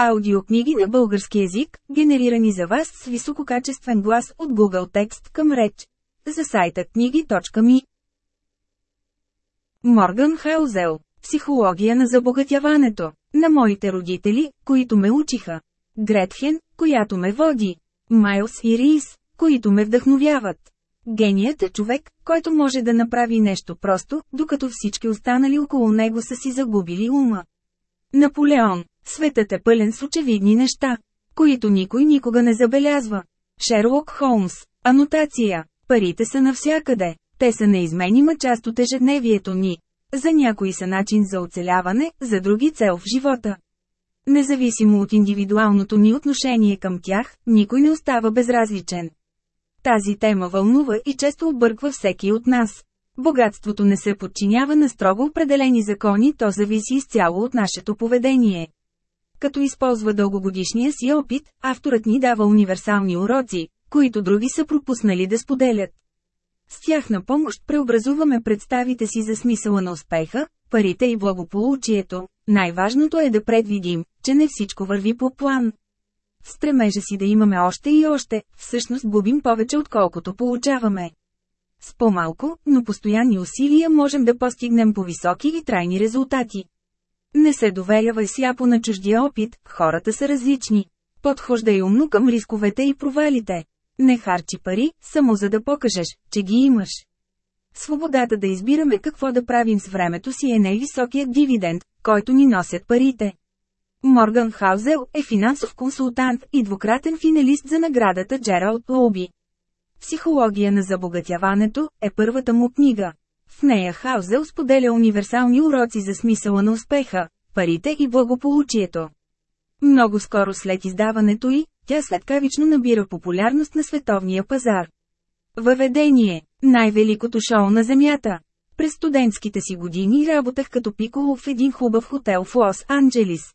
Аудиокниги на български език, генерирани за вас с висококачествен глас от Google Текст към реч. За сайта книги.ми Морган Хаузел Психология на забогатяването На моите родители, които ме учиха. Гретхен, която ме води. Майлс и Рис, които ме вдъхновяват. Геният е човек, който може да направи нещо просто, докато всички останали около него са си загубили ума. Наполеон Светът е пълен с очевидни неща, които никой никога не забелязва. Шерлок Холмс. Анотация. Парите са навсякъде. Те са неизменима част от ежедневието ни. За някои са начин за оцеляване, за други цел в живота. Независимо от индивидуалното ни отношение към тях, никой не остава безразличен. Тази тема вълнува и често обърква всеки от нас. Богатството не се подчинява на строго определени закони, то зависи изцяло от нашето поведение. Като използва дългогодишния си опит, авторът ни дава универсални уроци, които други са пропуснали да споделят. С тях на помощ преобразуваме представите си за смисъла на успеха, парите и благополучието. Най-важното е да предвидим, че не всичко върви по план. В стремежа си да имаме още и още, всъщност губим повече отколкото получаваме. С по-малко, но постоянни усилия можем да постигнем по-високи и трайни резултати. Не се доверявай сляпо на чуждия опит, хората са различни. Подхождай умно към рисковете и провалите. Не харчи пари, само за да покажеш, че ги имаш. Свободата да избираме какво да правим с времето си е най-високият дивиденд, който ни носят парите. Морган Хаузел е финансов консултант и двукратен финалист за наградата Джералд Лоуби. Психология на забогатяването е първата му книга. В нея Хаузел споделя универсални уроци за смисъла на успеха, парите и благополучието. Много скоро след издаването й, тя светкавично набира популярност на световния пазар. Въведение – най-великото шоу на Земята. През студентските си години работех като пиколо в един хубав хотел в Лос-Анджелис.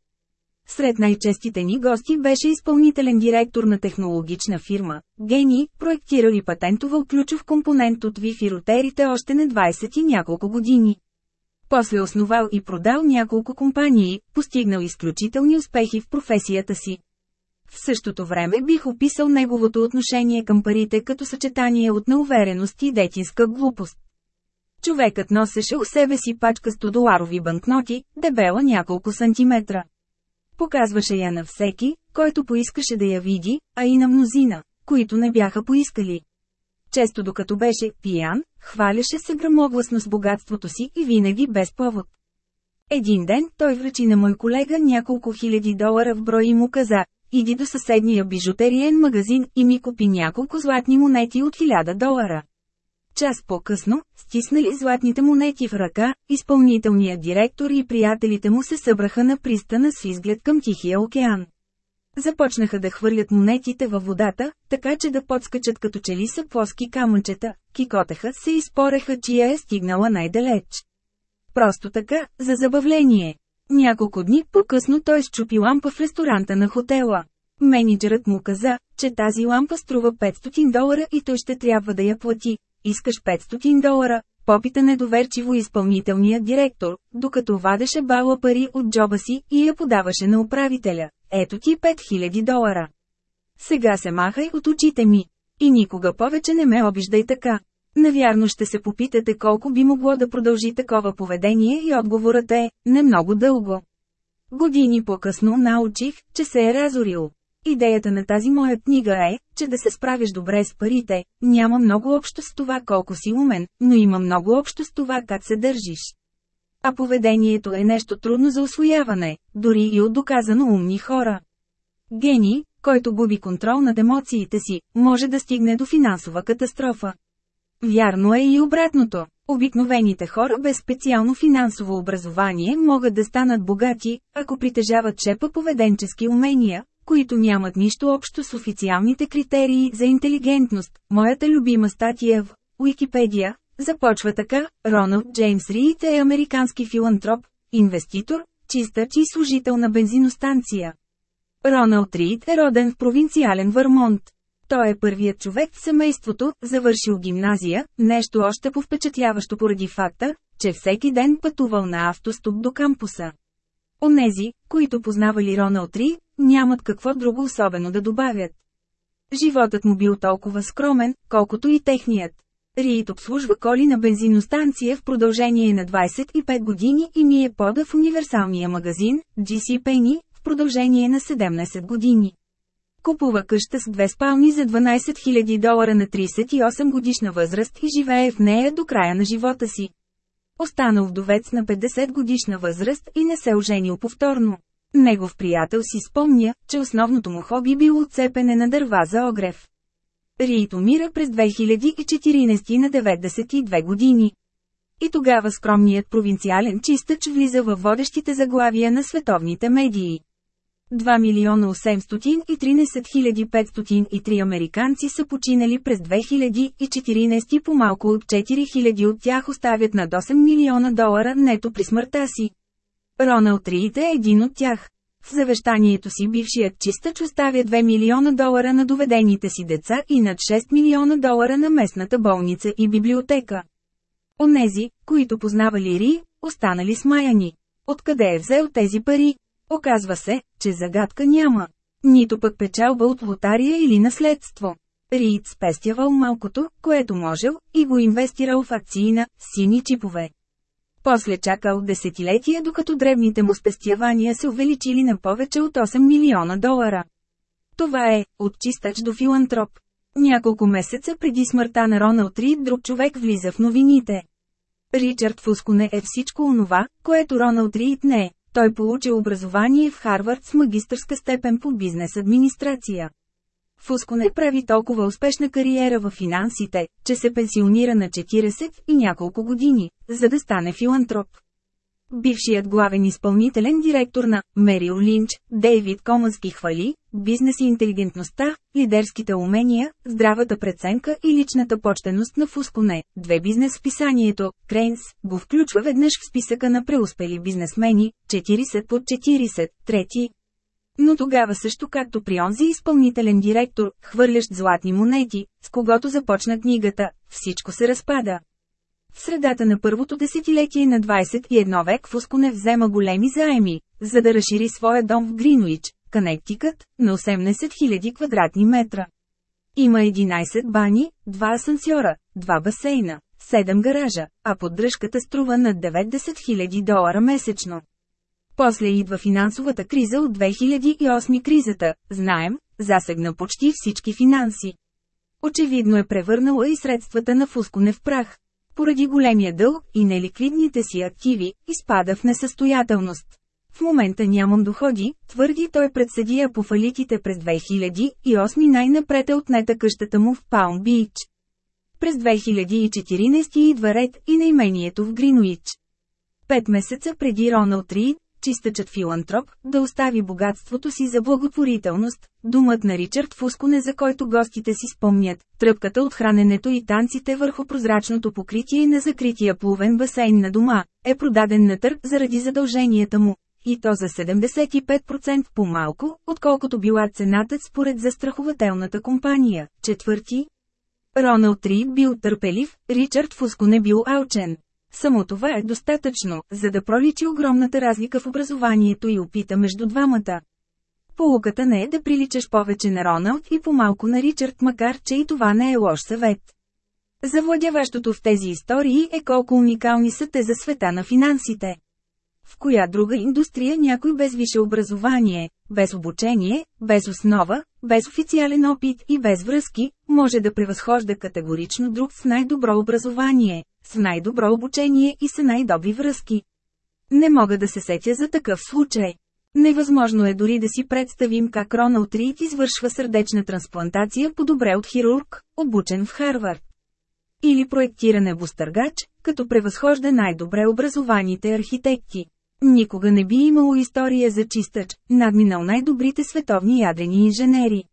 Сред най-честите ни гости беше изпълнителен директор на технологична фирма, гений, проектирал и патентовал ключов компонент от Wi-Fi рутерите още на 20 и няколко години. После основал и продал няколко компании, постигнал изключителни успехи в професията си. В същото време бих описал неговото отношение към парите като съчетание от неувереност и детинска глупост. Човекът носеше у себе си пачка 100 доларови банкноти, дебела няколко сантиметра. Показваше я на всеки, който поискаше да я види, а и на мнозина, които не бяха поискали. Често докато беше пиян, хваляше се грамогласно с богатството си и винаги без повод. Един ден той връчи на мой колега няколко хиляди долара в брой и му каза, иди до съседния бижутериен магазин и ми купи няколко златни монети от хиляда долара. Час по-късно, стиснали златните монети в ръка, изпълнителният директор и приятелите му се събраха на пристана с изглед към Тихия океан. Започнаха да хвърлят монетите във водата, така че да подскачат като че ли са плоски камънчета, кикотеха се и спореха чия е стигнала най-далеч. Просто така, за забавление. Няколко дни по-късно той щупи лампа в ресторанта на хотела. Менеджерът му каза, че тази лампа струва 500 долара и той ще трябва да я плати, Искаш 500 долара, попита недоверчиво изпълнителният директор, докато вадеше бала пари от джоба си и я подаваше на управителя. Ето ти 5000 долара. Сега се махай от очите ми. И никога повече не ме обиждай така. Навярно ще се попитате колко би могло да продължи такова поведение и отговорът е – не много дълго. Години по-късно научих, че се е разорил. Идеята на тази моя книга е, че да се справиш добре с парите, няма много общо с това колко си умен, но има много общо с това как се държиш. А поведението е нещо трудно за освояване, дори и от доказано умни хора. Гений, който губи контрол над емоциите си, може да стигне до финансова катастрофа. Вярно е и обратното. Обикновените хора без специално финансово образование могат да станат богати, ако притежават шепа поведенчески умения, които нямат нищо общо с официалните критерии за интелигентност. Моята любима статия в Уикипедия започва така, Роналд Джеймс Рид е американски филантроп, инвеститор, чистач и служител на бензиностанция. Роналд Рид е роден в провинциален Върмонт. Той е първият човек в семейството, завършил гимназия, нещо още повпечатляващо поради факта, че всеки ден пътувал на автостоп до кампуса. Онези, които познавали Роналд Ри, нямат какво друго особено да добавят. Животът му бил толкова скромен, колкото и техният. Рид обслужва коли на бензиностанция в продължение на 25 години и ми е пода в универсалния магазин, GC Penny, в продължение на 17 години. Купува къща с две спални за 12 000 долара на 38 годишна възраст и живее в нея до края на живота си. Останал вдовец на 50 годишна възраст и не се оженил повторно. Негов приятел си спомня, че основното му хоби било цепене на дърва за огрев. Рид умира през 2014 на 92 години. И тогава скромният провинциален чистач влиза във водещите заглавия на световните медии. 2 милиона 813 503 американци са починали през 2014 по малко от 4000 от тях оставят над 8 милиона долара нето при смъртта си. Роналд Рид е един от тях. В завещанието си бившият чистач оставя 2 милиона долара на доведените си деца и над 6 милиона долара на местната болница и библиотека. Онези, които познавали Ри, останали смаяни. Откъде е взел тези пари? Оказва се, че загадка няма. Нито пък печалба от лотария или наследство. Рид спестявал малкото, което можел, и го инвестирал в акции на «сини чипове». После чакал десетилетия докато дребните му спестявания се увеличили на повече от 8 милиона долара. Това е, от чистач до филантроп. Няколко месеца преди смъртта на Роналд Рид друг човек влиза в новините. Ричард Фусконе е всичко онова, което Роналд Рид не е. Той получи образование в Харвард с магистърска степен по бизнес администрация. Фуско не прави толкова успешна кариера в финансите, че се пенсионира на 40 и няколко години, за да стане филантроп. Бившият главен изпълнителен директор на Мерил Линч, Дейвид Комански хвали, бизнес и интелигентността, лидерските умения, здравата преценка и личната почтеност на Фусконе. Две бизнес писанието, Крейнс, го включва веднъж в списъка на преуспели бизнесмени, 40 под 40, трети. Но тогава също както при онзи изпълнителен директор, хвърлящ златни монети, с когото започна книгата, всичко се разпада. В средата на първото десетилетие на 21 век Фусконе взема големи заеми, за да разшири своя дом в Гринуич, Канектикът, на 18 000 квадратни метра. Има 11 бани, 2 асансьора, 2 басейна, 7 гаража, а поддръжката струва над 90 000 долара месечно. После идва финансовата криза от 2008 кризата, знаем, засегна почти всички финанси. Очевидно е превърнала и средствата на Фусконе в прах поради големия дълг и неликвидните си активи, изпада в несъстоятелност. В момента нямам доходи, твърди той пред съдия по фалитите през 2008 най-напред е отнета къщата му в Паун Бич. През 2014 идва ред и наимението в Гринуич. Пет месеца преди Роналд Рид, чистачът филантроп, да остави богатството си за благотворителност, думът на Ричард Фусконе за който гостите си спомнят, тръпката от храненето и танците върху прозрачното покритие на закрития плувен басейн на дома, е продаден на търг заради задълженията му. И то за 75% по-малко, отколкото била цената според застрахователната компания. Четвърти. Роналд Рид бил търпелив, Ричард Фусконе бил алчен. Само това е достатъчно, за да проличи огромната разлика в образованието и опита между двамата. Полуката не е да приличаш повече на Роналд и по-малко на Ричард, макар че и това не е лош съвет. Завладяващото в тези истории е колко уникални са те за света на финансите. В коя друга индустрия някой без висше образование, без обучение, без основа, без официален опит и без връзки, може да превъзхожда категорично друг с най-добро образование, с най-добро обучение и с най-добри връзки. Не мога да се сетя за такъв случай. Невъзможно е дори да си представим как Роналд Рид извършва сърдечна трансплантация по-добре от хирург, обучен в Харвард. Или проектиране бустъргач, като превъзхожда най-добре образованите архитекти. Никога не би имало история за чистач, надминал най-добрите световни ядрени инженери.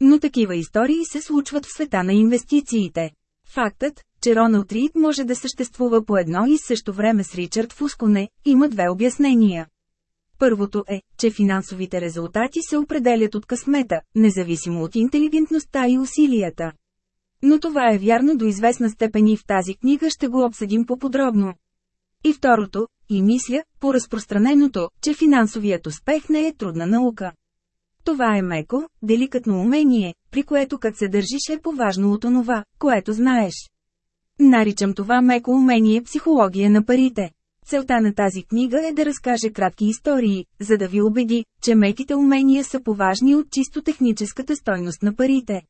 Но такива истории се случват в света на инвестициите. Фактът, че Роналд Рид може да съществува по едно и също време с Ричард Фусконе, има две обяснения. Първото е, че финансовите резултати се определят от късмета, независимо от интелигентността и усилията. Но това е вярно до известна степен и в тази книга ще го обсъдим по-подробно. И второто, и мисля, по разпространеното, че финансовият успех не е трудна наука. Това е меко, деликатно умение, при което как се държиш е поважно от онова, което знаеш. Наричам това меко умение психология на парите. Целта на тази книга е да разкаже кратки истории, за да ви убеди, че меките умения са поважни от чисто техническата стойност на парите.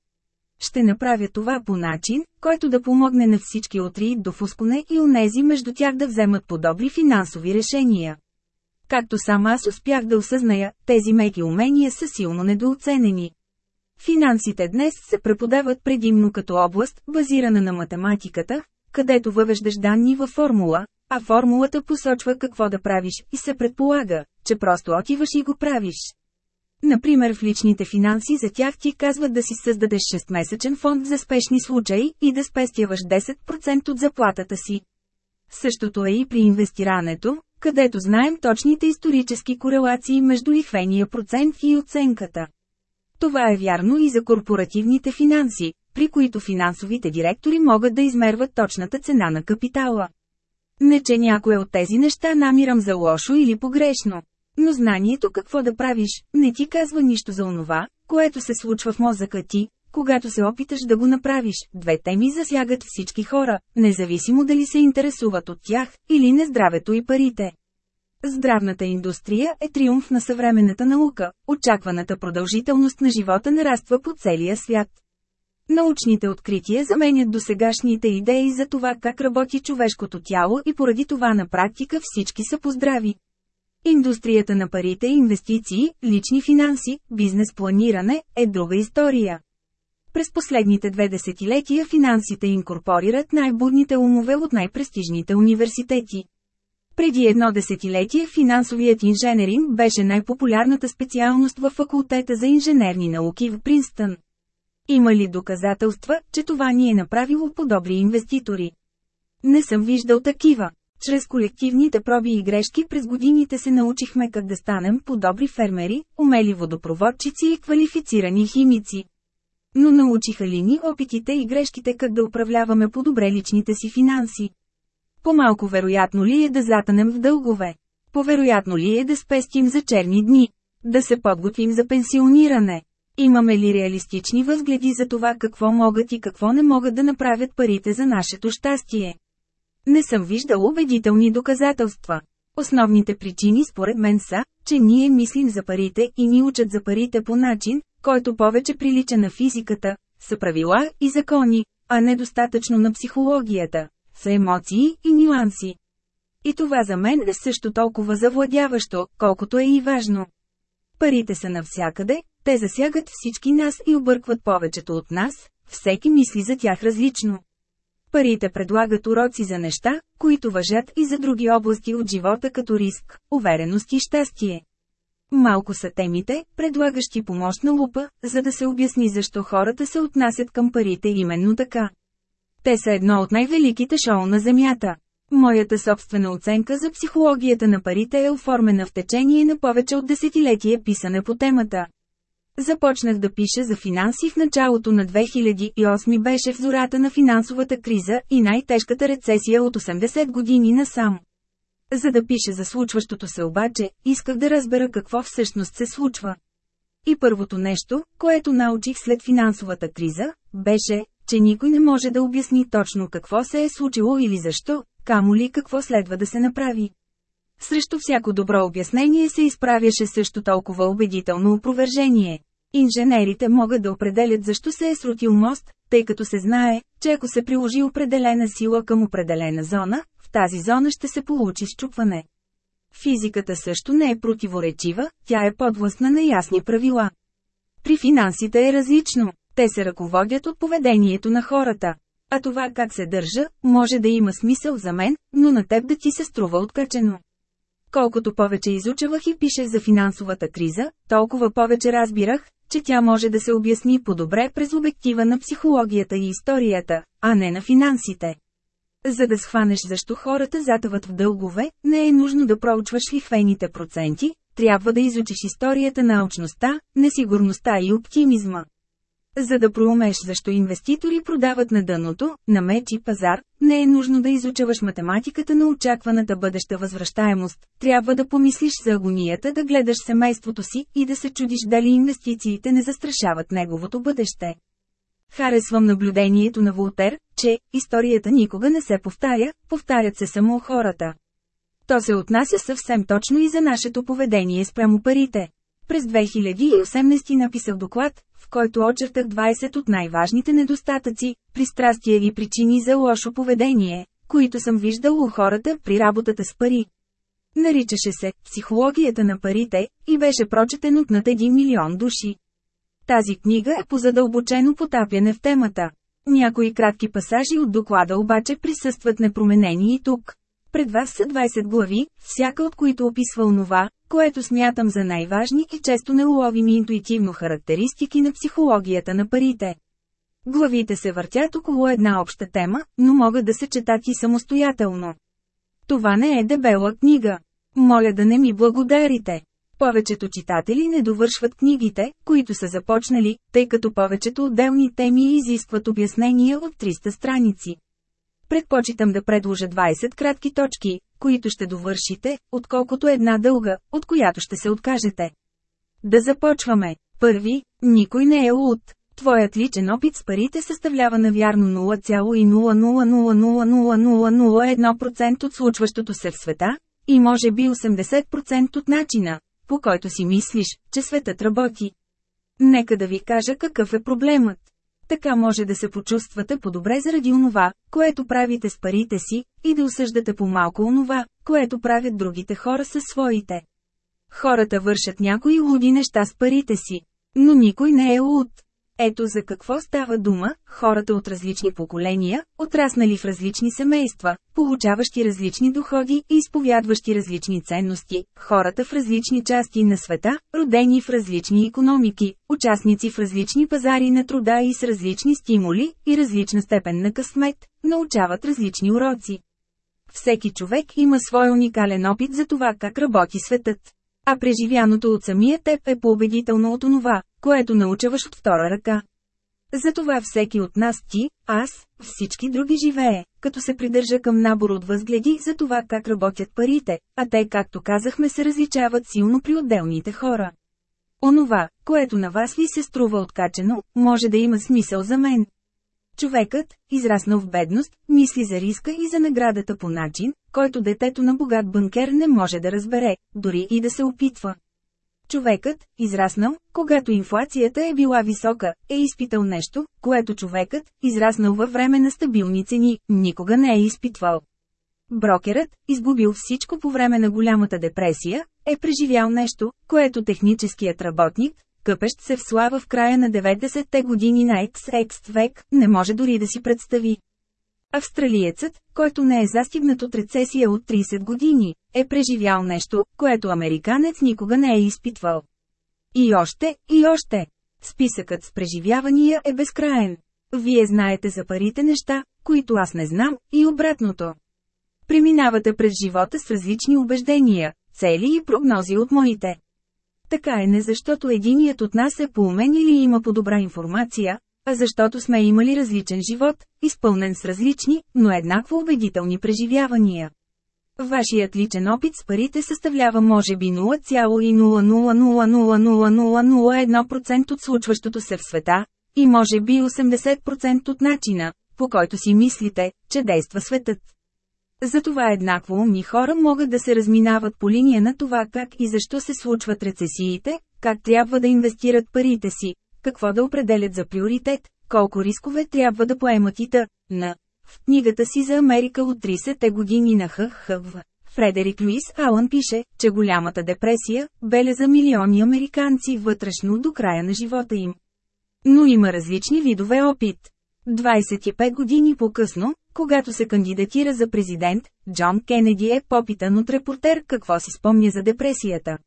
Ще направя това по начин, който да помогне на всички отри до фусконе и унези между тях да вземат подобри финансови решения. Както сам аз успях да осъзная, тези меки умения са силно недооценени. Финансите днес се преподават предимно като област, базирана на математиката, където въвеждаш данни във формула, а формулата посочва какво да правиш и се предполага, че просто отиваш и го правиш. Например в личните финанси за тях ти казват да си създадеш 6-месечен фонд за спешни случаи и да спестяваш 10% от заплатата си. Същото е и при инвестирането, където знаем точните исторически корелации между лихвения процент и оценката. Това е вярно и за корпоративните финанси, при които финансовите директори могат да измерват точната цена на капитала. Не че някое от тези неща намирам за лошо или погрешно. Но знанието какво да правиш, не ти казва нищо за онова, което се случва в мозъка ти, когато се опиташ да го направиш. Две теми засягат всички хора, независимо дали се интересуват от тях, или не здравето и парите. Здравната индустрия е триумф на съвременната наука, очакваната продължителност на живота нараства по целия свят. Научните открития заменят досегашните идеи за това как работи човешкото тяло и поради това на практика всички са поздрави. Индустрията на парите инвестиции, лични финанси, бизнес планиране е друга история. През последните две десетилетия финансите инкорпорират най-будните умове от най-престижните университети. Преди едно десетилетие финансовият инженеринг беше най-популярната специалност във факултета за инженерни науки в Принстън. Има ли доказателства, че това ни е направило по-добри инвеститори? Не съм виждал такива. Чрез колективните проби и грешки през годините се научихме как да станем по-добри фермери, умели водопроводчици и квалифицирани химици. Но научиха ли ни опитите и грешките как да управляваме по-добре личните си финанси? По-малко вероятно ли е да затънем в дългове? Повероятно ли е да спестим за черни дни? Да се подготвим за пенсиониране? Имаме ли реалистични възгледи за това какво могат и какво не могат да направят парите за нашето щастие? Не съм виждал убедителни доказателства. Основните причини според мен са, че ние мислим за парите и ни учат за парите по начин, който повече прилича на физиката, са правила и закони, а недостатъчно на психологията, са емоции и нюанси. И това за мен е също толкова завладяващо, колкото е и важно. Парите са навсякъде, те засягат всички нас и объркват повечето от нас, всеки мисли за тях различно. Парите предлагат уроци за неща, които въжат и за други области от живота като риск, увереност и щастие. Малко са темите, предлагащи помощна лупа, за да се обясни защо хората се отнасят към парите именно така. Те са едно от най-великите шоу на Земята. Моята собствена оценка за психологията на парите е оформена в течение на повече от десетилетие писане по темата. Започнах да пиша за финанси в началото на 2008 беше в зората на финансовата криза и най-тежката рецесия от 80 години насам. За да пиша за случващото се обаче, исках да разбера какво всъщност се случва. И първото нещо, което научих след финансовата криза, беше, че никой не може да обясни точно какво се е случило или защо, камо ли какво следва да се направи. Срещу всяко добро обяснение се изправяше също толкова убедително опровержение. Инженерите могат да определят защо се е срутил мост, тъй като се знае, че ако се приложи определена сила към определена зона, в тази зона ще се получи щупване. Физиката също не е противоречива, тя е подвластна на ясни правила. При финансите е различно, те се ръководят от поведението на хората. А това как се държа, може да има смисъл за мен, но на теб да ти се струва откачено. Колкото повече изучавах и пишех за финансовата криза, толкова повече разбирах, че тя може да се обясни по-добре през обектива на психологията и историята, а не на финансите. За да схванеш защо хората затъват в дългове, не е нужно да проучваш лихвените проценти, трябва да изучиш историята на алчността, несигурността и оптимизма. За да проумеш защо инвеститори продават на дъното, на меч и пазар, не е нужно да изучаваш математиката на очакваната бъдеща възвръщаемост. Трябва да помислиш за агонията да гледаш семейството си и да се чудиш дали инвестициите не застрашават неговото бъдеще. Харесвам наблюдението на Волтер, че историята никога не се повтаря, повтарят се само хората. То се отнася съвсем точно и за нашето поведение спрямо парите. През 2018 написах доклад, който очертах 20 от най-важните недостатъци, пристрастия и причини за лошо поведение, които съм виждал у хората при работата с пари. Наричаше се «Психологията на парите» и беше прочетен от над 1 милион души. Тази книга е по задълбочено потапяне в темата. Някои кратки пасажи от доклада обаче присъстват непроменени и тук. Пред вас са 20 глави, всяка от които описва онова, което смятам за най-важни и често неуловими интуитивно характеристики на психологията на парите. Главите се въртят около една обща тема, но могат да се четат и самостоятелно. Това не е дебела книга. Моля да не ми благодарите. Повечето читатели не довършват книгите, които са започнали, тъй като повечето отделни теми изискват обяснения от 300 страници. Предпочитам да предложа 20 кратки точки, които ще довършите, отколкото една дълга, от която ще се откажете. Да започваме. Първи, никой не е луд. Твоят личен опит с парите съставлява навярно 0,0000001% от случващото се в света, и може би 80% от начина, по който си мислиш, че светът работи. Нека да ви кажа какъв е проблемът. Така може да се почувствате по-добре заради онова, което правите с парите си, и да осъждате по-малко онова, което правят другите хора със своите. Хората вършат някои луди неща с парите си. Но никой не е луд. Ето за какво става дума, хората от различни поколения, отраснали в различни семейства, получаващи различни доходи и изповядващи различни ценности, хората в различни части на света, родени в различни економики, участници в различни пазари на труда и с различни стимули и различна степен на късмет, научават различни уроци. Всеки човек има свой уникален опит за това как работи светът. А преживяното от самия теб е поубедително от онова, което научаваш от втора ръка. Затова всеки от нас ти, аз, всички други живее, като се придържа към набор от възгледи за това как работят парите, а те както казахме се различават силно при отделните хора. Онова, което на вас ви се струва откачено, може да има смисъл за мен. Човекът, израснал в бедност, мисли за риска и за наградата по начин, който детето на богат банкер не може да разбере, дори и да се опитва. Човекът, израснал, когато инфлацията е била висока, е изпитал нещо, което човекът, израснал във време на стабилни цени, никога не е изпитвал. Брокерът, изгубил всичко по време на голямата депресия, е преживял нещо, което техническият работник, къпещ се в слава в края на 90-те години на XX век, не може дори да си представи. Австралиецът, който не е застигнат от рецесия от 30 години, е преживял нещо, което американец никога не е изпитвал. И още, и още. Списъкът с преживявания е безкраен. Вие знаете за парите неща, които аз не знам, и обратното. Преминавате през живота с различни убеждения, цели и прогнози от моите. Така е не защото единият от нас е поумен или има по-добра информация, а защото сме имали различен живот, изпълнен с различни, но еднакво убедителни преживявания. Вашият личен опит с парите съставлява може би 0,0000001% от случващото се в света, и може би 80% от начина, по който си мислите, че действа светът. Затова еднакво умни хора могат да се разминават по линия на това как и защо се случват рецесиите, как трябва да инвестират парите си, какво да определят за приоритет, колко рискове трябва да поемат и на. В книгата си за Америка от 30-те години на ХХВ, Фредерик Луис Алън пише, че голямата депресия беле за милиони американци вътрешно до края на живота им. Но има различни видове опит. 25 години по-късно, когато се кандидатира за президент, Джон Кенеди е попитан от репортер какво си спомня за депресията.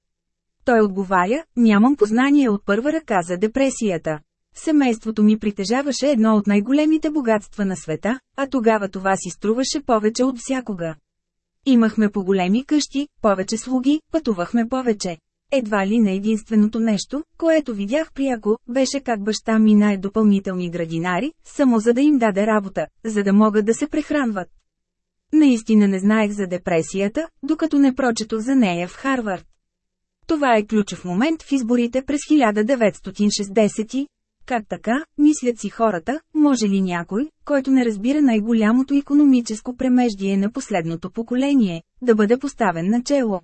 Той отговаря, нямам познание от първа ръка за депресията. Семейството ми притежаваше едно от най-големите богатства на света, а тогава това си струваше повече от всякога. Имахме по-големи къщи, повече слуги, пътувахме повече. Едва ли не единственото нещо, което видях пряко, беше как баща ми най допълнителни градинари, само за да им даде работа, за да могат да се прехранват. Наистина не знаех за депресията, докато не прочетох за нея в Харвард. Това е ключов момент в изборите през 1960. Как така, мислят си хората, може ли някой, който не разбира най-голямото економическо премеждие на последното поколение, да бъде поставен на чело?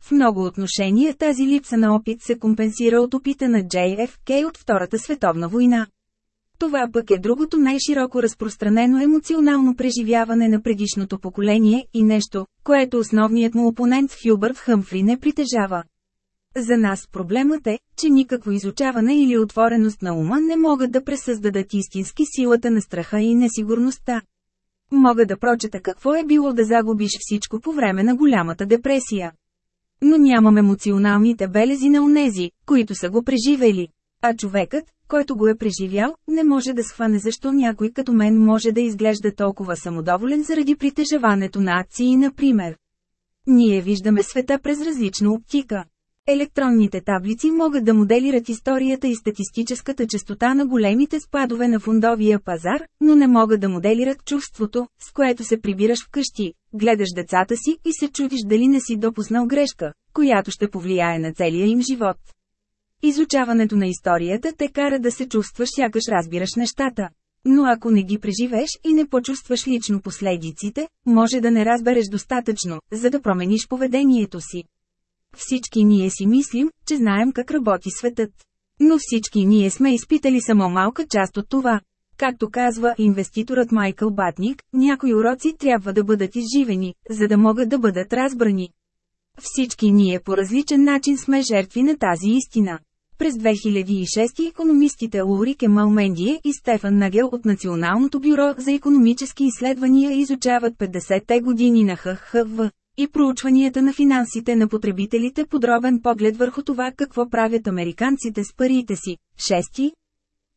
В много отношения тази липса на опит се компенсира от опита на JFK от Втората световна война. Това пък е другото най-широко разпространено емоционално преживяване на предишното поколение и нещо, което основният му опонент Хюбърт Хъмфри не притежава. За нас проблемът е, че никакво изучаване или отвореност на ума не могат да пресъздадат истински силата на страха и несигурността. Мога да прочета какво е било да загубиш всичко по време на голямата депресия. Но нямам емоционалните белези на онези, които са го преживели. А човекът, който го е преживял, не може да схване защо някой като мен може да изглежда толкова самодоволен заради притежаването на акции, например. Ние виждаме света през различна оптика. Електронните таблици могат да моделират историята и статистическата частота на големите спадове на фундовия пазар, но не могат да моделират чувството, с което се прибираш вкъщи, гледаш децата си и се чудиш дали не си допуснал грешка, която ще повлияе на целия им живот. Изучаването на историята те кара да се чувстваш сякаш разбираш нещата. Но ако не ги преживееш и не почувстваш лично последиците, може да не разбереш достатъчно, за да промениш поведението си. Всички ние си мислим, че знаем как работи светът. Но всички ние сме изпитали само малка част от това. Както казва инвеститорът Майкъл Батник, някои уроци трябва да бъдат изживени, за да могат да бъдат разбрани. Всички ние по различен начин сме жертви на тази истина. През 2006 економистите Лури Кемал Мендие и Стефан Нагел от Националното бюро за економически изследвания изучават 50-те години на ХХВ и проучванията на финансите на потребителите подробен поглед върху това какво правят американците с парите си. Шести.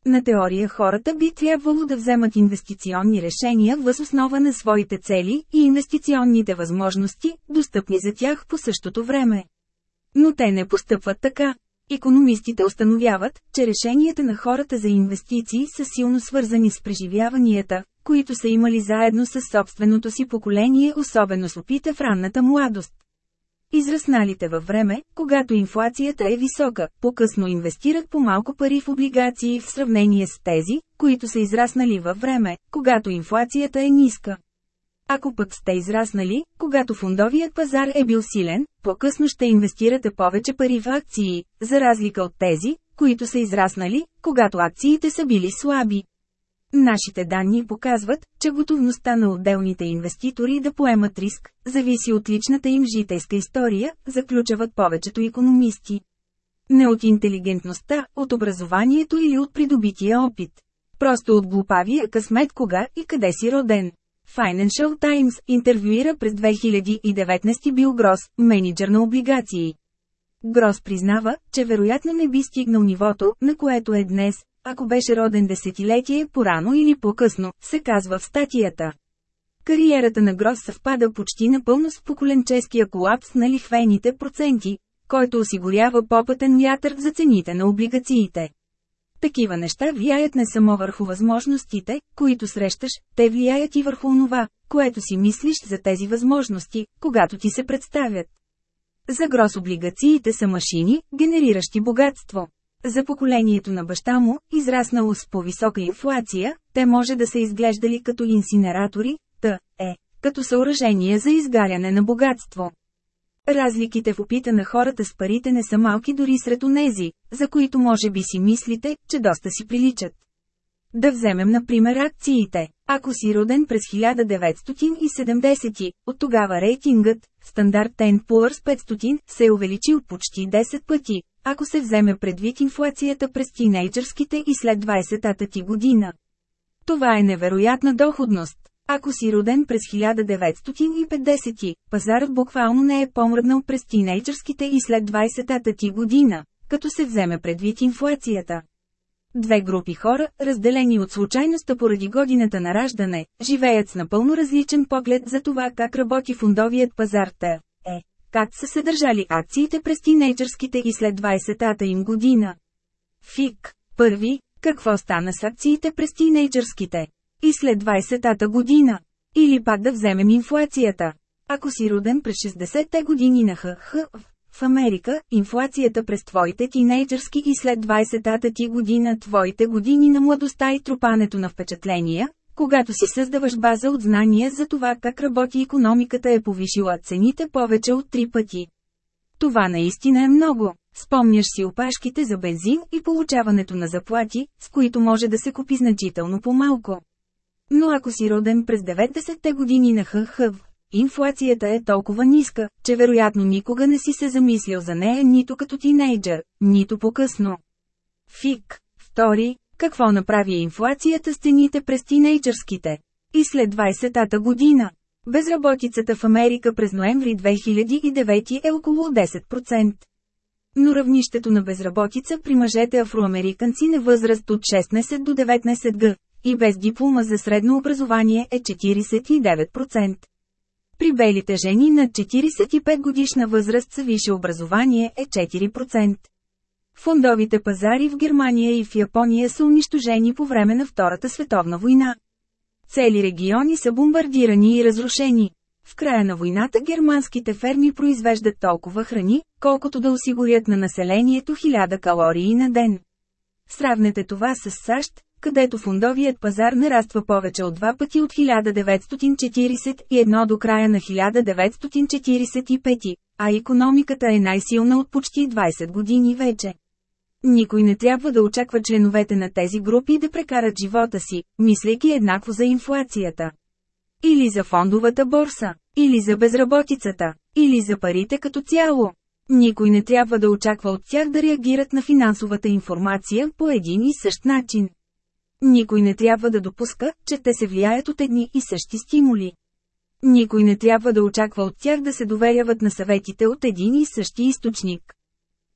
На теория хората би трябвало да вземат инвестиционни решения въз основа на своите цели и инвестиционните възможности, достъпни за тях по същото време. Но те не постъпват така. Економистите установяват, че решенията на хората за инвестиции са силно свързани с преживяванията, които са имали заедно с собственото си поколение, особено с опита в ранната младост. Израсналите във време, когато инфлацията е висока, по-късно инвестират по малко пари в облигации в сравнение с тези, които са израснали във време, когато инфлацията е ниска. Ако пък сте израснали, когато фундовият пазар е бил силен, по-късно ще инвестирате повече пари в акции, за разлика от тези, които са израснали, когато акциите са били слаби. Нашите данни показват, че готовността на отделните инвеститори да поемат риск, зависи от личната им житейска история, заключават повечето економисти. Не от интелигентността, от образованието или от придобития опит. Просто от глупавия късмет кога и къде си роден. Financial Times интервюира през 2019 Бил Грос, менеджер на облигации. Грос признава, че вероятно не би стигнал нивото, на което е днес, ако беше роден десетилетие по-рано или по-късно, се казва в статията. Кариерата на Грос съвпада почти напълно с поколенческия колапс на лихвените проценти, който осигурява попътен вятър за цените на облигациите. Такива неща влияят не само върху възможностите, които срещаш, те влияят и върху онова, което си мислиш за тези възможности, когато ти се представят. За грос облигациите са машини, генериращи богатство. За поколението на баща му, израснало с по-висока инфлация, те може да са изглеждали като инсинератори, т. е, като съоръжение за изгаряне на богатство. Разликите в опита на хората с парите не са малки дори сред онези, за които може би си мислите, че доста си приличат. Да вземем например акциите. Ако си роден през 1970, от тогава рейтингът, стандарт Poor's 500, се е увеличил почти 10 пъти, ако се вземе предвид инфлацията през тинейджърските и след 20-та ти година. Това е невероятна доходност. Ако си роден през 1950, пазарът буквално не е помръднал през тинейджърските и след 20-та ти година, като се вземе предвид инфлацията. Две групи хора, разделени от случайността поради годината на раждане, живеят с напълно различен поглед за това как работи фундовият пазар Т. Как са се държали акциите през тинейджърските и след 20-та им година. ФИК. Първи, какво стана с акциите през тинейджърските? И след 20-та година. Или пак да вземем инфлацията. Ако си роден през 60-те години на ХХ, в Америка, инфлацията през твоите тинейджърски и след 20-та ти година твоите години на младостта и трупането на впечатления, когато си създаваш база от знания за това как работи економиката е повишила цените повече от три пъти. Това наистина е много. Спомняш си опашките за бензин и получаването на заплати, с които може да се купи значително по-малко. Но ако си роден през 90-те години на ХХ, инфлацията е толкова ниска, че вероятно никога не си се замислил за нея нито като тинейджър, нито по-късно. Фик. Втори, какво направи инфлацията с цените през тинейджърските? И след 20-та година. Безработицата в Америка през ноември 2009 е около 10%. Но равнището на безработица при мъжете афроамериканци на възраст от 16 до 19 г. и без диплома за средно образование е 49%. При белите жени над 45 годишна възраст с висше образование е 4%. Фондовите пазари в Германия и в Япония са унищожени по време на Втората световна война. Цели региони са бомбардирани и разрушени. В края на войната германските ферми произвеждат толкова храни, колкото да осигурят на населението 1000 калории на ден. Сравнете това с САЩ, където фондовият пазар нараства повече от два пъти от 1941 до края на 1945, а економиката е най-силна от почти 20 години вече. Никой не трябва да очаква членовете на тези групи да прекарат живота си, мислейки еднакво за инфлацията. Или за фондовата борса, или за безработицата, или за парите като цяло. Никой не трябва да очаква от тях да реагират на финансовата информация по един и същ начин. Никой не трябва да допуска, че те се влияят от едни и същи стимули. Никой не трябва да очаква от тях да се доверяват на съветите от един и същи източник.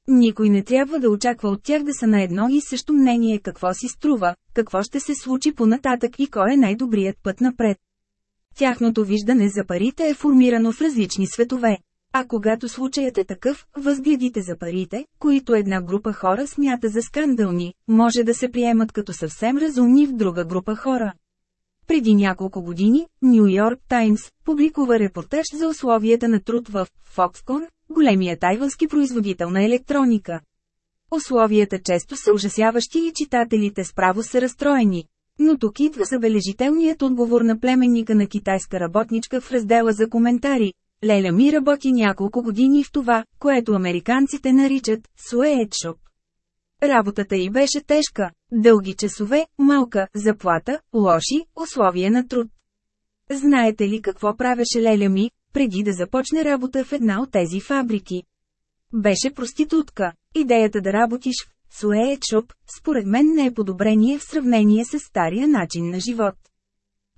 Никой не трябва да очаква от тях да са на едно и също мнение какво си струва, какво ще се случи понататък и кой е най-добрият път напред. Тяхното виждане за парите е формирано в различни светове. А когато случаят е такъв, възгледите за парите, които една група хора смята за скандални, може да се приемат като съвсем разумни в друга група хора. Преди няколко години, Нью Йорк Таймс публикува репортаж за условията на труд в Foxconn, големия тайвански производител на електроника. Условията често са ужасяващи и читателите справо са разстроени. Но тук идва забележителният отговор на племенника на китайска работничка в раздела за коментари. Леля ми работи няколко години в това, което американците наричат «суеетшоп». Работата й беше тежка, дълги часове, малка заплата, лоши условия на труд. Знаете ли какво правеше Леля ми, преди да започне работа в една от тези фабрики? Беше проститутка. Идеята да работиш в Суеетшоп, според мен не е подобрение в сравнение с стария начин на живот.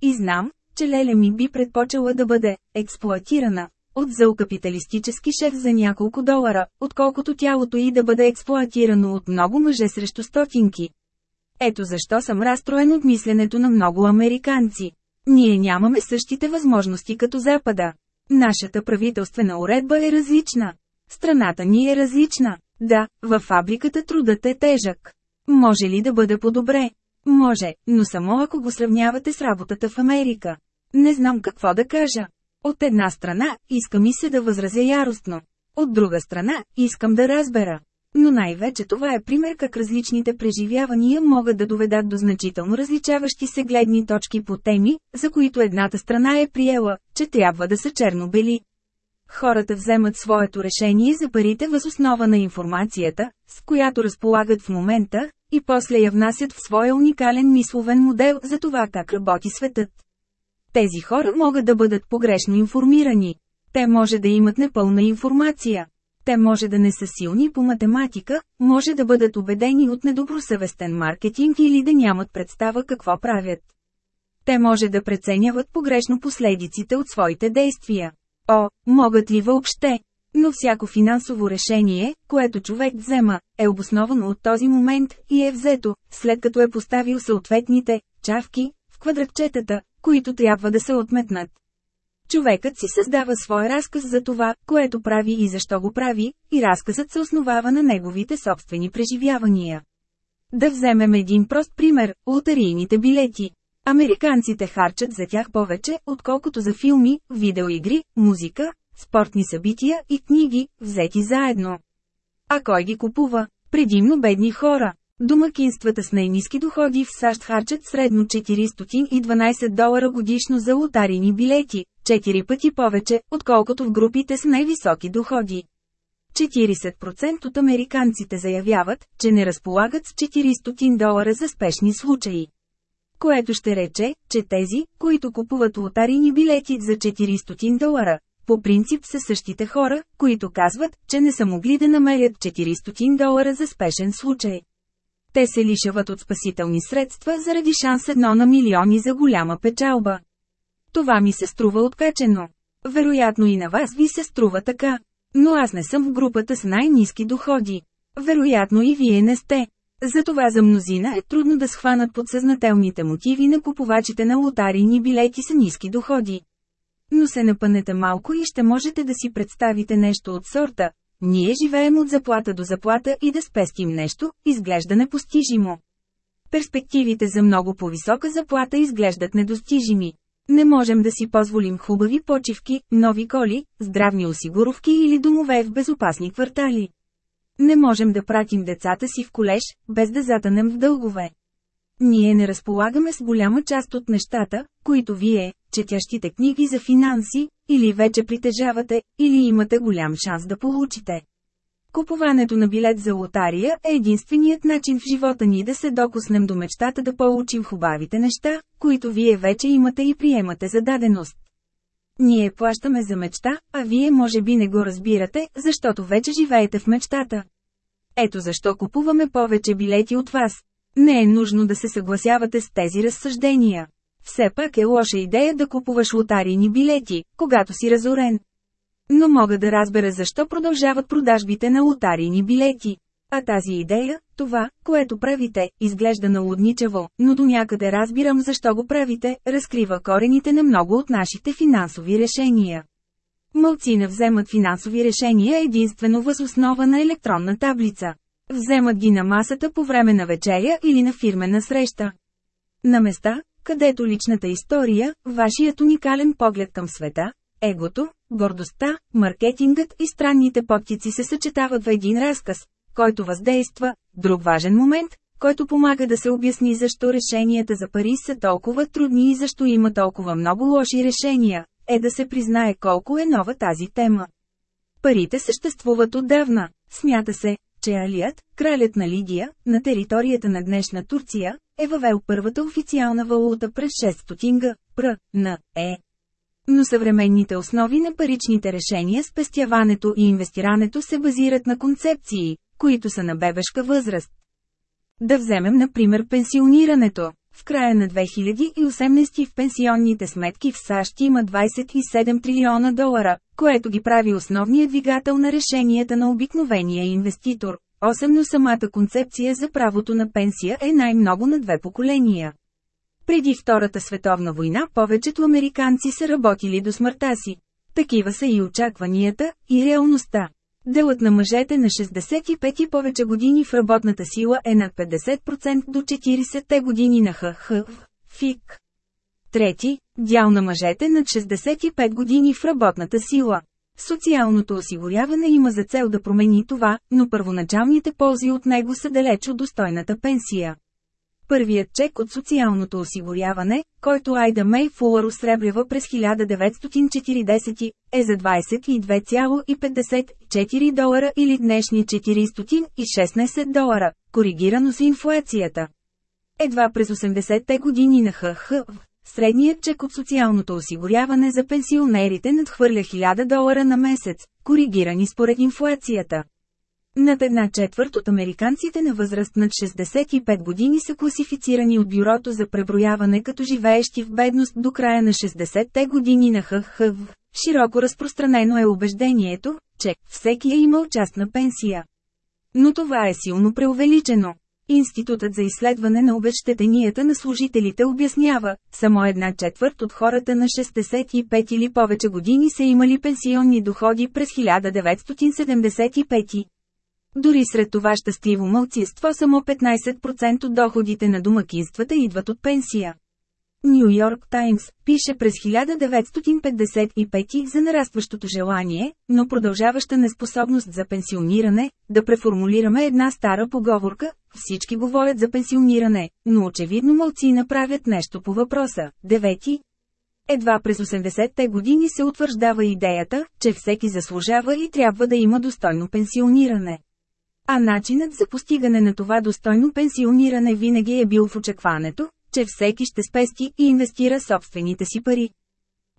И знам, че Леля ми би предпочела да бъде експлоатирана, от зъл капиталистически шеф за няколко долара, отколкото тялото й да бъде експлоатирано от много мъже срещу стотинки. Ето защо съм разстроен от мисленето на много американци. Ние нямаме същите възможности като Запада. Нашата правителствена уредба е различна. Страната ни е различна. Да, във фабриката трудът е тежък. Може ли да бъде по-добре? Може, но само ако го сравнявате с работата в Америка. Не знам какво да кажа. От една страна, иска ми се да възразя яростно. От друга страна, искам да разбера. Но най-вече това е пример как различните преживявания могат да доведат до значително различаващи се гледни точки по теми, за които едната страна е приела, че трябва да са черно-бели. Хората вземат своето решение за парите въз основа на информацията, с която разполагат в момента, и после я внасят в своя уникален мисловен модел за това как работи светът. Тези хора могат да бъдат погрешно информирани. Те може да имат непълна информация. Те може да не са силни по математика, може да бъдат убедени от недобросъвестен маркетинг или да нямат представа какво правят. Те може да преценяват погрешно последиците от своите действия. О, могат ли въобще? Но всяко финансово решение, което човек взема, е обосновано от този момент и е взето, след като е поставил съответните чавки в квадратчетата, които трябва да се отметнат. Човекът си създава свой разказ за това, което прави и защо го прави, и разказът се основава на неговите собствени преживявания. Да вземем един прост пример – лотарийните билети. Американците харчат за тях повече, отколкото за филми, видеоигри, музика, спортни събития и книги, взети заедно. А кой ги купува? Предимно бедни хора. Домакинствата с най-низки доходи в САЩ харчат средно 412 долара годишно за лотарини билети, 4 пъти повече, отколкото в групите с най-високи доходи. 40% от американците заявяват, че не разполагат с 400 долара за спешни случаи. Което ще рече, че тези, които купуват лотарини билети за 400 долара, по принцип са същите хора, които казват, че не са могли да намерят 400 долара за спешен случай. Те се лишават от спасителни средства заради шанс едно на милиони за голяма печалба. Това ми се струва откачено. Вероятно и на вас ви се струва така. Но аз не съм в групата с най-низки доходи. Вероятно и вие не сте. Затова за мнозина е трудно да схванат подсъзнателните мотиви на купувачите на лотарийни билети с ниски доходи. Но се напънете малко и ще можете да си представите нещо от сорта. Ние живеем от заплата до заплата и да спестим нещо, изглежда непостижимо. Перспективите за много по-висока заплата изглеждат недостижими. Не можем да си позволим хубави почивки, нови коли, здравни осигуровки или домове в безопасни квартали. Не можем да пратим децата си в колеж, без да затънем в дългове. Ние не разполагаме с голяма част от нещата, които вие, четящите книги за финанси, или вече притежавате, или имате голям шанс да получите. Купуването на билет за лотария е единственият начин в живота ни да се докоснем до мечтата да получим хубавите неща, които вие вече имате и приемате за даденост. Ние плащаме за мечта, а вие може би не го разбирате, защото вече живеете в мечтата. Ето защо купуваме повече билети от вас. Не е нужно да се съгласявате с тези разсъждения. Все пак е лоша идея да купуваш лотарийни билети, когато си разорен. Но мога да разбера защо продължават продажбите на лотарийни билети. А тази идея, това, което правите, изглежда налудничево, но до някъде разбирам защо го правите, разкрива корените на много от нашите финансови решения. не вземат финансови решения единствено въз основа на електронна таблица. Вземат ги на масата по време на вечеря или на фирмена среща. На места, където личната история, вашият уникален поглед към света, егото, гордостта, маркетингът и странните подтици се съчетават в един разказ, който въздейства. Друг важен момент, който помага да се обясни защо решенията за пари са толкова трудни и защо има толкова много лоши решения, е да се признае колко е нова тази тема. Парите съществуват отдавна. Смята се, че Алият, кралят на Лидия, на територията на днешна Турция, е въвел първата официална валута през 600 пр. на Е. Но съвременните основи на паричните решения спестяването и инвестирането се базират на концепции, които са на бебешка възраст. Да вземем например пенсионирането. В края на 2018 в пенсионните сметки в САЩ има 27 трилиона долара, което ги прави основният двигател на решенията на обикновения инвеститор. Осемно самата концепция за правото на пенсия е най-много на две поколения. Преди Втората световна война повечето американци са работили до смъртта си. Такива са и очакванията, и реалността. Делът на мъжете на 65 и повече години в работната сила е над 50% до 40-те години на ХХ, ФИК. Трети, дял на мъжете над 65 години в работната сила. Социалното осигуряване има за цел да промени това, но първоначалните ползи от него са далеч от достойната пенсия. Pървият чек от социалното осигуряване, който Айда Мей Фулър осребрява през 1940, е за 22,54 долара или днешни 416 долара, коригирано с инфлацията. Едва през 80-те години на ХХ, средният чек от социалното осигуряване за пенсионерите надхвърля 1000 долара на месец, коригирани според инфлацията. Над една четвърт от американците на възраст над 65 години са класифицирани от Бюрото за преброяване като живеещи в бедност до края на 60-те години на ХХВ. Широко разпространено е убеждението, че всеки е имал частна пенсия. Но това е силно преувеличено. Институтът за изследване на обещетенията на служителите обяснява, само една четвърт от хората на 65 или повече години са имали пенсионни доходи през 1975. Дори сред това щастливо мълцинство само 15% от доходите на домакинствата идват от пенсия. Нью Йорк Таймс пише през 1955 за нарастващото желание, но продължаваща неспособност за пенсиониране, да преформулираме една стара поговорка всички говорят за пенсиониране, но очевидно мълци направят нещо по въпроса. Девети. Едва през 80-те години се утвърждава идеята, че всеки заслужава и трябва да има достойно пенсиониране. А начинът за постигане на това достойно пенсиониране винаги е бил в очакването, че всеки ще спести и инвестира собствените си пари.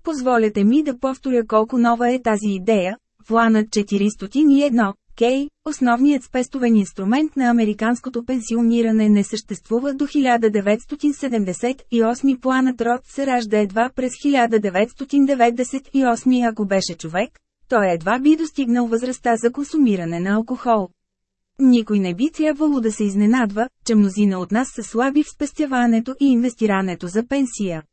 Позволете ми да повторя колко нова е тази идея. Планът 401, Кей, основният спестовен инструмент на американското пенсиониране не съществува до 1978 планът Род се ражда едва през 1998 ако беше човек, той едва би достигнал възрастта за консумиране на алкохол. Никой не би трябвало да се изненадва, че мнозина от нас са слаби в спестяването и инвестирането за пенсия.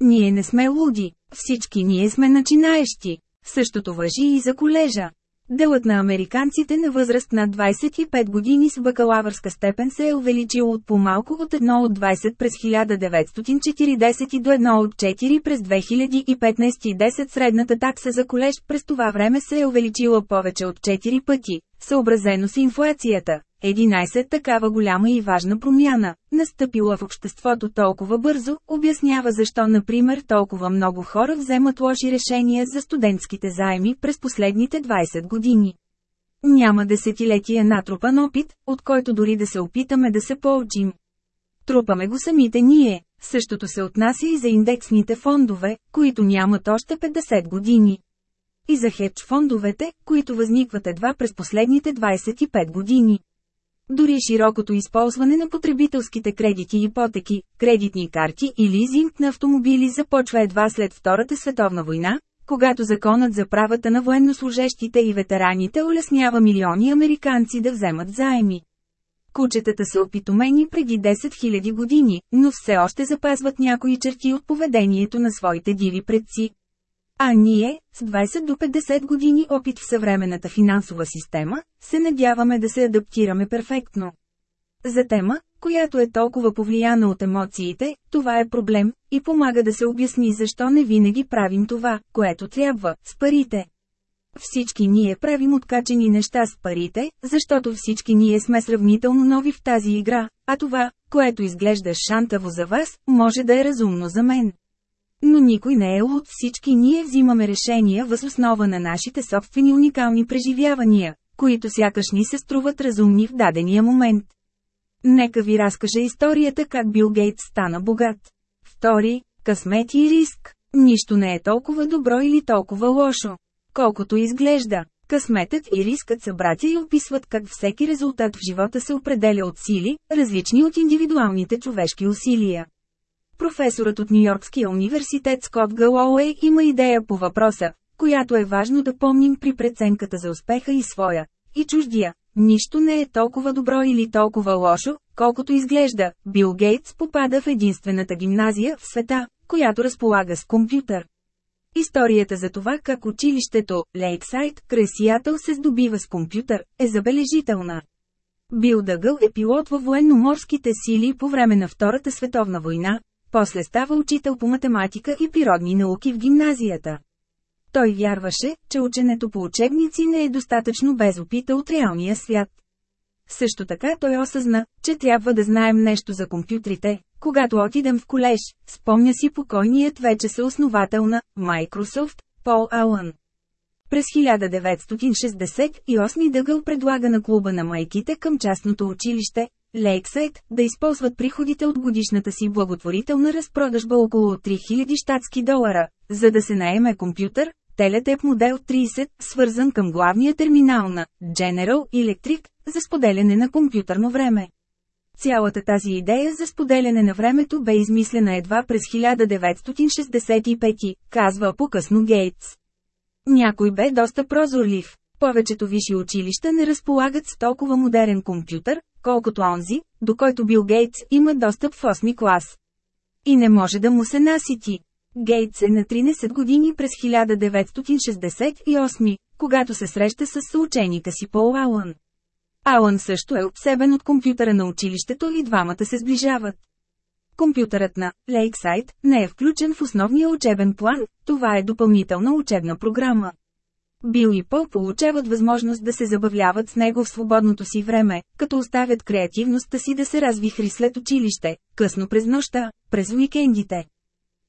Ние не сме луди, всички ние сме начинаещи. Същото въжи и за колежа. Делът на американците на възраст над 25 години с бакалавърска степен се е увеличил от по-малко от 1 от 20 през 1940 до 1 от 4 през 2015 и 10 средната такса за колеж през това време се е увеличила повече от 4 пъти, съобразено с инфлацията. 11 такава голяма и важна промяна, настъпила в обществото толкова бързо, обяснява защо например толкова много хора вземат лоши решения за студентските заеми през последните 20 години. Няма десетилетия натрупан опит, от който дори да се опитаме да се поучим. Трупаме го самите ние, същото се отнася и за индексните фондове, които нямат още 50 години. И за хедж фондовете, които възникват едва през последните 25 години. Дори широкото използване на потребителските кредити и ипотеки, кредитни карти и лизинг на автомобили започва едва след Втората световна война, когато законът за правата на военнослужещите и ветераните улеснява милиони американци да вземат заеми. Кучетата са опитомени преди 10 000 години, но все още запазват някои черти от поведението на своите диви предци. А ние, с 20 до 50 години опит в съвременната финансова система, се надяваме да се адаптираме перфектно. За тема, която е толкова повлияна от емоциите, това е проблем, и помага да се обясни защо не винаги правим това, което трябва, с парите. Всички ние правим откачени неща с парите, защото всички ние сме сравнително нови в тази игра, а това, което изглежда шантаво за вас, може да е разумно за мен. Но никой не е луд, всички ние взимаме решения въз основа на нашите собствени уникални преживявания, които сякаш ни се струват разумни в дадения момент. Нека ви разкажа историята как Бил Гейтс стана богат. Втори, късмет и риск. Нищо не е толкова добро или толкова лошо. Колкото изглежда. Късметът и рискът са братя и описват как всеки резултат в живота се определя от сили, различни от индивидуалните човешки усилия. Професорът от Нью-Йоркския университет Скот Галоуей има идея по въпроса, която е важно да помним при преценката за успеха и своя, и чуждия. Нищо не е толкова добро или толкова лошо, колкото изглежда. Бил Гейтс попада в единствената гимназия в света, която разполага с компютър. Историята за това как училището, Лейксайд, край се здобива с компютър, е забележителна. Бил Дъгъл е пилот във военноморските сили по време на Втората световна война, после става учител по математика и природни науки в гимназията. Той вярваше, че ученето по учебници не е достатъчно без опита от реалния свят. Също така той осъзна, че трябва да знаем нещо за компютрите. Когато отидем в колеж, спомня си покойният вече съосновател на Microsoft, Пол Алън. През 1968 Дъгъл предлага на клуба на майките към частното училище, Лейксайд, да използват приходите от годишната си благотворителна разпродажба около 3000 щатски долара, за да се наеме компютър, Телетеп модел 30, свързан към главния терминал на General Electric, за споделяне на компютърно време. Цялата тази идея за споделяне на времето бе измислена едва през 1965, казва по-късно Гейтс. Някой бе доста прозорлив. Повечето висши училища не разполагат с толкова модерен компютър, колкото онзи, до който Бил Гейтс има достъп в 8 клас. И не може да му се насити. Гейтс е на 13 години през 1968, когато се среща с съученика си Пол Алън. Алън също е обсебен от компютъра на училището и двамата се сближават. Компютърът на Lakeside не е включен в основния учебен план, това е допълнителна учебна програма. Бил и Пол получават възможност да се забавляват с него в свободното си време, като оставят креативността си да се развихри след училище, късно през нощта, през уикендите.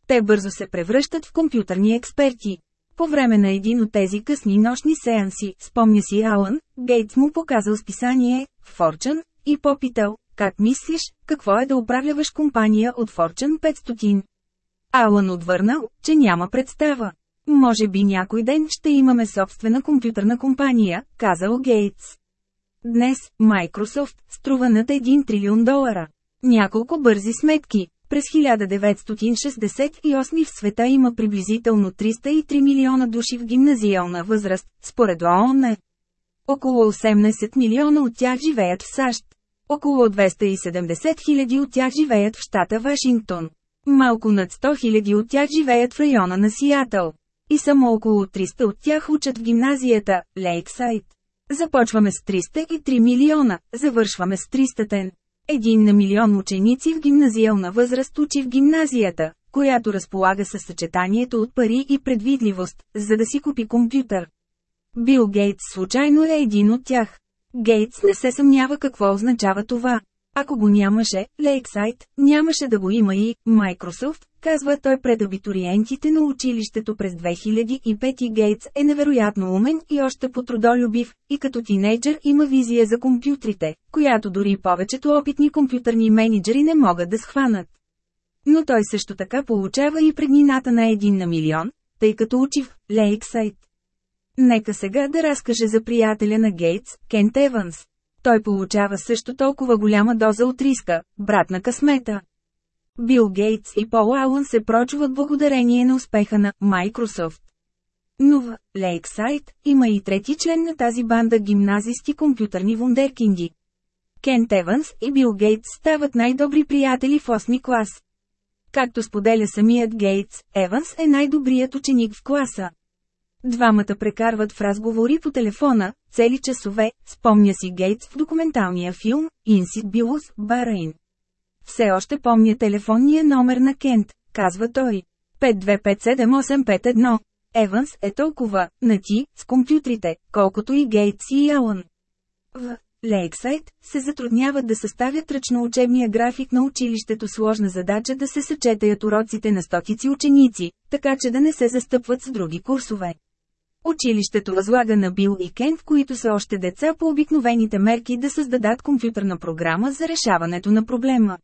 Те бързо се превръщат в компютърни експерти. По време на един от тези късни нощни сеанси, спомня си Алън, Гейтс му показал списание, Fortune, и попитал, как мислиш, какво е да управляваш компания от Fortune 500? Алън отвърнал, че няма представа. Може би някой ден ще имаме собствена компютърна компания, казал Гейтс. Днес, Microsoft струва над 1 трилион долара. Няколко бързи сметки. През 1968 в света има приблизително 303 милиона души в гимназиална възраст, според ООН. Около 18 милиона от тях живеят в САЩ. Около 270 хиляди от тях живеят в щата Вашингтон. Малко над 100 хиляди от тях живеят в района на Сиатъл. И само около 300 от тях учат в гимназията, Лейксайд. Започваме с 303 милиона, завършваме с 300-тен. Един на милион ученици в гимназиална възраст учи в гимназията, която разполага със съчетанието от пари и предвидливост, за да си купи компютър. Бил Гейтс случайно е един от тях. Гейтс не се съмнява какво означава това. Ако го нямаше, Lakeside, нямаше да го има и Microsoft, казва той пред абитуриентите на училището през 2005 Гейтс е невероятно умен и още по-трудолюбив, и като тинейджър има визия за компютрите, която дори повечето опитни компютърни менеджери не могат да схванат. Но той също така получава и преднината на един на милион, тъй като учи в Lakeside. Нека сега да разкаже за приятеля на Гейтс, Кент Еванс. Той получава също толкова голяма доза от риска, брат на късмета. Бил Гейтс и Пол Алън се прочуват благодарение на успеха на Microsoft. Но в Лейксайд има и трети член на тази банда гимназисти компютърни вундеркинди. Кент Еванс и Бил Гейтс стават най-добри приятели в 8 клас. Както споделя самият Гейтс, Еванс е най-добрият ученик в класа. Двамата прекарват в разговори по телефона, цели часове, спомня си Гейтс в документалния филм «Инсид Билус, Барейн». Все още помня телефонния номер на Кент, казва той. 525781. Еванс е толкова, на ти, с компютрите, колкото и Гейтс и Алън. В Лейксайд се затрудняват да съставят ръчно учебния график на училището сложна задача да се съчетаят уроците на стотици ученици, така че да не се застъпват с други курсове. Училището възлага на Бил и Кен, в които са още деца по обикновените мерки да създадат компютърна програма за решаването на проблема.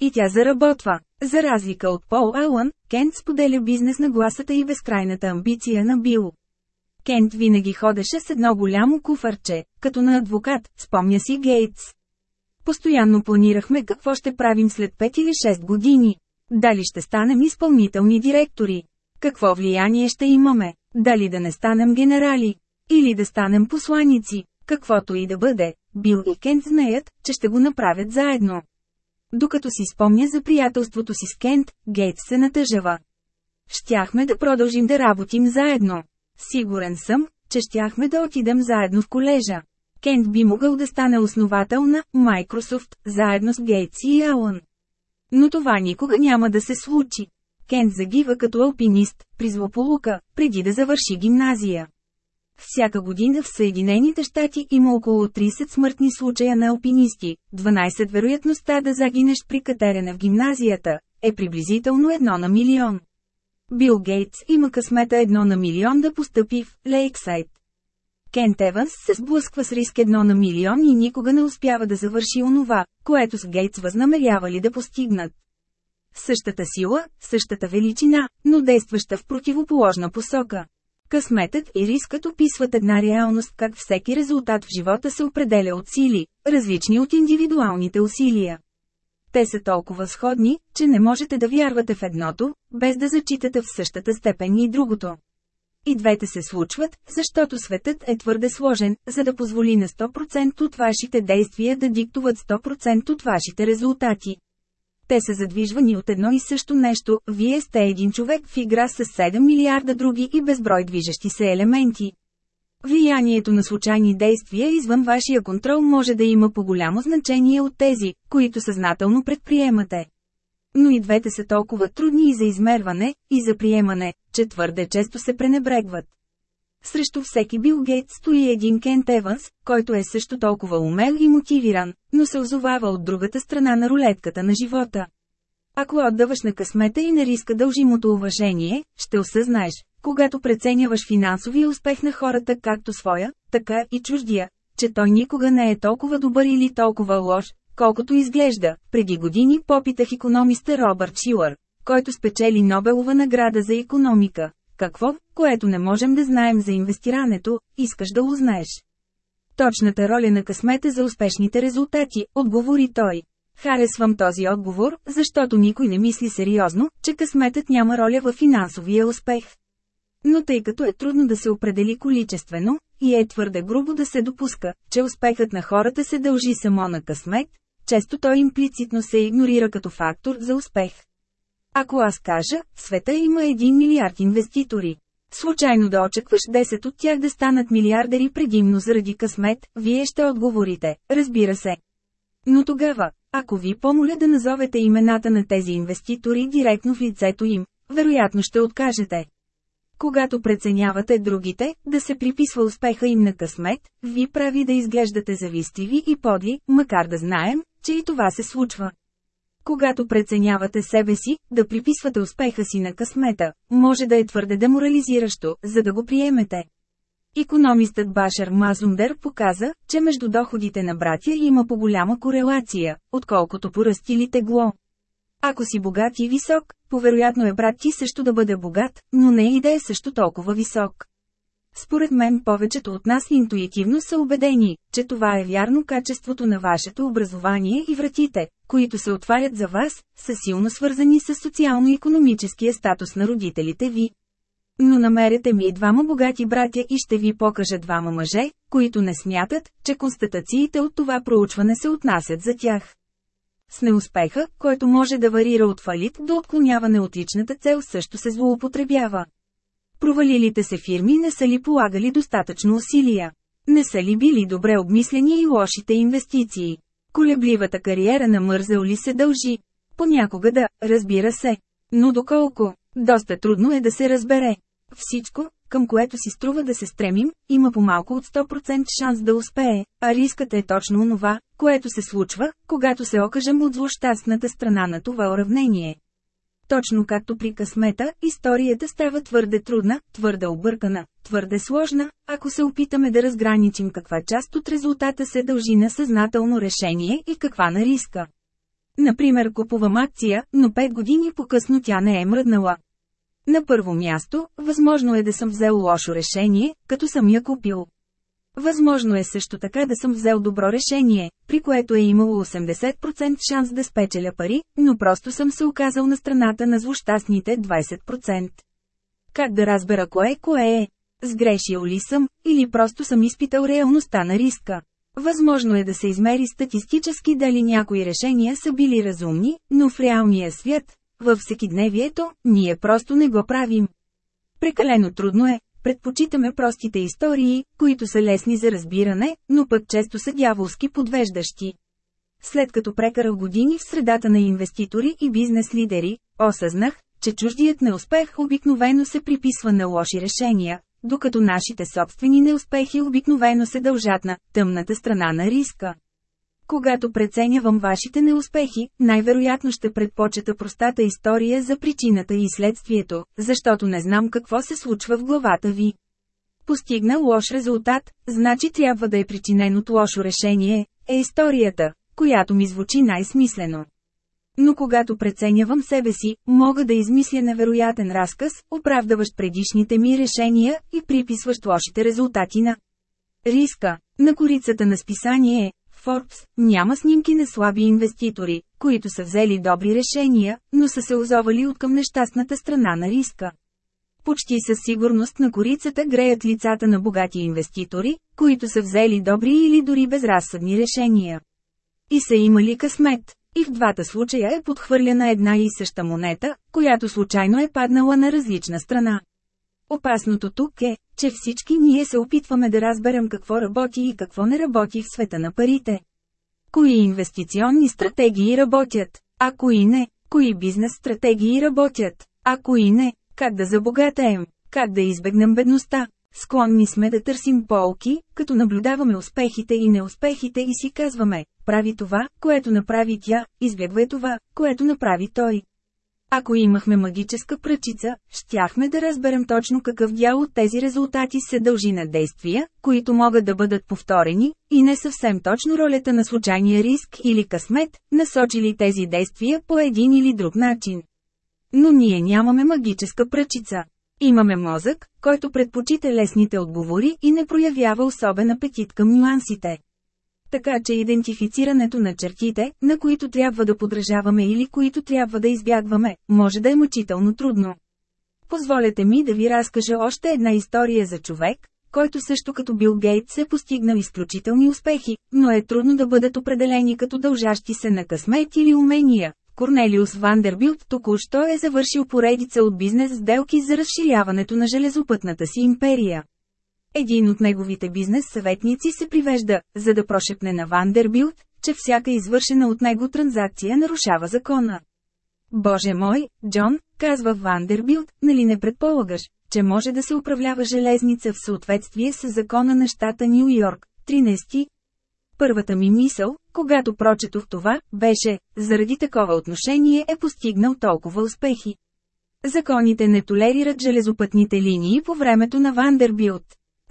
И тя заработва. За разлика от Пол Алън, Кент споделя бизнес на гласата и безкрайната амбиция на Бил. Кент винаги ходеше с едно голямо куфарче, като на адвокат, спомня си Гейтс. Постоянно планирахме какво ще правим след 5 или 6 години. Дали ще станем изпълнителни директори. Какво влияние ще имаме? Дали да не станем генерали? Или да станем посланици? Каквото и да бъде, Бил и Кент знаят, че ще го направят заедно. Докато си спомня за приятелството си с Кент, Гейт се натъжава. Щяхме да продължим да работим заедно. Сигурен съм, че щяхме да отидем заедно в колежа. Кент би могъл да стане основател на Microsoft, заедно с Гейтс и Алън. Но това никога няма да се случи. Кент загива като алпинист, при злополука, преди да завърши гимназия. Всяка година в Съединените щати има около 30 смъртни случая на алпинисти, 12 вероятността да загинеш при катерене в гимназията, е приблизително едно на милион. Бил Гейтс има късмета едно на милион да постъпи в Лейксайд. Кент Еванс се сблъсква с риск едно на милион и никога не успява да завърши онова, което с Гейтс възнамерявали да постигнат. Същата сила, същата величина, но действаща в противоположна посока. Късметът и рискът описват една реалност как всеки резултат в живота се определя от сили, различни от индивидуалните усилия. Те са толкова сходни, че не можете да вярвате в едното, без да зачитате в същата степен и другото. И двете се случват, защото светът е твърде сложен, за да позволи на 100% от вашите действия да диктуват 100% от вашите резултати. Те са задвижвани от едно и също нещо, вие сте един човек в игра с 7 милиарда други и безброй движещи се елементи. Влиянието на случайни действия извън вашия контрол може да има по-голямо значение от тези, които съзнателно предприемате. Но и двете са толкова трудни и за измерване, и за приемане, че твърде често се пренебрегват. Срещу всеки Бил Гейт стои един Кент Еванс, който е също толкова умел и мотивиран, но се озовава от другата страна на рулетката на живота. Ако отдаваш на късмета и на риска дължимото уважение, ще осъзнаеш, когато преценяваш финансовия успех на хората както своя, така и чуждия, че той никога не е толкова добър или толкова лош, колкото изглежда. Преди години попитах економиста Робърт Шилър, който спечели Нобелова награда за економика. Какво, което не можем да знаем за инвестирането, искаш да узнаеш? Точната роля на късмета за успешните резултати, отговори той. Харесвам този отговор, защото никой не мисли сериозно, че късметът няма роля в финансовия успех. Но тъй като е трудно да се определи количествено, и е твърде грубо да се допуска, че успехът на хората се дължи само на късмет, често той имплицитно се игнорира като фактор за успех. Ако аз кажа, света има 1 милиард инвеститори. Случайно да очакваш 10 от тях да станат милиардери предимно заради късмет, вие ще отговорите, разбира се. Но тогава, ако ви помоля да назовете имената на тези инвеститори директно в лицето им, вероятно ще откажете. Когато преценявате другите, да се приписва успеха им на късмет, ви прави да изглеждате завистиви и подли, макар да знаем, че и това се случва. Когато преценявате себе си, да приписвате успеха си на късмета, може да е твърде деморализиращо, за да го приемете. Икономистът Башер Мазундер показа, че между доходите на братя има по-голяма корелация, отколкото по растили тегло. Ако си богат и висок, повероятно е брат ти също да бъде богат, но не и да е също толкова висок. Според мен повечето от нас интуитивно са убедени, че това е вярно качеството на вашето образование и вратите, които се отварят за вас, са силно свързани с социално-економическия статус на родителите ви. Но намерете ми и двама богати братя и ще ви покажа двама мъже, които не смятат, че констатациите от това проучване се отнасят за тях. С неуспеха, който може да варира от фалит до отклоняване от личната цел също се злоупотребява. Провалилите се фирми не са ли полагали достатъчно усилия? Не са ли били добре обмислени и лошите инвестиции? Колебливата кариера на Мързел ли се дължи? Понякога да, разбира се. Но доколко? Доста трудно е да се разбере. Всичко, към което си струва да се стремим, има по-малко от 100% шанс да успее, а рискът е точно онова, което се случва, когато се окажем от злощастната страна на това уравнение. Точно както при късмета, историята става твърде трудна, твърде объркана, твърде сложна, ако се опитаме да разграничим каква част от резултата се дължи на съзнателно решение и каква на риска. Например купувам акция, но 5 години по-късно тя не е мръднала. На първо място, възможно е да съм взел лошо решение, като съм я купил. Възможно е също така да съм взел добро решение, при което е имало 80% шанс да спечеля пари, но просто съм се оказал на страната на злощастните 20%. Как да разбера кое кое е? Сгрешил ли съм, или просто съм изпитал реалността на риска? Възможно е да се измери статистически дали някои решения са били разумни, но в реалния свят, във всекидневието, ние просто не го правим. Прекалено трудно е, предпочитаме простите истории, които са лесни за разбиране, но пък често са дяволски подвеждащи. След като прекарах години в средата на инвеститори и бизнес лидери, осъзнах, че чуждият неуспех обикновено се приписва на лоши решения, докато нашите собствени неуспехи обикновено се дължат на тъмната страна на риска. Когато преценявам вашите неуспехи, най-вероятно ще предпочета простата история за причината и следствието, защото не знам какво се случва в главата ви. Постигна лош резултат, значи трябва да е причиненото лошо решение, е историята, която ми звучи най-смислено. Но когато преценявам себе си, мога да измисля невероятен разказ, оправдаващ предишните ми решения и приписващ лошите резултати на риска. На корицата на списание е Forbes няма снимки на слаби инвеститори, които са взели добри решения, но са се озовали от към нещастната страна на риска. почти със сигурност на корицата греят лицата на богати инвеститори, които са взели добри или дори безразсъдни решения. И са имали късмет. И в двата случая е подхвърляна една и съща монета, която случайно е паднала на различна страна. Опасното тук е, че всички ние се опитваме да разберем какво работи и какво не работи в света на парите. Кои инвестиционни стратегии работят, а кои не, кои бизнес стратегии работят, а кои не, как да забогатеем, как да избегнем бедността. Склонни сме да търсим полки, като наблюдаваме успехите и неуспехите и си казваме, прави това, което направи тя, избягва това, което направи той. Ако имахме магическа пръчица, щяхме да разберем точно какъв дял от тези резултати се дължи на действия, които могат да бъдат повторени, и не съвсем точно ролята на случайния риск или късмет, насочили тези действия по един или друг начин. Но ние нямаме магическа пръчица. Имаме мозък, който предпочита лесните отговори и не проявява особен апетит към нюансите. Така че идентифицирането на чертите, на които трябва да подражаваме или които трябва да избягваме, може да е мъчително трудно. Позволете ми да ви разкажа още една история за човек, който също като Бил Гейтс е постигнал изключителни успехи, но е трудно да бъдат определени като дължащи се на късмет или умения. Корнелиус Вандербилт току-що е завършил поредица от бизнес сделки за разширяването на железопътната си империя. Един от неговите бизнес съветници се привежда, за да прошепне на Вандербилт, че всяка извършена от него транзакция нарушава закона. Боже мой, Джон, казва Вандербилт, нали не предполагаш, че може да се управлява железница в съответствие с закона на щата Нью Йорк, 13. Първата ми мисъл, когато прочетох това, беше, заради такова отношение е постигнал толкова успехи. Законите не толерират железопътните линии по времето на Вандербилт.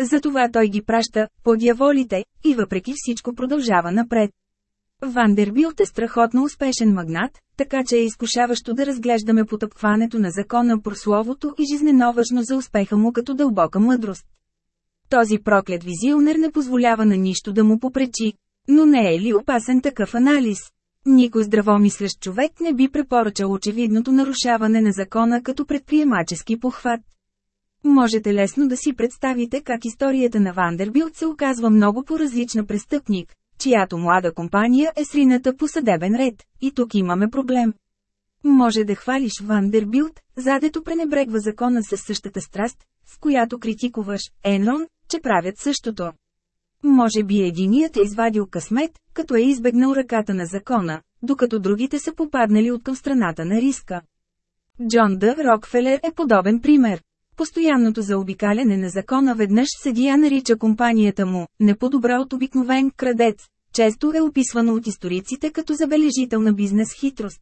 Затова той ги праща, по дяволите, и въпреки всичко продължава напред. Вандербилт е страхотно успешен магнат, така че е изкушаващо да разглеждаме потъпкването на закона прословото и жизненоважно за успеха му като дълбока мъдрост. Този проклет визионер не позволява на нищо да му попречи. Но не е ли опасен такъв анализ? Никой здравомислещ човек не би препоръчал очевидното нарушаване на закона като предприемачески похват. Можете лесно да си представите как историята на Вандербилт се оказва много по-различна престъпник, чиято млада компания е срината по съдебен ред, и тук имаме проблем. Може да хвалиш Вандербилт, задето пренебрегва закона със същата страст, с която критикуваш Енлон, че правят същото. Може би единият е извадил късмет, като е избегнал ръката на закона, докато другите са попаднали от към страната на риска. Джон Д. Рокфелер е подобен пример. Постоянното заобикаляне на закона веднъж съдия нарича компанията му «не по-добра от обикновен крадец», често е описвано от историците като забележителна бизнес хитрост.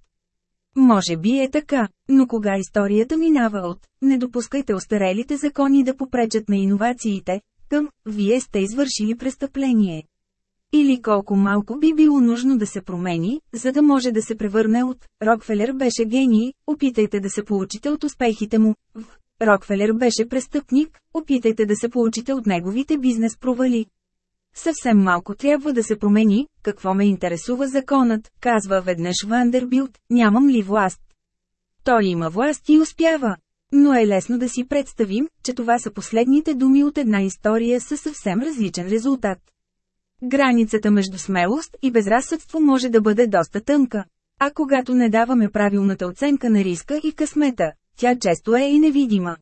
Може би е така, но кога историята минава от «не допускайте остарелите закони да попречат на иновациите», към «вие сте извършили престъпление». Или колко малко би било нужно да се промени, за да може да се превърне от «Рокфелер беше гений, опитайте да се получите от успехите му» в Рокфелер беше престъпник, опитайте да се получите от неговите бизнес провали. Съвсем малко трябва да се промени, какво ме интересува законът, казва веднъж Вандербилт, нямам ли власт. Той има власт и успява. Но е лесно да си представим, че това са последните думи от една история със съвсем различен резултат. Границата между смелост и безразсъдство може да бъде доста тънка. А когато не даваме правилната оценка на риска и късмета, тя често е и невидима.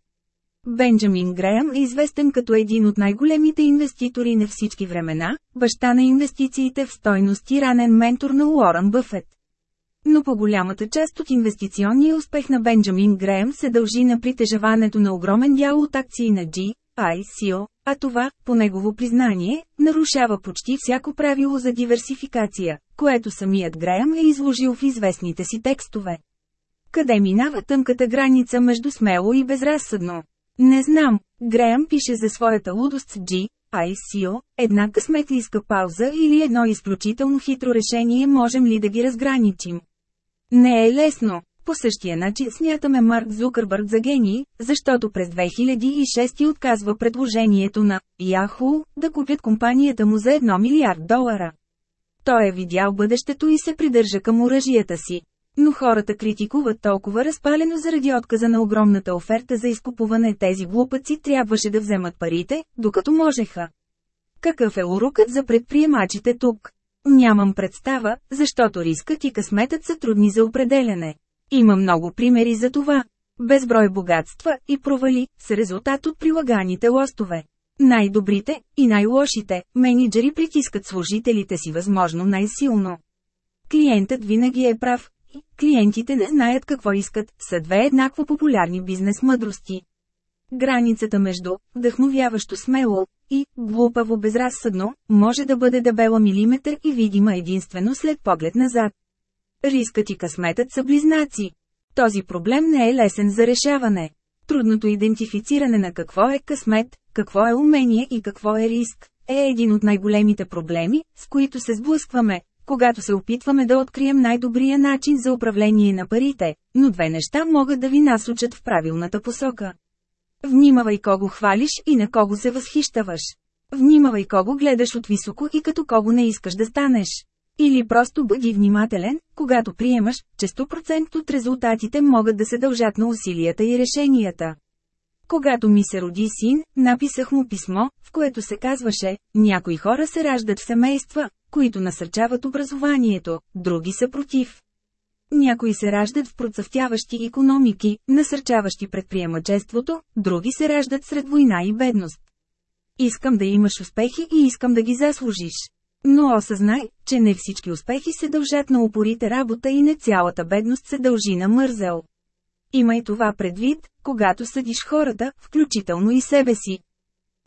Бенджамин Греъм е известен като един от най-големите инвеститори на всички времена, баща на инвестициите в стойност и ранен ментор на Уорън Бъфет. Но по-голямата част от инвестиционния успех на Бенджамин Греъм се дължи на притежаването на огромен дял от акции на G, ICO, а това, по негово признание, нарушава почти всяко правило за диверсификация, което самият Греъм е изложил в известните си текстове. Къде минава тънката граница между смело и безразсъдно? Не знам. Греъм пише за своята лудост с G, ICO, една късметлиска пауза или едно изключително хитро решение можем ли да ги разграничим? Не е лесно. По същия начин смятаме Марк Зукърбърг за гений, защото през 2006 отказва предложението на Yahoo да купят компанията му за 1 милиард долара. Той е видял бъдещето и се придържа към оръжията си. Но хората критикуват толкова разпалено заради отказа на огромната оферта за изкупуване тези глупаци трябваше да вземат парите, докато можеха. Какъв е урокът за предприемачите тук? Нямам представа, защото рискът и късметът са трудни за определене. Има много примери за това. Безброй богатства и провали са резултат от прилаганите лостове. Най-добрите и най-лошите менеджери притискат служителите си възможно най-силно. Клиентът винаги е прав, клиентите не знаят какво искат, са две еднакво популярни бизнес мъдрости. Границата между вдъхновяващо смело и глупаво безразсъдно може да бъде дебела милиметър и видима единствено след поглед назад. Рискът и късметът са близнаци. Този проблем не е лесен за решаване. Трудното идентифициране на какво е късмет, какво е умение и какво е риск, е един от най-големите проблеми, с които се сблъскваме, когато се опитваме да открием най-добрия начин за управление на парите, но две неща могат да ви насочат в правилната посока. Внимавай кого хвалиш и на кого се възхищаваш. Внимавай кого гледаш от високо и като кого не искаш да станеш. Или просто бъди внимателен, когато приемаш, че 100% от резултатите могат да се дължат на усилията и решенията. Когато ми се роди син, написах му писмо, в което се казваше, някои хора се раждат в семейства, които насърчават образованието, други са против. Някои се раждат в процъфтяващи економики, насърчаващи предприемачеството, други се раждат сред война и бедност. Искам да имаш успехи и искам да ги заслужиш. Но осъзнай, че не всички успехи се дължат на упорите работа и не цялата бедност се дължи на мързел. Имай това предвид, когато съдиш хората, включително и себе си.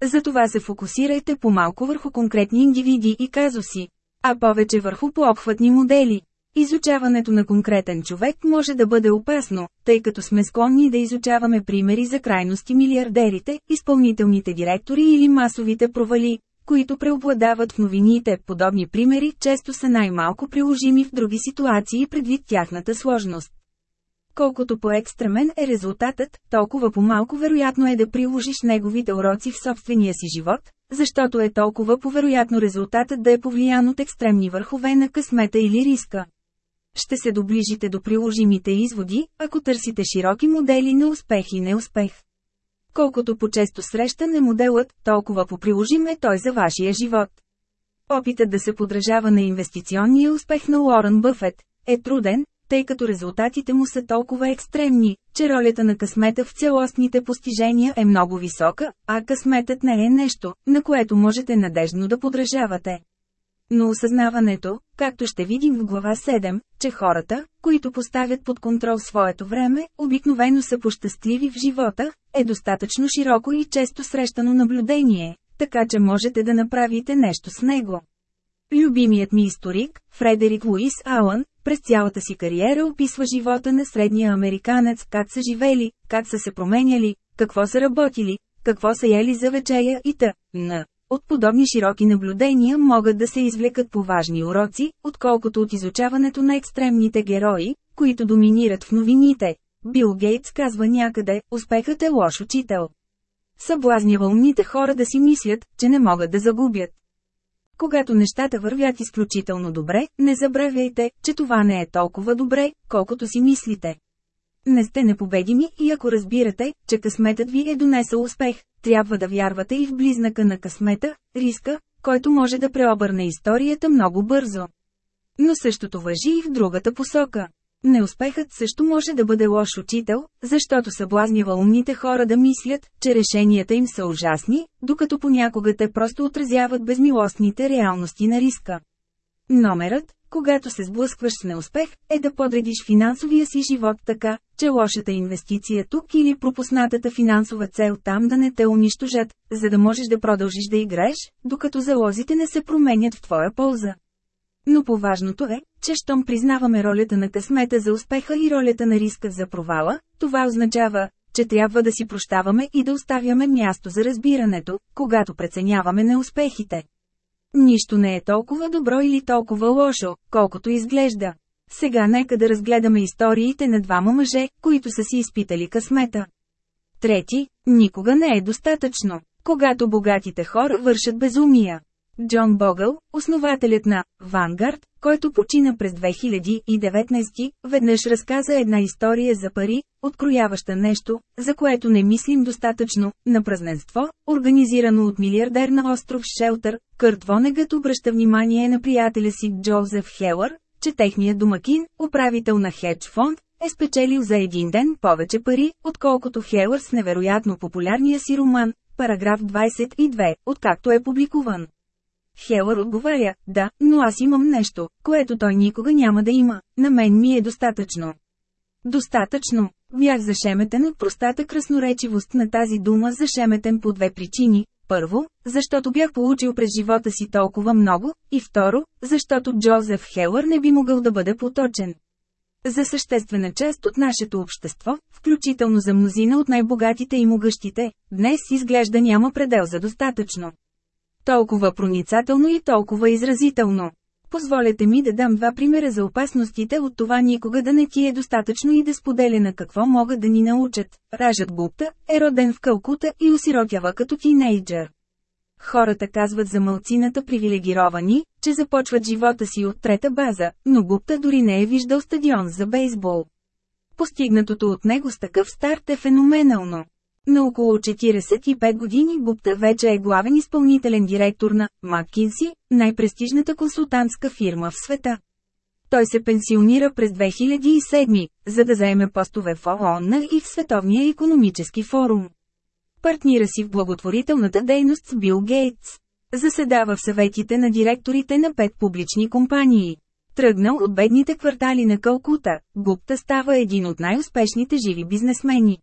Затова се фокусирайте по-малко върху конкретни индивиди и казуси, а повече върху пообхватни модели. Изучаването на конкретен човек може да бъде опасно, тъй като сме склонни да изучаваме примери за крайности милиардерите, изпълнителните директори или масовите провали, които преобладават в новините. Подобни примери често са най-малко приложими в други ситуации предвид тяхната сложност. Колкото по-екстремен е резултатът, толкова по-малко вероятно е да приложиш неговите уроци в собствения си живот, защото е толкова по-вероятно резултатът да е повлиян от екстремни върхове на късмета или риска. Ще се доближите до приложимите изводи, ако търсите широки модели на успех и неуспех. Колкото по-често срещан е моделът, толкова по-приложим е той за вашия живот. Опитът да се подражава на инвестиционния успех на Уорън Бъфет е труден, тъй като резултатите му са толкова екстремни, че ролята на късмета в целостните постижения е много висока, а късметът не е нещо, на което можете надежно да подражавате. Но осъзнаването, както ще видим в глава 7, че хората, които поставят под контрол своето време, обикновено са пощастливи в живота, е достатъчно широко и често срещано наблюдение, така че можете да направите нещо с него. Любимият ми историк, Фредерик Луис Алън, през цялата си кариера описва живота на средния американец, как са живели, как са се променяли, какво са работили, какво са яли за вечеря и т.н. От подобни широки наблюдения могат да се извлекат поважни уроци, отколкото от изучаването на екстремните герои, които доминират в новините. Бил Гейтс казва някъде, успехът е лош учител. Съблазнява умните хора да си мислят, че не могат да загубят. Когато нещата вървят изключително добре, не забравяйте, че това не е толкова добре, колкото си мислите. Не сте непобедими и ако разбирате, че късметът ви е донесъл успех, трябва да вярвате и в близнака на късмета, риска, който може да преобърне историята много бързо. Но същото въжи и в другата посока. Неуспехът също може да бъде лош учител, защото съблазнява умните хора да мислят, че решенията им са ужасни, докато понякога те просто отразяват безмилостните реалности на риска. Номерът, когато се сблъскваш с неуспех, е да подредиш финансовия си живот така, че лошата инвестиция тук или пропуснатата финансова цел там да не те унищожат, за да можеш да продължиш да играеш, докато залозите не се променят в твоя полза. Но поважното е, че щом признаваме ролята на късмета за успеха и ролята на риска за провала, това означава, че трябва да си прощаваме и да оставяме място за разбирането, когато преценяваме неуспехите. Нищо не е толкова добро или толкова лошо, колкото изглежда. Сега нека да разгледаме историите на двама мъже, които са си изпитали късмета. Трети, никога не е достатъчно, когато богатите хора вършат безумия. Джон Богъл, основателят на Vanguard, който почина през 2019, веднъж разказа една история за пари, открояваща нещо, за което не мислим достатъчно, на празненство, организирано от милиардер на остров Шелтър, Кърт Вонегът обръща внимание на приятеля си Джозеф Хелър, че техният домакин, управител на хедж фонд, е спечелил за един ден повече пари, отколкото Хелър с невероятно популярния си роман, параграф 22, откакто е публикуван. Хелър отговаря, да, но аз имам нещо, което той никога няма да има, на мен ми е достатъчно. Достатъчно. Бях зашеметен от простата красноречивост на тази дума зашеметен по две причини. Първо, защото бях получил през живота си толкова много, и второ, защото Джозеф Хелър не би могъл да бъде поточен. За съществена част от нашето общество, включително за мнозина от най-богатите и могъщите, днес изглежда няма предел за достатъчно. Толкова проницателно и толкова изразително. Позволете ми да дам два примера за опасностите от това никога да не ти е достатъчно и да споделя на какво могат да ни научат. Ражът Гупта е роден в Калкута и осиротява като тинейджър. Хората казват за мълцината привилегировани, че започват живота си от трета база, но Гупта дори не е виждал стадион за бейсбол. Постигнатото от него с такъв старт е феноменално. На около 45 години Гупта вече е главен изпълнителен директор на McKinsey, най-престижната консултантска фирма в света. Той се пенсионира през 2007, за да заеме постове в ООН и в Световния економически форум. Партнира си в благотворителната дейност с Бил Гейтс. Заседава в съветите на директорите на пет публични компании. Тръгнал от бедните квартали на Калкута, Гупта става един от най-успешните живи бизнесмени.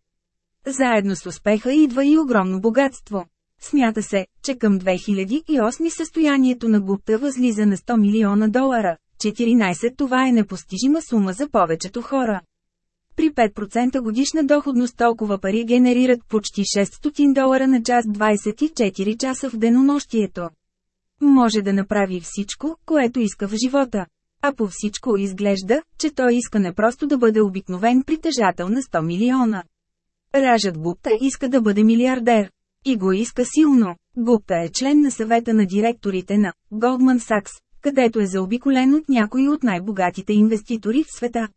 Заедно с успеха идва и огромно богатство. Смята се, че към 2008 състоянието на Гупта възлиза на 100 милиона долара. 14 това е непостижима сума за повечето хора. При 5% годишна доходност толкова пари генерират почти 600 долара на час 24 часа в денонощието. Може да направи всичко, което иска в живота. А по всичко изглежда, че той иска не просто да бъде обикновен притежател на 100 милиона. Ражът Гупта иска да бъде милиардер. И го иска силно. Гупта е член на съвета на директорите на Goldman Sachs, където е заобиколен от някои от най-богатите инвеститори в света.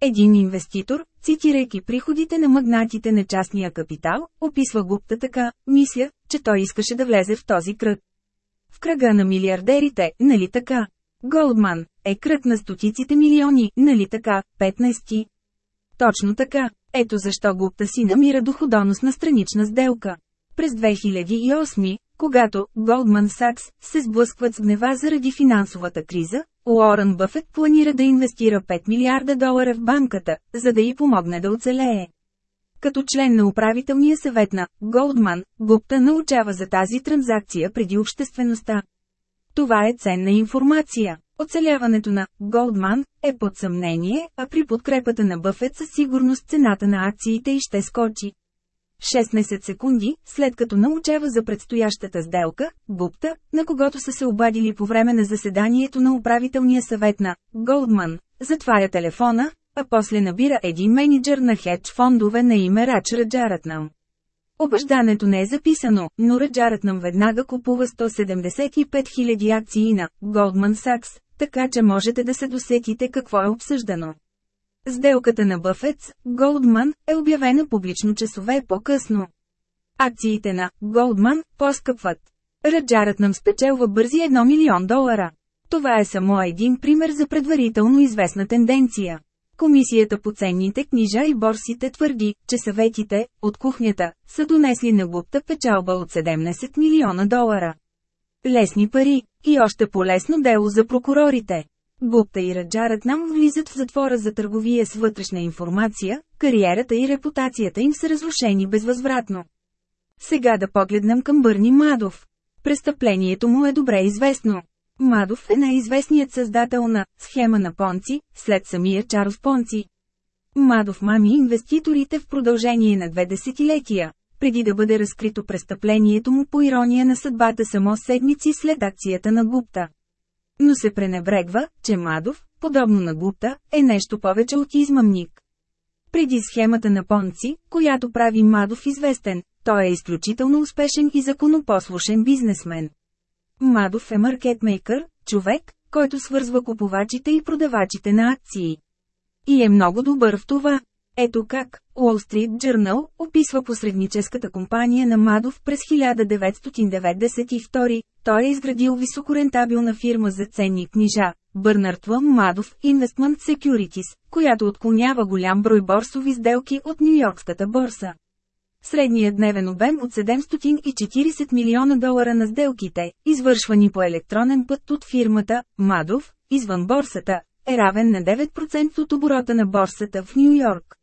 Един инвеститор, цитирайки приходите на магнатите на частния капитал, описва Гупта така, мисля, че той искаше да влезе в този кръг. В кръга на милиардерите, нали така? Голдман е кръг на стотиците милиони, нали така, 15. Точно така. Ето защо Гупта си намира доходоносна странична сделка. През 2008, когато Goldman Sachs се сблъскват с гнева заради финансовата криза, Уорън Бъфет планира да инвестира 5 милиарда долара в банката, за да й помогне да оцелее. Като член на управителния съвет на Goldman, Гупта научава за тази транзакция преди обществеността. Това е ценна информация. Оцеляването на Goldman е под съмнение, а при подкрепата на Бъфет със сигурност цената на акциите и ще скочи. 16 секунди, след като научава за предстоящата сделка, Гупта, на когото са се обадили по време на заседанието на управителния съвет на Goldman, затваря телефона, а после набира един менеджер на хедж фондове на име Рач Раджаратнам. Обаждането не е записано, но Раджаратнам веднага купува 175 000 акции на Goldman Sachs, така че можете да се досетите какво е обсъждано. Сделката на Бъфец, Голдман, е обявена публично часове по-късно. Акциите на Голдман поскъпват. Раджарът нам спечелва бързи 1 милион долара. Това е само един пример за предварително известна тенденция. Комисията по ценните книжа и борсите твърди, че съветите, от кухнята, са донесли на гупта печалба от 17 милиона долара. Лесни пари, и още по-лесно дело за прокурорите. Гупта и Раджарът нам влизат в затвора за търговия с вътрешна информация, кариерата и репутацията им са разрушени безвъзвратно. Сега да погледнем към Бърни Мадов. Престъплението му е добре известно. Мадов е най-известният създател на «Схема на Понци», след самия Чарлз Понци. Мадов мами инвеститорите в продължение на две десетилетия, преди да бъде разкрито престъплението му по ирония на съдбата само седмици след акцията на Гупта. Но се пренебрегва, че Мадов, подобно на Гупта, е нещо повече от измамник. Преди схемата на Понци, която прави Мадов известен, той е изключително успешен и законопослушен бизнесмен. Мадов е маркетмейкър, човек, който свързва купувачите и продавачите на акции. И е много добър в това. Ето как, Wall Street Journal описва посредническата компания на Мадов през 1992. Той е изградил високорентабилна фирма за ценни книжа, Бърнард Лъм Мадов Investment Securities, която отклонява голям брой борсови сделки от Нью-Йоркската борса. Средният дневен обем от 740 милиона долара на сделките, извършвани по електронен път от фирмата Мадов, извън борсата, е равен на 9% от оборота на борсата в Нью Йорк.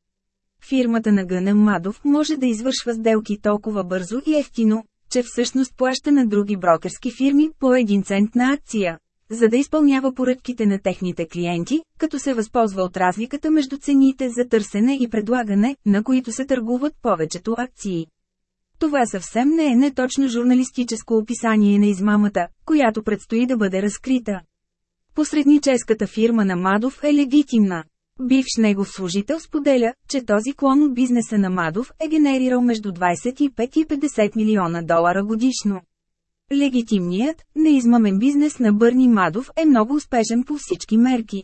Фирмата на Гъна Мадов може да извършва сделки толкова бързо и ефтино, че всъщност плаща на други брокерски фирми по 1 цент на акция, за да изпълнява поръчките на техните клиенти, като се възползва от разликата между цените за търсене и предлагане, на които се търгуват повечето акции. Това съвсем не е неточно журналистическо описание на измамата, която предстои да бъде разкрита. Посредническата фирма на Мадов е легитимна. Бивш негов служител споделя, че този клон от бизнеса на Мадов е генерирал между 25 и 50 милиона долара годишно. Легитимният, неизмамен бизнес на Бърни Мадов е много успешен по всички мерки.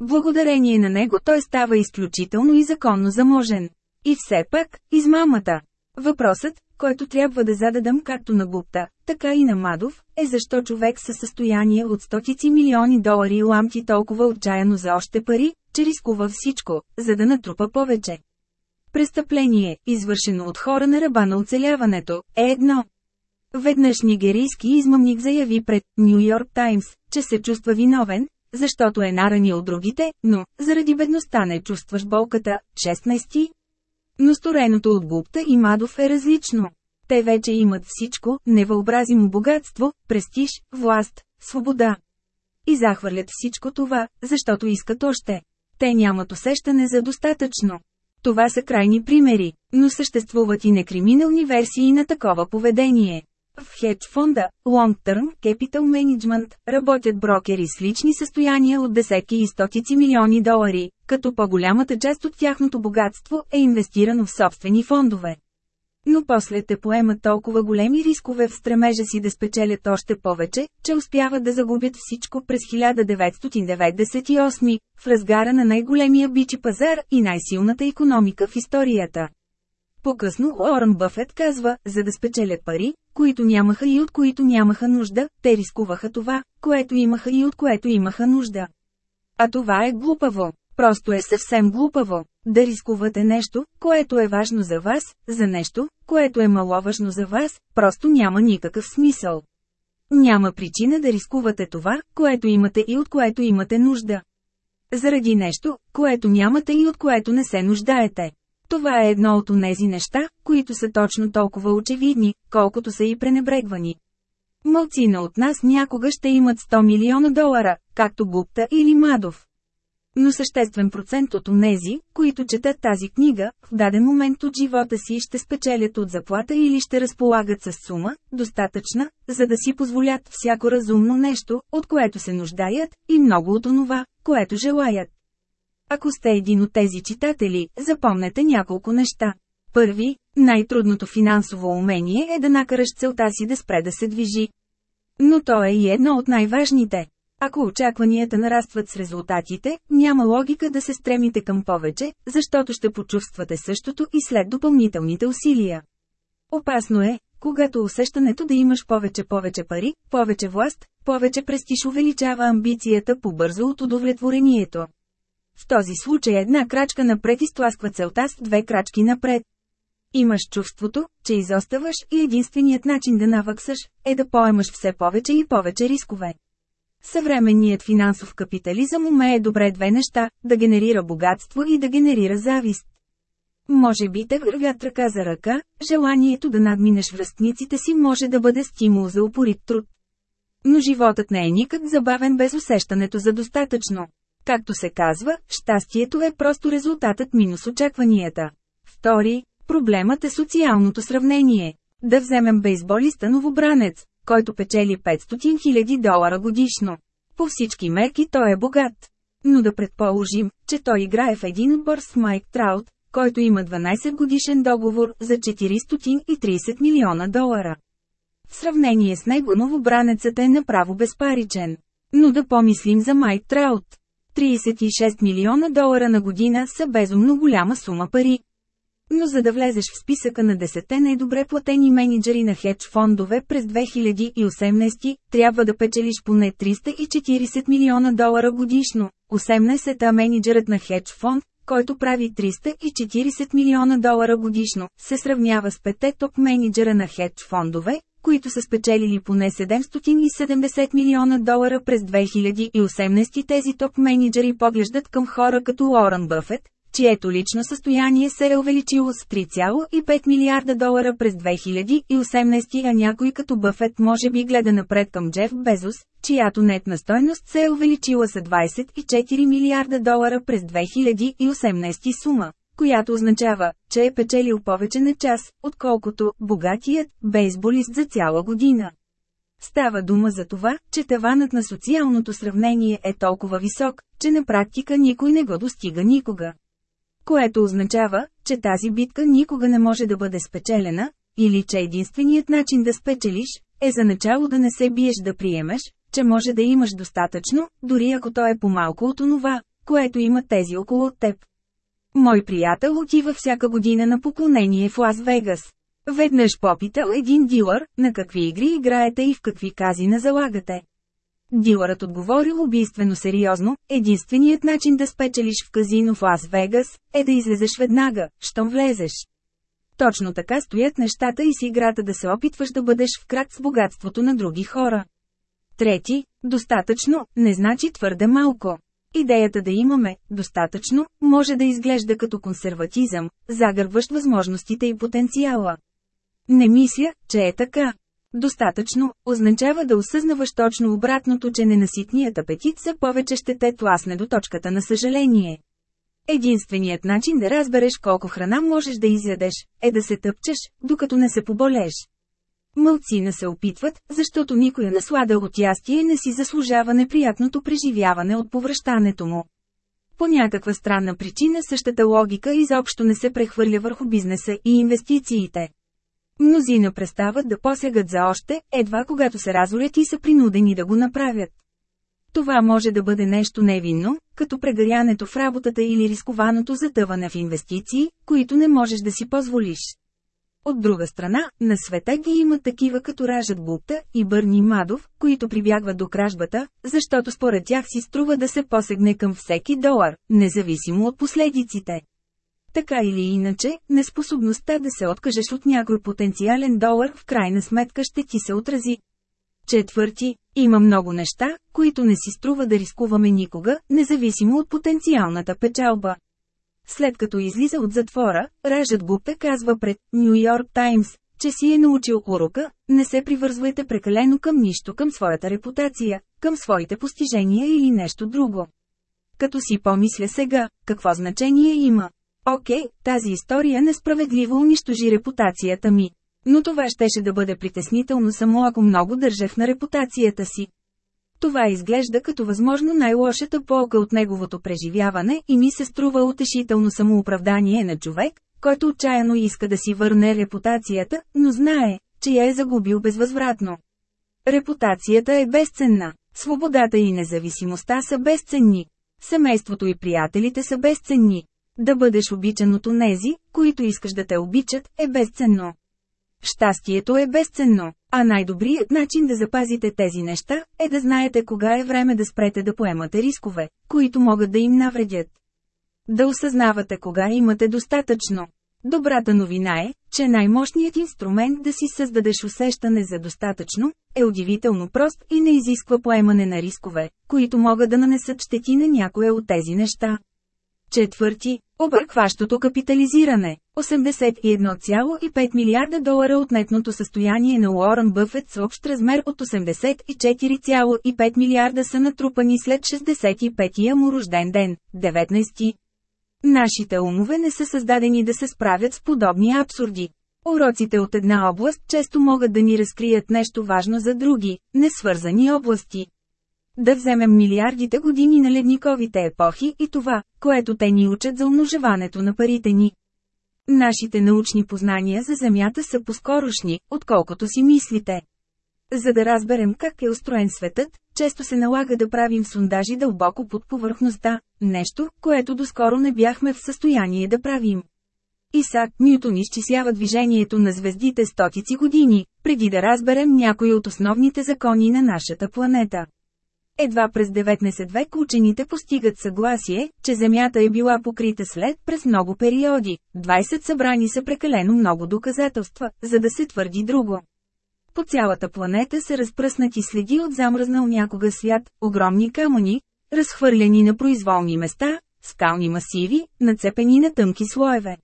Благодарение на него той става изключително и законно заможен. И все пак, измамата. Въпросът, който трябва да зададам както на Гупта, така и на Мадов, е защо човек със състояние от стотици милиони долари ламти толкова отчаяно за още пари, че рискува всичко, за да натрупа повече. Престъпление, извършено от хора на ръба на оцеляването, е едно. Веднъж нигерийски измамник заяви пред Нью Йорк Таймс, че се чувства виновен, защото е наранил другите, но, заради бедността не чувстваш болката. 16. Но стореното от Гупта и Мадов е различно. Те вече имат всичко, невъобразимо богатство, престиж, власт, свобода. И захвърлят всичко това, защото искат още. Те нямат усещане за достатъчно. Това са крайни примери, но съществуват и некриминални версии на такова поведение. В хедж фонда Long Term Capital Management работят брокери с лични състояния от десетки и стотици милиони долари, като по-голямата част от тяхното богатство е инвестирано в собствени фондове. Но после те поемат толкова големи рискове в стремежа си да спечелят още повече, че успяват да загубят всичко през 1998, в разгара на най-големия бичи пазар и най-силната економика в историята. По-късно Уорън Бъфет казва, за да спечелят пари, които нямаха и от които нямаха нужда, те рискуваха това, което имаха и от което имаха нужда. А това е глупаво. Просто е съвсем глупаво. Да рискувате нещо, което е важно за вас, за нещо, което е маловажно за вас, просто няма никакъв смисъл. Няма причина да рискувате това, което имате и от което имате нужда. Заради нещо, което нямате и от което не се нуждаете. Това е едно от онези неща, които са точно толкова очевидни, колкото са и пренебрегвани. Мълцина от нас някога ще имат 100 милиона долара, както Гупта или Мадов. Но съществен процент от онези, които четат тази книга, в даден момент от живота си ще спечелят от заплата или ще разполагат с сума, достатъчна, за да си позволят всяко разумно нещо, от което се нуждаят, и много от онова, което желаят. Ако сте един от тези читатели, запомнете няколко неща. Първи, най-трудното финансово умение е да накараш целта си да спре да се движи. Но то е и едно от най-важните. Ако очакванията нарастват с резултатите, няма логика да се стремите към повече, защото ще почувствате същото и след допълнителните усилия. Опасно е, когато усещането да имаш повече повече пари, повече власт, повече престиж увеличава амбицията по-бързо от удовлетворението. В този случай една крачка напред изтласква целта с две крачки напред. Имаш чувството, че изоставаш и единственият начин да наваксаш, е да поемаш все повече и повече рискове. Съвременният финансов капитализъм умее добре две неща – да генерира богатство и да генерира завист. Може би те вървят ръка за ръка, желанието да надминеш връстниците си може да бъде стимул за упорит труд. Но животът не е никак забавен без усещането за достатъчно. Както се казва, щастието е просто резултатът минус очакванията. Втори, проблемът е социалното сравнение. Да вземем бейсболиста новобранец, който печели 500 000 долара годишно. По всички мерки той е богат. Но да предположим, че той играе в един отбор с Майк Траут, който има 12 годишен договор за 430 милиона долара. В сравнение с него новобранецът е направо безпаричен. Но да помислим за Майк Траут. 36 милиона долара на година са безумно голяма сума пари. Но за да влезеш в списъка на 10 най-добре платени менеджери на хедж фондове през 2018, трябва да печелиш поне 340 милиона долара годишно. 18-та менеджерът на хедж фонд, който прави 340 милиона долара годишно, се сравнява с пете топ менеджера на хедж фондове, които са спечелили поне 770 милиона долара през 2018 тези топ менеджери поглеждат към хора като Уорън Бъфет, чието лично състояние се е увеличило с 3,5 милиарда долара през 2018, а някой като Бъфет може би гледа напред към Джеф Безос, чиято нетна стойност се е увеличила с 24 милиарда долара през 2018 сума, която означава, че е печелил повече на час, отколкото богатият бейсболист за цяла година. Става дума за това, че таванът на социалното сравнение е толкова висок, че на практика никой не го достига никога. Което означава, че тази битка никога не може да бъде спечелена, или че единственият начин да спечелиш, е за начало да не се биеш да приемеш, че може да имаш достатъчно, дори ако то е по-малко от онова, което имат тези около теб. Мой приятел отива всяка година на поклонение в Лас Вегас. Веднъж попитал един дилър, на какви игри играете и в какви казина залагате. Дилърът отговорил убийствено сериозно, единственият начин да спечелиш в казино в Лас Вегас, е да излезеш веднага, щом влезеш. Точно така стоят нещата и с играта да се опитваш да бъдеш в крак с богатството на други хора. Трети, достатъчно, не значи твърде малко. Идеята да имаме достатъчно може да изглежда като консерватизъм, загърбващ възможностите и потенциала. Не мисля, че е така. Достатъчно, означава да осъзнаваш точно обратното, че ненаситният апетит за повече ще те тласне до точката на съжаление. Единственият начин да разбереш колко храна можеш да изядеш, е да се тъпчеш, докато не се поболеш. Мълцина се опитват, защото никоя наслада от ястие не си заслужава неприятното преживяване от повръщането му. По някаква странна причина същата логика изобщо не се прехвърля върху бизнеса и инвестициите. Мнозина престават да посягат за още, едва когато се разорят и са принудени да го направят. Това може да бъде нещо невинно, като прегорянето в работата или рискованото затъване в инвестиции, които не можеш да си позволиш. От друга страна, на света ги има такива като Ражат Гупта и Бърни Мадов, които прибягват до кражбата, защото според тях си струва да се посегне към всеки долар, независимо от последиците. Така или иначе, неспособността да се откажеш от някой потенциален долар в крайна сметка ще ти се отрази. Четвърти, има много неща, които не си струва да рискуваме никога, независимо от потенциалната печалба. След като излиза от затвора, Ражът Гупе казва пред Нью Йорк Таймс, че си е научил урока, не се привързвайте прекалено към нищо към своята репутация, към своите постижения или нещо друго. Като си помисля сега, какво значение има? Окей, тази история несправедливо унищожи репутацията ми. Но това щеше да бъде притеснително само ако много държах на репутацията си. Това изглежда като възможно най-лошата полка от неговото преживяване и ми се струва утешително самооправдание на човек, който отчаяно иска да си върне репутацията, но знае, че я е загубил безвъзвратно. Репутацията е безценна, свободата и независимостта са безценни, семейството и приятелите са безценни. Да бъдеш обичан от онези, които искаш да те обичат, е безценно. Щастието е безценно, а най-добрият начин да запазите тези неща, е да знаете кога е време да спрете да поемате рискове, които могат да им навредят. Да осъзнавате кога имате достатъчно. Добрата новина е, че най-мощният инструмент да си създадеш усещане за достатъчно, е удивително прост и не изисква поемане на рискове, които могат да нанесат щети на някоя от тези неща. Четвърти, объркващото капитализиране. 81,5 милиарда долара от нетното състояние на Уорън Бъфет с общ размер от 84,5 милиарда са натрупани след 65-я му рожден ден, 19. Нашите умове не са създадени да се справят с подобни абсурди. Уроците от една област често могат да ни разкрият нещо важно за други, несвързани области. Да вземем милиардите години на ледниковите епохи и това, което те ни учат за умножаването на парите ни. Нашите научни познания за Земята са по-скорошни, отколкото си мислите. За да разберем как е устроен светът, често се налага да правим сондажи дълбоко под повърхността, нещо, което доскоро не бяхме в състояние да правим. Исак Нютон изчислява движението на звездите стотици години, преди да разберем някои от основните закони на нашата планета. Едва през 19 век учените постигат съгласие, че Земята е била покрита след през много периоди. 20 събрани са прекалено много доказателства, за да се твърди друго. По цялата планета са разпръснати следи от замръзнал някога свят, огромни камъни, разхвърляни на произволни места, скални масиви, нацепени на тъмки слоеве.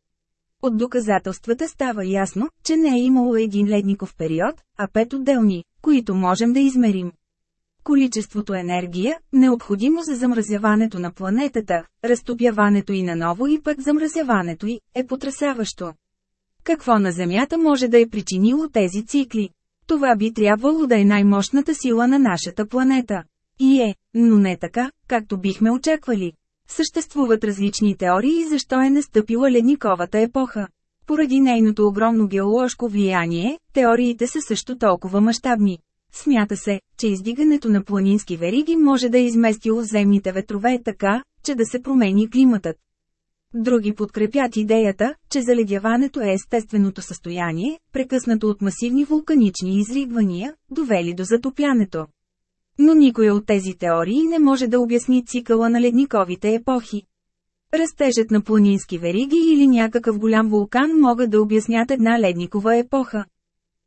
От доказателствата става ясно, че не е имало един ледников период, а пет отделни, които можем да измерим. Количеството енергия, необходимо за замразяването на планетата, разтопяването и наново и пък замразяването й, е потрясаващо. Какво на Земята може да е причинило тези цикли? Това би трябвало да е най-мощната сила на нашата планета. И е, но не така, както бихме очаквали. Съществуват различни теории защо е настъпила ледниковата епоха. Поради нейното огромно геоложко влияние, теориите са също толкова мащабни. Смята се, че издигането на планински вериги може да е изместило земните ветрове така, че да се промени климатът. Други подкрепят идеята, че заледяването е естественото състояние, прекъснато от масивни вулканични изригвания, довели до затоплянето. Но никой от тези теории не може да обясни цикъла на ледниковите епохи. Растежът на планински вериги или някакъв голям вулкан могат да обяснят една ледникова епоха.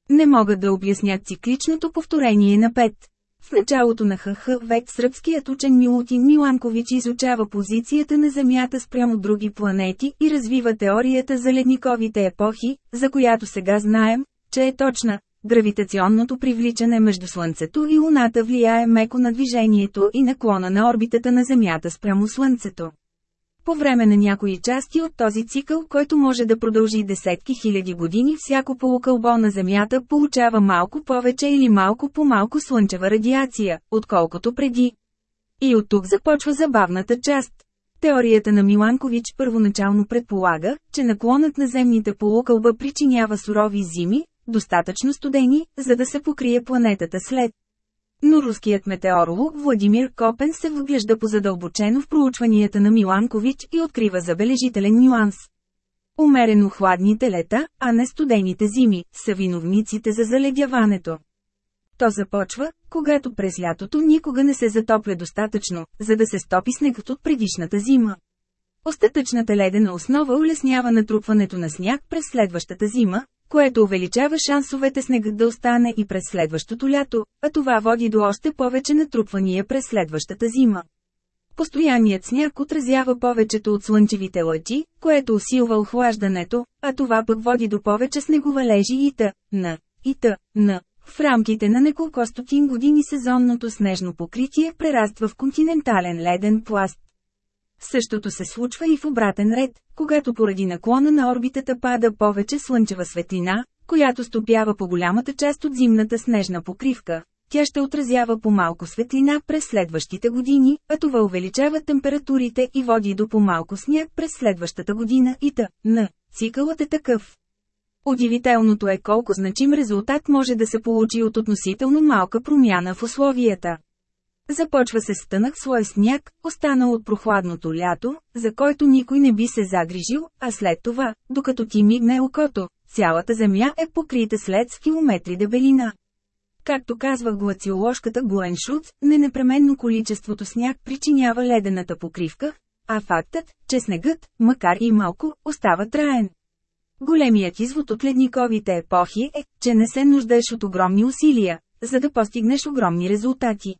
Не могат да обяснят цикличното повторение на пет. В началото на ХХ век сръбският учен Милутин Миланкович изучава позицията на Земята спрямо други планети и развива теорията за ледниковите епохи, за която сега знаем, че е точна. Гравитационното привличане между Слънцето и Луната влияе меко на движението и наклона на орбитата на Земята спрямо Слънцето. По време на някои части от този цикъл, който може да продължи десетки хиляди години, всяко полукълбо на Земята получава малко повече или малко по-малко слънчева радиация, отколкото преди. И от тук започва забавната част. Теорията на Миланкович първоначално предполага, че наклонът на земните полукълба причинява сурови зими, достатъчно студени, за да се покрие планетата след. Но руският метеоролог Владимир Копен се вглежда позадълбочено в проучванията на Миланкович и открива забележителен нюанс. Умерено хладните лета, а не студените зими, са виновниците за заледяването. То започва, когато през лятото никога не се затопля достатъчно, за да се стопи снегът от предишната зима. Остатъчната ледена основа улеснява натрупването на сняг през следващата зима, което увеличава шансовете снегът да остане и през следващото лято, а това води до още повече натрупвания през следващата зима. Постоянният сняг отразява повечето от слънчевите лъчи, което усилва охлаждането, а това пък води до повече снеговалежи и т. на и т. на. В рамките на неколко стотин години сезонното снежно покритие прераства в континентален леден пласт. Същото се случва и в обратен ред, когато поради наклона на орбитата пада повече слънчева светлина, която стопява по голямата част от зимната снежна покривка. Тя ще отразява по-малко светлина през следващите години, а това увеличава температурите и води до по-малко сняг през следващата година и т.н. Цикълът е такъв. Удивителното е колко значим резултат може да се получи от относително малка промяна в условията. Започва се стънък слой сняг, останал от прохладното лято, за който никой не би се загрижил, а след това, докато ти мигне окото, цялата земя е покрита след с километри дебелина. Както казва глациоложката Гуен Шуц, не непременно количеството сняг причинява ледената покривка, а фактът, че снегът, макар и малко, остава траен. Големият извод от ледниковите епохи е, че не се нуждаеш от огромни усилия, за да постигнеш огромни резултати.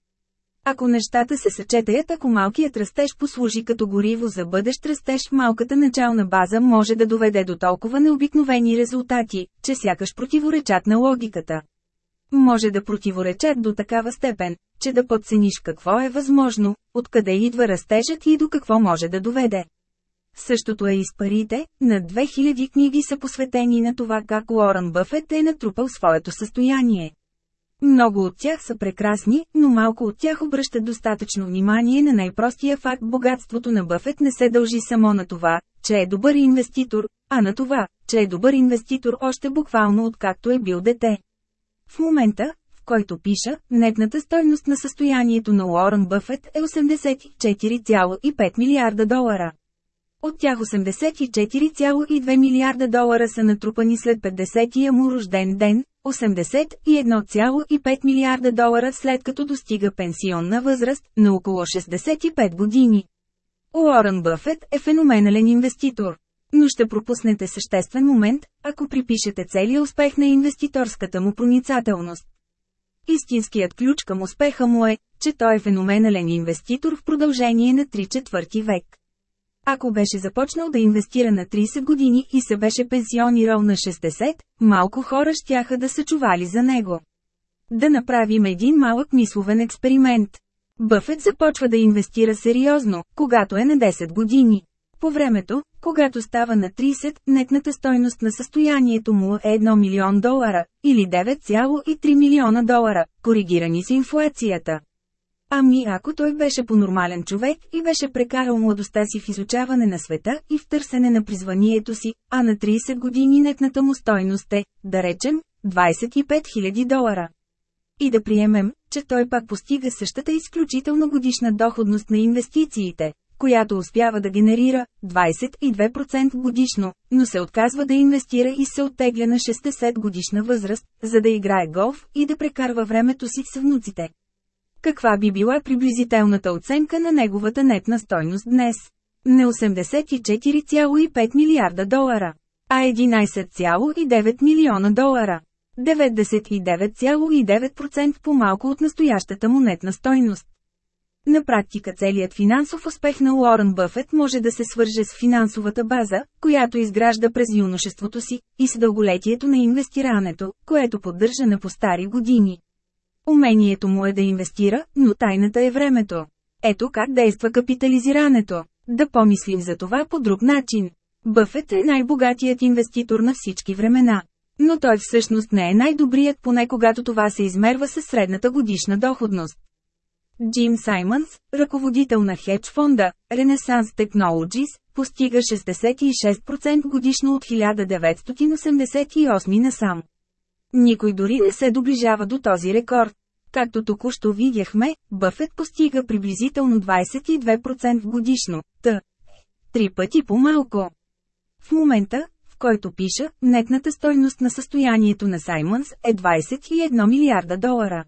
Ако нещата се съчетаят, ако малкият растеж послужи като гориво за бъдещ растеж, малката начална база може да доведе до толкова необикновени резултати, че сякаш противоречат на логиката. Може да противоречат до такава степен, че да подцениш какво е възможно, откъде идва растежът и до какво може да доведе. Същото е и с парите, на 2000 книги са посветени на това как Уорън Бъфет е натрупал своето състояние. Много от тях са прекрасни, но малко от тях обръщат достатъчно внимание на най-простия факт богатството на Бъфет не се дължи само на това, че е добър инвеститор, а на това, че е добър инвеститор още буквално откакто е бил дете. В момента, в който пиша, нетната стойност на състоянието на Уорън Бъфет е 84,5 милиарда долара. От тях 84,2 милиарда долара са натрупани след 50-я му рожден ден, 81,5 милиарда долара след като достига пенсионна възраст на около 65 години. Уорън Бъфет е феноменален инвеститор. Но ще пропуснете съществен момент, ако припишете целия успех на инвеститорската му проницателност. Истинският ключ към успеха му е, че той е феноменален инвеститор в продължение на 3 четвърти век. Ако беше започнал да инвестира на 30 години и се беше пенсионирал на 60, малко хора щяха да са чували за него. Да направим един малък мисловен експеримент. Бъфет започва да инвестира сериозно, когато е на 10 години. По времето, когато става на 30, нетната стойност на състоянието му е 1 милион долара, или 9,3 милиона долара, коригирани с инфлацията. Ами ако той беше по-нормален човек и беше прекарал младостта си в изучаване на света и в търсене на призванието си, а на 30 години нетната му стойност е, да речем, 25 000 долара. И да приемем, че той пак постига същата изключително годишна доходност на инвестициите, която успява да генерира 22% годишно, но се отказва да инвестира и се оттегля на 60 годишна възраст, за да играе голф и да прекарва времето си с внуците. Каква би била приблизителната оценка на неговата нетна стойност днес? Не 84,5 милиарда долара, а 11,9 милиона долара. 99,9% по-малко от настоящата монетна стойност. На практика целият финансов успех на Уорън Бъфет може да се свърже с финансовата база, която изгражда през юношеството си, и с дълголетието на инвестирането, което поддържа на по-стари години. Умението му е да инвестира, но тайната е времето. Ето как действа капитализирането. Да помислим за това по друг начин. Бъфет е най-богатият инвеститор на всички времена. Но той всъщност не е най-добрият поне когато това се измерва със средната годишна доходност. Джим Саймънс, ръководител на хедж фонда Renaissance Technologies, постига 66% годишно от 1988 насам. Никой дори не се доближава до този рекорд. Както току-що видяхме, Бъфет постига приблизително 22% годишно, т. Три пъти по-малко. В момента, в който пиша, нетната стойност на състоянието на Саймънс е 21 милиарда долара.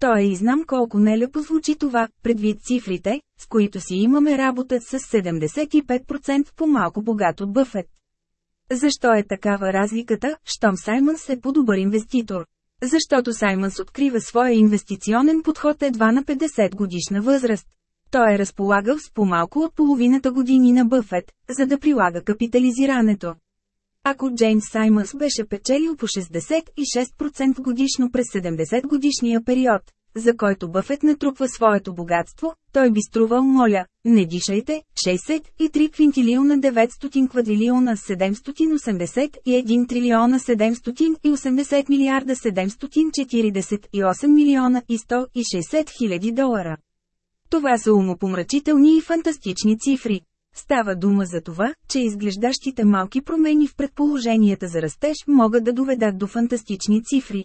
Той и знам колко нелепо звучи това, предвид цифрите, с които си имаме работа с 75% по-малко богат от Бъфет. Защо е такава разликата, щом Саймънс е по-добър инвеститор? Защото Саймънс открива своя инвестиционен подход едва на 50 годишна възраст. Той е разполагал с по-малко от половината години на Бъфет, за да прилага капитализирането. Ако Джеймс Саймънс беше печелил по 66% годишно през 70 годишния период, за който Бъфет натрупва своето богатство, той би струвал моля, не дишайте, 63 квинтилиона 900 квадрилиона 781 трилиона 780 милиарда 748 милиона и 160 хиляди долара. Това са умопомрачителни и фантастични цифри. Става дума за това, че изглеждащите малки промени в предположенията за растеж могат да доведат до фантастични цифри.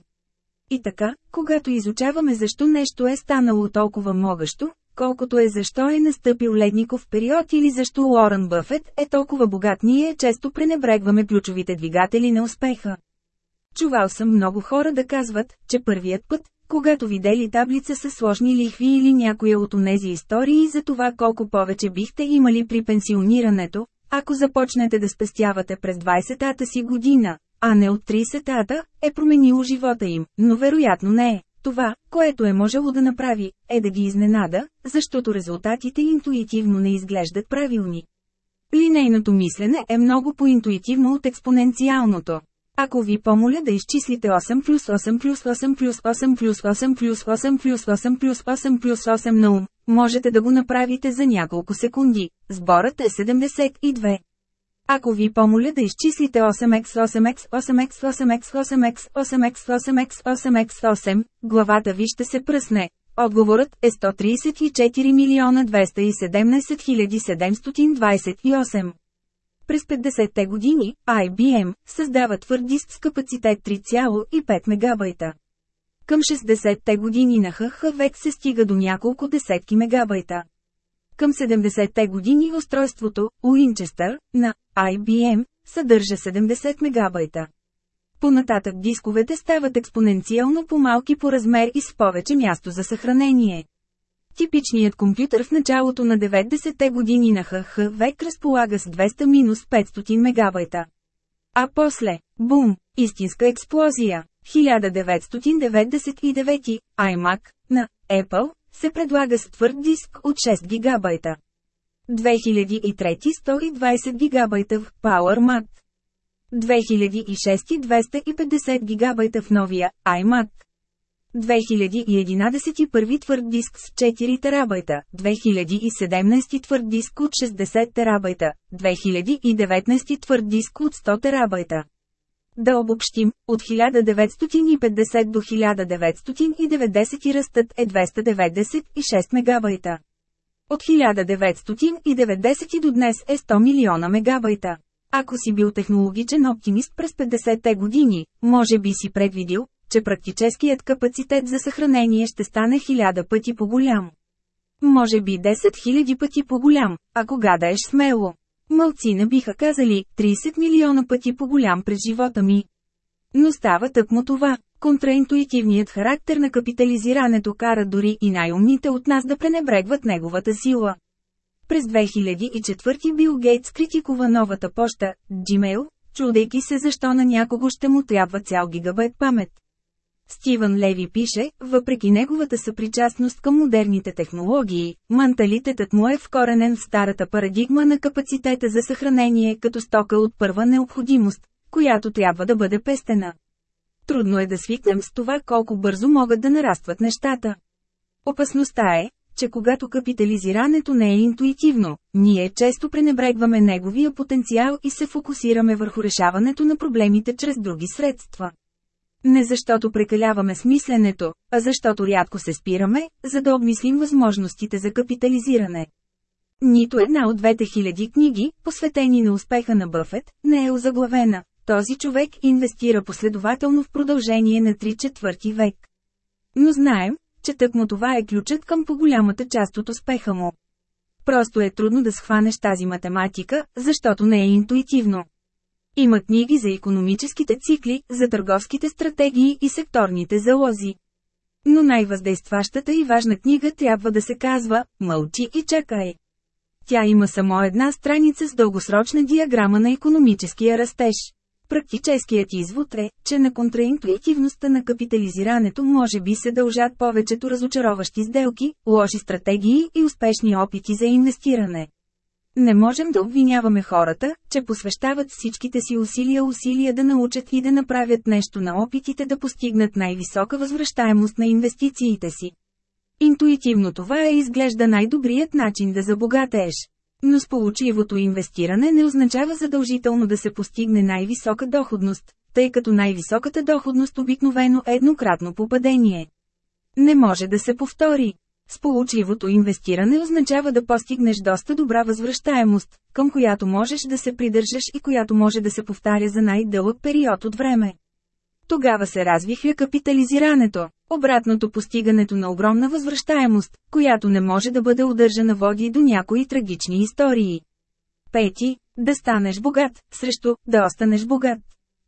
И така, когато изучаваме защо нещо е станало толкова могащо, колкото е защо е настъпил ледников период или защо Уорън Бъфет е толкова богат, ние често пренебрегваме ключовите двигатели на успеха. Чувал съм много хора да казват, че първият път, когато видели таблица с сложни лихви или някоя от онези истории за това колко повече бихте имали при пенсионирането, ако започнете да спестявате през 20-та си година, а не от 30-та, е променило живота им, но вероятно не е. Това, което е можело да направи, е да ги изненада, защото резултатите интуитивно не изглеждат правилни. Линейното мислене е много по-интуитивно от експоненциалното. Ако ви помоля да изчислите 8 плюс 8 плюс 8 плюс 8 плюс 8 плюс 8 плюс 8 плюс 8 плюс 8 на ум, можете да го направите за няколко секунди. Сборът е 72. Ако ви помоля да изчислите 8x 8x 8x 8x 8x 8x 8x 8x 8, главата ви ще се пръсне. Отговорът е 134 милиона 217 728. През 50-те години, IBM създава твърд диск с капацитет 3,5 мегабайта. Към 60-те години на ХХ век се стига до няколко десетки мегабайта. Към 70-те години устройството Winchester на IBM съдържа 70 мегабайта. Понататък дисковете стават експоненциално по-малки по размер и с повече място за съхранение. Типичният компютър в началото на 90-те години на ХХ век разполага с 200-500 мегабайта. А после, бум, истинска експлозия, 1999 iMac на Apple се предлага с твърд диск от 6 гигабайта. 2003 120 гигабайта в PowerMat. 2006 250 гигабайта в новия iMac. 2011 първи твърд диск с 4 терабайта, 2017 твърд диск от 60 терабайта, 2019 твърд диск от 100 терабайта. Да обобщим, от 1950 до 1990 ръстът е 296 мегабайта. От 1990 до днес е 100 милиона мегабайта. Ако си бил технологичен оптимист през 50-те години, може би си предвидил, че практическият капацитет за съхранение ще стане 1000 пъти по-голям. Може би 10 000 пъти по-голям, ако гадаеш смело. Мълци не биха казали 30 милиона пъти по-голям през живота ми. Но става тъкмо това. Контраинтуитивният характер на капитализирането кара дори и най-умните от нас да пренебрегват неговата сила. През 2004 Бил Гейтс критикува новата поща, Gmail, чудейки се защо на някого ще му трябва цял гигабайт памет. Стивън Леви пише, въпреки неговата съпричастност към модерните технологии, менталитетът му е вкоренен в старата парадигма на капацитета за съхранение като стока от първа необходимост, която трябва да бъде пестена. Трудно е да свикнем с това колко бързо могат да нарастват нещата. Опасността е, че когато капитализирането не е интуитивно, ние често пренебрегваме неговия потенциал и се фокусираме върху решаването на проблемите чрез други средства. Не защото прекаляваме с мисленето, а защото рядко се спираме, за да обмислим възможностите за капитализиране. Нито една от двете хиляди книги, посветени на успеха на Бъфет, не е озаглавена. Този човек инвестира последователно в продължение на 3 четвърти век. Но знаем, че тъкмо това е ключът към по-голямата част от успеха му. Просто е трудно да схванеш тази математика, защото не е интуитивно. Има книги за економическите цикли, за търговските стратегии и секторните залози. Но най-въздействащата и важна книга трябва да се казва «Мълчи и чакай». Тя има само една страница с дългосрочна диаграма на економическия растеж. Практическият извод е, че на контраинтуитивността на капитализирането може би се дължат повечето разочароващи сделки, лоши стратегии и успешни опити за инвестиране. Не можем да обвиняваме хората, че посвещават всичките си усилия усилия да научат и да направят нещо на опитите да постигнат най-висока възвръщаемост на инвестициите си. Интуитивно това е изглежда най-добрият начин да забогатееш. Но сполучливото инвестиране не означава задължително да се постигне най-висока доходност, тъй като най-високата доходност обикновено е еднократно попадение. Не може да се повтори. Сполучливото инвестиране означава да постигнеш доста добра възвръщаемост, към която можеш да се придържаш и която може да се повтаря за най-дълъг период от време. Тогава се развихля капитализирането, обратното постигането на огромна възвръщаемост, която не може да бъде удържана води до някои трагични истории. Пети, да станеш богат, срещу да останеш богат.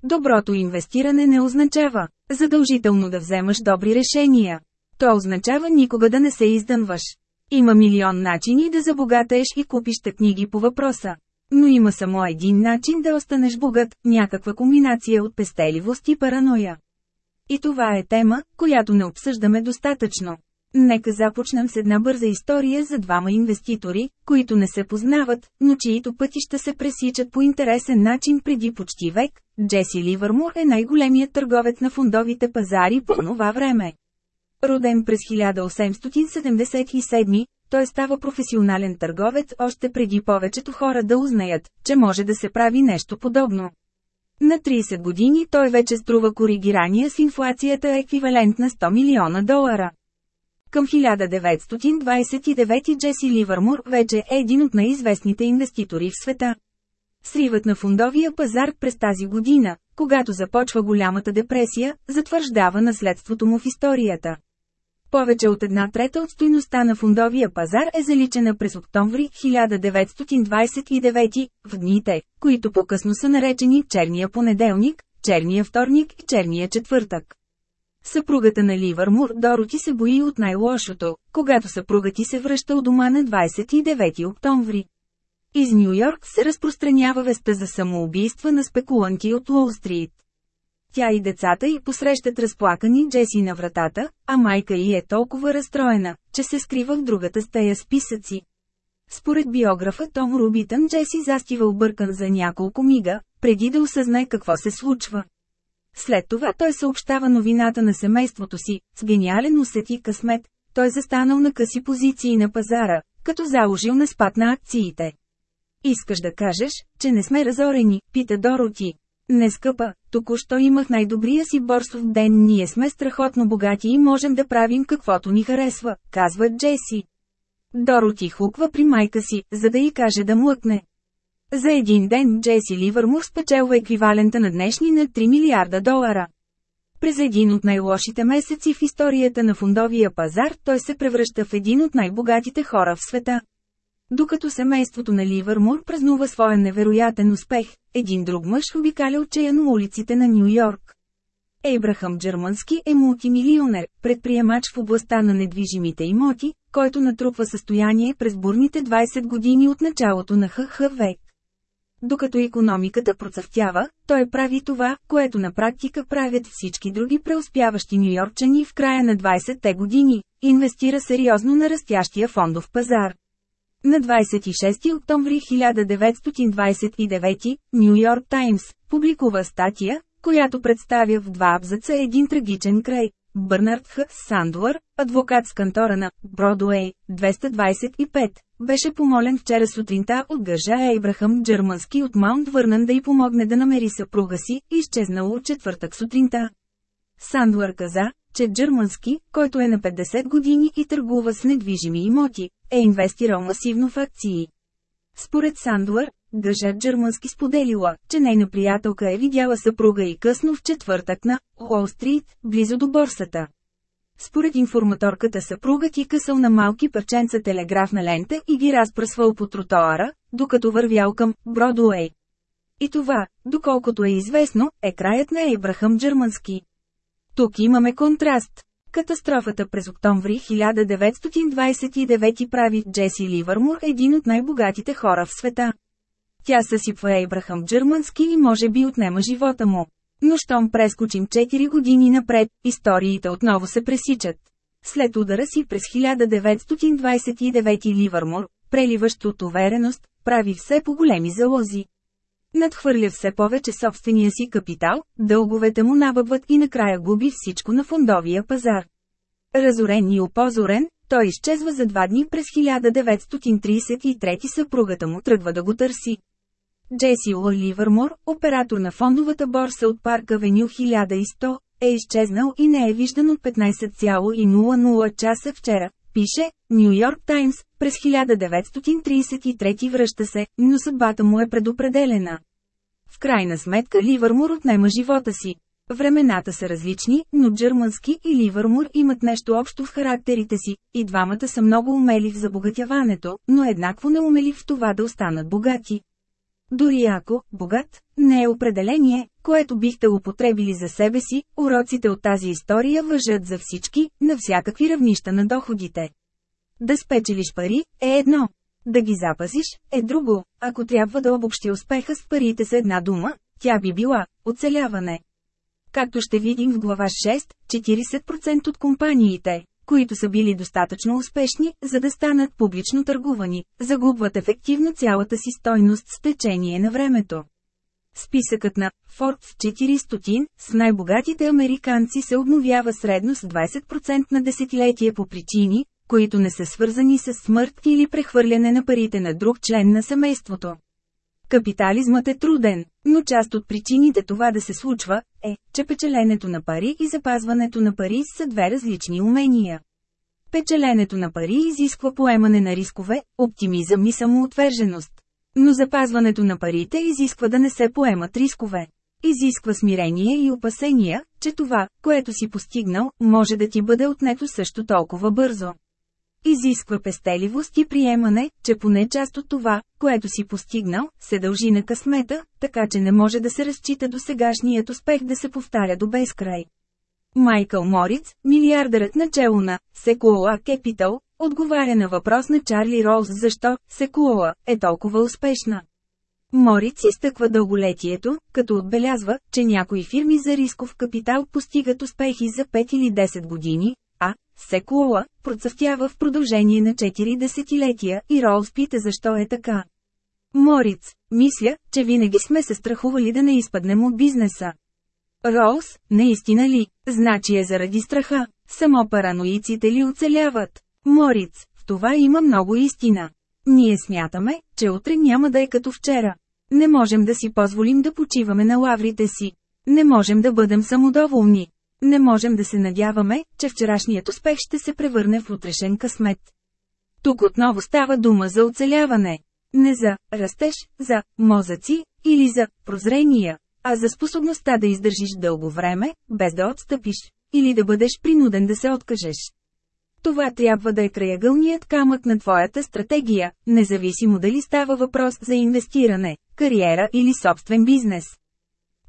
Доброто инвестиране не означава задължително да вземаш добри решения. То означава никога да не се издънваш. Има милион начини да забогатееш и купиш книги по въпроса. Но има само един начин да останеш богат, някаква комбинация от пестеливост и параноя. И това е тема, която не обсъждаме достатъчно. Нека започнем с една бърза история за двама инвеститори, които не се познават, но чието пътища се пресичат по интересен начин преди почти век. Джеси Ливърмур е най-големият търговец на фондовите пазари по това време. Роден през 1877, той става професионален търговец още преди повечето хора да узнаят, че може да се прави нещо подобно. На 30 години той вече струва коригирания с инфлацията еквивалент на 100 милиона долара. Към 1929 Джеси Ливърмур вече е един от най-известните инвеститори в света. Сривът на фундовия пазар през тази година, когато започва голямата депресия, затвърждава наследството му в историята. Повече от една трета от стойността на фундовия пазар е заличена през октомври 1929, в дните, които по-късно са наречени черния понеделник, черния вторник и черния четвъртък. Съпругата на Ливърмур Дороти се бои от най-лошото, когато съпругът ти се връща от дома на 29 октомври. Из Нью Йорк се разпространява веста за самоубийства на спекуланти от Уолл-стрит. Тя и децата й посрещат разплакани Джеси на вратата, а майка й е толкова разстроена, че се скрива в другата стая с писъци. Според биографа Том Рубитън Джеси застива объркан за няколко мига, преди да осъзнае какво се случва. След това той съобщава новината на семейството си, с гениален усет и късмет, той застанал на къси позиции на пазара, като заложил на спад на акциите. Искаш да кажеш, че не сме разорени, пита Дороти. Не скъпа, току-що имах най-добрия си борсов ден, ние сме страхотно богати и можем да правим каквото ни харесва, казва Джеси. Дороти хуква при майка си, за да й каже да млъкне. За един ден Джеси Ливърмур спечелва еквивалента на днешни на 3 милиарда долара. През един от най-лошите месеци в историята на фундовия пазар той се превръща в един от най-богатите хора в света. Докато семейството на Ливърмур празнува своя невероятен успех, един друг мъж обикаля отчаяно улиците на Нью Йорк. Ейбрахам Джермански е мултимилионер, предприемач в областта на недвижимите имоти, който натрупва състояние през бурните 20 години от началото на ХХ век. Докато економиката процъфтява, той прави това, което на практика правят всички други преуспяващи нью-йоркчани в края на 20-те години – инвестира сериозно на растящия фондов пазар. На 26 октомври 1929, Нью Йорк Таймс публикува статия, която представя в два абзаца един трагичен край. Бърнард Х. Сандуър, адвокат с кантора на Бродуей, 225, беше помолен вчера сутринта от гъжа Ейбрахам Джермански от Маунт Върнан да й помогне да намери съпруга си, изчезнал от четвъртък сутринта. Сандуър каза, че Джермански, който е на 50 години и търгува с недвижими имоти, е инвестирал масивно в акции. Според Сандуър, Гъжа Джермански споделила, че нейна приятелка е видяла съпруга и късно в четвъртък на Уолл-стрит, близо до борсата. Според информаторката съпругът и късал на малки парченца телеграфна лента и ги разпръсвал по тротоара, докато вървял към Бродуей. И това, доколкото е известно, е краят на Ейбрахам Джермански. Тук имаме контраст. Катастрофата през октомври 1929 прави Джеси Ливърмур един от най-богатите хора в света. Тя съсипва Ейбрахам Джермански и може би отнема живота му. Но щом прескочим 4 години напред, историите отново се пресичат. След удара си през 1929 Ливърмур, преливащ от увереност, прави все по-големи залози. Надхвърля все повече собствения си капитал, дълговете му набъбват и накрая губи всичко на фондовия пазар. Разорен и опозорен, той изчезва за два дни през 1933 съпругата му тръгва да го търси. Джеси Ло Ливърмор, оператор на фондовата борса от парка Веню 1100, е изчезнал и не е виждан от 15,00 часа вчера, пише Нью Йорк Таймс, през 1933 връща се, но съдбата му е предопределена. В крайна сметка Ливърмор отнема живота си. Времената са различни, но Джермански и Ливърмур имат нещо общо в характерите си, и двамата са много умели в забогатяването, но еднакво не умели в това да останат богати. Дори ако «богат» не е определение, което бихте употребили за себе си, уроците от тази история въжат за всички, на всякакви равнища на доходите. Да спечелиш пари е едно. Да ги запазиш е друго. Ако трябва да обобщи успеха с парите с една дума, тя би била оцеляване. Както ще видим в глава 6, 40% от компаниите, които са били достатъчно успешни, за да станат публично търгувани, загубват ефективно цялата си стойност с течение на времето. Списъкът на Forbes 400 с най-богатите американци се обновява средно с 20% на десетилетие по причини, които не са свързани с смърт или прехвърляне на парите на друг член на семейството. Капитализмът е труден, но част от причините това да се случва, е, че печеленето на пари и запазването на пари са две различни умения. Печеленето на пари изисква поемане на рискове, оптимизъм и самоотверженост. Но запазването на парите изисква да не се поемат рискове. изисква смирение и опасения, че това, което си постигнал, може да ти бъде отнето също толкова бързо. Изисква пестеливост и приемане, че поне част от това, което си постигнал, се дължи на късмета, така че не може да се разчита до сегашният успех да се повтаря до безкрай. Майкъл Мориц, милиардърът начало на Секуола Capital, отговаря на въпрос на Чарли Роуз защо Секуола е толкова успешна. Мориц изтъква дълголетието, като отбелязва, че някои фирми за рисков капитал постигат успехи за 5 или 10 години, а Секуола процъфтява в продължение на 4 десетилетия и Роуз пита защо е така. Мориц, мисля, че винаги сме се страхували да не изпаднем от бизнеса. Роуз, наистина ли, значи е заради страха, само параноиците ли оцеляват? Мориц, в това има много истина. Ние смятаме, че утре няма да е като вчера. Не можем да си позволим да почиваме на лаврите си. Не можем да бъдем самодоволни. Не можем да се надяваме, че вчерашният успех ще се превърне в утрешен късмет. Тук отново става дума за оцеляване. Не за растеж, за мозъци или за прозрения, а за способността да издържиш дълго време, без да отстъпиш, или да бъдеш принуден да се откажеш. Това трябва да е краягълният камък на твоята стратегия, независимо дали става въпрос за инвестиране, кариера или собствен бизнес.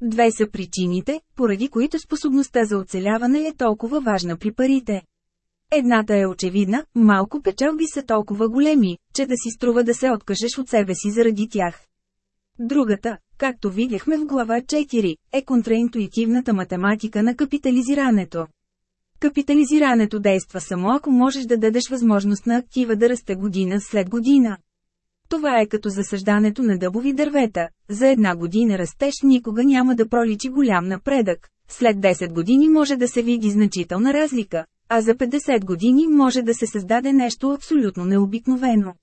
Две са причините, поради които способността за оцеляване е толкова важна при парите. Едната е очевидна, малко печалби са толкова големи, че да си струва да се откажеш от себе си заради тях. Другата, както видяхме в глава 4, е контраинтуитивната математика на капитализирането. Капитализирането действа само ако можеш да дадеш възможност на актива да расте година след година. Това е като засъждането на дъбови дървета. За една година растеж никога няма да проличи голям напредък. След 10 години може да се види значителна разлика, а за 50 години може да се създаде нещо абсолютно необикновено.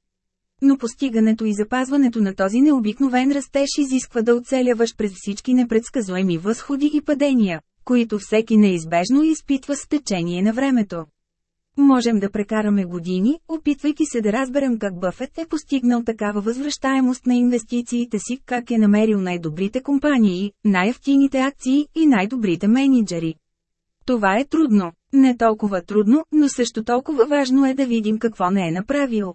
Но постигането и запазването на този необикновен растеж изисква да оцеляваш през всички непредсказуеми възходи и падения, които всеки неизбежно изпитва с течение на времето. Можем да прекараме години, опитвайки се да разберем как Бъфет е постигнал такава възвръщаемост на инвестициите си, как е намерил най-добрите компании, най-ефтините акции и най-добрите менеджери. Това е трудно. Не толкова трудно, но също толкова важно е да видим какво не е направил.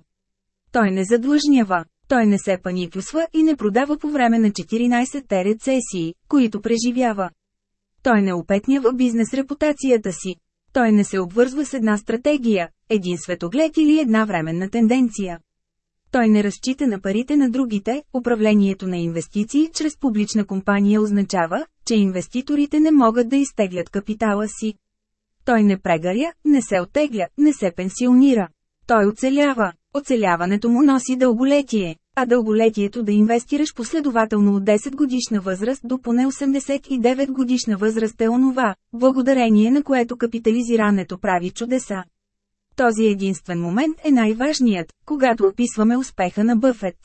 Той не задлъжнява. Той не се паникюсва и не продава по време на 14-те рецесии, които преживява. Той не опетнява бизнес репутацията си. Той не се обвързва с една стратегия, един светоглед или една временна тенденция. Той не разчита на парите на другите, управлението на инвестиции чрез публична компания означава, че инвеститорите не могат да изтеглят капитала си. Той не прегаря, не се оттегля, не се пенсионира. Той оцелява. Оцеляването му носи дълголетие, а дълголетието да инвестираш последователно от 10 годишна възраст до поне 89 годишна възраст е онова, благодарение на което капитализирането прави чудеса. Този единствен момент е най-важният, когато описваме успеха на Бъфет.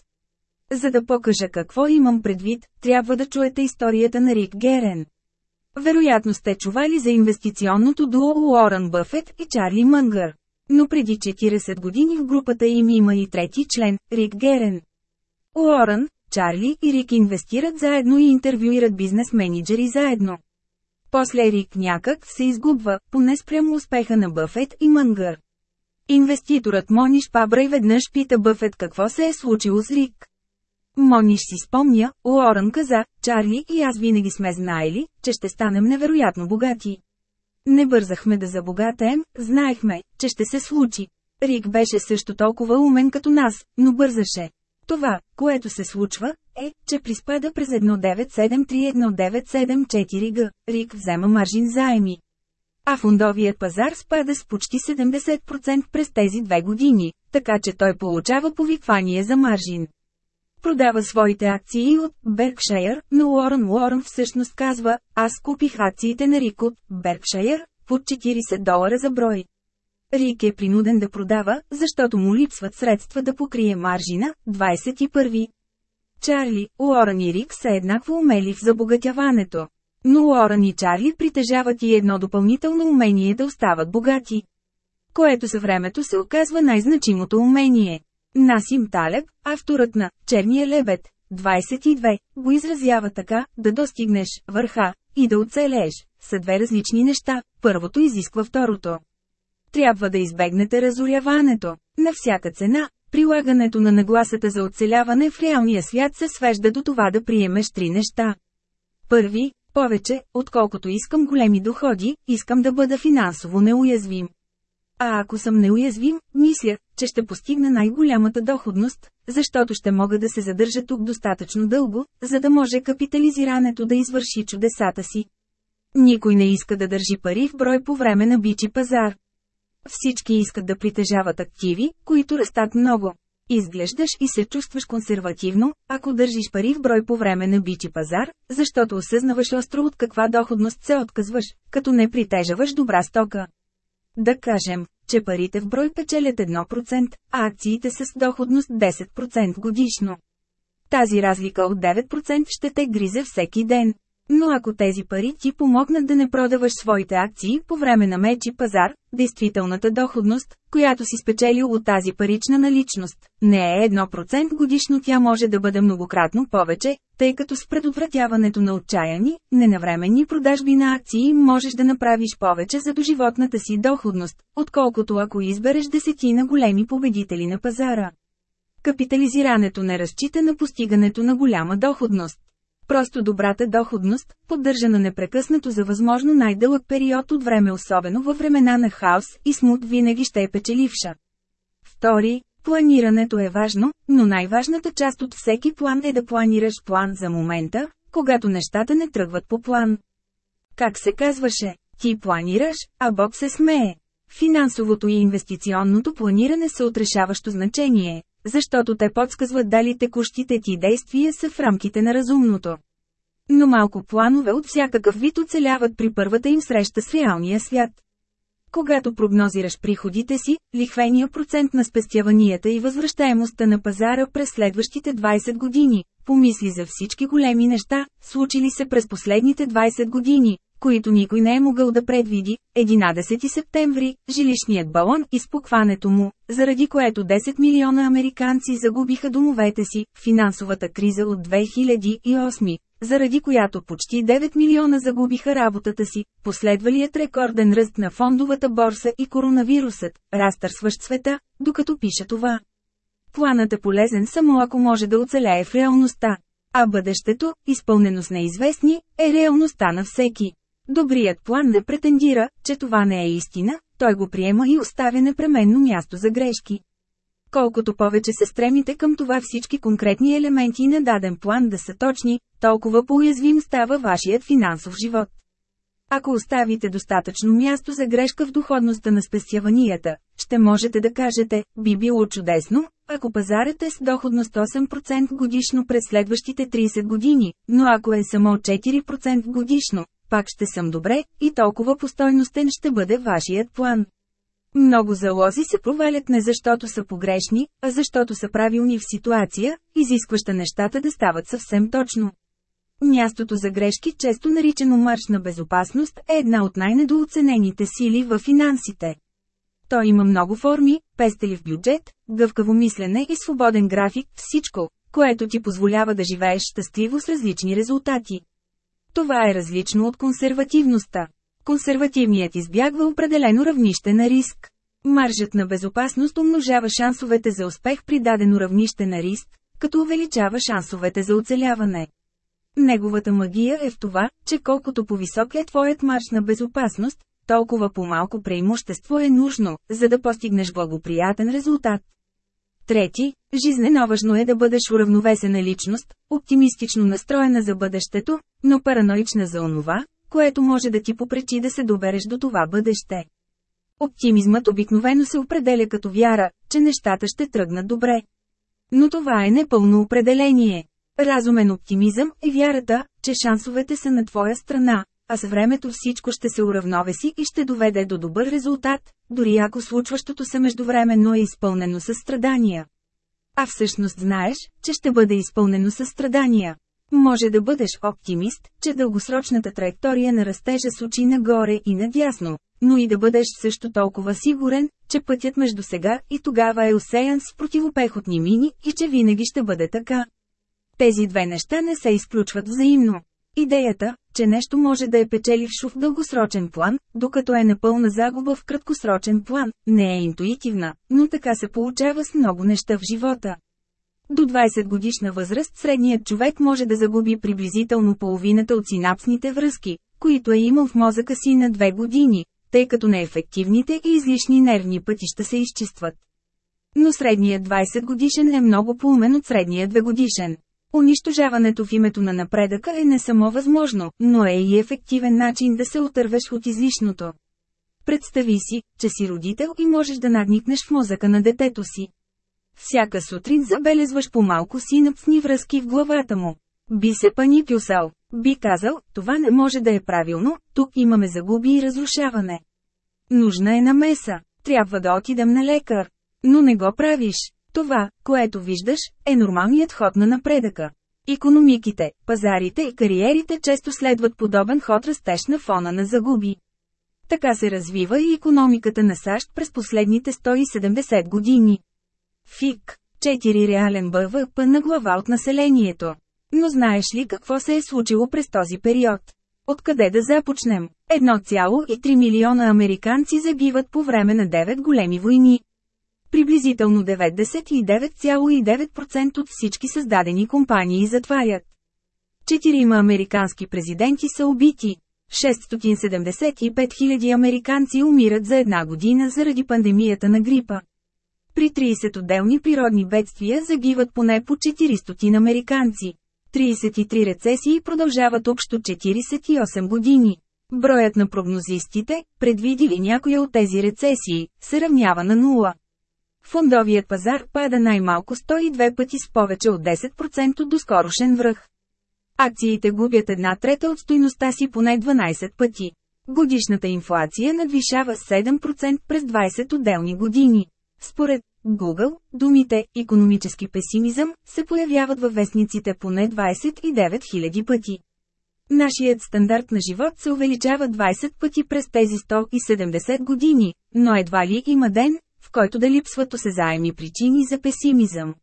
За да покажа какво имам предвид, трябва да чуете историята на Рик Герен. Вероятно сте чували за инвестиционното дуо Уорън Бъфет и Чарли Мънгър. Но преди 40 години в групата им има и трети член, Рик Герен. Уорън, Чарли и Рик инвестират заедно и интервюират бизнес менеджери заедно. После Рик някак се изгубва, поне спрямо успеха на Бъфет и Мънгър. Инвеститорът Мониш Пабрай веднъж пита Бъфет какво се е случило с Рик. Мониш си спомня, Уорън каза, Чарли и аз винаги сме знаели, че ще станем невероятно богати. Не бързахме да забогатеем, знаехме, че ще се случи. Рик беше също толкова умен като нас, но бързаше. Това, което се случва, е, че приспада през 1973-1974 г. Рик взема маржин заеми. А фундовият пазар спада с почти 70% през тези две години, така че той получава повиквание за маржин. Продава своите акции от Беркшайр, но Уорън Уорън всъщност казва, аз купих акциите на Рик от Беркшайр, под 40 долара за брой. Рик е принуден да продава, защото му липсват средства да покрие маржина. 21. Чарли, Уорън и Рик са еднакво умели в забогатяването. Но Уорън и Чарли притежават и едно допълнително умение да остават богати. Което със се оказва най-значимото умение. Насим Талеб, авторът на «Черния лебед», 22, го изразява така, да достигнеш върха и да оцелееш, са две различни неща, първото изисква второто. Трябва да избегнете разоряването. На всяка цена, прилагането на нагласата за оцеляване в реалния свят се свежда до това да приемеш три неща. Първи, повече, отколкото искам големи доходи, искам да бъда финансово неуязвим. А ако съм неуязвим, мисля, че ще постигна най-голямата доходност, защото ще мога да се задържа тук достатъчно дълго, за да може капитализирането да извърши чудесата си. Никой не иска да държи пари в брой по време на бичи пазар. Всички искат да притежават активи, които растат много. Изглеждаш и се чувстваш консервативно, ако държиш пари в брой по време на бичи пазар, защото осъзнаваш остро от каква доходност се отказваш, като не притежаваш добра стока. Да кажем, че парите в брой печелят 1%, а акциите с доходност 10% годишно. Тази разлика от 9% ще те гризе всеки ден. Но ако тези пари ти помогнат да не продаваш своите акции по време на мечи пазар, действителната доходност, която си спечелил от тази парична наличност, не е 1% годишно тя може да бъде многократно повече, тъй като с предотвратяването на отчаяни, ненавременни продажби на акции можеш да направиш повече за доживотната си доходност, отколкото ако избереш десетина големи победители на пазара. Капитализирането не разчита на постигането на голяма доходност. Просто добрата доходност, поддържана непрекъснато за възможно най-дълъг период от време особено във времена на хаос и смут винаги ще е печеливша. Втори, планирането е важно, но най-важната част от всеки план е да планираш план за момента, когато нещата не тръгват по план. Как се казваше, ти планираш, а Бог се смее. Финансовото и инвестиционното планиране са отрешаващо значение, защото те подсказват дали текущите ти действия са в рамките на разумното. Но малко планове от всякакъв вид оцеляват при първата им среща с реалния свят. Когато прогнозираш приходите си, лихвения процент на спестяванията и възвръщаемостта на пазара през следващите 20 години, помисли за всички големи неща, случили се през последните 20 години, които никой не е могъл да предвиди, 11 септември, жилищният балон и спукването му, заради което 10 милиона американци загубиха домовете си, финансовата криза от 2008, заради която почти 9 милиона загубиха работата си, последвалият рекорден ръст на фондовата борса и коронавирусът, разтърсващ света, докато пише това. Планът е полезен само ако може да оцелее в реалността. А бъдещето, изпълнено с неизвестни, е реалността на всеки. Добрият план не претендира, че това не е истина, той го приема и оставя непременно място за грешки. Колкото повече се стремите към това всички конкретни елементи на даден план да са точни, толкова по-уязвим става вашият финансов живот. Ако оставите достатъчно място за грешка в доходността на спестяванията, ще можете да кажете, би било чудесно, ако пазарът е с доходност 8% годишно през следващите 30 години, но ако е само 4% годишно, пак ще съм добре, и толкова постойностен ще бъде вашият план. Много залози се провалят не защото са погрешни, а защото са правилни в ситуация, изискваща нещата да стават съвсем точно. Мястото за грешки, често наричано марш на безопасност, е една от най-недооценените сили в финансите. Той има много форми, пестелив бюджет, гъвкаво мислене и свободен график, всичко, което ти позволява да живееш щастливо с различни резултати. Това е различно от консервативността. Консервативният избягва определено равнище на риск. Маржът на безопасност умножава шансовете за успех при дадено равнище на риск, като увеличава шансовете за оцеляване. Неговата магия е в това, че колкото по-висок е твоят марш на безопасност, толкова по-малко преимущество е нужно, за да постигнеш благоприятен резултат. Трети, жизнено важно е да бъдеш уравновесена личност, оптимистично настроена за бъдещето, но параноична за онова, което може да ти попречи да се добереш до това бъдеще. Оптимизмът обикновено се определя като вяра, че нещата ще тръгнат добре. Но това е непълно определение. Разумен оптимизъм е вярата, че шансовете са на твоя страна, а с времето всичко ще се уравновеси и ще доведе до добър резултат, дори ако случващото се междувременно е изпълнено със страдания. А всъщност знаеш, че ще бъде изпълнено със страдания. Може да бъдеш оптимист, че дългосрочната траектория на растежа с очи нагоре и надясно, но и да бъдеш също толкова сигурен, че пътят между сега и тогава е усеян с противопехотни мини и че винаги ще бъде така. Тези две неща не се изключват взаимно. Идеята, че нещо може да е печелившо в дългосрочен план, докато е напълна загуба в краткосрочен план, не е интуитивна, но така се получава с много неща в живота. До 20 годишна възраст средният човек може да загуби приблизително половината от синапсните връзки, които е имал в мозъка си на две години, тъй като неефективните и излишни нервни пътища се изчистват. Но средният 20 годишен е много по-умен от средния 2 годишен. Унищожаването в името на напредъка е не само възможно, но е и ефективен начин да се отървеш от излишното. Представи си, че си родител и можеш да нагникнеш в мозъка на детето си. Всяка сутрин забелезваш по-малко синапсни връзки в главата му. Би се паникюсал. Би казал, това не може да е правилно, тук имаме загуби и разрушаване. Нужна е намеса. Трябва да отидем на лекар. Но не го правиш. Това, което виждаш, е нормалният ход на напредъка. Икономиките, пазарите и кариерите често следват подобен ход растеж на фона на загуби. Така се развива и економиката на САЩ през последните 170 години. ФИК – 4 реален БВП на глава от населението. Но знаеш ли какво се е случило през този период? Откъде да започнем? 1,3 милиона американци загиват по време на 9 големи войни. Приблизително 99,9% от всички създадени компании затварят. Четирима американски президенти са убити. 675 000 американци умират за една година заради пандемията на грипа. При 30 отделни природни бедствия загиват поне по 400 американци. 33 рецесии продължават общо 48 години. Броят на прогнозистите, предвидили някоя от тези рецесии, се равнява на нула. Фондовият пазар пада най-малко 102 пъти с повече от 10% до скорошен връх. Акциите губят една трета от стойността си поне 12 пъти. Годишната инфлация надвишава 7% през 20 отделни години. Според Google, думите «економически песимизъм» се появяват във вестниците поне 29 000 пъти. Нашият стандарт на живот се увеличава 20 пъти през тези 170 години, но едва ли има ден, който да липсват осезаеми причини за песимизъм.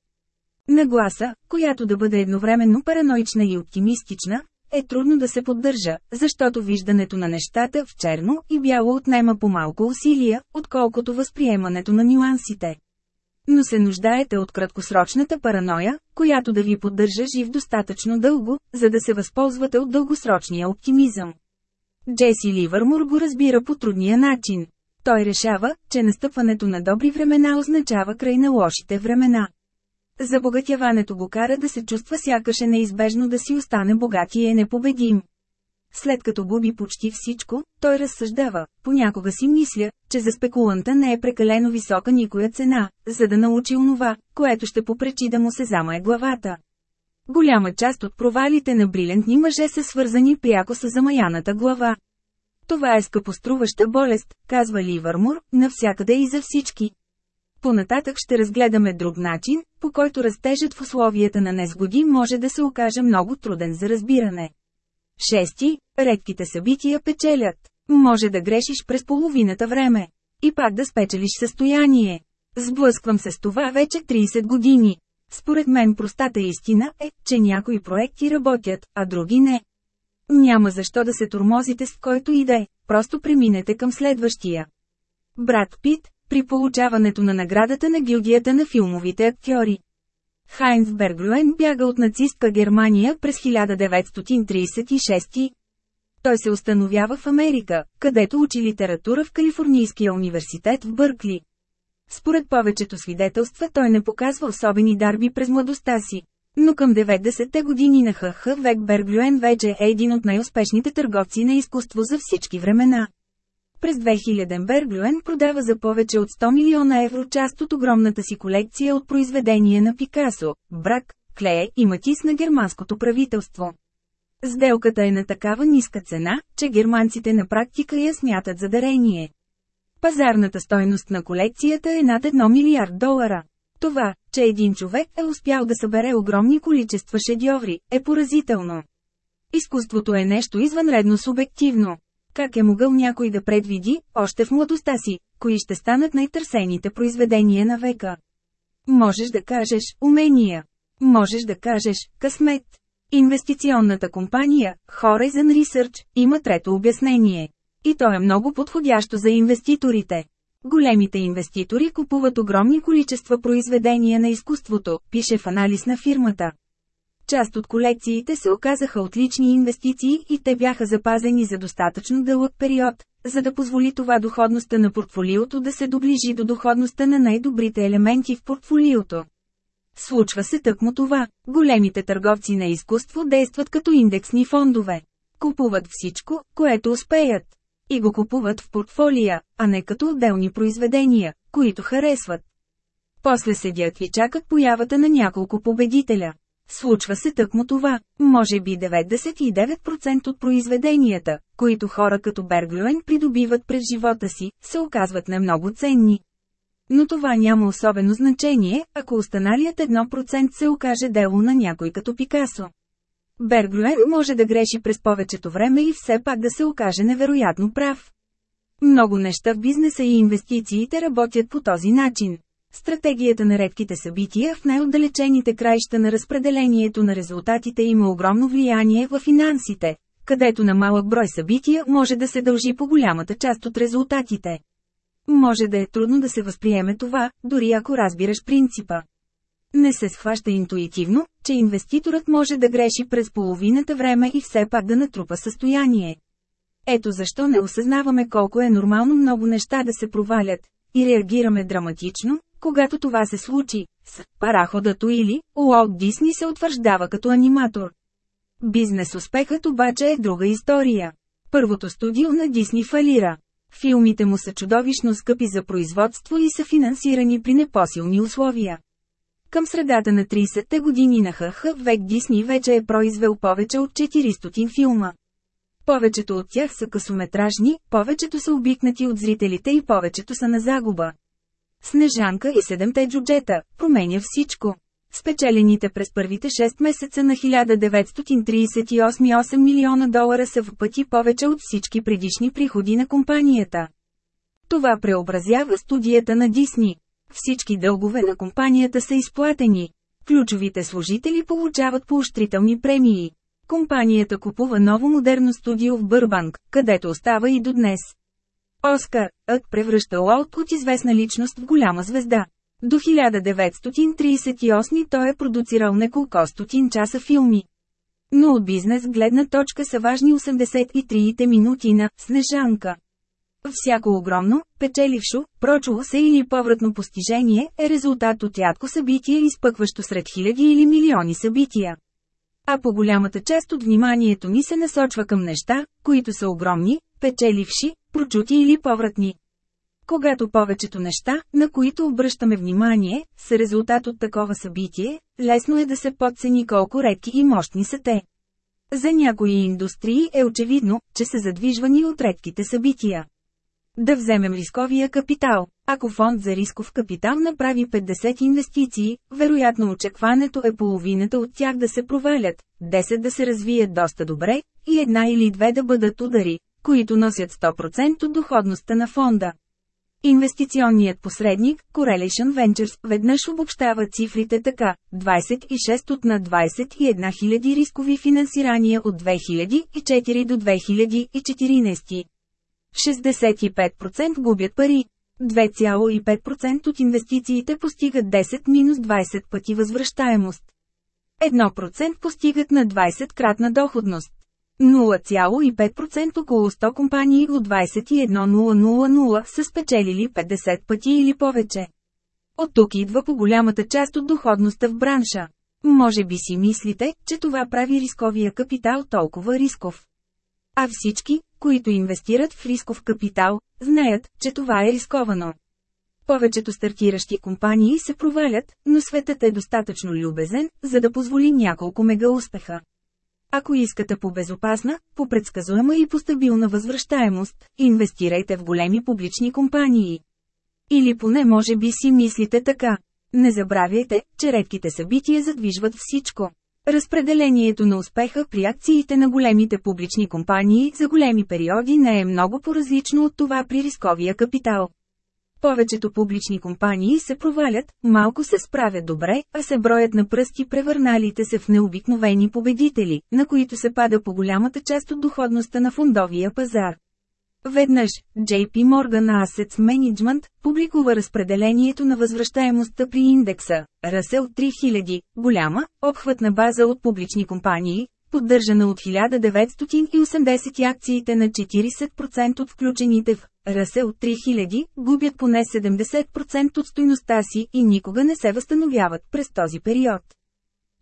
Нагласа, която да бъде едновременно параноична и оптимистична, е трудно да се поддържа, защото виждането на нещата в черно и бяло отнема по-малко усилия, отколкото възприемането на нюансите. Но се нуждаете от краткосрочната параноя, която да ви поддържа жив достатъчно дълго, за да се възползвате от дългосрочния оптимизъм. Джеси Ливърмур го разбира по трудния начин. Той решава, че настъпването на добри времена означава край на лошите времена. Забогатяването го кара да се чувства сякаш е неизбежно да си остане богат и е непобедим. След като губи почти всичко, той разсъждава, понякога си мисля, че за спекуланта не е прекалено висока никоя цена, за да научи онова, което ще попречи да му се замае главата. Голяма част от провалите на брилянтни мъже са свързани пряко с замаяната глава. Това е скъпоструваща болест, казва Ливърмур, навсякъде и за всички. Понататък ще разгледаме друг начин, по който растежът в условията на незгоди може да се окаже много труден за разбиране. Шести, редките събития печелят. Може да грешиш през половината време. И пак да спечелиш състояние. Сблъсквам се с това вече 30 години. Според мен простата истина е, че някои проекти работят, а други не. Няма защо да се тормозите с който и да е, просто преминете към следващия. Брат Пит, при получаването на наградата на гилдията на филмовите актьори. Хайнц Бергруен бяга от нацистка Германия през 1936. Той се установява в Америка, където учи литература в Калифорнийския университет в Бъркли. Според повечето свидетелства той не показва особени дарби през младостта си. Но към 90-те години на ХХ век Бергюен вече е един от най-успешните търговци на изкуство за всички времена. През 2000 Бергюен продава за повече от 100 милиона евро част от огромната си колекция от произведения на Пикасо, Брак, Клея и Матис на германското правителство. Сделката е на такава ниска цена, че германците на практика я смятат за дарение. Пазарната стойност на колекцията е над 1 милиард долара. Това, че един човек е успял да събере огромни количества шедьоври, е поразително. Изкуството е нещо извънредно субективно. Как е могъл някой да предвиди, още в младостта си, кои ще станат най-търсените произведения на века? Можеш да кажеш, умения. Можеш да кажеш – късмет. Инвестиционната компания, Horizon Research, има трето обяснение. И то е много подходящо за инвеститорите. Големите инвеститори купуват огромни количества произведения на изкуството, пише в анализ на фирмата. Част от колекциите се оказаха отлични инвестиции и те бяха запазени за достатъчно дълъг период, за да позволи това доходността на портфолиото да се доближи до доходността на най-добрите елементи в портфолиото. Случва се тъкмо това. Големите търговци на изкуство действат като индексни фондове. Купуват всичко, което успеят. И го купуват в портфолия, а не като отделни произведения, които харесват. После седят и чакат появата на няколко победителя. Случва се тъкмо това, може би 99% от произведенията, които хора като Берглюен придобиват през живота си, се оказват не много ценни. Но това няма особено значение, ако останалият 1% се окаже дело на някой като Пикасо. Бергруер може да греши през повечето време и все пак да се окаже невероятно прав. Много неща в бизнеса и инвестициите работят по този начин. Стратегията на редките събития в най-отдалечените краища на разпределението на резултатите има огромно влияние в финансите, където на малък брой събития може да се дължи по голямата част от резултатите. Може да е трудно да се възприеме това, дори ако разбираш принципа. Не се схваща интуитивно, че инвеститорът може да греши през половината време и все пак да натрупа състояние. Ето защо не осъзнаваме колко е нормално много неща да се провалят, и реагираме драматично, когато това се случи. С параходато или Уолт Дисни се утвърждава като аниматор. Бизнес успехът обаче е друга история. Първото студио на Дисни фалира. Филмите му са чудовищно скъпи за производство и са финансирани при непосилни условия. Към средата на 30-те години на ХХ век Дисни вече е произвел повече от 400 филма. Повечето от тях са късометражни, повечето са обикнати от зрителите и повечето са на загуба. Снежанка и седемте джуджета променя всичко. Спечелените през първите 6 месеца на 1938 милиона долара са в пъти повече от всички предишни приходи на компанията. Това преобразява студията на Дисни. Всички дългове на компанията са изплатени. Ключовите служители получават поощрителни премии. Компанията купува ново модерно студио в Бърбанк, където остава и до днес. Оскар, Ът превръща Уолт от известна личност в голяма звезда. До 1938 той е продуцирал неколко стотин часа филми. Но от бизнес гледна точка са важни 83-те минути на «Снежанка». Всяко огромно, печелившо, прочуло се или повратно постижение е резултат от ядко събитие изпъкващо сред хиляди или милиони събития. А по голямата част от вниманието ни се насочва към неща, които са огромни, печеливши, прочути или повратни. Когато повечето неща, на които обръщаме внимание, са резултат от такова събитие, лесно е да се подцени колко редки и мощни са те. За някои индустрии е очевидно, че са задвижвани от редките събития. Да вземем рисковия капитал. Ако фонд за рисков капитал направи 50 инвестиции, вероятно очакването е половината от тях да се провалят, 10 да се развият доста добре, и една или две да бъдат удари, които носят 100% от доходността на фонда. Инвестиционният посредник, Correlation Ventures, веднъж обобщава цифрите така, 26 от на 21 000 рискови финансирания от 2004 до 2014. 65% губят пари. 2,5% от инвестициите постигат 10-20 пъти възвръщаемост. 1% постигат на 20-кратна доходност. 0,5% около 100 компании от 21000 са спечелили 50 пъти или повече. От тук идва по голямата част от доходността в бранша. Може би си мислите, че това прави рисковия капитал толкова рисков. А всички, които инвестират в рисков капитал, знаят, че това е рисковано. Повечето стартиращи компании се провалят, но светът е достатъчно любезен, за да позволи няколко мега успеха. Ако искате по безопасна, по предсказуема и по стабилна възвръщаемост, инвестирайте в големи публични компании. Или поне може би си мислите така. Не забравяйте, че редките събития задвижват всичко. Разпределението на успеха при акциите на големите публични компании за големи периоди не е много по-различно от това при рисковия капитал. Повечето публични компании се провалят, малко се справят добре, а се броят на пръсти превърналите се в необикновени победители, на които се пада по голямата част от доходността на фондовия пазар. Веднъж, JP Morgan Assets Management публикува разпределението на възвръщаемостта при индекса Russell 3000, голяма, обхватна база от публични компании, поддържана от 1980 акциите на 40% от включените в Russell 3000, губят поне 70% от стойността си и никога не се възстановяват през този период.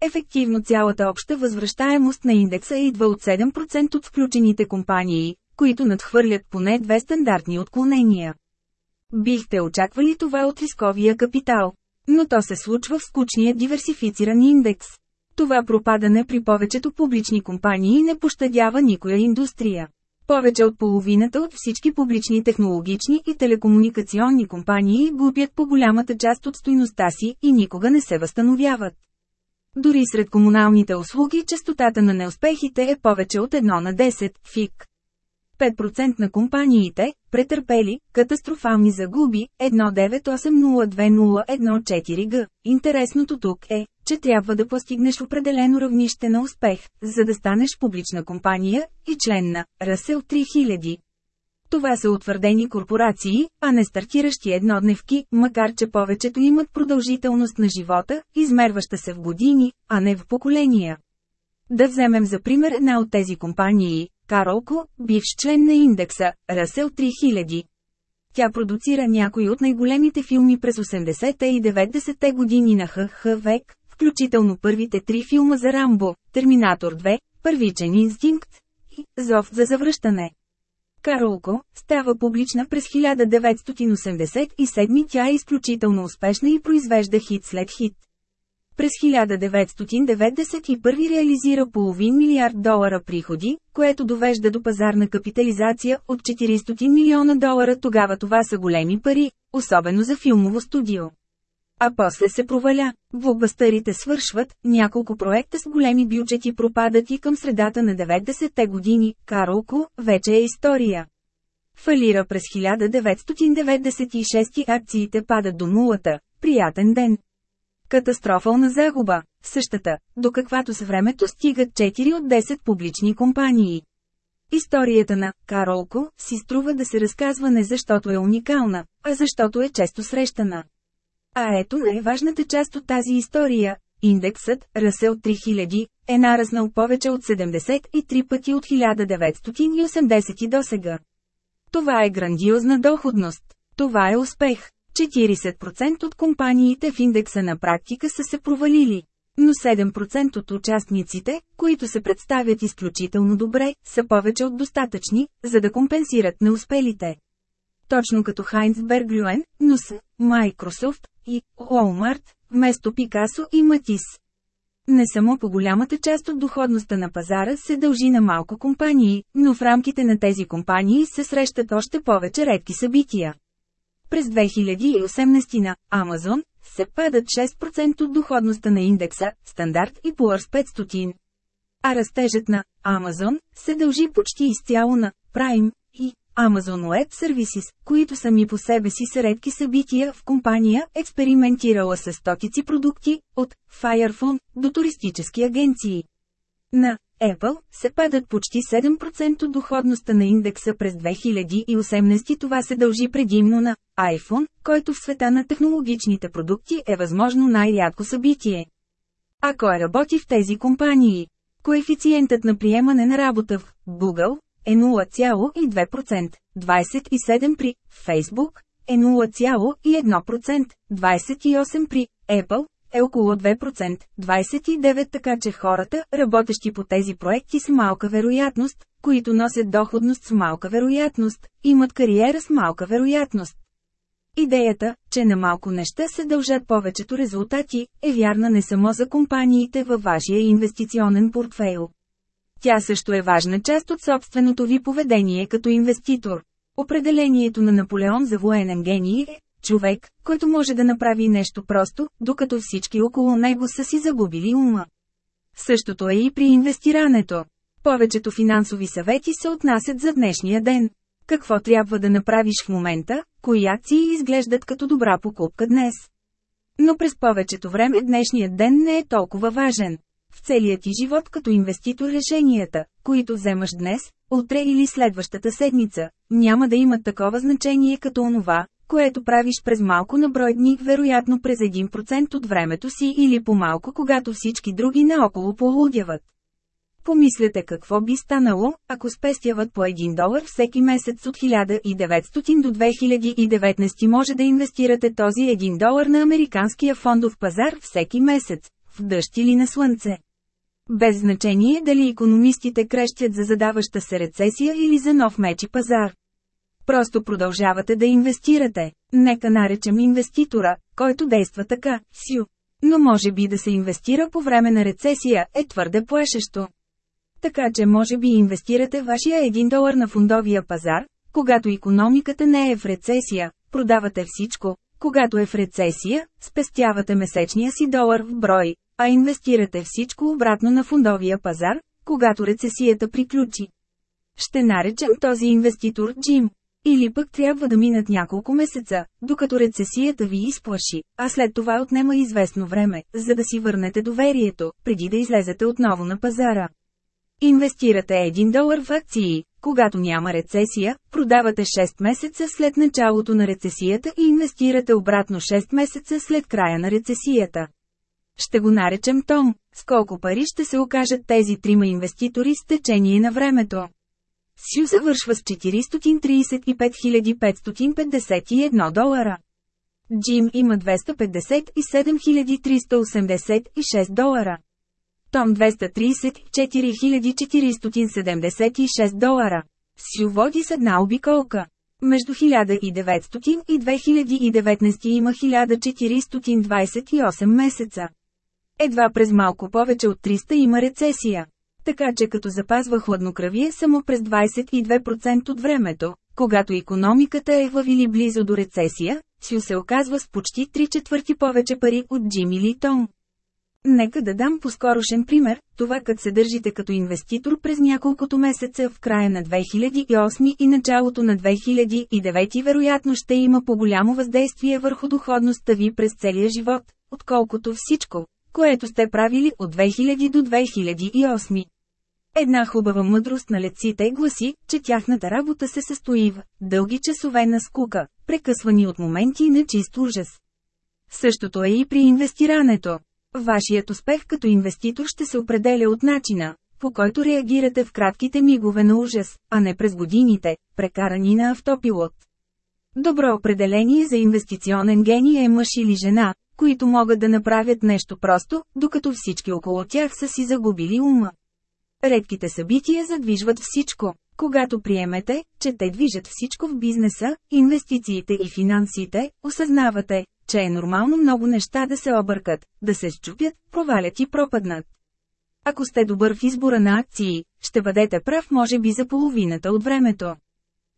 Ефективно цялата обща възвръщаемост на индекса идва от 7% от включените компании, които надхвърлят поне две стандартни отклонения. Бихте очаквали това от рисковия капитал. Но то се случва в скучния диверсифициран индекс. Това пропадане при повечето публични компании не пощадява никоя индустрия. Повече от половината от всички публични технологични и телекомуникационни компании губят по голямата част от стойността си и никога не се възстановяват. Дори сред комуналните услуги частотата на неуспехите е повече от 1 на 10, ФИК. 5% на компаниите, претърпели катастрофални загуби 19802014Г. Интересното тук е, че трябва да постигнеш определено равнище на успех, за да станеш публична компания и член на Russell 3000. Това са утвърдени корпорации, а не стартиращи еднодневки, макар че повечето имат продължителност на живота, измерваща се в години, а не в поколения. Да вземем за пример една от тези компании, Каролко, бивш член на индекса, Расел 3000. Тя продуцира някои от най-големите филми през 80-те и 90-те години на ХХ век, включително първите три филма за Рамбо, Терминатор 2, Първичен инстинкт и Зов за завръщане. Каролко става публична през 1987 тя е изключително успешна и произвежда хит след хит. През 1991 реализира половин милиард долара приходи, което довежда до пазарна капитализация от 400 милиона долара. Тогава това са големи пари, особено за филмово студио. А после се проваля. Блокбъстърите свършват, няколко проекта с големи бюджети пропадат и към средата на 90-те години, Каролко, вече е история. Фалира през 1996 акциите падат до нулата. Приятен ден! Катастрофална загуба, същата, до каквато с времето стигат 4 от 10 публични компании. Историята на Каролко си струва да се разказва не защото е уникална, а защото е често срещана. А ето най-важната част от тази история – индексът, Расел 3000, е нараснал повече от 73 пъти от 1980 до сега. Това е грандиозна доходност. Това е успех. 40% от компаниите в индекса на практика са се провалили. Но 7% от участниците, които се представят изключително добре, са повече от достатъчни, за да компенсират неуспелите. Точно като Хайнц Берглюен, но Microsoft и Walmart, вместо Пикасо и Матис. Не само по голямата част от доходността на пазара се дължи на малко компании, но в рамките на тези компании се срещат още повече редки събития. През 2018 на Amazon се падат 6% от доходността на индекса Стандарт и Poor's 500. А растежът на Amazon се дължи почти изцяло на Prime и Amazon Web Services, които сами по себе си са редки събития в компания, експериментирала с стотици продукти, от Firephone до туристически агенции. На Apple се падат почти 7% от доходността на индекса през 2018 това се дължи предимно на iPhone, който в света на технологичните продукти е възможно най-рядко събитие. А кой работи в тези компании? Коефициентът на приемане на работа в Google е 0,2%, 27 при Facebook е 0,1%, 28 при Apple е около 2%, 29 така че хората, работещи по тези проекти с малка вероятност, които носят доходност с малка вероятност, имат кариера с малка вероятност. Идеята, че на малко неща се дължат повечето резултати, е вярна не само за компаниите във вашия инвестиционен портфейл. Тя също е важна част от собственото ви поведение като инвеститор. Определението на Наполеон за военен гений е Човек, който може да направи нещо просто, докато всички около него са си загубили ума. Същото е и при инвестирането. Повечето финансови съвети се отнасят за днешния ден. Какво трябва да направиш в момента, кои акции изглеждат като добра покупка днес? Но през повечето време днешният ден не е толкова важен. В целият ти живот като инвеститор решенията, които вземаш днес, утре или следващата седмица, няма да имат такова значение като онова, което правиш през малко на брой дни, вероятно през 1% от времето си или по-малко, когато всички други наоколо полудяват. Помислете какво би станало, ако спестяват по 1 долар всеки месец от 1900 до 2019 може да инвестирате този 1 долар на американския фондов пазар всеки месец, в дъжд или на слънце. Без значение дали економистите крещят за задаваща се рецесия или за нов мечи пазар. Просто продължавате да инвестирате. Нека наречем инвеститора, който действа така, сю. Но може би да се инвестира по време на рецесия е твърде плашещо. Така че може би инвестирате вашия 1 долар на фундовия пазар, когато економиката не е в рецесия, продавате всичко, когато е в рецесия, спестявате месечния си долар в брой, а инвестирате всичко обратно на фундовия пазар, когато рецесията приключи. Ще наречем този инвеститор Джим. Или пък трябва да минат няколко месеца, докато рецесията ви изплаши, а след това отнема известно време, за да си върнете доверието, преди да излезете отново на пазара. Инвестирате 1 долар в акции, когато няма рецесия, продавате 6 месеца след началото на рецесията и инвестирате обратно 6 месеца след края на рецесията. Ще го наречем Том. С колко пари ще се окажат тези трима инвеститори с течение на времето? Сю завършва с 435 551 долара. Джим има 257 386 долара. Том 234 476 долара. Сю води с една обиколка. Между 1900 и 2019 има 1428 месеца. Едва през малко повече от 300 има рецесия. Така че като запазва хладнокръвие само през 22% от времето, когато економиката е във или близо до рецесия, Сю се оказва с почти 3 четвърти повече пари от Джим или Том. Нека да дам по-скорошен пример, това как се държите като инвеститор през няколкото месеца в края на 2008 и началото на 2009 вероятно ще има по-голямо въздействие върху доходността ви през целия живот, отколкото всичко, което сте правили от 2000 до 2008. Една хубава мъдрост на леците гласи, че тяхната работа се състои в дълги часове на скука, прекъсвани от моменти на чист ужас. Същото е и при инвестирането. Вашият успех като инвеститор ще се определя от начина, по който реагирате в кратките мигове на ужас, а не през годините, прекарани на автопилот. Добро определение за инвестиционен гений е мъж или жена, които могат да направят нещо просто, докато всички около тях са си загубили ума. Редките събития задвижват всичко. Когато приемете, че те движат всичко в бизнеса, инвестициите и финансите, осъзнавате, че е нормално много неща да се объркат, да се щупят, провалят и пропаднат. Ако сте добър в избора на акции, ще бъдете прав може би за половината от времето.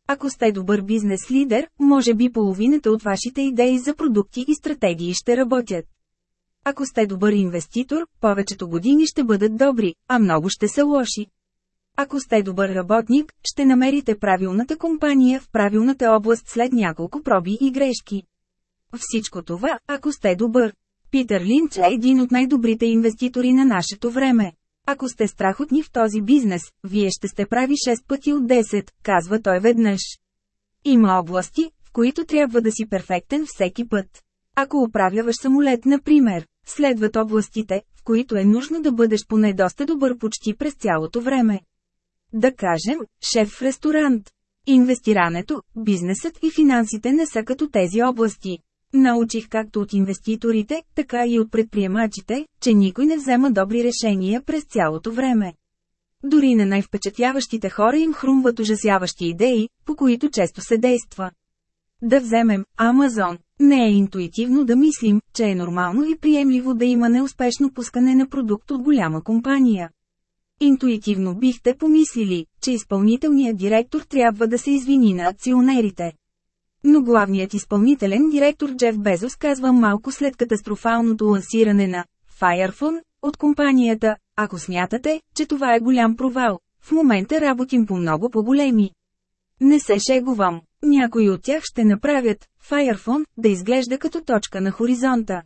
Ако сте добър бизнес лидер, може би половината от вашите идеи за продукти и стратегии ще работят. Ако сте добър инвеститор, повечето години ще бъдат добри, а много ще са лоши. Ако сте добър работник, ще намерите правилната компания в правилната област след няколко проби и грешки. Всичко това, ако сте добър. Питър Линч е един от най-добрите инвеститори на нашето време. Ако сте страхотни в този бизнес, вие ще сте прави 6 пъти от 10, казва той веднъж. Има области, в които трябва да си перфектен всеки път. Ако управляваш самолет, например, следват областите, в които е нужно да бъдеш поне доста добър почти през цялото време. Да кажем, шеф в ресторант. Инвестирането, бизнесът и финансите не са като тези области. Научих както от инвеститорите, така и от предприемачите, че никой не взема добри решения през цялото време. Дори на най-впечатляващите хора им хрумват ужасяващи идеи, по които често се действа. Да вземем Амазон. Не е интуитивно да мислим, че е нормално и приемливо да има неуспешно пускане на продукт от голяма компания. Интуитивно бихте помислили, че изпълнителният директор трябва да се извини на акционерите. Но главният изпълнителен директор Джеф Безос казва малко след катастрофалното лансиране на Firephone от компанията, ако смятате, че това е голям провал, в момента работим по много по-големи. Не се шегувам. Някои от тях ще направят Firephone да изглежда като точка на хоризонта.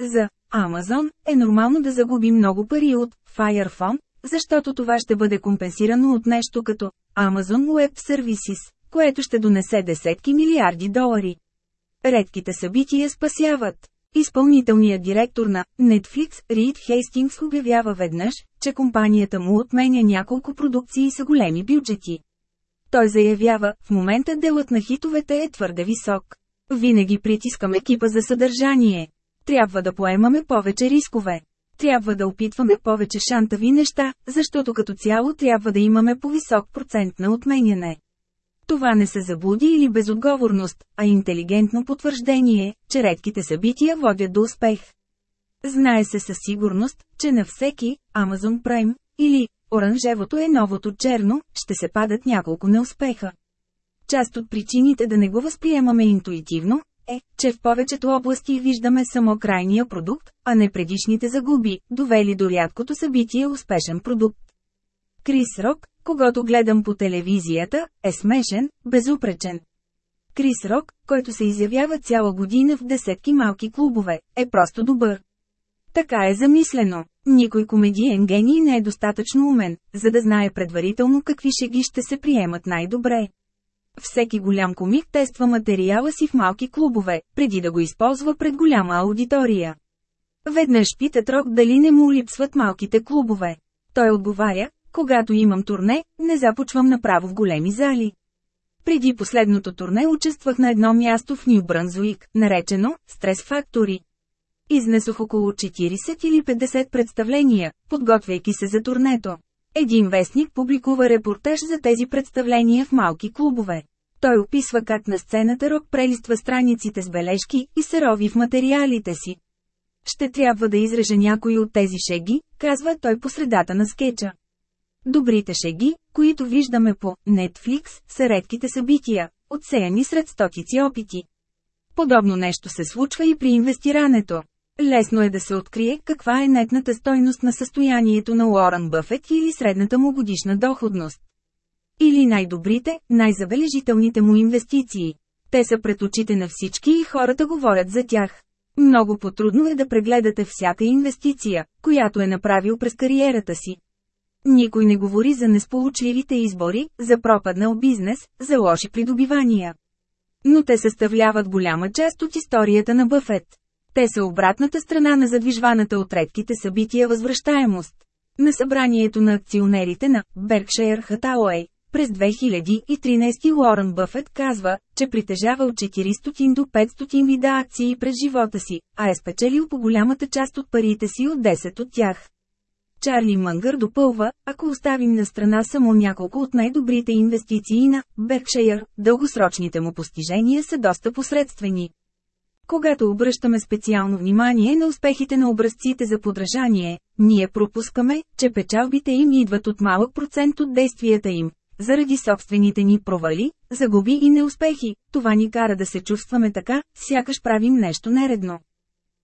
За Amazon е нормално да загуби много пари от Firephone, защото това ще бъде компенсирано от нещо като Amazon Web Services, което ще донесе десетки милиарди долари. Редките събития спасяват. Изпълнителният директор на Netflix, Рид Хейстингс обявява веднъж, че компанията му отменя няколко продукции с големи бюджети. Той заявява, в момента делът на хитовете е твърде висок. Винаги притискам екипа за съдържание. Трябва да поемаме повече рискове. Трябва да опитваме повече шантави неща, защото като цяло трябва да имаме по-висок процент на отменяне. Това не се заблуди или безотговорност, а интелигентно потвърждение, че редките събития водят до успех. Знае се със сигурност, че на всеки Amazon Prime или оранжевото е новото черно, ще се падат няколко неуспеха. Част от причините да не го възприемаме интуитивно, е, че в повечето области виждаме само крайния продукт, а не предишните загуби, довели до рядкото събитие успешен продукт. Крис Рок, когато гледам по телевизията, е смешен, безупречен. Крис Рок, който се изявява цяла година в десетки малки клубове, е просто добър. Така е замислено. Никой комедиен гений не е достатъчно умен, за да знае предварително какви шеги ще се приемат най-добре. Всеки голям комик тества материала си в малки клубове, преди да го използва пред голяма аудитория. Веднъж питат Рок дали не му липсват малките клубове. Той отговаря, когато имам турне, не започвам направо в големи зали. Преди последното турне участвах на едно място в Нью Брансуик, наречено «Стрес Фактори». Изнесох около 40 или 50 представления, подготвяйки се за турнето. Един вестник публикува репортаж за тези представления в малки клубове. Той описва как на сцената Рок прелиства страниците с бележки и се рови в материалите си. Ще трябва да изрежа някои от тези шеги, казва той по средата на скетча. Добрите шеги, които виждаме по Netflix, са редките събития, отсеяни сред стотици опити. Подобно нещо се случва и при инвестирането. Лесно е да се открие каква е нетната стойност на състоянието на Уорън Бъфет или средната му годишна доходност. Или най-добрите, най-забележителните му инвестиции. Те са пред очите на всички и хората говорят за тях. Много по-трудно е да прегледате всяка инвестиция, която е направил през кариерата си. Никой не говори за несполучливите избори, за пропаднал бизнес, за лоши придобивания. Но те съставляват голяма част от историята на Бъфет. Те са обратната страна на задвижваната от редките събития възвръщаемост. На събранието на акционерите на Berkshire Hathaway през 2013 Уорън Бъфет казва, че притежава от 400 до 500 вида акции през живота си, а е спечелил по голямата част от парите си от 10 от тях. Чарли Мънгър допълва, ако оставим на страна само няколко от най-добрите инвестиции на Berkshire, дългосрочните му постижения са доста посредствени. Когато обръщаме специално внимание на успехите на образците за подражание, ние пропускаме, че печалбите им идват от малък процент от действията им. Заради собствените ни провали, загуби и неуспехи, това ни кара да се чувстваме така, сякаш правим нещо нередно.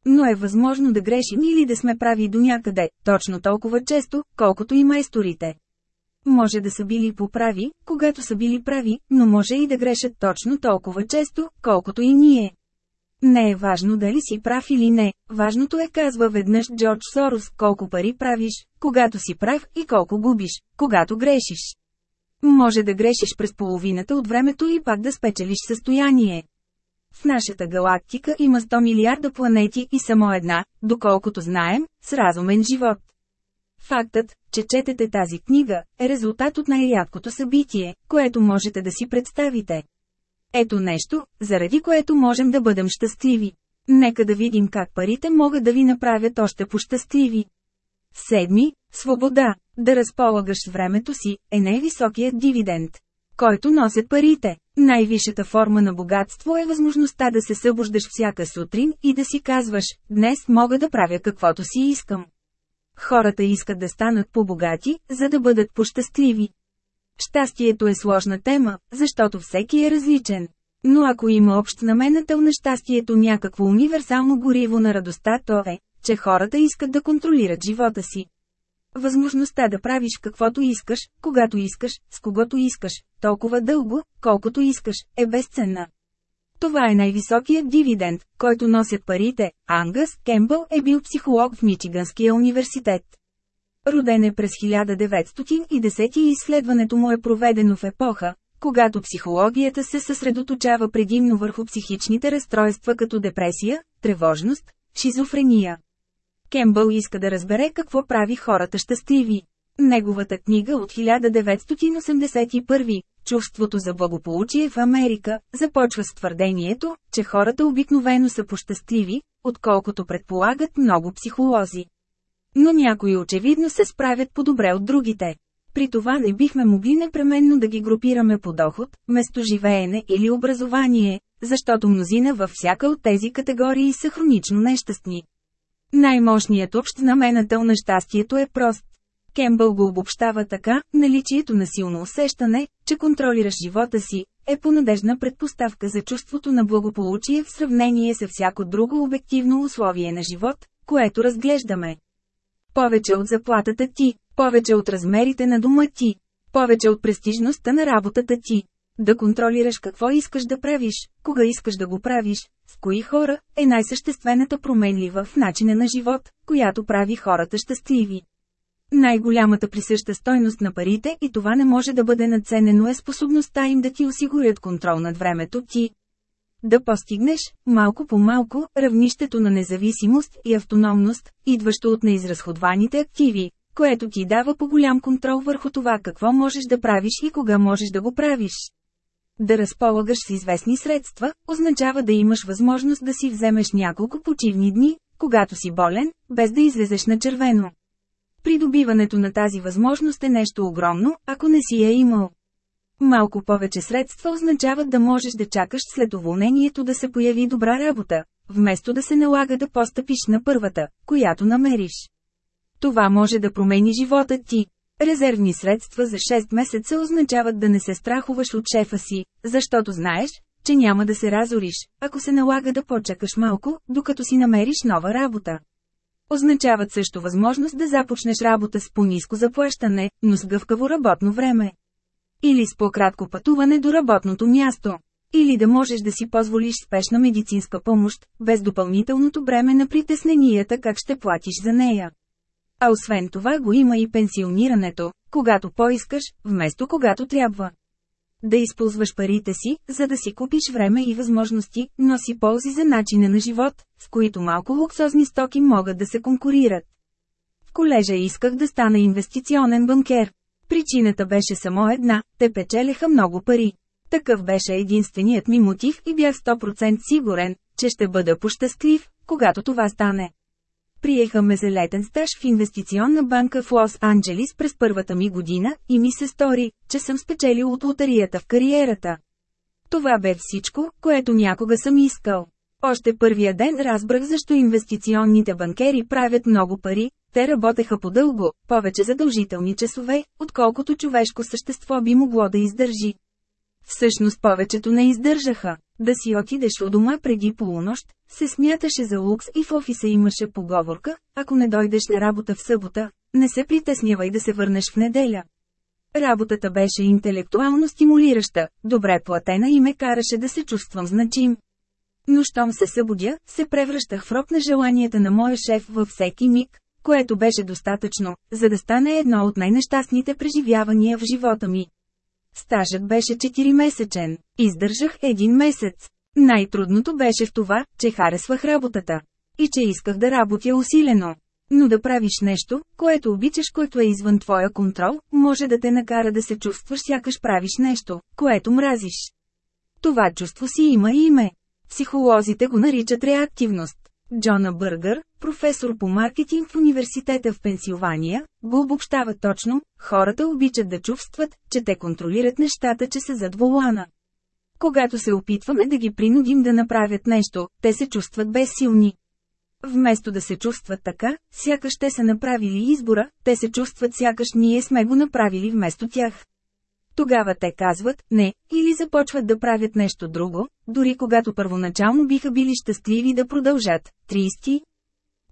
Но е възможно да грешим или да сме прави до някъде, точно толкова често, колкото и майсторите. Може да са били поправи, когато са били прави, но може и да грешат точно толкова често, колкото и ние. Не е важно дали си прав или не, важното е казва веднъж Джордж Сорос колко пари правиш, когато си прав и колко губиш, когато грешиш. Може да грешиш през половината от времето и пак да спечелиш състояние. В нашата галактика има 100 милиарда планети и само една, доколкото знаем, с разумен живот. Фактът, че четете тази книга, е резултат от най-рядкото събитие, което можете да си представите. Ето нещо, заради което можем да бъдем щастливи. Нека да видим как парите могат да ви направят още по-щастливи. Седми – свобода. Да разполагаш времето си е най-високият дивиденд, който носят парите. Най-висшата форма на богатство е възможността да се събуждаш всяка сутрин и да си казваш, днес мога да правя каквото си искам. Хората искат да станат по-богати, за да бъдат по-щастливи. Щастието е сложна тема, защото всеки е различен. Но ако има общ знаменател на щастието някакво универсално гориво на радостта, то е, че хората искат да контролират живота си. Възможността да правиш каквото искаш, когато искаш, с когото искаш, толкова дълго, колкото искаш, е безценна. Това е най-високият дивиденд, който носят парите. Ангъс Кембъл е бил психолог в Мичиганския университет. Роден е през 1910 и изследването му е проведено в епоха, когато психологията се съсредоточава предимно върху психичните разстройства като депресия, тревожност, шизофрения. Кембъл иска да разбере какво прави хората щастливи. Неговата книга от 1981, Чувството за благополучие в Америка, започва с твърдението, че хората обикновено са пощастливи, отколкото предполагат много психолози. Но някои очевидно се справят по-добре от другите. При това не бихме могли непременно да ги групираме по доход, местоживеене или образование, защото мнозина във всяка от тези категории са хронично нещастни. Най-мощният общ знаменател на щастието е прост. Кембъл го обобщава така, наличието на силно усещане, че контролираш живота си, е понадежна предпоставка за чувството на благополучие в сравнение с всяко друго обективно условие на живот, което разглеждаме. Повече от заплатата ти, повече от размерите на дома ти, повече от престижността на работата ти. Да контролираш какво искаш да правиш, кога искаш да го правиш, с кои хора, е най-съществената променлива в начина на живот, която прави хората щастливи. Най-голямата присъща стойност на парите и това не може да бъде наценено е способността им да ти осигурят контрол над времето ти. Да постигнеш, малко по малко, равнището на независимост и автономност, идващо от неизразходваните активи, което ти дава по-голям контрол върху това какво можеш да правиш и кога можеш да го правиш. Да разполагаш с известни средства, означава да имаш възможност да си вземеш няколко почивни дни, когато си болен, без да излезеш на червено. Придобиването на тази възможност е нещо огромно, ако не си я имал. Малко повече средства означават да можеш да чакаш след уволнението да се появи добра работа, вместо да се налага да постъпиш на първата, която намериш. Това може да промени живота ти. Резервни средства за 6 месеца означават да не се страхуваш от шефа си, защото знаеш, че няма да се разориш, ако се налага да почакаш малко, докато си намериш нова работа. Означават също възможност да започнеш работа с по-низко заплащане, но с гъвкаво работно време. Или с по-кратко пътуване до работното място. Или да можеш да си позволиш спешна медицинска помощ, без допълнителното бреме на притесненията как ще платиш за нея. А освен това го има и пенсионирането, когато поискаш, вместо когато трябва. Да използваш парите си, за да си купиш време и възможности, носи ползи за начина на живот, с които малко луксозни стоки могат да се конкурират. В колежа исках да стана инвестиционен банкер. Причината беше само една – те печелеха много пари. Такъв беше единственият ми мотив и бях 100% сигурен, че ще бъда пощастлив, когато това стане. Приеха ме за летен стаж в инвестиционна банка в Лос-Анджелис през първата ми година и ми се стори, че съм спечелил от лотарията в кариерата. Това бе всичко, което някога съм искал. Още първия ден разбрах защо инвестиционните банкери правят много пари, те работеха по-дълго, повече задължителни часове, отколкото човешко същество би могло да издържи. Всъщност повечето не издържаха. Да си отидеш у дома преди полунощ, се смяташе за лукс и в офиса имаше поговорка, ако не дойдеш на работа в събота, не се притеснявай да се върнеш в неделя. Работата беше интелектуално стимулираща, добре платена и ме караше да се чувствам значим. Но щом се събудя, се превръщах в роб на желанията на моя шеф във всеки миг, което беше достатъчно, за да стане едно от най-нещастните преживявания в живота ми. Стажът беше 4-месечен. Издържах един месец. Най-трудното беше в това, че харесвах работата. И че исках да работя усилено. Но да правиш нещо, което обичаш, което е извън твоя контрол, може да те накара да се чувстваш сякаш правиш нещо, което мразиш. Това чувство си има и име. Психолозите го наричат реактивност. Джона Бъргър, професор по маркетинг в университета в Пенсилвания, го обобщава точно, хората обичат да чувстват, че те контролират нещата, че са зад волана. Когато се опитваме да ги принудим да направят нещо, те се чувстват безсилни. Вместо да се чувстват така, сякаш те са направили избора, те се чувстват сякаш ние сме го направили вместо тях. Тогава те казват «не» или започват да правят нещо друго, дори когато първоначално биха били щастливи да продължат. 30.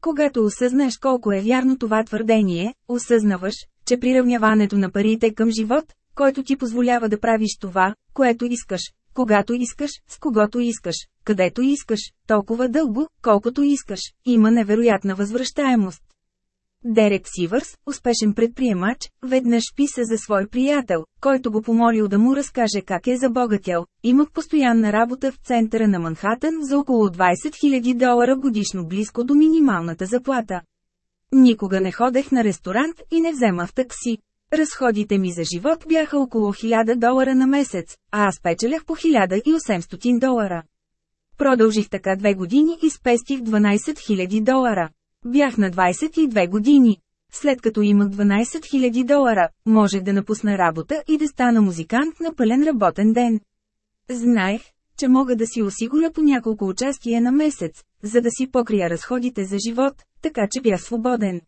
Когато осъзнаеш колко е вярно това твърдение, осъзнаваш, че приравняването на парите към живот, който ти позволява да правиш това, което искаш, когато искаш, с когото искаш, където искаш, толкова дълго, колкото искаш, има невероятна възвръщаемост. Дерек Сивърс, успешен предприемач, веднъж писа за свой приятел, който го помолил да му разкаже как е забогатял. Имах постоянна работа в центъра на Манхатън за около 20 000 долара годишно близко до минималната заплата. Никога не ходех на ресторант и не вземах такси. Разходите ми за живот бяха около 1000 долара на месец, а аз печелях по 1800 долара. Продължих така две години и спестих 12 000 долара. Бях на 22 години. След като имах 12 000 долара, можех да напусна работа и да стана музикант на пълен работен ден. Знаех, че мога да си осигуря по няколко участия на месец, за да си покрия разходите за живот, така че бях свободен.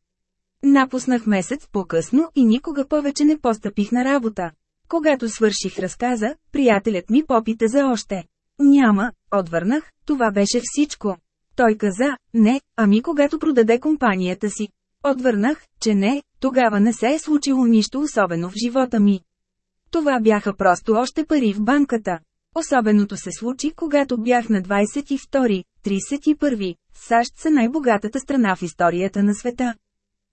Напуснах месец по-късно и никога повече не постъпих на работа. Когато свърших разказа, приятелят ми попита за още. Няма, отвърнах, това беше всичко. Той каза, не, ами когато продаде компанията си. Отвърнах, че не, тогава не се е случило нищо особено в живота ми. Това бяха просто още пари в банката. Особеното се случи, когато бях на 22, 31. САЩ са най-богатата страна в историята на света.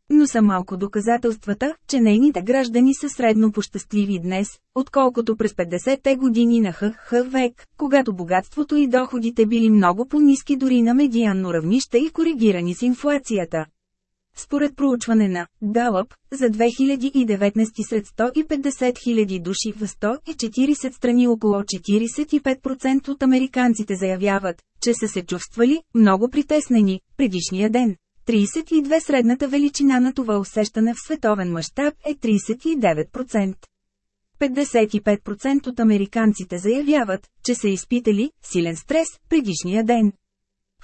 Но са малко доказателствата, че нейните граждани са средно пощастливи днес, отколкото през 50-те години на ХХ век, когато богатството и доходите били много по-низки дори на медианно равнище и коригирани с инфлацията. Според проучване на Gallup, за 2019 сред 150 000 души в 140 страни около 45% от американците заявяват, че са се чувствали много притеснени предишния ден. 32 средната величина на това усещане в световен мащаб е 39%. 55% от американците заявяват, че са изпитали силен стрес предишния ден.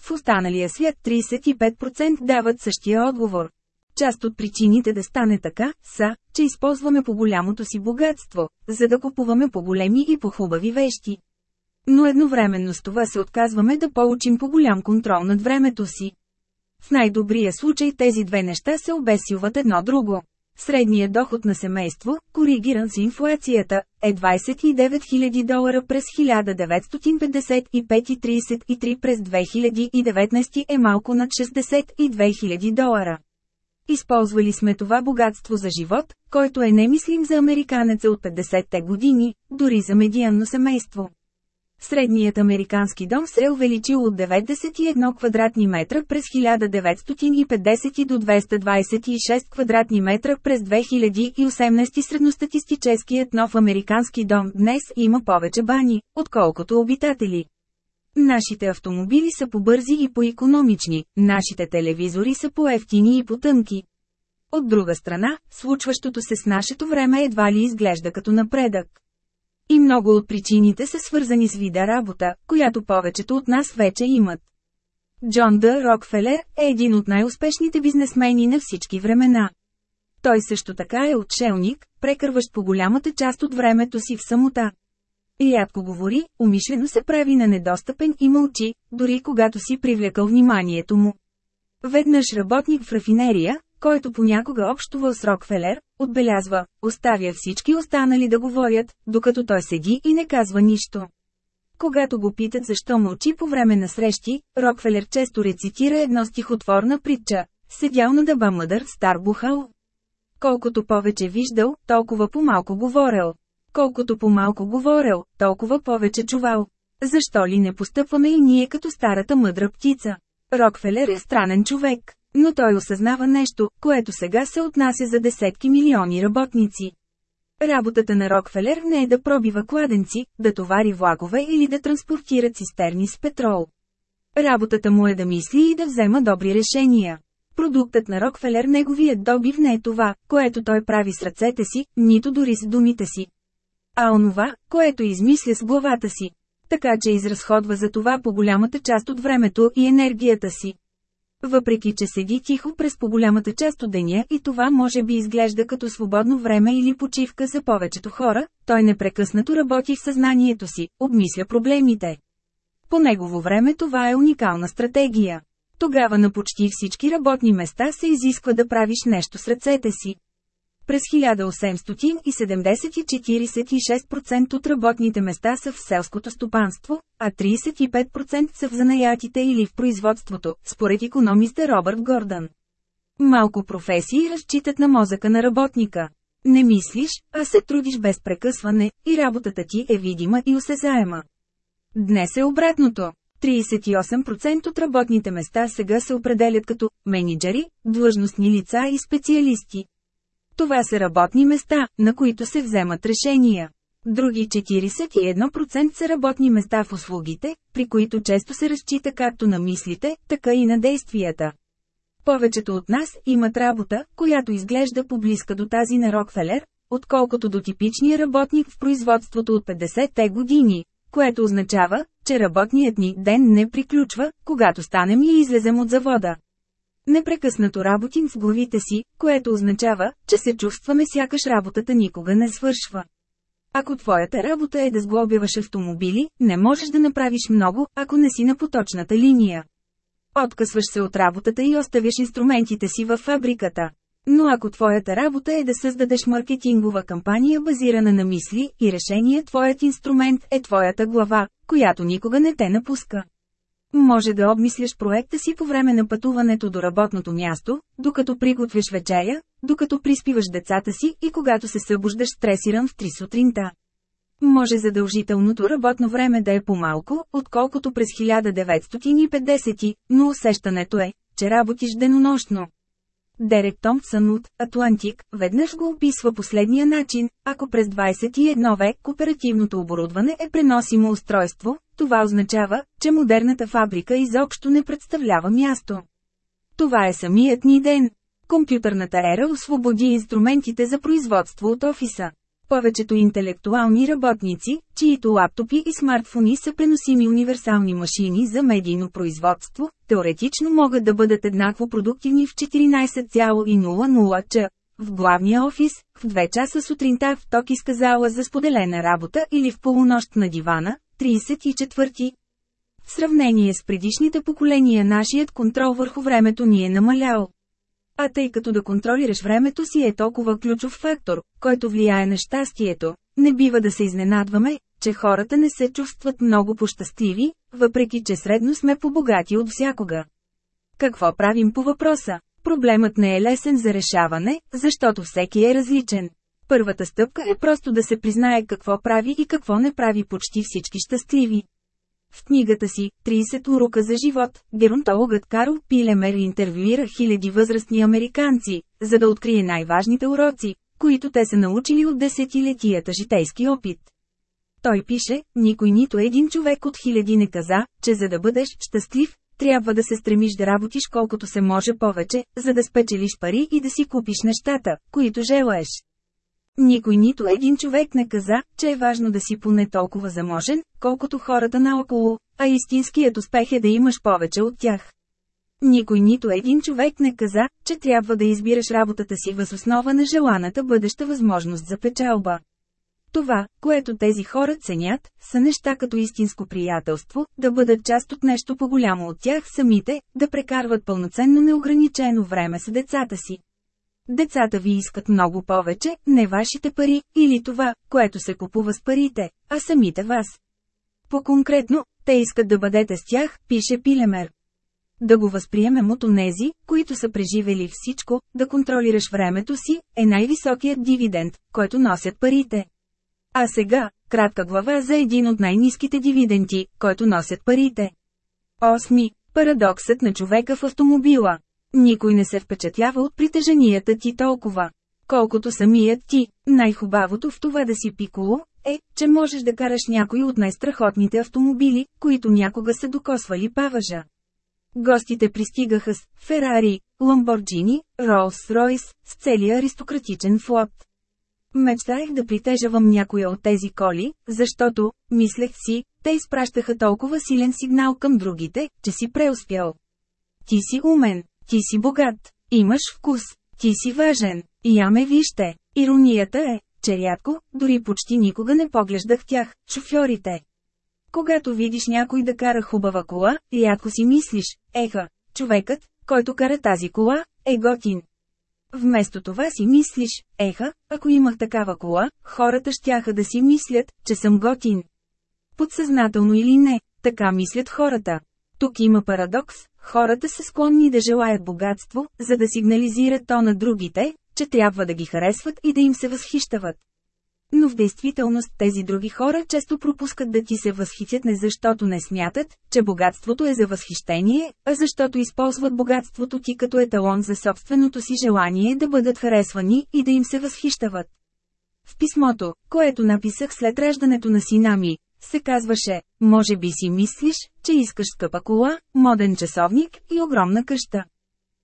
В останалия свят 35% дават същия отговор. Част от причините да стане така, са, че използваме по-голямото си богатство, за да купуваме по-големи и по-хубави вещи. Но едновременно с това се отказваме да получим по-голям контрол над времето си. В най-добрия случай тези две неща се обесилват едно друго. Средният доход на семейство, коригиран с инфлацията, е 29 000 долара през 1955 и 33 през 2019 е малко над 62 000 долара. Използвали сме това богатство за живот, който е немислим за американеца от 50-те години, дори за медианно семейство. Средният американски дом се е увеличил от 91 квадратни метра през 1950 до 226 квадратни метра през 2018 средностатистическият нов американски дом днес има повече бани, отколкото обитатели. Нашите автомобили са по-бързи и по-економични, нашите телевизори са по-ефтини и по-тънки. От друга страна, случващото се с нашето време едва ли изглежда като напредък. И много от причините са свързани с вида работа, която повечето от нас вече имат. Джон Д. Рокфелер е един от най-успешните бизнесмени на всички времена. Той също така е отшелник, прекърващ по голямата част от времето си в самота. Рядко говори, умишлено се прави на недостъпен и мълчи, дори когато си привлекал вниманието му. Веднъж работник в рафинерия, който понякога общува с Рокфелер, отбелязва, оставя всички останали да говорят, докато той седи и не казва нищо. Когато го питат защо мълчи по време на срещи, Рокфелер често рецитира едно стихотворна притча – седял на дъба мъдър стар бухал. Колкото повече виждал, толкова по-малко говорил. Колкото по-малко говорил, толкова повече чувал. Защо ли не постъпваме и ние като старата мъдра птица? Рокфелер е странен човек. Но той осъзнава нещо, което сега се отнася за десетки милиони работници. Работата на Рокфелер не е да пробива кладенци, да товари влакове или да транспортира цистерни с петрол. Работата му е да мисли и да взема добри решения. Продуктът на Рокфелер неговият добив не е това, което той прави с ръцете си, нито дори с думите си. А онова, което измисля с главата си. Така че изразходва за това по голямата част от времето и енергията си. Въпреки че седи тихо през по-голямата част от деня и това може би изглежда като свободно време или почивка за повечето хора, той непрекъснато работи в съзнанието си, обмисля проблемите. По негово време това е уникална стратегия. Тогава на почти всички работни места се изисква да правиш нещо с ръцете си. През 1874 от работните места са в селското стопанство, а 35% са в занаятите или в производството, според економиста Робърт Гордън. Малко професии разчитат на мозъка на работника. Не мислиш, а се трудиш без прекъсване, и работата ти е видима и осезаема. Днес е обратното. 38% от работните места сега се определят като менеджери, длъжностни лица и специалисти. Това са работни места, на които се вземат решения. Други 41% са работни места в услугите, при които често се разчита както на мислите, така и на действията. Повечето от нас имат работа, която изглежда поблизка до тази на Рокфелер, отколкото до типичния работник в производството от 50-те години, което означава, че работният ни ден не приключва, когато станем и излезем от завода. Непрекъснато работим в главите си, което означава, че се чувстваме сякаш работата никога не свършва. Ако твоята работа е да сглобяваш автомобили, не можеш да направиш много, ако не си на поточната линия. Откъсваш се от работата и оставяш инструментите си във фабриката. Но ако твоята работа е да създадеш маркетингова кампания базирана на мисли и решение, твоят инструмент е твоята глава, която никога не те напуска. Може да обмисляш проекта си по време на пътуването до работното място, докато приготвяш вечеря, докато приспиваш децата си и когато се събуждаш стресиран в 3 сутринта. Може задължителното работно време да е по-малко, отколкото през 1950, но усещането е, че работиш денонощно. Дерек Томпсън от Атлантик веднъж го описва последния начин, ако през 21 век кооперативното оборудване е преносимо устройство, това означава, че модерната фабрика изобщо не представлява място. Това е самият ни ден. Компютърната ера освободи инструментите за производство от офиса. Повечето интелектуални работници, чието лаптопи и смартфони са преносими универсални машини за медийно производство, теоретично могат да бъдат еднакво продуктивни в 14,00 ч. В главния офис, в 2 часа сутринта в Токиска зала за споделена работа или в полунощ на дивана, 34. В сравнение с предишните поколения нашият контрол върху времето ни е намалял. А тъй като да контролираш времето си е толкова ключов фактор, който влияе на щастието, не бива да се изненадваме, че хората не се чувстват много пощастливи, въпреки че средно сме по-богати от всякога. Какво правим по въпроса? Проблемът не е лесен за решаване, защото всеки е различен. Първата стъпка е просто да се признае какво прави и какво не прави почти всички щастливи. В книгата си «30 урока за живот» геронтологът Карл Пилемер интервюира хиляди възрастни американци, за да открие най-важните уроци, които те са научили от десетилетията житейски опит. Той пише, никой нито един човек от хиляди не каза, че за да бъдеш щастлив, трябва да се стремиш да работиш колкото се може повече, за да спечелиш пари и да си купиш нещата, които желаеш. Никой нито един човек не каза, че е важно да си поне толкова заможен, колкото хората наоколо, а истинският успех е да имаш повече от тях. Никой нито един човек не каза, че трябва да избираш работата си въз основа на желаната бъдеща възможност за печалба. Това, което тези хора ценят, са неща като истинско приятелство, да бъдат част от нещо по-голямо от тях самите, да прекарват пълноценно неограничено време с децата си. Децата ви искат много повече, не вашите пари, или това, което се купува с парите, а самите вас. По-конкретно, те искат да бъдете с тях, пише Пилемер. Да го възприемем от онези, които са преживели всичко, да контролираш времето си, е най-високият дивиденд, който носят парите. А сега, кратка глава за един от най-низките дивиденти, който носят парите. Осми. Парадоксът на човека в автомобила. Никой не се впечатлява от притежанията ти толкова. Колкото самият ти, най-хубавото в това да си пиколо, е, че можеш да караш някой от най-страхотните автомобили, които някога са докосвали паважа. Гостите пристигаха с Ферари, Ламборджини, Ролс Ройс, с целия аристократичен флот. Мечтаех да притежавам някоя от тези коли, защото, мислех си, те изпращаха толкова силен сигнал към другите, че си преуспял. Ти си умен, ти си богат, имаш вкус, ти си важен, и я ме вижте. Иронията е, че рядко, дори почти никога не поглеждах тях, шофьорите. Когато видиш някой да кара хубава кола, рядко си мислиш, еха, човекът, който кара тази кола, е готин. Вместо това си мислиш, еха, ако имах такава кола, хората щяха да си мислят, че съм готин. Подсъзнателно или не, така мислят хората. Тук има парадокс, хората са склонни да желаят богатство, за да сигнализират то на другите, че трябва да ги харесват и да им се възхищават. Но в действителност тези други хора често пропускат да ти се възхитят не защото не смятат, че богатството е за възхищение, а защото използват богатството ти като еталон за собственото си желание да бъдат харесвани и да им се възхищават. В писмото, което написах след раждането на сина ми, се казваше, може би си мислиш, че искаш скъпа кола, моден часовник и огромна къща.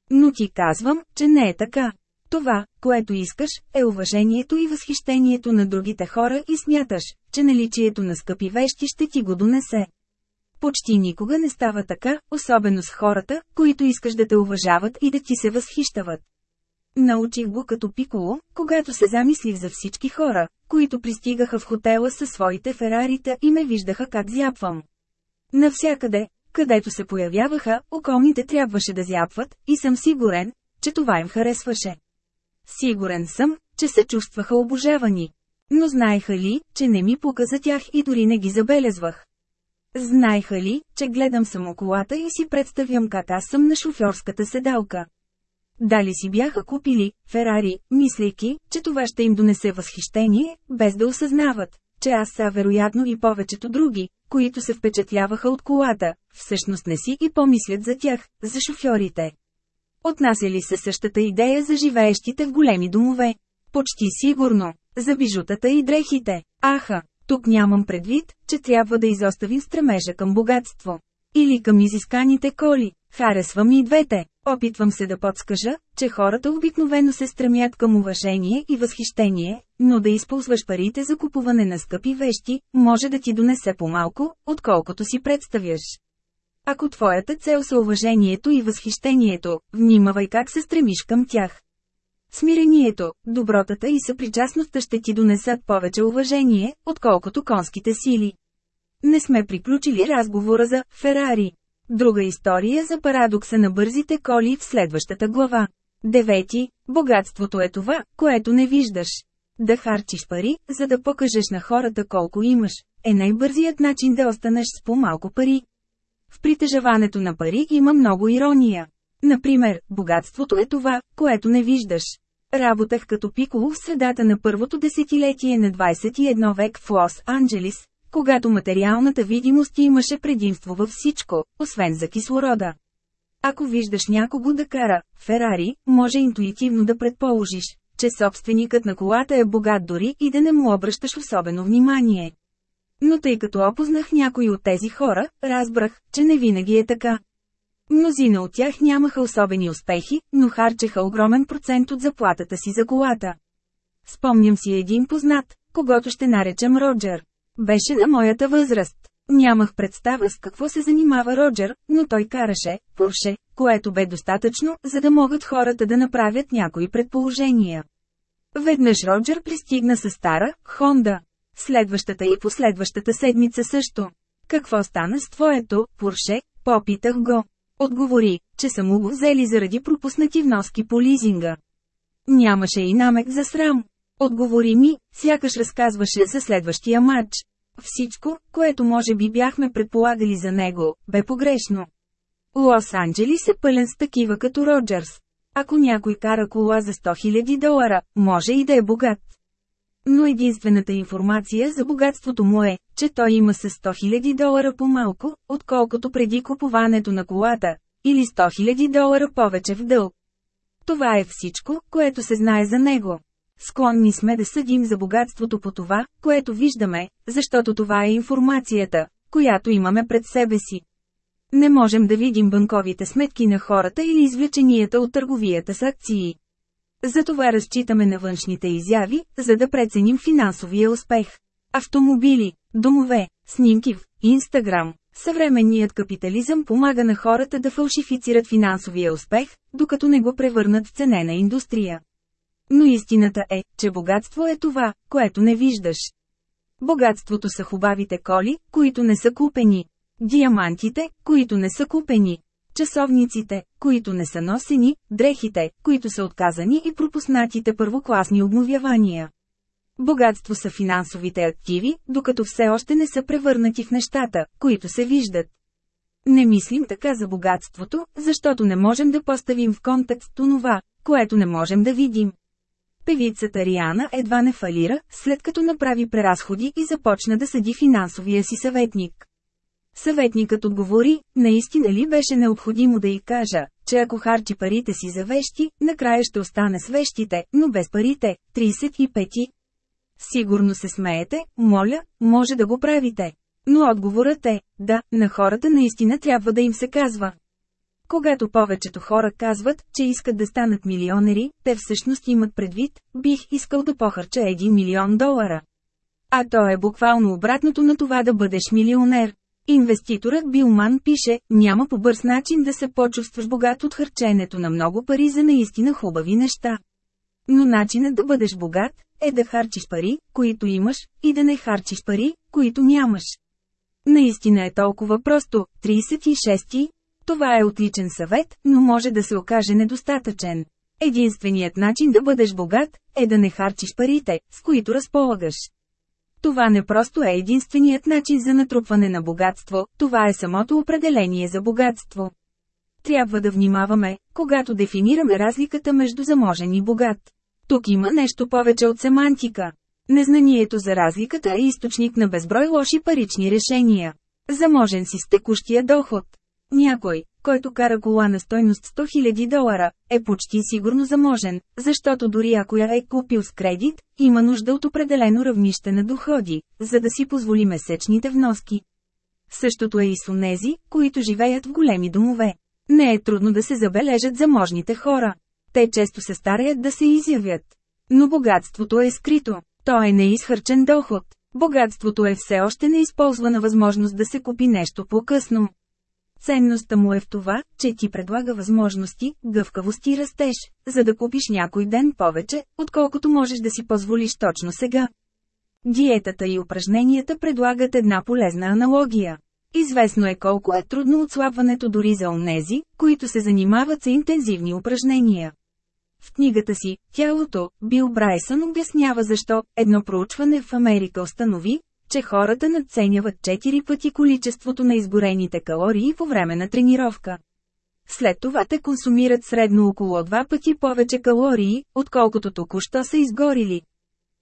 Но ти казвам, че не е така. Това, което искаш, е уважението и възхищението на другите хора и смяташ, че наличието на скъпи вещи ще ти го донесе. Почти никога не става така, особено с хората, които искаш да те уважават и да ти се възхищават. Научих го като пиколо, когато се замислих за всички хора, които пристигаха в хотела със своите ферарита и ме виждаха как зяпвам. Навсякъде, където се появяваха, околните трябваше да зяпват, и съм сигурен, че това им харесваше. Сигурен съм, че се чувстваха обожавани. Но знаеха ли, че не ми пука за тях и дори не ги забелезвах? Знаеха ли, че гледам само колата и си представям как аз съм на шофьорската седалка? Дали си бяха купили Ферари, мислейки, че това ще им донесе възхищение, без да осъзнават, че аз са вероятно и повечето други, които се впечатляваха от колата, всъщност не си и помислят за тях, за шофьорите. Отнася ли се същата идея за живеещите в големи домове? Почти сигурно. За бижутата и дрехите. Аха, тук нямам предвид, че трябва да изоставим стремежа към богатство. Или към изисканите коли. Харесвам и двете. Опитвам се да подскажа, че хората обикновено се стремят към уважение и възхищение, но да използваш парите за купуване на скъпи вещи, може да ти донесе по-малко, отколкото си представяш. Ако твоята цел са уважението и възхищението, внимавай как се стремиш към тях. Смирението, добротата и съпричастността ще ти донесат повече уважение, отколкото конските сили. Не сме приключили разговора за Ферари. Друга история за парадокса на бързите коли в следващата глава. Девети. Богатството е това, което не виждаш. Да харчиш пари, за да покажеш на хората колко имаш, е най-бързият начин да останеш с по-малко пари. В притежаването на пари има много ирония. Например, богатството е това, което не виждаш. Работех като пиколо в средата на първото десетилетие на 21 век в Лос-Анджелис, когато материалната видимост имаше предимство във всичко, освен за кислорода. Ако виждаш някого да кара Ферари, може интуитивно да предположиш, че собственикът на колата е богат дори и да не му обръщаш особено внимание. Но тъй като опознах някои от тези хора, разбрах, че не винаги е така. Мнозина от тях нямаха особени успехи, но харчеха огромен процент от заплатата си за колата. Спомням си един познат, когато ще наречем Роджер. Беше на моята възраст. Нямах представа с какво се занимава Роджер, но той караше Порше, което бе достатъчно, за да могат хората да направят някои предположения. Веднъж Роджер пристигна с стара Хонда. Следващата и последващата седмица също. Какво стана с твоето, Порше? Попитах го. Отговори, че са му го взели заради пропуснати вноски по лизинга. Нямаше и намек за срам. Отговори ми, сякаш разказваше за следващия матч. Всичко, което може би бяхме предполагали за него, бе погрешно. Лос-Анджелис е пълен с такива като Роджерс. Ако някой кара кола за 100 000 долара, може и да е богат. Но единствената информация за богатството му е, че той има с 100 000 долара по-малко, отколкото преди купуването на колата, или 100 000 долара повече в дълг. Това е всичко, което се знае за него. Склонни сме да съдим за богатството по това, което виждаме, защото това е информацията, която имаме пред себе си. Не можем да видим банковите сметки на хората или извлеченията от търговията с акции. Затова разчитаме на външните изяви, за да преценим финансовия успех. Автомобили, домове, снимки в Инстаграм. Съвременният капитализъм помага на хората да фалшифицират финансовия успех, докато не го превърнат в ценена индустрия. Но истината е, че богатство е това, което не виждаш. Богатството са хубавите коли, които не са купени. Диамантите, които не са купени. часовниците, които не са носени, дрехите, които са отказани и пропуснатите първокласни обновявания. Богатство са финансовите активи, докато все още не са превърнати в нещата, които се виждат. Не мислим така за богатството, защото не можем да поставим в контекст онова, което не можем да видим. Певицата Риана едва не фалира, след като направи преразходи и започна да съди финансовия си съветник. Съветникът отговори, наистина ли беше необходимо да й кажа, че ако харчи парите си за вещи, накрая ще остане с вещите, но без парите. 35. Сигурно се смеете, моля, може да го правите. Но отговорът е, да, на хората наистина трябва да им се казва. Когато повечето хора казват, че искат да станат милионери, те всъщност имат предвид, бих искал да похарча 1 милион долара. А то е буквално обратното на това да бъдеш милионер. Инвеститорът Билман пише, няма по-бърз начин да се почувстваш богат от харченето на много пари за наистина хубави неща. Но начинът да бъдеш богат, е да харчиш пари, които имаш, и да не харчиш пари, които нямаш. Наистина е толкова просто. 36. Това е отличен съвет, но може да се окаже недостатъчен. Единственият начин да бъдеш богат, е да не харчиш парите, с които разполагаш. Това не просто е единственият начин за натрупване на богатство, това е самото определение за богатство. Трябва да внимаваме, когато дефинираме разликата между заможен и богат. Тук има нещо повече от семантика. Незнанието за разликата е източник на безброй лоши парични решения. Заможен си с текущия доход. Някой, който кара кола на стойност 100 000 долара, е почти сигурно заможен, защото дори ако я е купил с кредит, има нужда от определено равнище на доходи, за да си позволи месечните вноски. Същото е и с онези, които живеят в големи домове. Не е трудно да се забележат заможните хора. Те често се стараят да се изявят. Но богатството е скрито. То е неизхърчен доход. Богатството е все още неизползвана възможност да се купи нещо по-късно. Ценността му е в това, че ти предлага възможности, гъвкавост и растеж, за да купиш някой ден повече, отколкото можеш да си позволиш точно сега. Диетата и упражненията предлагат една полезна аналогия. Известно е колко е трудно отслабването дори за онези, които се занимават с интензивни упражнения. В книгата си «Тялото» Бил Брайсън обяснява защо едно проучване в Америка установи, че хората надценяват 4 пъти количеството на изгорените калории по време на тренировка. След това те консумират средно около 2 пъти повече калории, отколкото току-що са изгорили.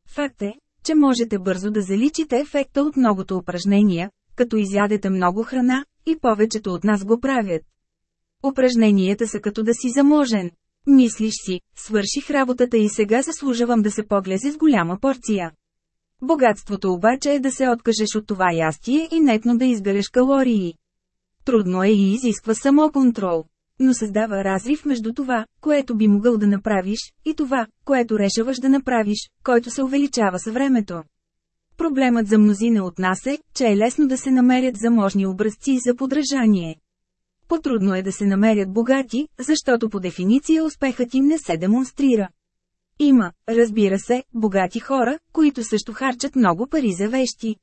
Факт е, че можете бързо да заличите ефекта от многото упражнения, като изядете много храна, и повечето от нас го правят. Упражненията са като да си заможен. Мислиш си, свърших работата и сега заслужавам да се поглезе с голяма порция. Богатството обаче е да се откажеш от това ястие и нетно да изгареш калории. Трудно е и изисква самоконтрол. Но създава разрив между това, което би могъл да направиш, и това, което решаваш да направиш, който се увеличава със времето. Проблемът за мнозина от нас е, че е лесно да се намерят заможни образци за подражание. Потрудно е да се намерят богати, защото по дефиниция успехът им не се демонстрира. Има, разбира се, богати хора, които също харчат много пари за вещи.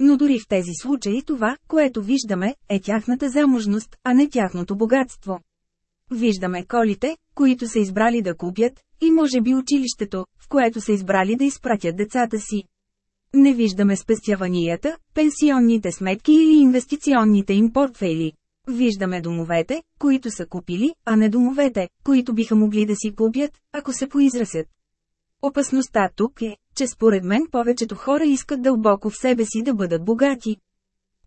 Но дори в тези случаи това, което виждаме, е тяхната заможност, а не тяхното богатство. Виждаме колите, които са избрали да купят, и може би училището, в което са избрали да изпратят децата си. Не виждаме спестяванията, пенсионните сметки или инвестиционните им портфейли. Виждаме домовете, които са купили, а не домовете, които биха могли да си купят, ако се поизрасят. Опасността тук е, че според мен повечето хора искат дълбоко в себе си да бъдат богати.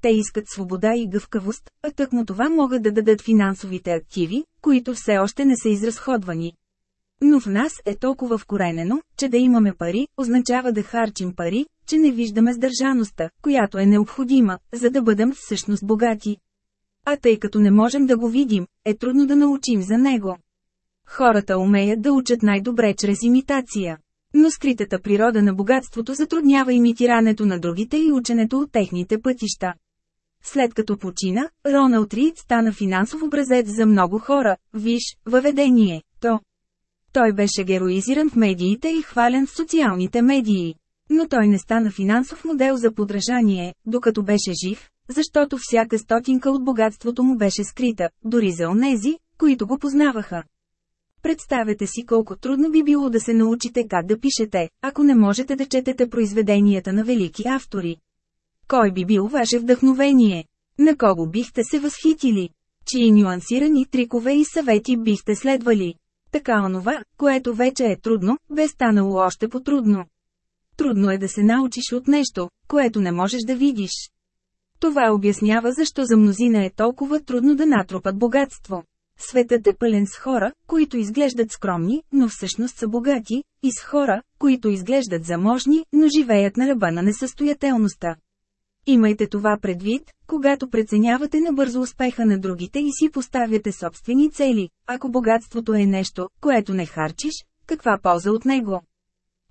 Те искат свобода и гъвкавост, а тъкмо това могат да дадат финансовите активи, които все още не са изразходвани. Но в нас е толкова вкоренено, че да имаме пари, означава да харчим пари, че не виждаме сдържаността, която е необходима, за да бъдем всъщност богати. А тъй като не можем да го видим, е трудно да научим за него. Хората умеят да учат най-добре чрез имитация. Но скритата природа на богатството затруднява имитирането на другите и ученето от техните пътища. След като почина, Роналд Рид стана финансов образец за много хора, виж, въведение, то. Той беше героизиран в медиите и хвален в социалните медии. Но той не стана финансов модел за подражание, докато беше жив, защото всяка стотинка от богатството му беше скрита, дори за онези, които го познаваха. Представете си колко трудно би било да се научите как да пишете, ако не можете да четете произведенията на велики автори. Кой би бил ваше вдъхновение? На кого бихте се възхитили? Чии нюансирани трикове и съвети бихте следвали? Така онова, което вече е трудно, бе станало още по-трудно. Трудно е да се научиш от нещо, което не можеш да видиш. Това обяснява защо за мнозина е толкова трудно да натрупат богатство. Светът е пълен с хора, които изглеждат скромни, но всъщност са богати, и с хора, които изглеждат заможни, но живеят на ръба на несъстоятелността. Имайте това предвид, когато преценявате набързо успеха на другите и си поставяте собствени цели. Ако богатството е нещо, което не харчиш, каква полза от него?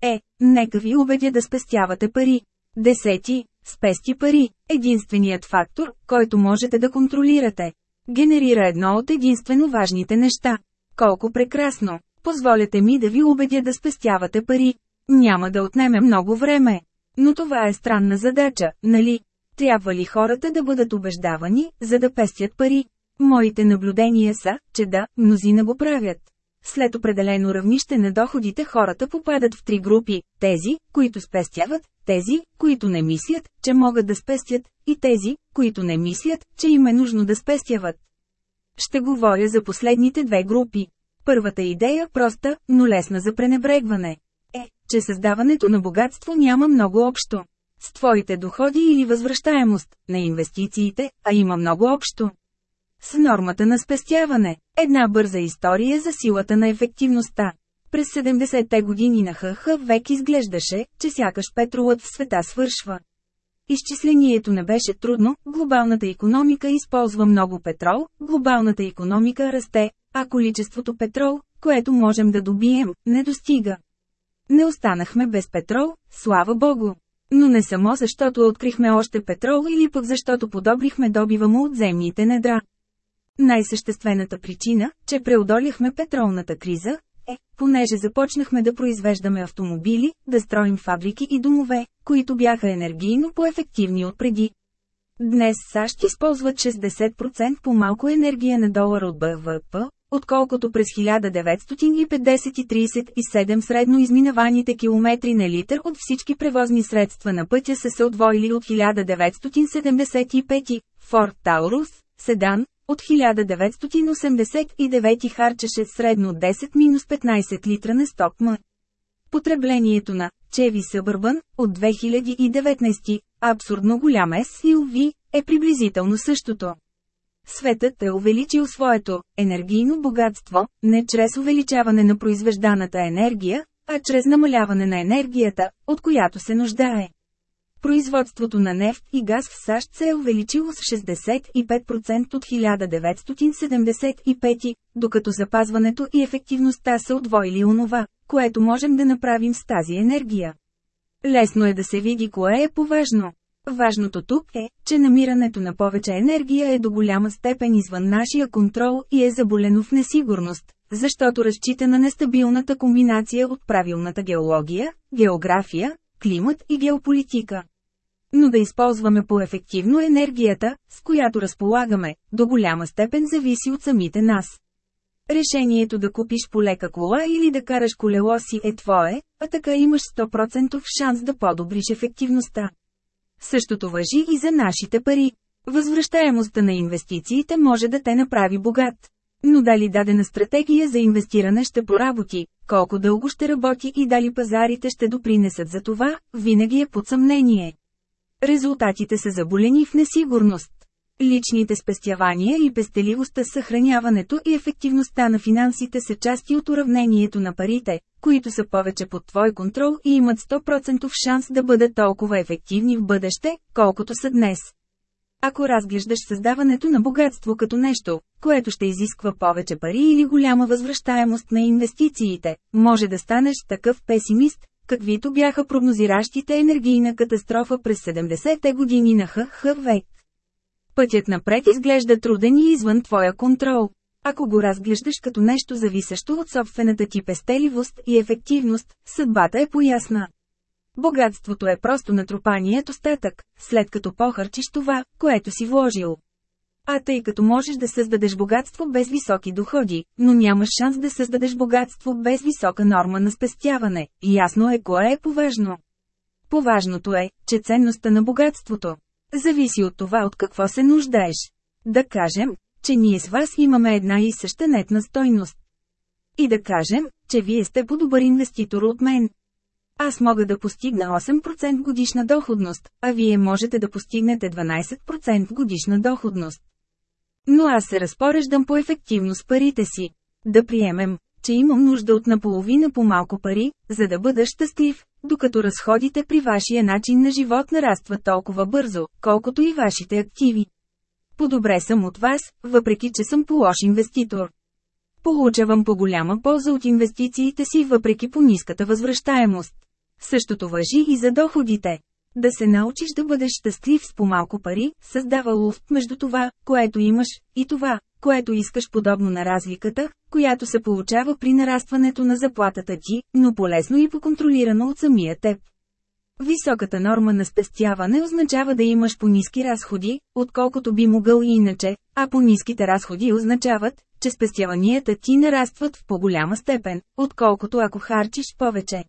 Е, нека ви убедя да спестявате пари. Десети, спести пари, единственият фактор, който можете да контролирате. Генерира едно от единствено важните неща. Колко прекрасно! Позволете ми да ви убедя да спестявате пари. Няма да отнеме много време. Но това е странна задача, нали? Трябва ли хората да бъдат убеждавани, за да пестят пари? Моите наблюдения са, че да, мнозина го правят. След определено равнище на доходите хората попадат в три групи – тези, които спестяват, тези, които не мислят, че могат да спестят, и тези, които не мислят, че им е нужно да спестяват. Ще говоря за последните две групи. Първата идея проста, но лесна за пренебрегване. Е, че създаването на богатство няма много общо. С твоите доходи или възвръщаемост, на инвестициите, а има много общо. С нормата на спестяване. Една бърза история за силата на ефективността. През 70-те години на ХХ век изглеждаше, че сякаш петролът в света свършва. Изчислението не беше трудно, глобалната економика използва много петрол, глобалната економика расте, а количеството петрол, което можем да добием, не достига. Не останахме без петрол, слава богу. Но не само защото открихме още петрол или пък защото подобрихме добива му от земните недра. Най-съществената причина, че преодоляхме петролната криза, е, понеже започнахме да произвеждаме автомобили, да строим фабрики и домове, които бяха енергийно по-ефективни от преди. Днес САЩ използват 60% по-малко енергия на долар от БВП, отколкото през 1950-37 средно изминаваните километри на литър от всички превозни средства на пътя са се отвоили от 1975, Форд Таурус, седан, от 1989 харчеше средно 10-15 литра на сток м. Потреблението на Чеви Събърбън от 2019, абсурдно голям SUV, е приблизително същото. Светът е увеличил своето енергийно богатство, не чрез увеличаване на произвежданата енергия, а чрез намаляване на енергията, от която се нуждае. Производството на нефт и газ в САЩ се е увеличило с 65% от 1975, докато запазването и ефективността са отвоили онова, което можем да направим с тази енергия. Лесно е да се види кое е поважно. Важното тук е, че намирането на повече енергия е до голяма степен извън нашия контрол и е заболено в несигурност, защото разчита на нестабилната комбинация от правилната геология, география, климат и геополитика. Но да използваме по-ефективно енергията, с която разполагаме, до голяма степен зависи от самите нас. Решението да купиш полека кола или да караш колело си е твое, а така имаш 100% шанс да подобриш ефективността. Същото въжи и за нашите пари. Възвръщаемостта на инвестициите може да те направи богат. Но дали дадена стратегия за инвестиране ще поработи, колко дълго ще работи и дали пазарите ще допринесат за това, винаги е под съмнение. Резултатите са заболени в несигурност. Личните спестявания и пестеливостта съхраняването и ефективността на финансите са части от уравнението на парите, които са повече под твой контрол и имат 100% шанс да бъдат толкова ефективни в бъдеще, колкото са днес. Ако разглеждаш създаването на богатство като нещо, което ще изисква повече пари или голяма възвръщаемост на инвестициите, може да станеш такъв песимист, каквито бяха прогнозиращите енергийна катастрофа през 70-те години на ХХ век. Пътят напред изглежда труден и извън твоя контрол. Ако го разглеждаш като нещо зависещо от собствената ти пестеливост и ефективност, съдбата е поясна. Богатството е просто натрупаният остатък, след като похарчиш това, което си вложил. А тъй като можеш да създадеш богатство без високи доходи, но нямаш шанс да създадеш богатство без висока норма на спестяване, ясно е кое е поважно. Поважното е, че ценността на богатството зависи от това от какво се нуждаеш. Да кажем, че ние с вас имаме една и съща нетна стойност. И да кажем, че вие сте по-добър инвеститор от мен. Аз мога да постигна 8% годишна доходност, а вие можете да постигнете 12% годишна доходност. Но аз се разпореждам по ефективно с парите си. Да приемем, че имам нужда от наполовина по малко пари, за да бъда щастлив, докато разходите при вашия начин на живот нарастват толкова бързо, колкото и вашите активи. По-добре съм от вас, въпреки че съм по-лош инвеститор. Получавам по-голяма полза от инвестициите си въпреки по-ниската възвръщаемост. Същото въжи и за доходите. Да се научиш да бъдеш щастлив с по-малко пари, създава луфт между това, което имаш, и това, което искаш подобно на разликата, която се получава при нарастването на заплатата ти, но полезно и поконтролирано от самия теб. Високата норма на спестяване означава да имаш по-низки разходи, отколкото би могъл и иначе, а по-низките разходи означават, че спестяванията ти нарастват в по-голяма степен, отколкото ако харчиш повече.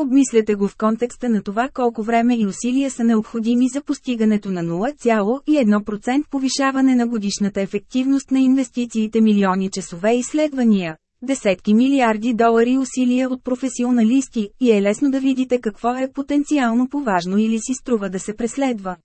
Обмисляте го в контекста на това колко време и усилия са необходими за постигането на 0,1% повишаване на годишната ефективност на инвестициите милиони часове изследвания, десетки милиарди долари усилия от професионалисти и е лесно да видите какво е потенциално поважно или си струва да се преследва.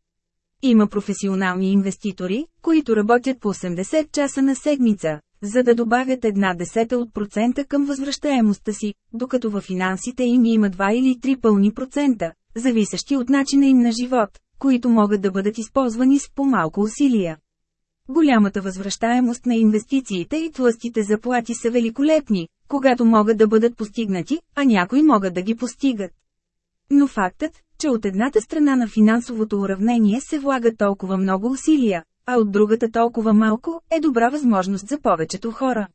Има професионални инвеститори, които работят по 80 часа на седмица, за да добавят една десета от процента към възвръщаемостта си, докато във финансите им има 2 или 3 пълни процента, зависещи от начина им на живот, които могат да бъдат използвани с по-малко усилия. Голямата възвръщаемост на инвестициите и тлъстите заплати са великолепни, когато могат да бъдат постигнати, а някои могат да ги постигат. Но фактът, че от едната страна на финансовото уравнение се влага толкова много усилия, а от другата толкова малко, е добра възможност за повечето хора.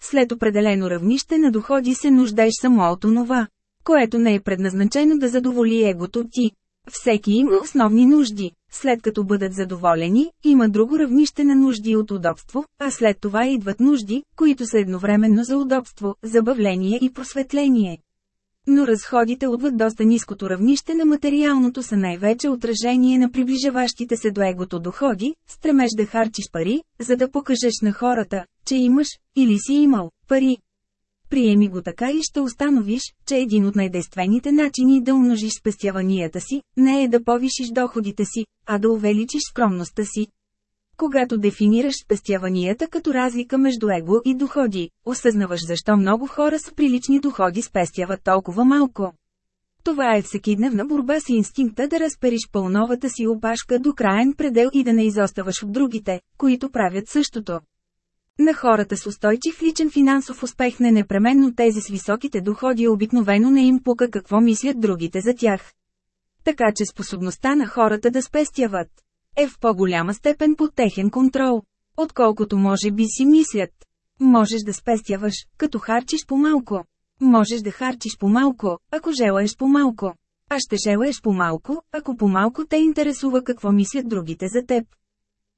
След определено равнище на доходи се нуждаеш само от онова, което не е предназначено да задоволи егото ти. Всеки има основни нужди. След като бъдат задоволени, има друго равнище на нужди от удобство, а след това идват нужди, които са едновременно за удобство, забавление и просветление. Но разходите отвъд доста ниското равнище на материалното са най-вече отражение на приближаващите се до егото доходи, стремеж да харчиш пари, за да покажеш на хората, че имаш, или си имал, пари. Приеми го така и ще установиш, че един от най-действените начини да умножиш спестяванията си, не е да повишиш доходите си, а да увеличиш скромността си. Когато дефинираш спестяванията като разлика между его и доходи, осъзнаваш защо много хора с прилични доходи спестяват толкова малко. Това е всекидневна борба с инстинкта да разпериш пълновата си опашка до краен предел и да не изоставаш от другите, които правят същото. На хората с устойчив личен финансов успех не непременно тези с високите доходи обикновено не им пука какво мислят другите за тях. Така че способността на хората да спестяват е в по-голяма степен под техен контрол, отколкото може би си мислят. Можеш да спестяваш, като харчиш по-малко. Можеш да харчиш по-малко, ако желаеш по-малко. А ще желаеш по-малко, ако по-малко те интересува какво мислят другите за теб.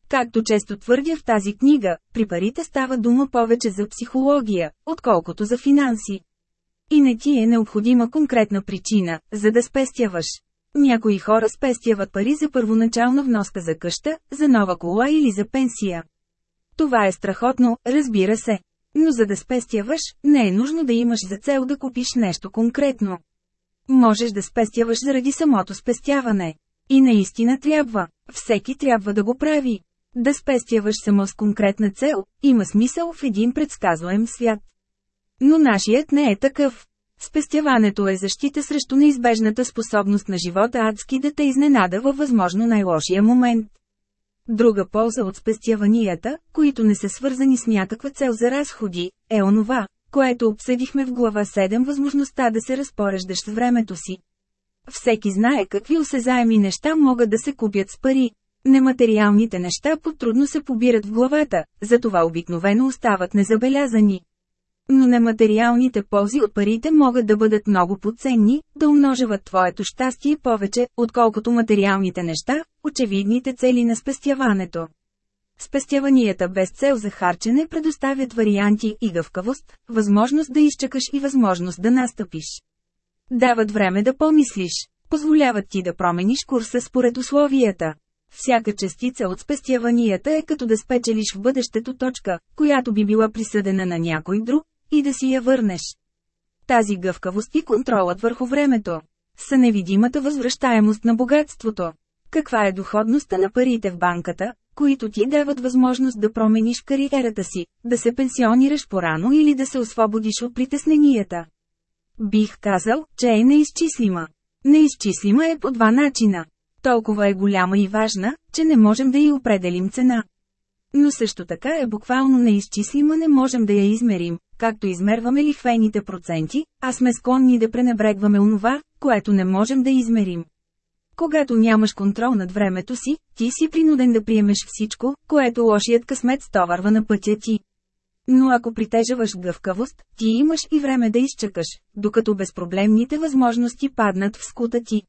Както често твърдя в тази книга, при парите става дума повече за психология, отколкото за финанси. И не ти е необходима конкретна причина, за да спестяваш. Някои хора спестяват пари за първоначална вноска за къща, за нова кола или за пенсия. Това е страхотно, разбира се. Но за да спестяваш, не е нужно да имаш за цел да купиш нещо конкретно. Можеш да спестяваш заради самото спестяване. И наистина трябва. Всеки трябва да го прави. Да спестяваш само с конкретна цел, има смисъл в един предсказуем свят. Но нашият не е такъв. Спестяването е защита срещу неизбежната способност на живота адски да те изненада във възможно най-лошия момент. Друга полза от спестяванията, които не са свързани с някаква цел за разходи, е онова, което обсъдихме в глава 7 възможността да се разпореждаш с времето си. Всеки знае какви осезаеми неща могат да се купят с пари. Нематериалните неща потрудно се побират в главата, затова обикновено остават незабелязани. Но нематериалните ползи от парите могат да бъдат много подценни, да умножават твоето щастие повече, отколкото материалните неща, очевидните цели на спестяването. Спестяванията без цел за харчене предоставят варианти и гъвкавост, възможност да изчакаш и възможност да настъпиш. Дават време да помислиш, позволяват ти да промениш курса според условията. Всяка частица от спестяванията е като да спечелиш в бъдещето точка, която би била присъдена на някой друг, и да си я върнеш. Тази гъвкавост и контролът върху времето са невидимата възвръщаемост на богатството. Каква е доходността на парите в банката, които ти дават възможност да промениш кариерата си, да се пенсионираш порано или да се освободиш от притесненията? Бих казал, че е неизчислима. Неизчислима е по два начина. Толкова е голяма и важна, че не можем да й определим цена. Но също така е буквално неизчислима не можем да я измерим, както измерваме лихвените проценти, а сме склонни да пренебрегваме онова, което не можем да измерим. Когато нямаш контрол над времето си, ти си принуден да приемеш всичко, което лошият късмет стоварва на пътя ти. Но ако притежаваш гъвкавост, ти имаш и време да изчакаш, докато безпроблемните възможности паднат в скута ти.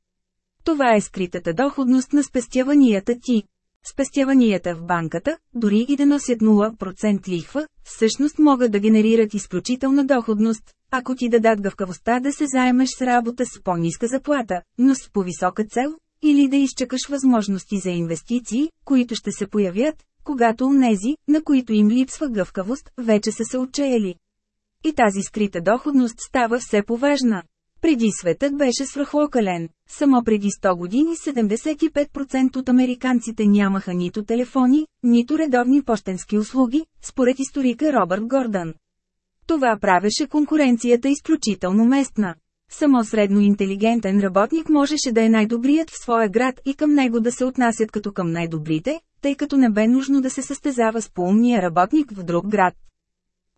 Това е скритата доходност на спестяванията ти. Спестяванията в банката, дори и да носят 0% лихва, всъщност могат да генерират изключителна доходност, ако ти дадат гъвкавостта да се заемеш с работа с по-ниска заплата, но с по-висока цел, или да изчакаш възможности за инвестиции, които ще се появят, когато унези, на които им липсва гъвкавост, вече са се отчаяли. И тази скрита доходност става все поважна. Преди светът беше свръхлокален. Само преди 100 години 75% от американците нямаха нито телефони, нито редовни почтенски услуги, според историка Робърт Гордън. Това правеше конкуренцията изключително местна. Само средно интелигентен работник можеше да е най-добрият в своя град и към него да се отнасят като към най-добрите, тъй като не бе нужно да се състезава с по-умния работник в друг град.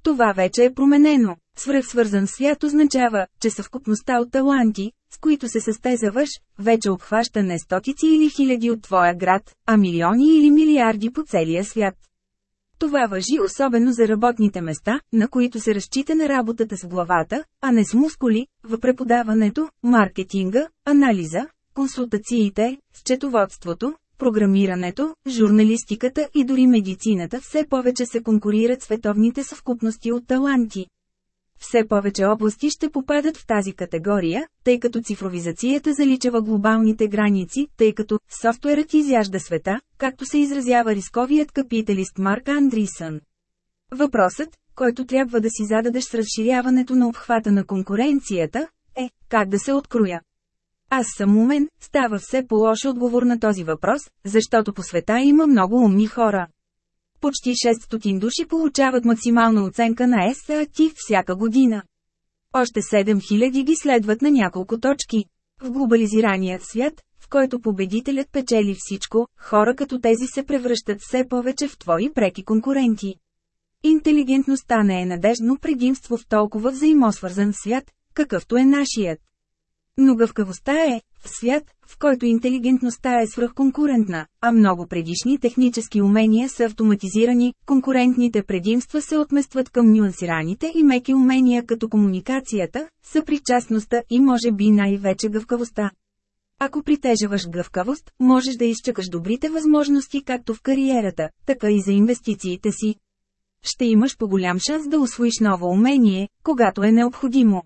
Това вече е променено. Свръхсвързан свят означава, че съвкупността от таланти, с които се състезаваш, вече обхваща не стотици или хиляди от твоя град, а милиони или милиарди по целия свят. Това въжи особено за работните места, на които се разчита на работата с главата, а не с мускули, в преподаването, маркетинга, анализа, консултациите, счетоводството, програмирането, журналистиката и дори медицината все повече се конкурират световните съвкупности от таланти. Все повече области ще попадат в тази категория, тъй като цифровизацията заличава глобалните граници, тъй като софтуерът изяжда света, както се изразява рисковият капиталист Марк Андрисън. Въпросът, който трябва да си зададеш с разширяването на обхвата на конкуренцията, е как да се откроя. Аз съм умен, става все по-лош отговор на този въпрос, защото по света има много умни хора. Почти 600 души получават максимална оценка на SAT всяка година. Още 7000 ги следват на няколко точки. В глобализирания свят, в който победителят печели всичко, хора като тези се превръщат все повече в твои преки конкуренти. Интелигентността не е надежно предимство в толкова взаимосвързан свят, какъвто е нашият. Но гъвкавостта е, в свят, в който интелигентността е свръхконкурентна, а много предишни технически умения са автоматизирани, конкурентните предимства се отместват към нюансираните и меки умения като комуникацията, съпричастността и може би най-вече гъвкавостта. Ако притежаваш гъвкавост, можеш да изчакаш добрите възможности както в кариерата, така и за инвестициите си. Ще имаш по-голям шанс да освоиш ново умение, когато е необходимо.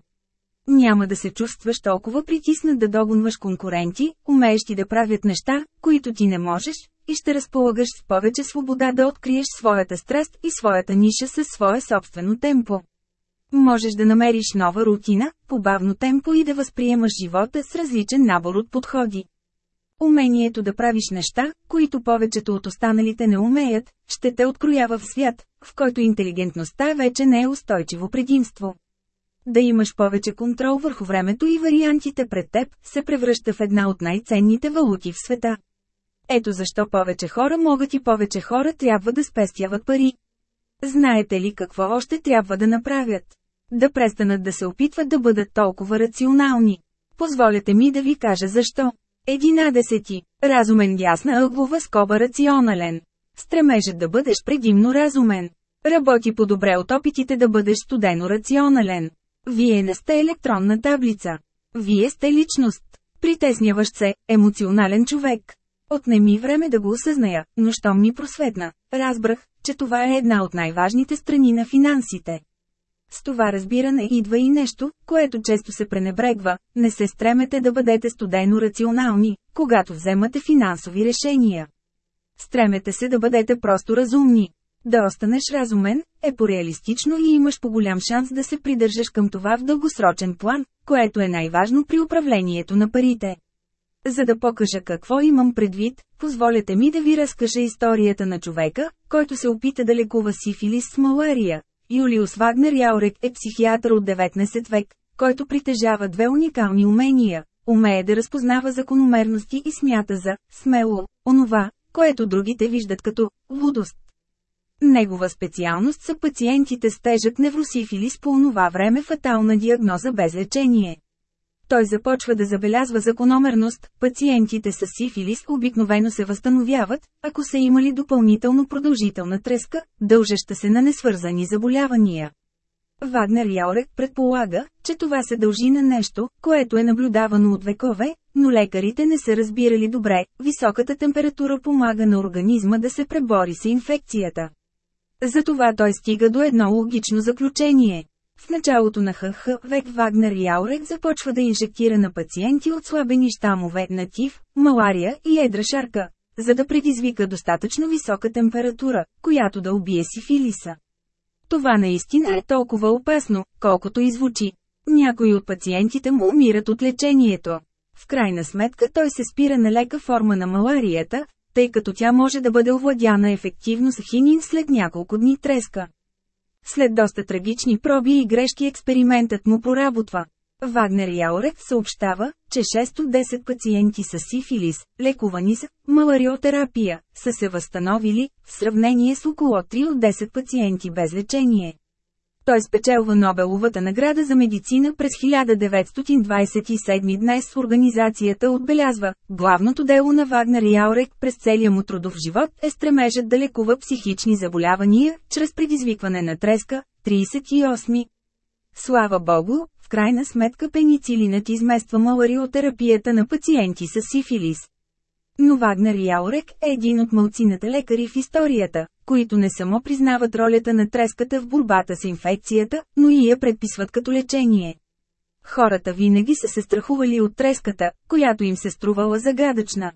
Няма да се чувстваш толкова притиснат да догонваш конкуренти, умеещи да правят неща, които ти не можеш, и ще разполагаш с повече свобода да откриеш своята страст и своята ниша със свое собствено темпо. Можеш да намериш нова рутина, по-бавно темпо и да възприемаш живота с различен набор от подходи. Умението да правиш неща, които повечето от останалите не умеят, ще те откроява в свят, в който интелигентността вече не е устойчиво предимство. Да имаш повече контрол върху времето и вариантите пред теб, се превръща в една от най-ценните валути в света. Ето защо повече хора могат и повече хора трябва да спестяват пари. Знаете ли какво още трябва да направят? Да престанат да се опитват да бъдат толкова рационални. Позволете ми да ви кажа защо. Единадесети. Разумен ясна ъглова скоба рационален. Стремежът да бъдеш предимно разумен. Работи по-добре от опитите да бъдеш студено рационален. Вие не сте електронна таблица. Вие сте личност. Притесняващ се, емоционален човек. Отне ми време да го осъзная, но щом ми просветна, разбрах, че това е една от най-важните страни на финансите. С това разбиране идва и нещо, което често се пренебрегва, не се стремете да бъдете студено рационални, когато вземате финансови решения. Стремете се да бъдете просто разумни. Да останеш разумен, е по-реалистично и имаш по-голям шанс да се придържаш към това в дългосрочен план, което е най-важно при управлението на парите. За да покажа какво имам предвид, позволете ми да ви разкажа историята на човека, който се опита да лекува сифилис с малария. Юлиус Вагнер Яурек е психиатър от 19 век, който притежава две уникални умения. Умее да разпознава закономерности и смята за смело, онова, което другите виждат като лудост. Негова специалност са пациентите с тежък невросифилис по онова време фатална диагноза без лечение. Той започва да забелязва закономерност, пациентите с сифилис обикновено се възстановяват, ако са имали допълнително продължителна треска, дължеща се на несвързани заболявания. Вагнер Яорек предполага, че това се дължи на нещо, което е наблюдавано от векове, но лекарите не са разбирали добре, високата температура помага на организма да се пребори с инфекцията. Затова той стига до едно логично заключение. В началото на ХХ век Вагнер Яурек започва да инжектира на пациенти от слабени щамове на тиф, малария и едра шарка, за да предизвика достатъчно висока температура, която да убие сифилиса. Това наистина е толкова опасно, колкото и звучи. Някои от пациентите му умират от лечението. В крайна сметка той се спира на лека форма на маларията, тъй като тя може да бъде овладяна ефективно с хинин след няколко дни треска. След доста трагични проби и грешки експериментът му проработва. Вагнер Яурек съобщава, че 6 от 10 пациенти с сифилис, лекувани с малариотерапия, са се възстановили, в сравнение с около 3 от 10 пациенти без лечение. Той спечелва Нобеловата награда за медицина през 1927 днес организацията отбелязва, главното дело на Вагнер Яурек през целия му трудов живот е стремежът да лекува психични заболявания, чрез предизвикване на треска, 38. Слава Богу, в крайна сметка пеницилинът измества малариотерапията на пациенти с сифилис. Но Вагнер Яурек е един от мълцината лекари в историята, които не само признават ролята на треската в борбата с инфекцията, но и я предписват като лечение. Хората винаги са се страхували от треската, която им се струвала загадъчна.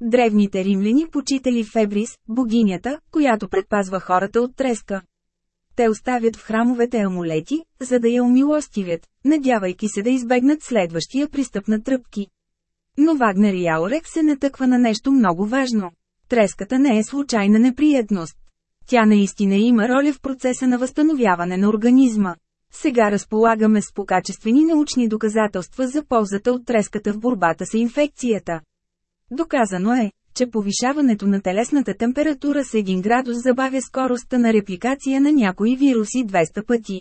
Древните римляни почитали Фебрис, богинята, която предпазва хората от треска. Те оставят в храмовете амулети, за да я умилостивят, надявайки се да избегнат следващия пристъп на тръпки. Но Вагнер и Аурек се натъква на нещо много важно. Треската не е случайна неприятност. Тя наистина има роля в процеса на възстановяване на организма. Сега разполагаме с покачествени научни доказателства за ползата от треската в борбата с инфекцията. Доказано е, че повишаването на телесната температура с 1 градус забавя скоростта на репликация на някои вируси 200 пъти.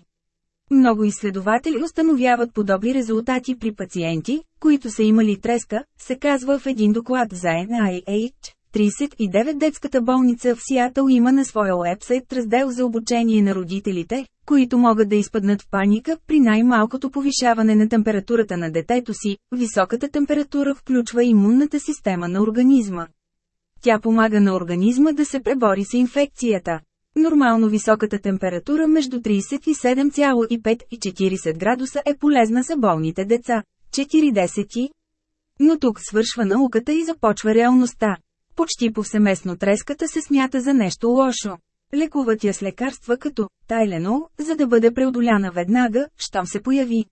Много изследователи установяват подобни резултати при пациенти, които са имали треска, се казва в един доклад за NIH. 39 детската болница в Сиатъл има на своя уебсайт раздел за обучение на родителите, които могат да изпаднат в паника при най-малкото повишаване на температурата на детето си. Високата температура включва имунната система на организма. Тя помага на организма да се пребори с инфекцията. Нормално високата температура между 37,5 и 40 градуса е полезна за болните деца. 40. Но тук свършва науката и започва реалността. Почти повсеместно треската се смята за нещо лошо. Лекуват я с лекарства като тайленол, за да бъде преодоляна веднага, щом се появи.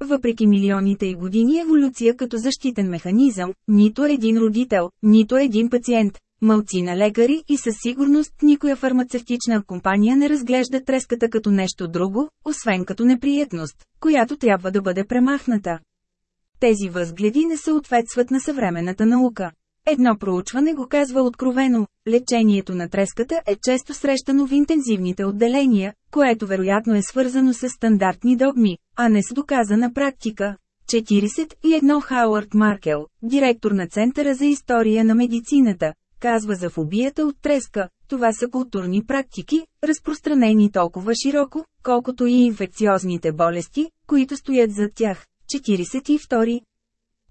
Въпреки милионите и години еволюция като защитен механизъм, нито един родител, нито един пациент, мълци на лекари и със сигурност никоя фармацевтична компания не разглежда треската като нещо друго, освен като неприятност, която трябва да бъде премахната. Тези възгледи не съответстват на съвременната наука. Едно проучване го казва откровено, лечението на треската е често срещано в интензивните отделения, което вероятно е свързано с стандартни догми, а не с доказана практика. 41 Хауърд Маркел, директор на Центъра за история на медицината, казва за фобията от треска, това са културни практики, разпространени толкова широко, колкото и инфекциозните болести, които стоят зад тях. 42.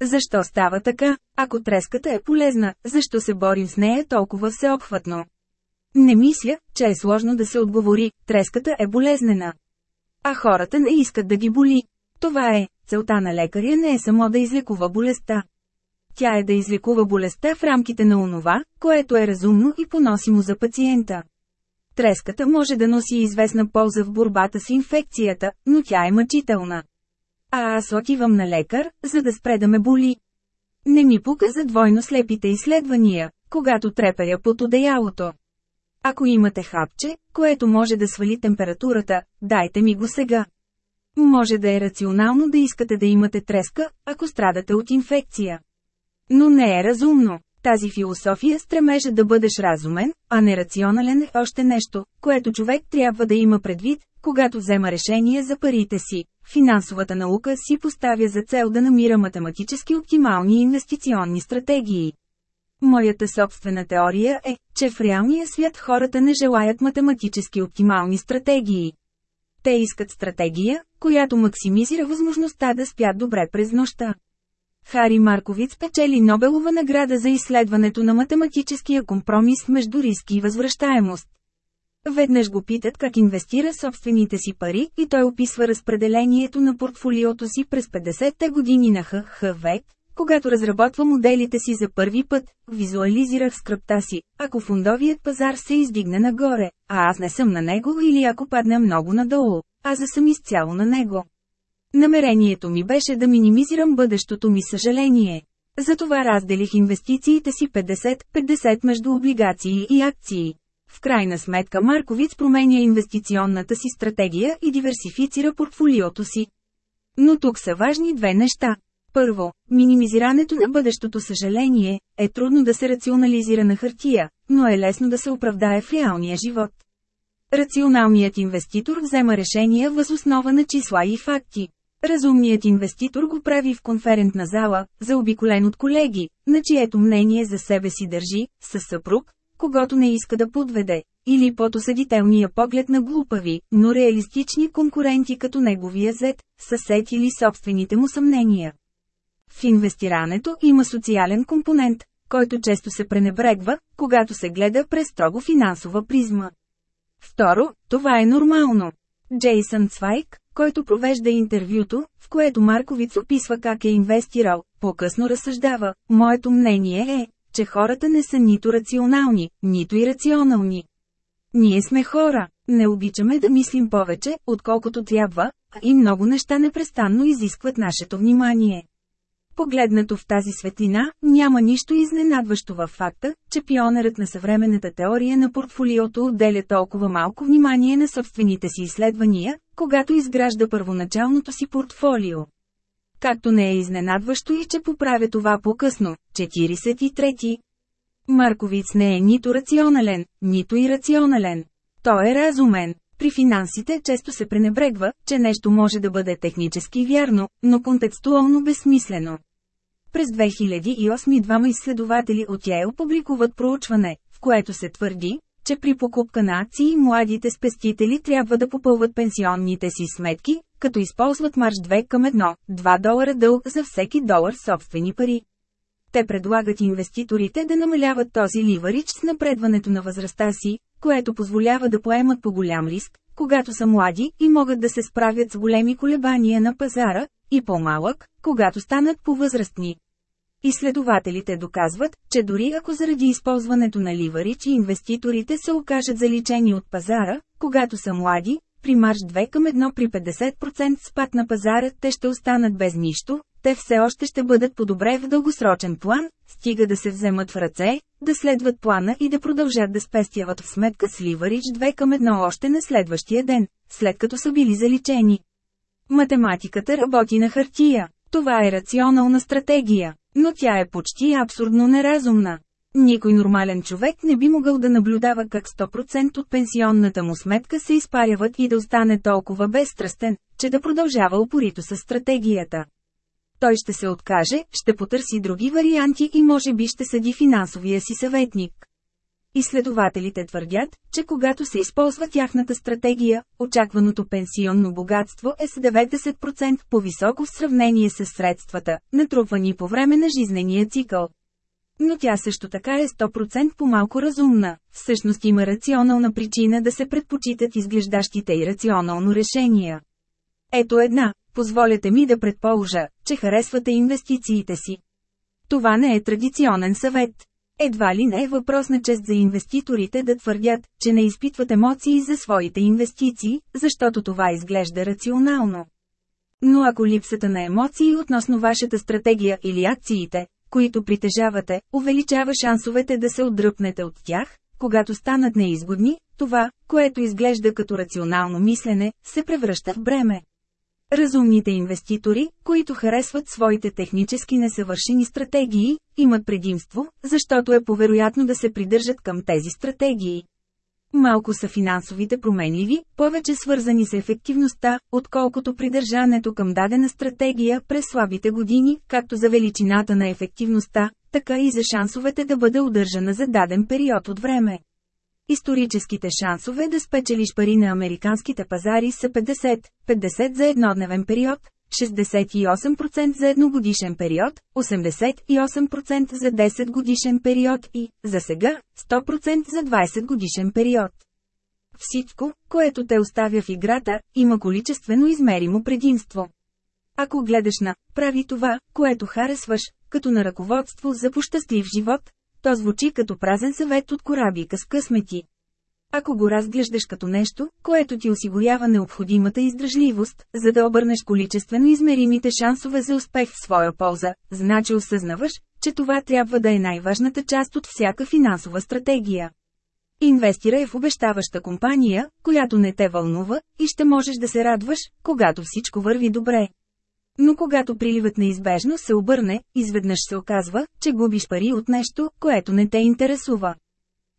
Защо става така? Ако треската е полезна, защо се борим с нея толкова всеобхватно? Не мисля, че е сложно да се отговори, треската е болезнена. А хората не искат да ги боли. Това е, целта на лекаря не е само да излекува болестта. Тя е да излекува болестта в рамките на онова, което е разумно и поносимо за пациента. Треската може да носи известна полза в борбата с инфекцията, но тя е мъчителна. А аз отивам на лекар, за да спре да ме боли. Не ми пука за двойно слепите изследвания, когато треперя под одеялото. Ако имате хапче, което може да свали температурата, дайте ми го сега. Може да е рационално да искате да имате треска, ако страдате от инфекция. Но не е разумно. Тази философия стремеше да бъдеш разумен, а не рационален е още нещо, което човек трябва да има предвид, когато взема решение за парите си. Финансовата наука си поставя за цел да намира математически оптимални инвестиционни стратегии. Моята собствена теория е, че в реалния свят хората не желаят математически оптимални стратегии. Те искат стратегия, която максимизира възможността да спят добре през нощта. Хари Марковиц печели Нобелова награда за изследването на математическия компромис между риски и възвръщаемост. Веднъж го питат как инвестира собствените си пари и той описва разпределението на портфолиото си през 50-те години на ХХ век, когато разработва моделите си за първи път, визуализирах скръпта си, ако фундовият пазар се издигне нагоре, а аз не съм на него или ако падне много надолу, аз съм изцяло на него. Намерението ми беше да минимизирам бъдещото ми съжаление. Затова разделих инвестициите си 50-50 между облигации и акции. В крайна сметка Марковиц променя инвестиционната си стратегия и диверсифицира портфолиото си. Но тук са важни две неща. Първо, минимизирането на бъдещото съжаление е трудно да се рационализира на хартия, но е лесно да се оправдае в реалния живот. Рационалният инвеститор взема решения въз основа на числа и факти. Разумният инвеститор го прави в конферентна зала, заобиколен от колеги, на чието мнение за себе си държи, със съпруг, когато не иска да подведе, или под осъдителния поглед на глупави, но реалистични конкуренти като неговия зет, съсед или собствените му съмнения. В инвестирането има социален компонент, който често се пренебрегва, когато се гледа през строго финансова призма. Второ, това е нормално. Джейсън Цвайк, който провежда интервюто, в което Марковиц описва как е инвестирал, по-късно разсъждава, моето мнение е, че хората не са нито рационални, нито ирационални. Ние сме хора, не обичаме да мислим повече, отколкото трябва, а и много неща непрестанно изискват нашето внимание. Погледнато в тази светлина, няма нищо изненадващо във факта, че пионерът на съвременната теория на портфолиото отделя толкова малко внимание на собствените си изследвания, когато изгражда първоначалното си портфолио. Както не е изненадващо и че поправя това по-късно, 43. Марковиц не е нито рационален, нито ирационален. Той е разумен. При финансите често се пренебрегва, че нещо може да бъде технически вярно, но контекстуално безсмислено. През 2008 двама изследователи от Йейл публикуват проучване, в което се твърди, че при покупка на акции младите спестители трябва да попълват пенсионните си сметки, като използват марш 2 към 1, 2 долара дълг за всеки долар собствени пари. Те предлагат инвеститорите да намаляват този ливарич с напредването на възрастта си, което позволява да поемат по голям риск, когато са млади и могат да се справят с големи колебания на пазара, и по-малък, когато станат по-възрастни. Изследователите доказват, че дори ако заради използването на ливарич и инвеститорите се окажат заличени от пазара, когато са млади, при марш 2 към 1 при 50% спад на пазара те ще останат без нищо, те все още ще бъдат по-добре в дългосрочен план, стига да се вземат в ръце, да следват плана и да продължат да спестяват в сметка с ливарич 2 към 1 още на следващия ден, след като са били заличени. Математиката работи на хартия. Това е рационална стратегия, но тя е почти абсурдно неразумна. Никой нормален човек не би могъл да наблюдава как 100% от пенсионната му сметка се изпаряват и да остане толкова безстрастен, че да продължава упорито с стратегията. той ще се откаже, ще потърси други варианти и може би ще съди финансовия си съветник. Изследователите твърдят, че когато се използва тяхната стратегия, очакваното пенсионно богатство е с 90% по-високо в сравнение с средствата, натрупвани по време на жизнения цикъл. Но тя също така е 100% по-малко разумна. Всъщност има рационална причина да се предпочитат изглеждащите и рационално решения. Ето една, позволете ми да предположа, че харесвате инвестициите си. Това не е традиционен съвет. Едва ли не е въпрос на чест за инвеститорите да твърдят, че не изпитват емоции за своите инвестиции, защото това изглежда рационално. Но ако липсата на емоции относно вашата стратегия или акциите, които притежавате, увеличава шансовете да се отдръпнете от тях, когато станат неизгодни, това, което изглежда като рационално мислене, се превръща в бреме. Разумните инвеститори, които харесват своите технически несъвършени стратегии, имат предимство, защото е повероятно да се придържат към тези стратегии. Малко са финансовите променливи, повече свързани с ефективността, отколкото придържането към дадена стратегия през слабите години, както за величината на ефективността, така и за шансовете да бъде удържана за даден период от време. Историческите шансове да спечелиш пари на американските пазари са 50, 50 за еднодневен период, 68% за едногодишен период, 88% за 10 годишен период и, за сега, 100% за 20 годишен период. Всичко, което те оставя в играта, има количествено измеримо предимство. Ако гледаш на «прави това, което харесваш», като на ръководство за пощастлив живот, то звучи като празен съвет от корабика с късмети. Ако го разглеждаш като нещо, което ти осигурява необходимата издръжливост, за да обърнеш количествено измеримите шансове за успех в своя полза, значи осъзнаваш, че това трябва да е най-важната част от всяка финансова стратегия. Инвестирай в обещаваща компания, която не те вълнува, и ще можеш да се радваш, когато всичко върви добре. Но когато приливът неизбежно се обърне, изведнъж се оказва, че губиш пари от нещо, което не те интересува.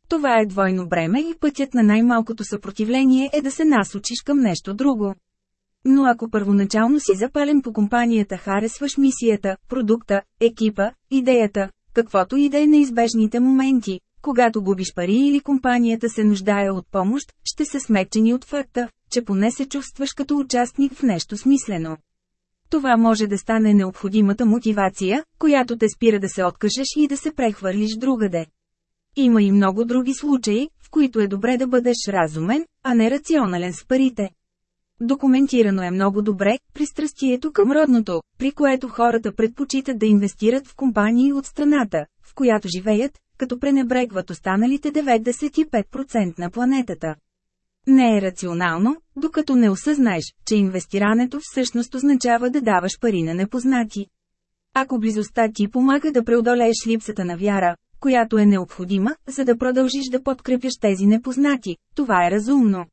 Това е двойно бреме и пътят на най-малкото съпротивление е да се насочиш към нещо друго. Но ако първоначално си запален по компанията харесваш мисията, продукта, екипа, идеята, каквото и да е неизбежните моменти, когато губиш пари или компанията се нуждае от помощ, ще се смекчени от факта, че поне се чувстваш като участник в нещо смислено. Това може да стане необходимата мотивация, която те спира да се откажеш и да се прехвърлиш другаде. Има и много други случаи, в които е добре да бъдеш разумен, а не рационален с парите. Документирано е много добре пристрастието към родното, при което хората предпочитат да инвестират в компании от страната, в която живеят, като пренебрегват останалите 95% на планетата. Не е рационално, докато не осъзнаеш, че инвестирането всъщност означава да даваш пари на непознати. Ако близостта ти помага да преодолееш липсата на вяра, която е необходима, за да продължиш да подкрепяш тези непознати, това е разумно.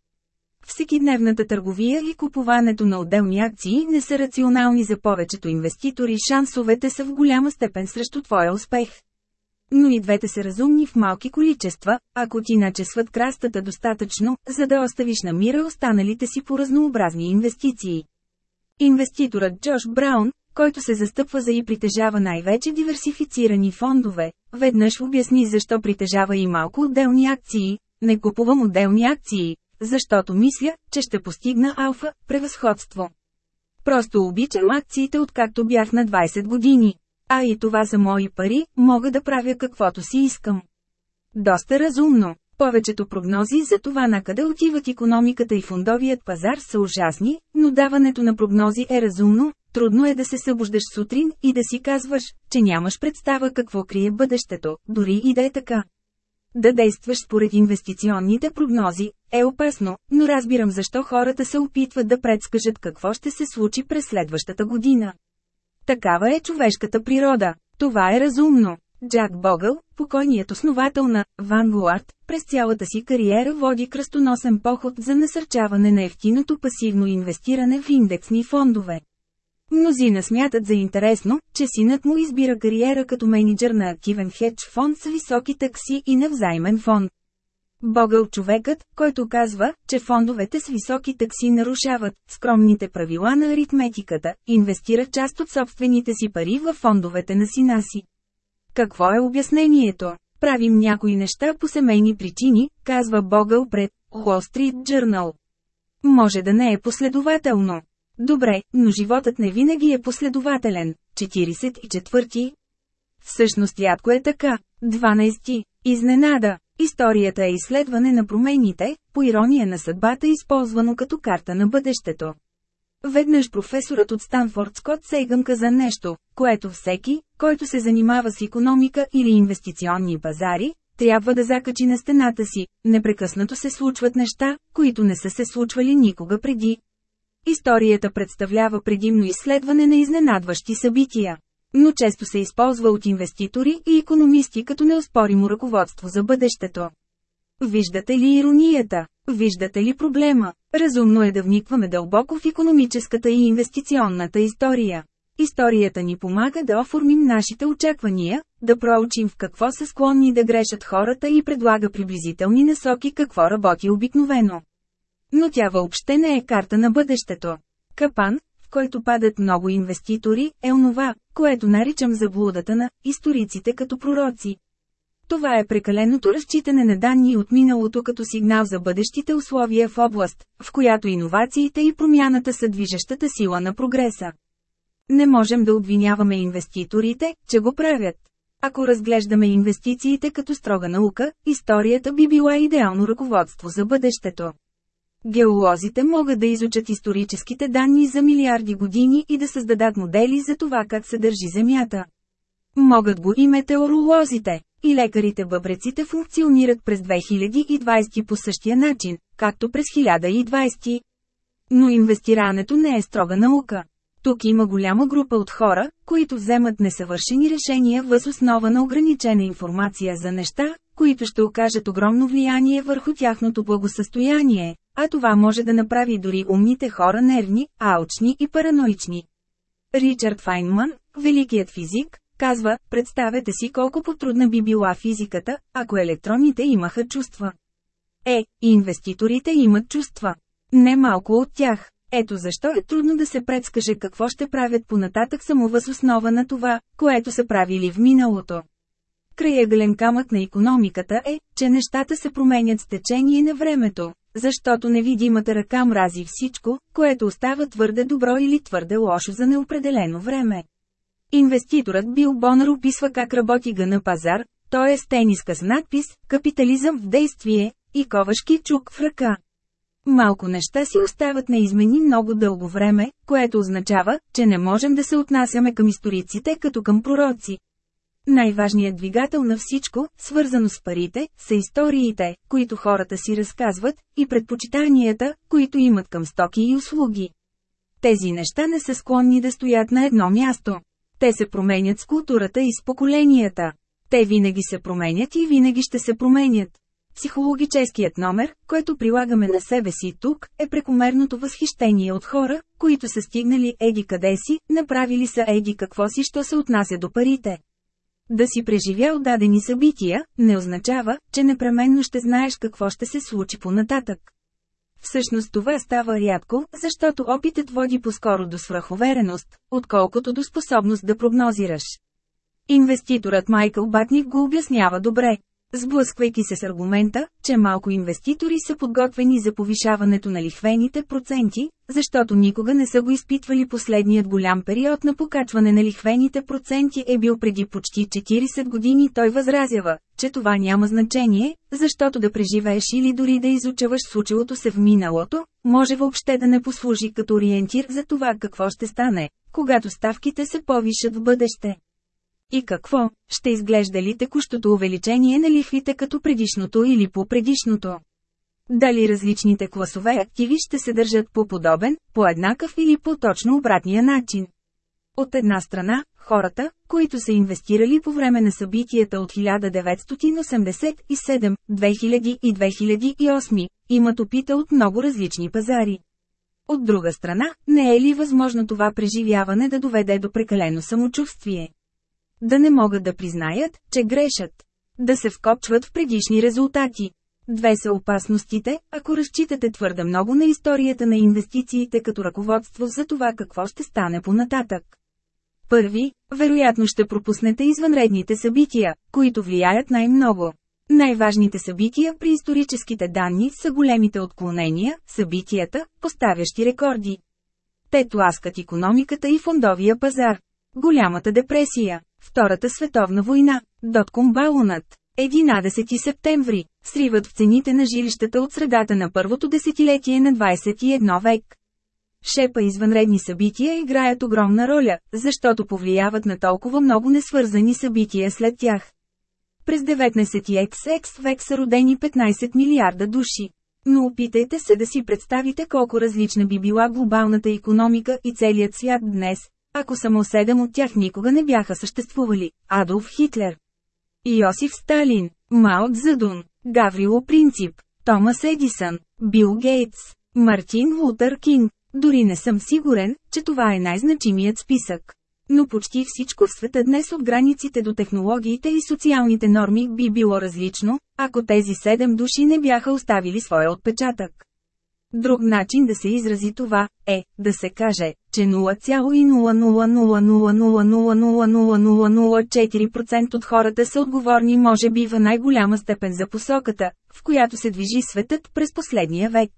Всекидневната търговия и купуването на отделни акции не са рационални за повечето инвеститори шансовете са в голяма степен срещу твоя успех. Но и двете са разумни в малки количества, ако ти начесват крастата достатъчно, за да оставиш на мира останалите си по разнообразни инвестиции. Инвеститорът Джош Браун, който се застъпва за и притежава най-вече диверсифицирани фондове, веднъж обясни защо притежава и малко отделни акции. Не купувам отделни акции, защото мисля, че ще постигна алфа, превъзходство. Просто обичам акциите откакто бях на 20 години. А и това са мои пари, мога да правя каквото си искам. Доста разумно. Повечето прогнози за това на къде отиват економиката и фондовият пазар са ужасни, но даването на прогнози е разумно, трудно е да се събуждаш сутрин и да си казваш, че нямаш представа какво крие бъдещето, дори и да е така. Да действаш според инвестиционните прогнози е опасно, но разбирам защо хората се опитват да предскажат какво ще се случи през следващата година. Такава е човешката природа. Това е разумно. Джак Богъл, покойният основател на Vanguard, през цялата си кариера води кръстоносен поход за насърчаване на ефтиното пасивно инвестиране в индексни фондове. Мнозина смятат за интересно, че синът му избира кариера като менеджер на активен хедж фонд с високи такси и на взаймен фонд. Богъл човекът, който казва, че фондовете с високи такси нарушават скромните правила на аритметиката, инвестира част от собствените си пари в фондовете на сина си. Какво е обяснението? Правим някои неща по семейни причини, казва Богъл пред Wall Street Journal. Може да не е последователно. Добре, но животът не винаги е последователен. 44. Всъщност ядко е така. 12. Изненада. Историята е изследване на промените, по ирония на съдбата използвано като карта на бъдещето. Веднъж професорът от Станфорд Скот Сейгън каза нещо, което всеки, който се занимава с економика или инвестиционни пазари, трябва да закачи на стената си. Непрекъснато се случват неща, които не са се случвали никога преди. Историята представлява предимно изследване на изненадващи събития. Но често се използва от инвеститори и економисти като неоспоримо ръководство за бъдещето. Виждате ли иронията? Виждате ли проблема? Разумно е да вникваме дълбоко в економическата и инвестиционната история. Историята ни помага да оформим нашите очаквания, да проучим в какво са склонни да грешат хората и предлага приблизителни насоки какво работи обикновено. Но тя въобще не е карта на бъдещето. Капан, който падат много инвеститори, е онова, което наричам заблудата на историците като пророци. Това е прекаленото разчитане на данни от миналото като сигнал за бъдещите условия в област, в която иновациите и промяната са движещата сила на прогреса. Не можем да обвиняваме инвеститорите, че го правят. Ако разглеждаме инвестициите като строга наука, историята би била идеално ръководство за бъдещето. Геолозите могат да изучат историческите данни за милиарди години и да създадат модели за това как се държи Земята. Могат го и метеоролозите, и лекарите бъбреците функционират през 2020 по същия начин, както през 1020. Но инвестирането не е строга наука. Тук има голяма група от хора, които вземат несъвършени решения въз основа на ограничена информация за неща, които ще окажат огромно влияние върху тяхното благосъстояние, а това може да направи дори умните хора нервни, алчни и параноични. Ричард Файнман, великият физик, казва, представете си колко потрудна би била физиката, ако електроните имаха чувства. Е, инвеститорите имат чувства. Не малко от тях. Ето защо е трудно да се предскаже какво ще правят понататък само въз основа на това, което са правили в миналото. Краягален камък на економиката е, че нещата се променят с течение на времето, защото невидимата ръка мрази всичко, което остава твърде добро или твърде лошо за неопределено време. Инвеститорът Бил Бонър описва как работи гъна пазар, т.е. тениска с надпис «Капитализъм в действие» и ковашки чук в ръка. Малко неща си остават неизмени много дълго време, което означава, че не можем да се отнасяме към историците като към пророци. Най-важният двигател на всичко, свързано с парите, са историите, които хората си разказват, и предпочитанията, които имат към стоки и услуги. Тези неща не са склонни да стоят на едно място. Те се променят с културата и с поколенията. Те винаги се променят и винаги ще се променят. Психологическият номер, който прилагаме на себе си тук, е прекомерното възхищение от хора, които са стигнали еди къде си, направили са еди какво си, що се отнася до парите. Да си преживял дадени събития, не означава, че непременно ще знаеш какво ще се случи по-нататък. Всъщност това става рядко, защото опитът води по-скоро до свръховереност, отколкото до способност да прогнозираш. Инвеститорът Майкъл Батник го обяснява добре. Сблъсквайки се с аргумента, че малко инвеститори са подготвени за повишаването на лихвените проценти, защото никога не са го изпитвали последният голям период на покачване на лихвените проценти е бил преди почти 40 години той възразява, че това няма значение, защото да преживееш или дори да изучаваш случилото се в миналото, може въобще да не послужи като ориентир за това какво ще стане, когато ставките се повишат в бъдеще. И какво, ще изглежда ли текущото увеличение на лихвите като предишното или по предишното? Дали различните класове активи ще се държат по подобен, по еднакъв или по точно обратния начин? От една страна, хората, които са инвестирали по време на събитията от 1987, 2000 и 2008, имат опита от много различни пазари. От друга страна, не е ли възможно това преживяване да доведе до прекалено самочувствие? Да не могат да признаят, че грешат. Да се вкопчват в предишни резултати. Две са опасностите, ако разчитате твърде много на историята на инвестициите като ръководство за това какво ще стане по-нататък. Първи, вероятно ще пропуснете извънредните събития, които влияят най-много. Най-важните събития при историческите данни са големите отклонения, събитията, поставящи рекорди. Те тласкат економиката и фондовия пазар. Голямата депресия, Втората световна война, дотком балонът, 11 септември, сриват в цените на жилищата от средата на първото десетилетие на 21 век. Шепа извънредни събития играят огромна роля, защото повлияват на толкова много несвързани събития след тях. През 19 XX век са родени 15 милиарда души. Но опитайте се да си представите колко различна би била глобалната економика и целият свят днес, ако само седем от тях никога не бяха съществували – Адолф Хитлер, Йосиф Сталин, Мао Цзедун, Гаврило Принцип, Томас Едисън, Бил Гейтс, Мартин Лутър Кинг. Дори не съм сигурен, че това е най-значимият списък. Но почти всичко в света днес от границите до технологиите и социалните норми би било различно, ако тези седем души не бяха оставили своя отпечатък. Друг начин да се изрази това, е, да се каже, че 0,00000000004% от хората са отговорни може би в най-голяма степен за посоката, в която се движи светът през последния век.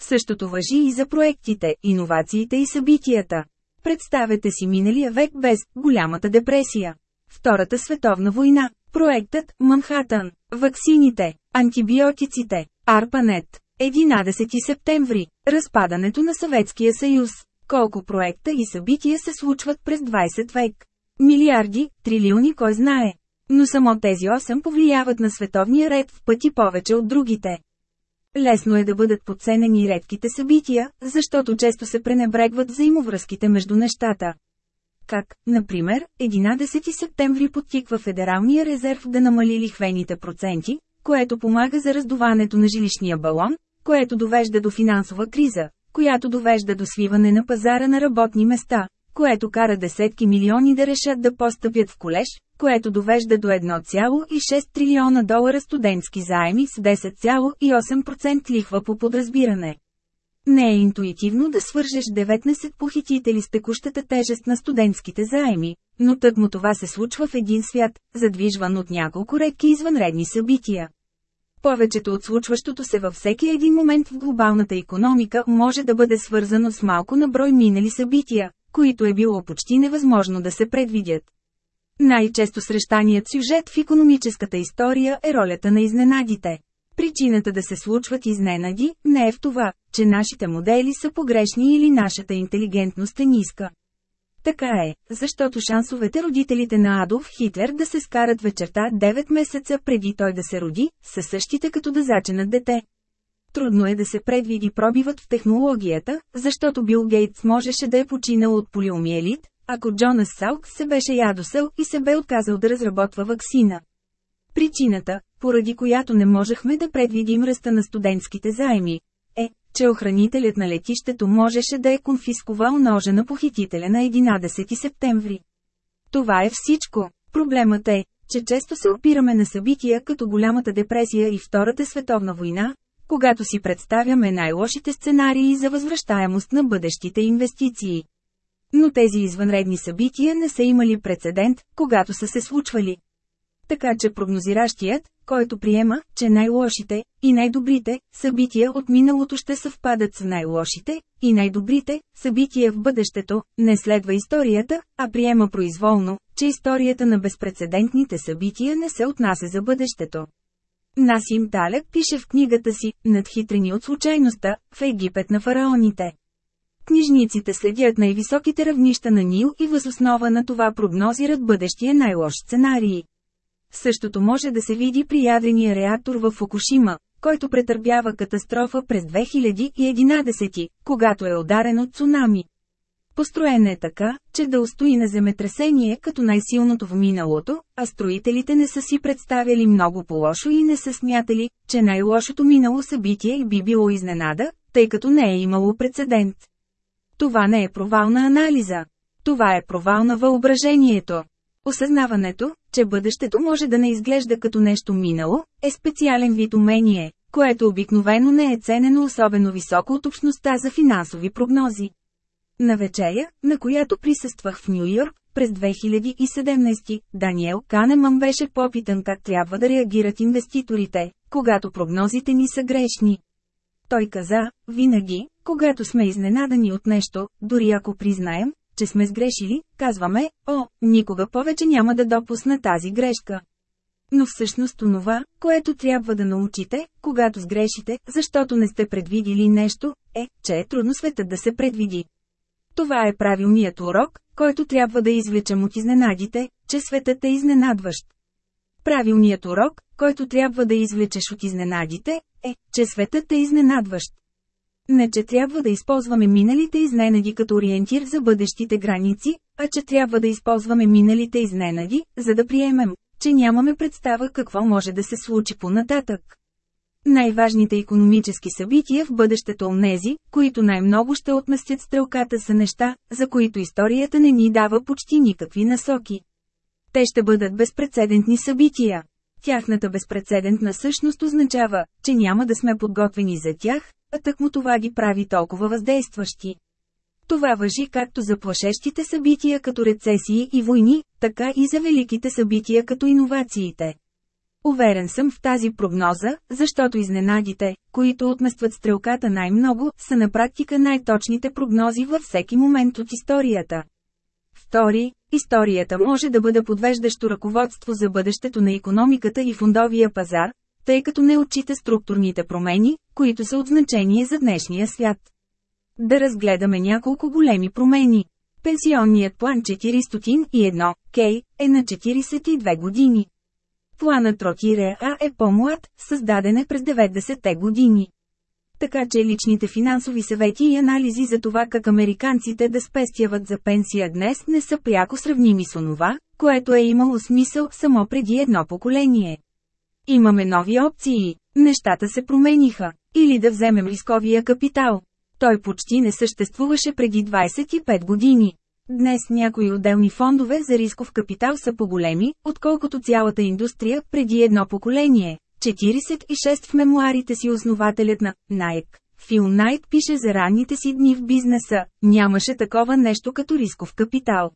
Същото въжи и за проектите, иновациите и събитията. Представете си миналия век без голямата депресия. Втората световна война, проектът Манхатън, ваксините, антибиотиците, Арпанет, 11 септември – разпадането на Съветския съюз. Колко проекта и събития се случват през 20 век? Милиарди, трилиони кой знае. Но само тези 8 повлияват на световния ред в пъти повече от другите. Лесно е да бъдат подценени редките събития, защото често се пренебрегват взаимовръзките между нещата. Как, например, 11 септември подтиква Федералния резерв да намали лихвените проценти, което помага за раздуването на жилищния балон, което довежда до финансова криза, която довежда до свиване на пазара на работни места, което кара десетки милиони да решат да постъпят в колеж, което довежда до 1,6 трилиона долара студентски заеми с 10,8% лихва по подразбиране. Не е интуитивно да свържеш 19 похитители с текущата тежест на студентските заеми, но тъкмо това се случва в един свят, задвижван от няколко редки извънредни събития. Повечето от случващото се във всеки един момент в глобалната економика може да бъде свързано с малко на брой минали събития, които е било почти невъзможно да се предвидят. Най-често срещаният сюжет в економическата история е ролята на изненадите. Причината да се случват изненади не е в това, че нашите модели са погрешни или нашата интелигентност е ниска. Така е, защото шансовете родителите на Адолф Хитлер да се скарат вечерта 9 месеца преди той да се роди, са същите като да заченат дете. Трудно е да се предвиди пробивът в технологията, защото Бил Гейтс можеше да е починал от полиомиелит, ако Джонас Салк се беше ядосал и се бе отказал да разработва ваксина. Причината, поради която не можехме да предвидим ръста на студентските заеми, че охранителят на летището можеше да е конфискувал ножа на похитителя на 11 септември. Това е всичко. Проблемът е, че често се опираме на събития като голямата депресия и Втората световна война, когато си представяме най-лошите сценарии за възвръщаемост на бъдещите инвестиции. Но тези извънредни събития не са имали прецедент, когато са се случвали. Така че прогнозиращият, който приема, че най-лошите и най-добрите събития от миналото ще съвпадат с най-лошите и най-добрите събития в бъдещето, не следва историята, а приема произволно, че историята на безпредседентните събития не се отнася за бъдещето. Насим Талек пише в книгата си «Надхитрени от случайността» в Египет на фараоните. Книжниците следят най-високите равнища на Нил и възоснова на това прогнозират бъдещия най-лош сценарий. Същото може да се види при ядрения реактор в Фукушима, който претърпява катастрофа през 2011, когато е ударен от цунами. Построен е така, че да устои на земетресение като най-силното в миналото, а строителите не са си представяли много по-лошо и не са смятали, че най-лошото минало събитие би било изненада, тъй като не е имало прецедент. Това не е провал на анализа. Това е провал на въображението. Осъзнаването, че бъдещето може да не изглежда като нещо минало, е специален вид умение, което обикновено не е ценено особено високо от общността за финансови прогнози. На вечеря, на която присъствах в Нью Йорк, през 2017, Даниел Канеман беше попитан как трябва да реагират инвеститорите, когато прогнозите ни са грешни. Той каза, винаги, когато сме изненадани от нещо, дори ако признаем, че сме сгрешили, казваме, о, никога повече няма да допусна тази грешка. Но всъщност онова, което трябва да научите, когато сгрешите, защото не сте предвидили нещо, е, че е трудно светът да се предвиди. Това е правилният урок, който трябва да извлечем от изненадите, че светът е изненадващ. Правилният урок, който трябва да извлечеш от изненадите, е, че светът е изненадващ. Не че трябва да използваме миналите изненади като ориентир за бъдещите граници, а че трябва да използваме миналите изненади, за да приемем, че нямаме представа какво може да се случи по-нататък. Най-важните економически събития в бъдещето онези, които най-много ще отместят стрелката са неща, за които историята не ни дава почти никакви насоки. Те ще бъдат безпредседентни събития. Тяхната безпредседентна същност означава, че няма да сме подготвени за тях, а тъкмо това ги прави толкова въздействащи. Това въжи както за плашещите събития като рецесии и войни, така и за великите събития като иновациите. Уверен съм в тази прогноза, защото изненадите, които отместват стрелката най-много, са на практика най-точните прогнози във всеки момент от историята. Втори, историята може да бъде подвеждащо ръководство за бъдещето на економиката и фондовия пазар, тъй като не отчита структурните промени, които са от значение за днешния свят. Да разгледаме няколко големи промени. Пенсионният план 401, Кей, е на 42 години. Планът Ротиреа е по-млад, създаден е през 90-те години. Така че личните финансови съвети и анализи за това как американците да спестяват за пенсия днес не са пряко сравними с онова, което е имало смисъл само преди едно поколение. Имаме нови опции. Нещата се промениха. Или да вземем рисковия капитал. Той почти не съществуваше преди 25 години. Днес някои отделни фондове за рисков капитал са по-големи, отколкото цялата индустрия преди едно поколение. 46 в мемуарите си основателят на Nike. Фил Найт пише за ранните си дни в бизнеса, нямаше такова нещо като рисков капитал.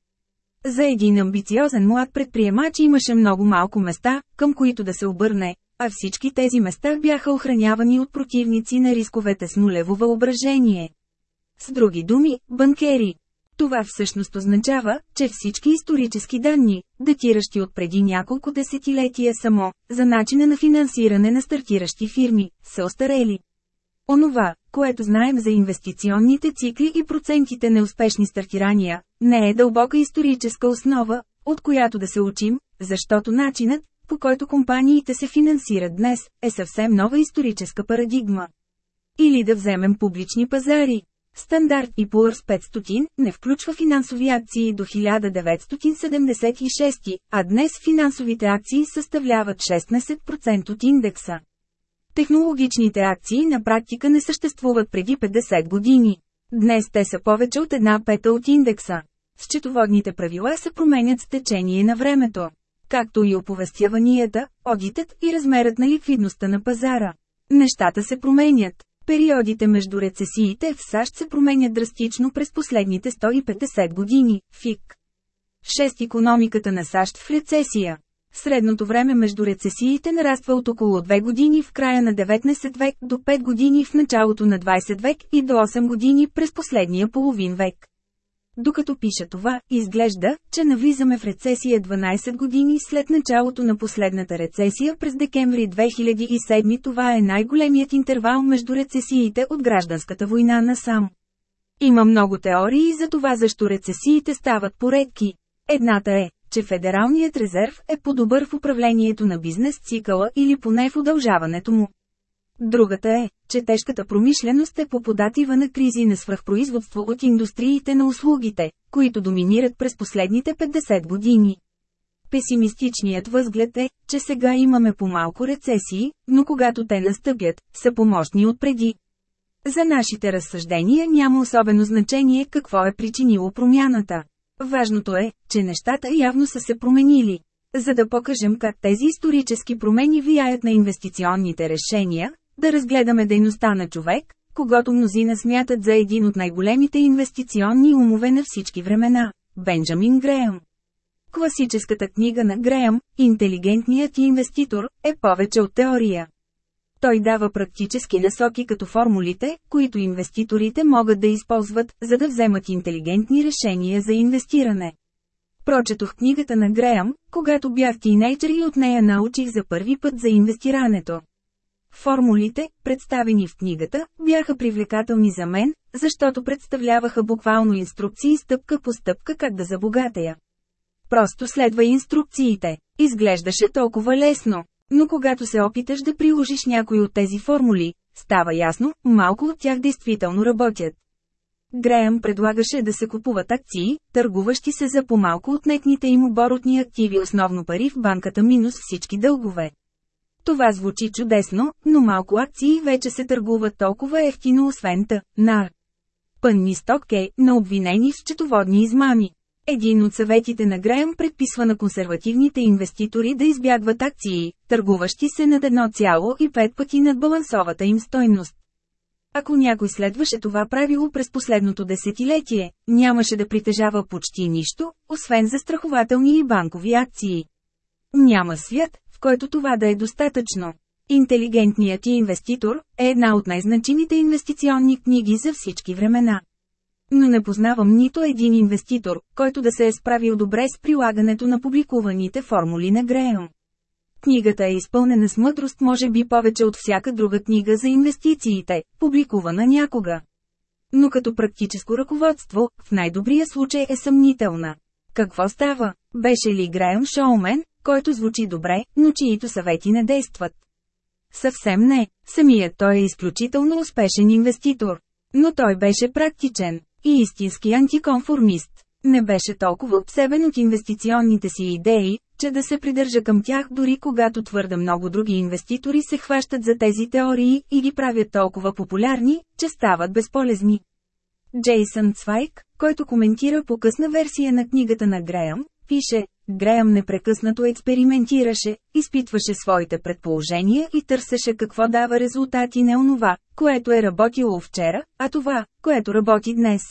За един амбициозен млад предприемач имаше много малко места, към които да се обърне, а всички тези места бяха охранявани от противници на рисковете с нулево въображение. С други думи, банкери. Това всъщност означава, че всички исторически данни, датиращи от преди няколко десетилетия само, за начина на финансиране на стартиращи фирми, са остарели. Онова, което знаем за инвестиционните цикли и процентите неуспешни стартирания, не е дълбока историческа основа, от която да се учим, защото начинът, по който компаниите се финансират днес, е съвсем нова историческа парадигма. Или да вземем публични пазари. Стандарт и Poor's 500 не включва финансови акции до 1976, а днес финансовите акции съставляват 16% от индекса. Технологичните акции на практика не съществуват преди 50 години. Днес те са повече от една пета от индекса. Счетоводните правила се променят с течение на времето. Както и оповестяванията, одитът и размерът на ликвидността на пазара. Нещата се променят. Периодите между рецесиите в САЩ се променят драстично през последните 150 години. ФИК. 6. Економиката на САЩ в рецесия. Средното време между рецесиите нараства от около 2 години в края на 19 век до 5 години в началото на 20 век и до 8 години през последния половин век. Докато пиша това, изглежда, че навлизаме в рецесия 12 години след началото на последната рецесия през декември 2007. Това е най-големият интервал между рецесиите от гражданската война насам. Има много теории за това защо рецесиите стават поредки. Едната е, че Федералният резерв е по-добър в управлението на бизнес цикъла или поне в удължаването му. Другата е, че тежката промишленост е по податива на кризи на свръхпроизводство от индустриите на услугите, които доминират през последните 50 години. Песимистичният възглед е, че сега имаме по-малко рецесии, но когато те настъпят, са помощни от преди. За нашите разсъждения няма особено значение какво е причинило промяната. Важното е, че нещата явно са се променили. За да покажем как тези исторически промени влияят на инвестиционните решения, да разгледаме дейността на човек, когато мнозина смятат за един от най-големите инвестиционни умове на всички времена – Бенджамин Греъм. Класическата книга на Греъм, Интелигентният инвеститор, е повече от теория. Той дава практически насоки като формулите, които инвеститорите могат да използват, за да вземат интелигентни решения за инвестиране. Прочетох книгата на Греъм, когато бях тинейджър и от нея научих за първи път за инвестирането. Формулите, представени в книгата, бяха привлекателни за мен, защото представляваха буквално инструкции стъпка по стъпка как да забогатея. Просто следва инструкциите. Изглеждаше толкова лесно. Но когато се опиташ да приложиш някой от тези формули, става ясно, малко от тях действително работят. Греъм предлагаше да се купуват акции, търгуващи се за по-малко от нетните им оборотни активи основно пари в банката минус всички дългове. Това звучи чудесно, но малко акции вече се търгуват толкова ефтино освен та, нар. Пънни стокей, на обвинени в счетоводни измами. Един от съветите на Греъм предписва на консервативните инвеститори да избягват акции, търгуващи се над 1,5 пъти над балансовата им стойност. Ако някой следваше това правило през последното десетилетие, нямаше да притежава почти нищо, освен застрахователни и банкови акции. Няма свят, в който това да е достатъчно. Интелигентният инвеститор е една от най-значимите инвестиционни книги за всички времена. Но не познавам нито един инвеститор, който да се е справил добре с прилагането на публикуваните формули на Греъм. Книгата е изпълнена с мъдрост може би повече от всяка друга книга за инвестициите, публикувана някога. Но като практическо ръководство, в най-добрия случай е съмнителна. Какво става? Беше ли Греъм шоумен, който звучи добре, но чието съвети не действат? Съвсем не, самият той е изключително успешен инвеститор. Но той беше практичен и истински антиконформист. Не беше толкова обсебен от инвестиционните си идеи, че да се придържа към тях дори когато твърде много други инвеститори се хващат за тези теории и ги правят толкова популярни, че стават безполезни. Джейсън Цвайк, който коментира по късна версия на книгата на Греъм, пише, Греъм непрекъснато експериментираше, изпитваше своите предположения и търсеше какво дава резултати не онова, което е работило вчера, а това, което работи днес.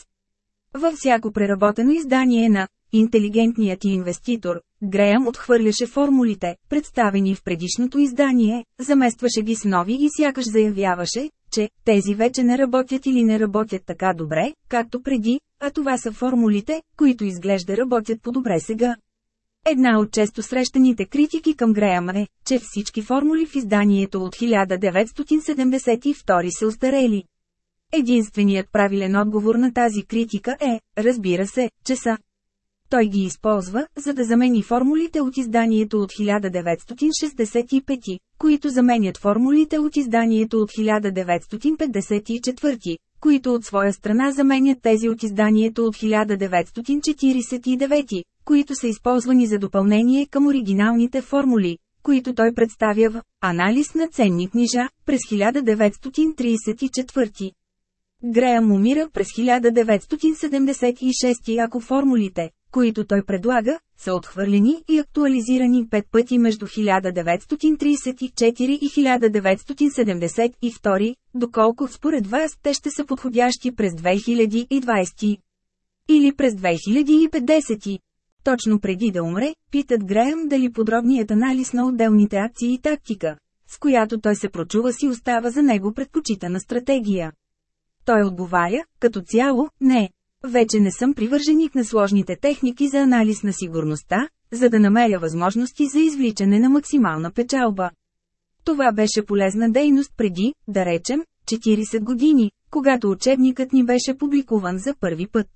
Във всяко преработено издание на «Интелигентният инвеститор», Греъм отхвърляше формулите, представени в предишното издание, заместваше ги с нови и сякаш заявяваше, че тези вече не работят или не работят така добре, както преди, а това са формулите, които изглежда работят по-добре сега. Една от често срещаните критики към Греъм е, че всички формули в изданието от 1972 са устарели. Единственият правилен отговор на тази критика е, разбира се, че са. Той ги използва, за да замени формулите от изданието от 1965, които заменят формулите от изданието от 1954, които от своя страна заменят тези от изданието от 1949, които са използвани за допълнение към оригиналните формули, които той представя в «Анализ на ценни книжа» през 1934. Греъм умира през 1976 ако формулите, които той предлага, са отхвърлени и актуализирани пет пъти между 1934 и 1972, доколко според вас те ще са подходящи през 2020 или през 2050. Точно преди да умре, питат Греъм дали подробният анализ на отделните акции и тактика, с която той се прочува си остава за него предпочитана стратегия. Той отговаря, като цяло, не. Вече не съм привърженик на сложните техники за анализ на сигурността, за да намеря възможности за извличане на максимална печалба. Това беше полезна дейност преди, да речем, 40 години, когато учебникът ни беше публикуван за първи път.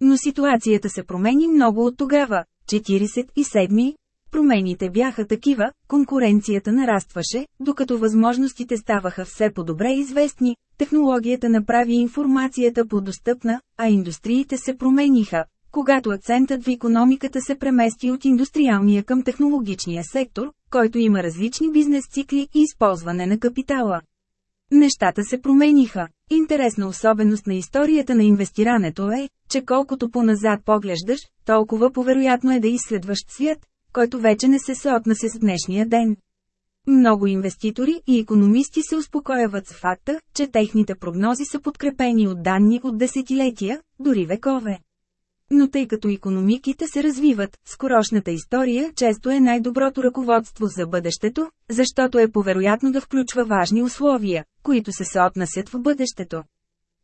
Но ситуацията се промени много от тогава. 47 Промените бяха такива, конкуренцията нарастваше, докато възможностите ставаха все по-добре известни, технологията направи информацията по-достъпна, а индустриите се промениха, когато акцентът в економиката се премести от индустриалния към технологичния сектор, който има различни бизнес цикли и използване на капитала. Нещата се промениха. Интересна особеност на историята на инвестирането е, че колкото по-назад поглеждаш, толкова повероятно е да изследваш свят, който вече не се съотнася с днешния ден. Много инвеститори и економисти се успокояват с факта, че техните прогнози са подкрепени от данни от десетилетия, дори векове. Но тъй като економиките се развиват, скорошната история често е най-доброто ръководство за бъдещето, защото е повероятно да включва важни условия, които се съотнасят в бъдещето.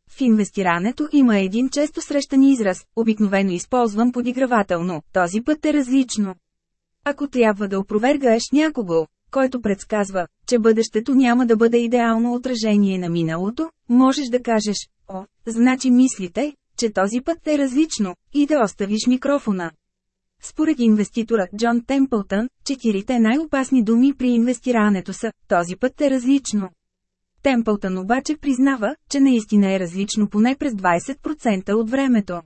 В инвестирането има един често срещан израз, обикновено използван подигравателно, този път е различно. Ако трябва да опровергаеш някого, който предсказва, че бъдещето няма да бъде идеално отражение на миналото, можеш да кажеш, о, значи мислите, че този път е различно, и да оставиш микрофона. Според инвеститора Джон Темпълтън, четирите най-опасни думи при инвестирането са «този път е различно». Темпълтън обаче признава, че наистина е различно поне през 20% от времето.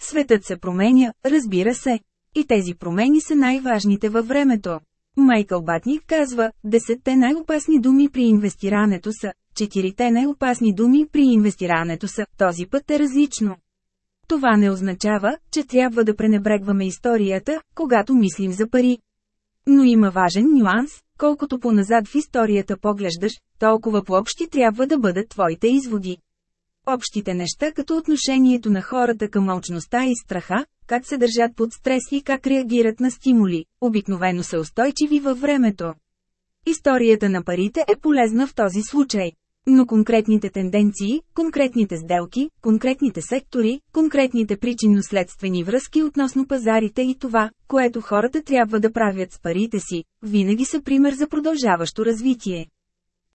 Светът се променя, разбира се. И тези промени са най-важните във времето. Майкъл Батник казва, десетте най-опасни думи при инвестирането са, четирите най-опасни думи при инвестирането са, този път е различно. Това не означава, че трябва да пренебрегваме историята, когато мислим за пари. Но има важен нюанс, колкото по-назад в историята поглеждаш, толкова по-общи трябва да бъдат твоите изводи. Общите неща като отношението на хората към мълчността и страха, как се държат под стрес и как реагират на стимули, обикновено са устойчиви във времето. Историята на парите е полезна в този случай. Но конкретните тенденции, конкретните сделки, конкретните сектори, конкретните причинно-следствени връзки относно пазарите и това, което хората трябва да правят с парите си, винаги са пример за продължаващо развитие.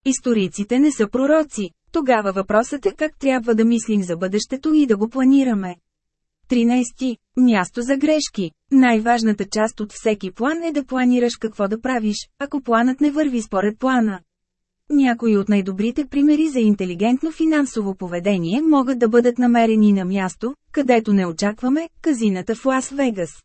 Историците не са пророци. Тогава въпросът е как трябва да мислим за бъдещето и да го планираме. 13. Място за грешки. Най-важната част от всеки план е да планираш какво да правиш, ако планът не върви според плана. Някои от най-добрите примери за интелигентно финансово поведение могат да бъдат намерени на място, където не очакваме – казината в Лас-Вегас.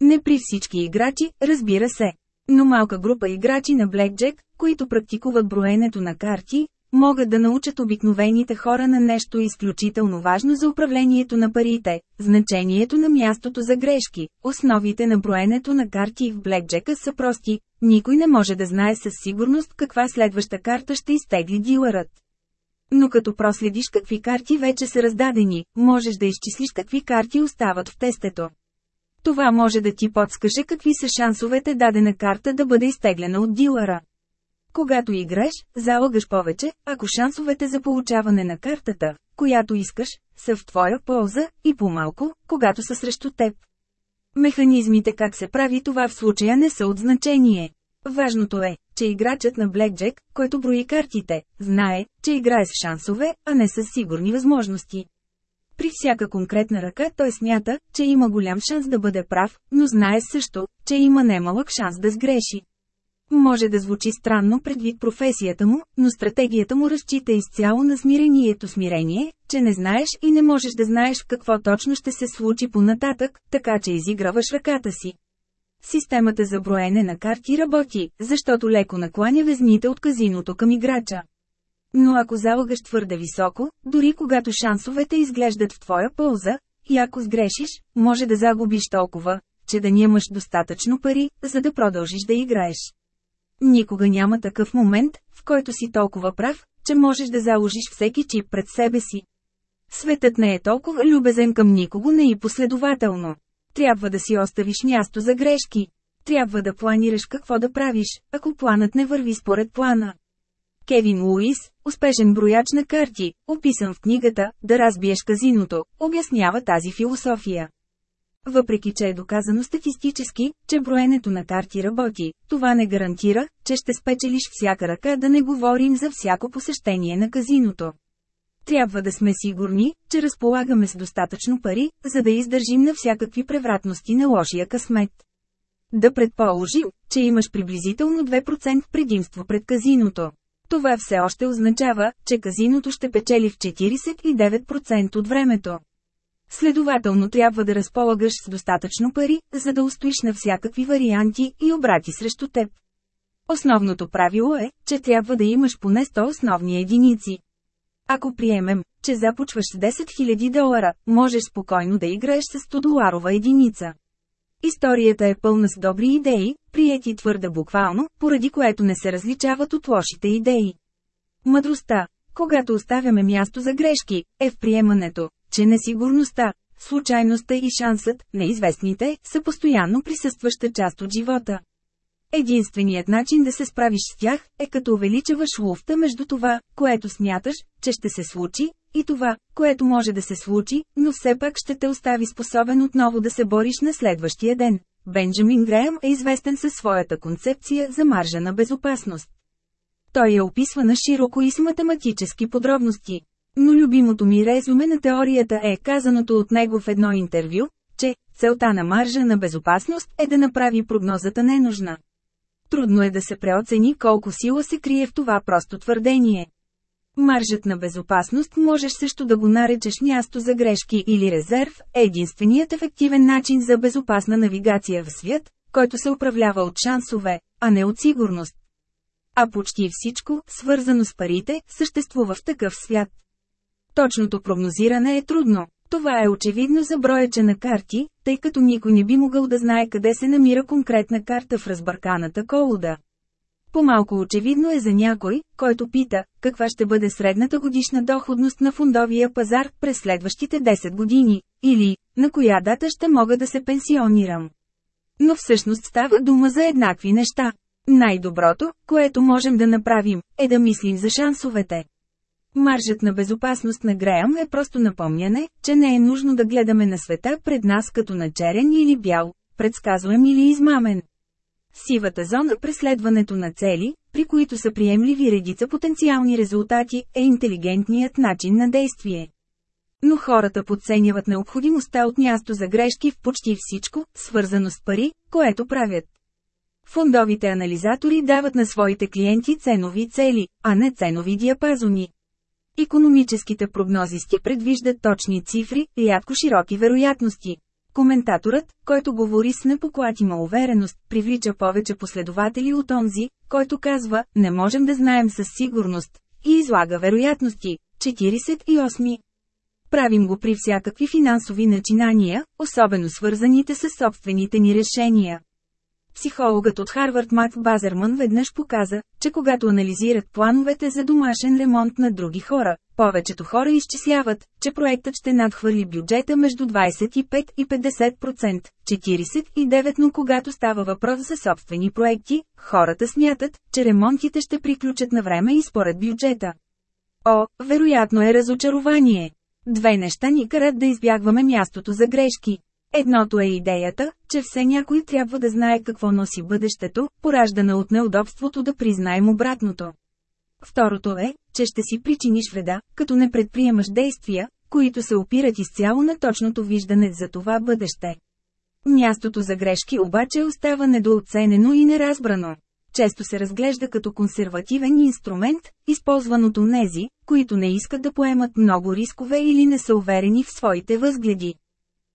Не при всички играчи, разбира се. Но малка група играчи на Блекджек, които практикуват броенето на карти, могат да научат обикновените хора на нещо изключително важно за управлението на парите, значението на мястото за грешки. Основите на броенето на карти в Блекджека са прости, никой не може да знае със сигурност каква следваща карта ще изтегли дилърът. Но като проследиш какви карти вече са раздадени, можеш да изчислиш какви карти остават в тестето. Това може да ти подскаже какви са шансовете дадена карта да бъде изтеглена от дилъра. Когато играеш, залагаш повече, ако шансовете за получаване на картата, която искаш, са в твоя полза, и по-малко, когато са срещу теб. Механизмите как се прави това в случая не са от значение. Важното е, че играчът на Блекджек, който брои картите, знае, че играе с шансове, а не с сигурни възможности. При всяка конкретна ръка той смята, че има голям шанс да бъде прав, но знае също, че има немалък шанс да сгреши. Може да звучи странно предвид професията му, но стратегията му разчита изцяло на смирението смирение, че не знаеш и не можеш да знаеш какво точно ще се случи понататък, така че изиграваш ръката си. Системата за броене на карти работи, защото леко накланя везните от казиното към играча. Но ако залагаш твърде високо, дори когато шансовете изглеждат в твоя полза, и ако сгрешиш, може да загубиш толкова, че да нямаш достатъчно пари, за да продължиш да играеш. Никога няма такъв момент, в който си толкова прав, че можеш да заложиш всеки чип пред себе си. Светът не е толкова любезен към никого не и последователно. Трябва да си оставиш място за грешки. Трябва да планираш какво да правиш, ако планът не върви според плана. Кевин Луис, успешен брояч на карти, описан в книгата «Да разбиеш казиното», обяснява тази философия. Въпреки че е доказано статистически, че броенето на карти работи, това не гарантира, че ще спечелиш всяка ръка да не говорим за всяко посещение на казиното. Трябва да сме сигурни, че разполагаме с достатъчно пари, за да издържим на всякакви превратности на лошия късмет. Да предположим, че имаш приблизително 2% предимство пред казиното. Това все още означава, че казиното ще печели в 49% от времето. Следователно трябва да разполагаш с достатъчно пари, за да устоиш на всякакви варианти и обрати срещу теб. Основното правило е, че трябва да имаш поне 100 основни единици. Ако приемем, че започваш с 10 000 долара, можеш спокойно да играеш с 100 доларова единица. Историята е пълна с добри идеи, приети твърде буквално, поради което не се различават от лошите идеи. Мъдростта, когато оставяме място за грешки, е в приемането, че несигурността, случайността и шансът, неизвестните, са постоянно присъстваща част от живота. Единственият начин да се справиш с тях, е като увеличаваш луфта между това, което смяташ, че ще се случи, и това, което може да се случи, но все пак ще те остави способен отново да се бориш на следващия ден. Бенджамин Греъм е известен със своята концепция за маржа на безопасност. Той я описва на широко и с математически подробности. Но любимото ми резюме на теорията е казаното от него в едно интервю, че целта на маржа на безопасност е да направи прогнозата ненужна. Трудно е да се преоцени колко сила се крие в това просто твърдение. Маржът на безопасност можеш също да го наречеш място за грешки или резерв, е единственият ефективен начин за безопасна навигация в свят, който се управлява от шансове, а не от сигурност. А почти всичко, свързано с парите, съществува в такъв свят. Точното прогнозиране е трудно. Това е очевидно за брояча на карти, тъй като никой не би могъл да знае къде се намира конкретна карта в разбърканата колода. По-малко очевидно е за някой, който пита, каква ще бъде средната годишна доходност на фундовия пазар през следващите 10 години, или, на коя дата ще мога да се пенсионирам. Но всъщност става дума за еднакви неща. Най-доброто, което можем да направим, е да мислим за шансовете. Маржът на безопасност на Греъм е просто напомняне, че не е нужно да гледаме на света пред нас като на черен или бял, предсказуем или измамен. Сивата зона преследването на цели, при които са приемливи редица потенциални резултати, е интелигентният начин на действие. Но хората подценяват необходимостта от място за грешки в почти всичко, свързано с пари, което правят. Фондовите анализатори дават на своите клиенти ценови цели, а не ценови диапазони. Економическите прогнозисти предвиждат точни цифри, рядко широки вероятности. Коментаторът, който говори с непоклатима увереност, привлича повече последователи от онзи, който казва, не можем да знаем със сигурност, и излага вероятности. 48. Правим го при всякакви финансови начинания, особено свързаните с собствените ни решения. Психологът от Харвард Мак Базерман веднъж показа, че когато анализират плановете за домашен ремонт на други хора, повечето хора изчисляват, че проектът ще надхвърли бюджета между 25 и 50%, 49 но когато става въпрос за собствени проекти, хората смятат, че ремонтите ще приключат на време и според бюджета. О, вероятно е разочарование. Две неща ни карат да избягваме мястото за грешки. Едното е идеята, че все някой трябва да знае какво носи бъдещето, пораждана от неудобството да признаем обратното. Второто е, че ще си причиниш вреда, като не предприемаш действия, които се опират изцяло на точното виждане за това бъдеще. Мястото за грешки обаче остава недооценено и неразбрано. Често се разглежда като консервативен инструмент, използван от онези, които не искат да поемат много рискове или не са уверени в своите възгледи.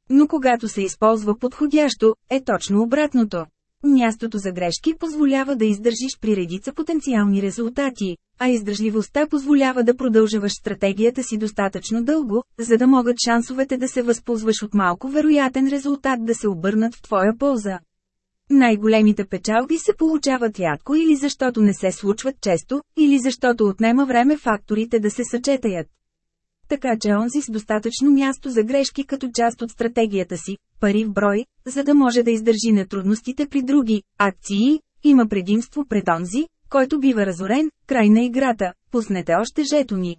Но когато се използва подходящо, е точно обратното. Мястото за грешки позволява да издържиш при редица потенциални резултати, а издържливостта позволява да продължаваш стратегията си достатъчно дълго, за да могат шансовете да се възползваш от малко вероятен резултат да се обърнат в твоя полза. Най-големите печалби се получават рядко или защото не се случват често, или защото отнема време факторите да се съчетаят. Така че онзи с достатъчно място за грешки като част от стратегията си, пари в брой, за да може да издържи на трудностите при други акции, има предимство пред онзи, който бива разорен, край на играта, пуснете още жетони.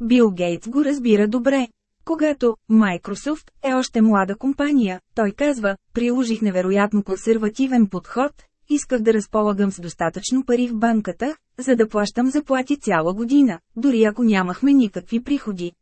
Бил Гейтс го разбира добре. Когато Microsoft е още млада компания, той казва, приложих невероятно консервативен подход, исках да разполагам с достатъчно пари в банката, за да плащам заплати цяла година, дори ако нямахме никакви приходи.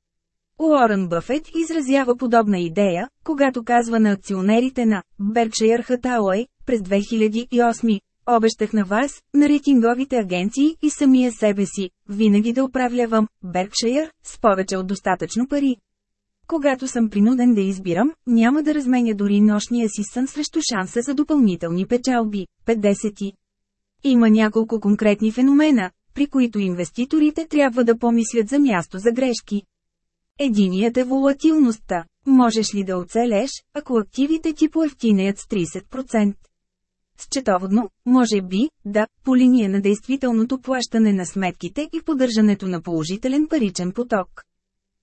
Уорън Бъфет изразява подобна идея, когато казва на акционерите на Berkshire Hathaway през 2008, обещах на вас, на рейтинговите агенции и самия себе си, винаги да управлявам Berkshire с повече от достатъчно пари. Когато съм принуден да избирам, няма да разменя дори нощния си сън срещу шанса за допълнителни печалби. 50. Има няколко конкретни феномена, при които инвеститорите трябва да помислят за място за грешки. Единият е волатилността. Можеш ли да оцелеш, ако активите ти поевтинеят с 30%? Счетоводно, може би, да, по линия на действителното плащане на сметките и поддържането на положителен паричен поток.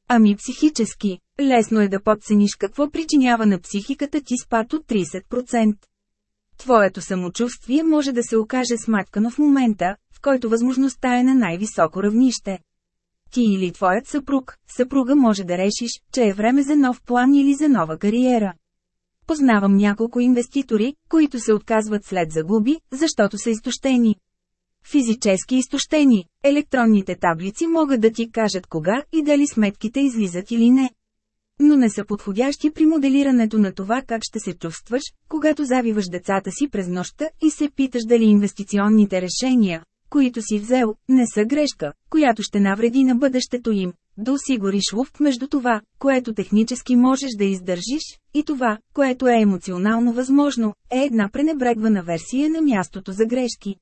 Ами психически, лесно е да подцениш какво причинява на психиката ти спад от 30%. Твоето самочувствие може да се окаже сматкано в момента, в който възможността е на най-високо равнище. Ти или твоят съпруг, съпруга може да решиш, че е време за нов план или за нова кариера. Познавам няколко инвеститори, които се отказват след загуби, защото са изтощени. Физически изтощени, електронните таблици могат да ти кажат кога и дали сметките излизат или не. Но не са подходящи при моделирането на това как ще се чувстваш, когато завиваш децата си през нощта и се питаш дали инвестиционните решения, които си взел, не са грешка, която ще навреди на бъдещето им. Да осигуриш луфт между това, което технически можеш да издържиш, и това, което е емоционално възможно, е една пренебрегвана версия на мястото за грешки.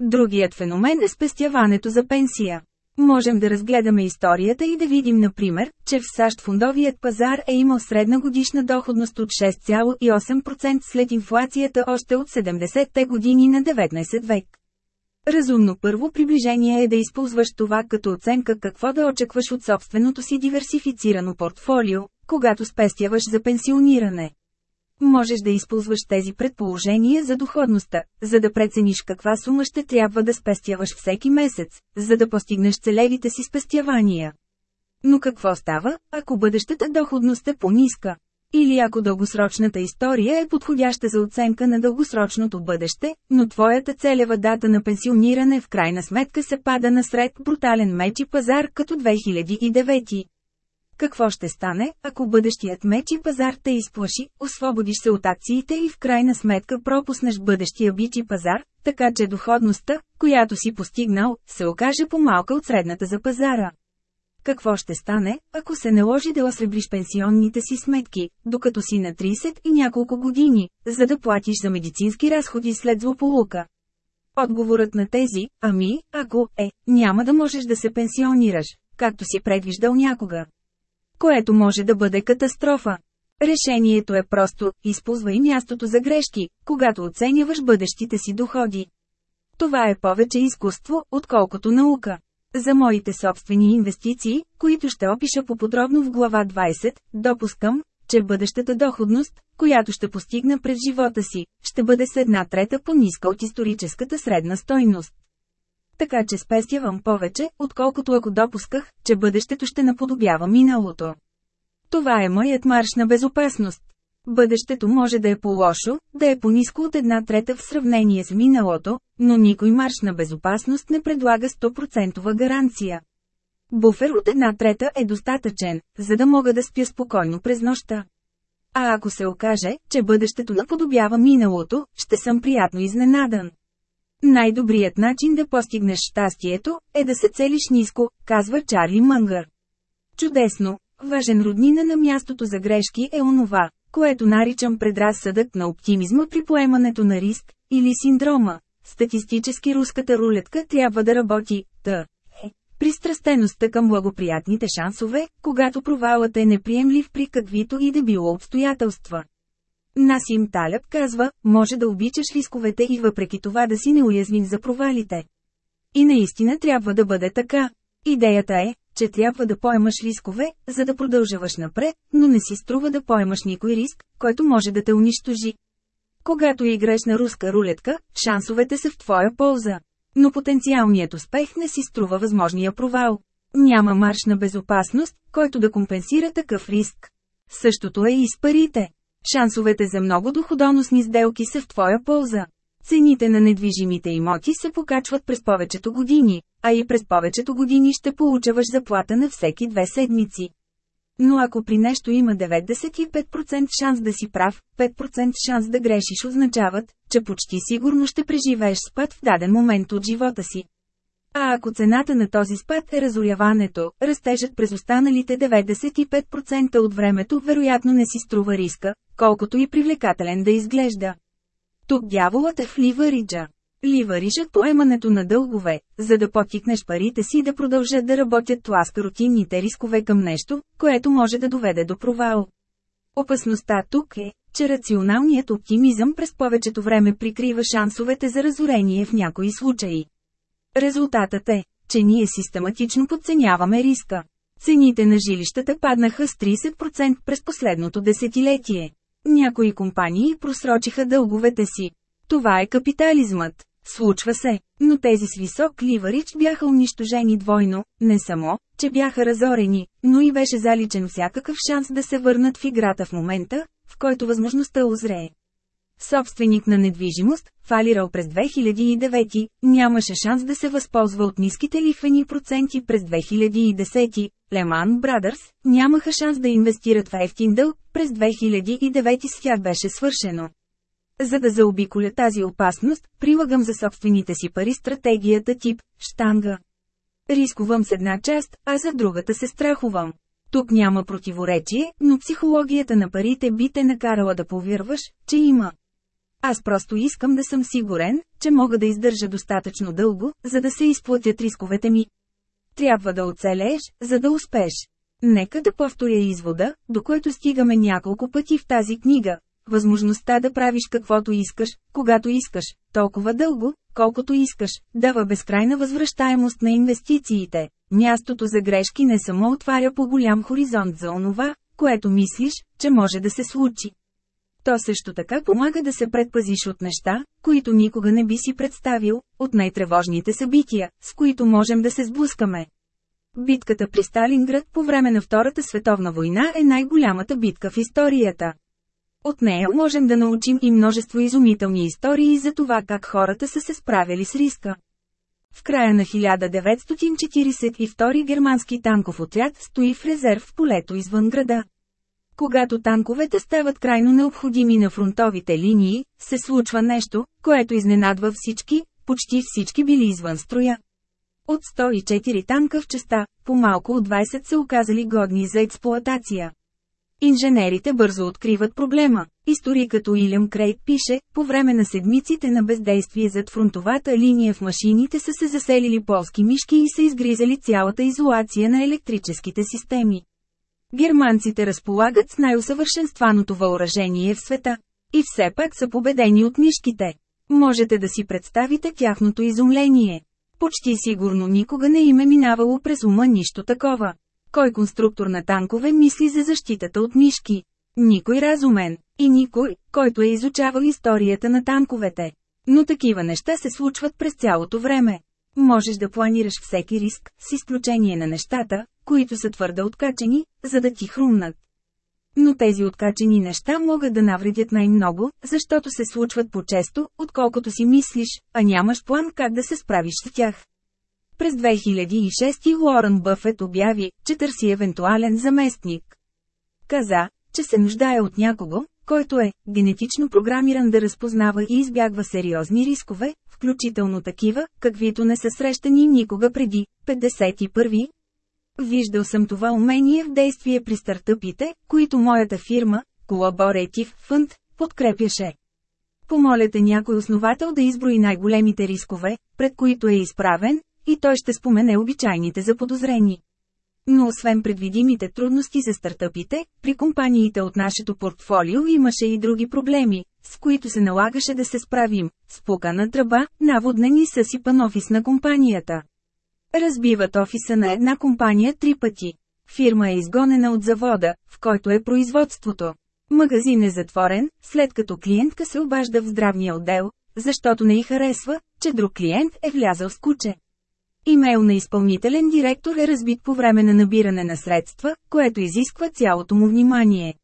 Другият феномен е спестяването за пенсия. Можем да разгледаме историята и да видим например, че в САЩ фундовият пазар е имал средна годишна доходност от 6,8% след инфлацията още от 70-те години на 19 век. Разумно първо приближение е да използваш това като оценка какво да очакваш от собственото си диверсифицирано портфолио, когато спестяваш за пенсиониране. Можеш да използваш тези предположения за доходността, за да прецениш каква сума ще трябва да спестяваш всеки месец, за да постигнеш целевите си спестявания. Но какво става, ако бъдещата доходност е по-ниска? Или ако дългосрочната история е подходяща за оценка на дългосрочното бъдеще, но твоята целева дата на пенсиониране в крайна сметка се пада на сред брутален меч и пазар като 2009. Какво ще стане, ако бъдещият меч и пазар те изплаши, освободиш се от акциите и в крайна сметка пропуснеш бъдещия бичи пазар, така че доходността, която си постигнал, се окаже по-малка от средната за пазара? Какво ще стане, ако се наложи да осребриш пенсионните си сметки, докато си на 30 и няколко години, за да платиш за медицински разходи след злополука? Отговорът на тези, ами, ако е, няма да можеш да се пенсионираш, както си предвиждал някога което може да бъде катастрофа. Решението е просто – използвай мястото за грешки, когато оценяваш бъдещите си доходи. Това е повече изкуство, отколкото наука. За моите собствени инвестиции, които ще опиша по-подробно в глава 20, допускам, че бъдещата доходност, която ще постигна през живота си, ще бъде с една трета по-ниска от историческата средна стойност така че спестявам повече, отколкото ако допусках, че бъдещето ще наподобява миналото. Това е моят марш на безопасност. Бъдещето може да е по-лошо, да е по-низко от една трета в сравнение с миналото, но никой марш на безопасност не предлага 100% гаранция. Буфер от една трета е достатъчен, за да мога да спя спокойно през нощта. А ако се окаже, че бъдещето наподобява миналото, ще съм приятно изненадан. Най-добрият начин да постигнеш щастието, е да се целиш ниско, казва Чарли Мънгър. Чудесно! Важен роднина на мястото за грешки е онова, което наричам предразсъдък на оптимизма при поемането на риск, или синдрома. Статистически руската рулетка трябва да работи, т. Е. Пристрастеността към благоприятните шансове, когато провалът е неприемлив при каквито и да било обстоятелства. Насим Таляб казва, може да обичаш рисковете и въпреки това да си неуязвим за провалите. И наистина трябва да бъде така. Идеята е, че трябва да поемаш рискове, за да продължаваш напред, но не си струва да поемаш никой риск, който може да те унищожи. Когато играеш на руска рулетка, шансовете са в твоя полза. Но потенциалният успех не си струва възможния провал. Няма марш на безопасност, който да компенсира такъв риск. Същото е и с парите. Шансовете за много доходоносни сделки са в твоя полза. Цените на недвижимите имоти се покачват през повечето години, а и през повечето години ще получаваш заплата на всеки две седмици. Но ако при нещо има 95% шанс да си прав, 5% шанс да грешиш означават, че почти сигурно ще преживееш спад в даден момент от живота си. А ако цената на този спад е разоряването, растежът през останалите 95% от времето вероятно не си струва риска, колкото и привлекателен да изглежда. Тук дяволът е в ливариджа. Ливаришът поемането на дългове, за да потикнеш парите си да продължат да работят тласка рутинните рискове към нещо, което може да доведе до провал. Опасността тук е, че рационалният оптимизъм през повечето време прикрива шансовете за разорение в някои случаи. Резултатът е, че ние систематично подценяваме риска. Цените на жилищата паднаха с 30% през последното десетилетие. Някои компании просрочиха дълговете си. Това е капитализмът. Случва се, но тези с висок ливарич бяха унищожени двойно, не само, че бяха разорени, но и беше заличен всякакъв шанс да се върнат в играта в момента, в който възможността озрее. Собственик на недвижимост, фалирал през 2009, нямаше шанс да се възползва от ниските лихвени проценти през 2010. Lehman Brothers нямаха шанс да инвестират в ефтин дълг, през 2009 с тях беше свършено. За да заобиколя тази опасност, прилагам за собствените си пари стратегията тип «штанга». Рискувам с една част, а за другата се страхувам. Тук няма противоречие, но психологията на парите би те накарала да повярваш, че има. Аз просто искам да съм сигурен, че мога да издържа достатъчно дълго, за да се изплатят рисковете ми. Трябва да оцелееш, за да успееш. Нека да повторя извода, до който стигаме няколко пъти в тази книга. Възможността да правиш каквото искаш, когато искаш, толкова дълго, колкото искаш, дава безкрайна възвръщаемост на инвестициите. Мястото за грешки не само отваря по голям хоризонт за онова, което мислиш, че може да се случи. То също така помага да се предпазиш от неща, които никога не би си представил, от най-тревожните събития, с които можем да се сблъскаме. Битката при Сталинград по време на Втората световна война е най-голямата битка в историята. От нея можем да научим и множество изумителни истории за това как хората са се справили с риска. В края на 1942 германски танков отряд стои в резерв в полето извън града. Когато танковете стават крайно необходими на фронтовите линии, се случва нещо, което изненадва всички, почти всички били извън строя. От 104 танка в частта, по-малко от 20 се оказали годни за експлоатация. Инженерите бързо откриват проблема. Историкът Уилям Крейт пише, по време на седмиците на бездействие зад фронтовата линия в машините са се заселили полски мишки и са изгризали цялата изолация на електрическите системи. Германците разполагат с най-усъвършенстваното въоръжение в света. И все пак са победени от мишките. Можете да си представите тяхното изумление. Почти сигурно никога не им е минавало през ума нищо такова. Кой конструктор на танкове мисли за защитата от мишки? Никой разумен. И никой, който е изучавал историята на танковете. Но такива неща се случват през цялото време. Можеш да планираш всеки риск, с изключение на нещата, които са твърде откачени, за да ти хрумнат. Но тези откачени неща могат да навредят най-много, защото се случват по-често, отколкото си мислиш, а нямаш план как да се справиш с тях. През 2006 Лорен Бъфет обяви, че търси евентуален заместник. Каза, че се нуждае от някого, който е генетично програмиран да разпознава и избягва сериозни рискове, включително такива, каквито не са срещани никога преди. 51. Виждал съм това умение в действие при стартъпите, които моята фирма, Collaborative Fund, подкрепяше. Помолете някой основател да изброи най-големите рискове, пред които е изправен, и той ще спомене обичайните заподозрени. Но освен предвидимите трудности за стартъпите, при компаниите от нашето портфолио имаше и други проблеми, с които се налагаше да се справим. Спукана тръба, наводнени съсипан офис на компанията. Разбиват офиса на една компания три пъти. Фирма е изгонена от завода, в който е производството. Магазин е затворен, след като клиентка се обажда в здравния отдел, защото не й харесва, че друг клиент е влязъл с куче. Имейл на изпълнителен директор е разбит по време на набиране на средства, което изисква цялото му внимание.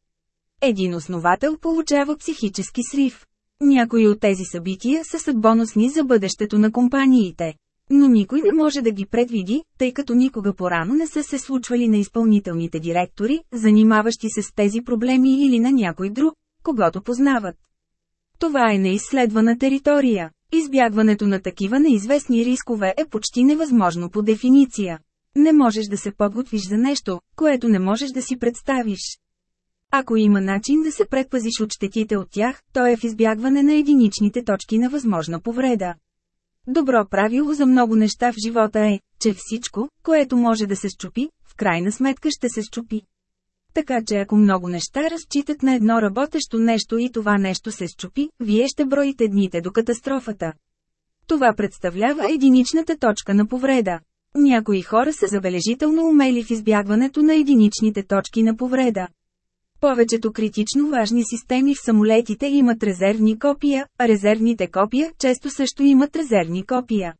Един основател получава психически срив. Някои от тези събития са съдбоносни за бъдещето на компаниите. Но никой не може да ги предвиди, тъй като никога порано не са се случвали на изпълнителните директори, занимаващи се с тези проблеми или на някой друг, когато познават. Това е неизследвана територия. Избягването на такива неизвестни рискове е почти невъзможно по дефиниция. Не можеш да се подготвиш за нещо, което не можеш да си представиш. Ако има начин да се предпазиш от щетите от тях, то е в избягване на единичните точки на възможна повреда. Добро правило за много неща в живота е, че всичко, което може да се щупи, в крайна сметка ще се щупи. Така че ако много неща разчитат на едно работещо нещо и това нещо се щупи, вие ще броите дните до катастрофата. Това представлява единичната точка на повреда. Някои хора са забележително умели в избягването на единичните точки на повреда. Повечето критично важни системи в самолетите имат резервни копия, а резервните копия често също имат резервни копия.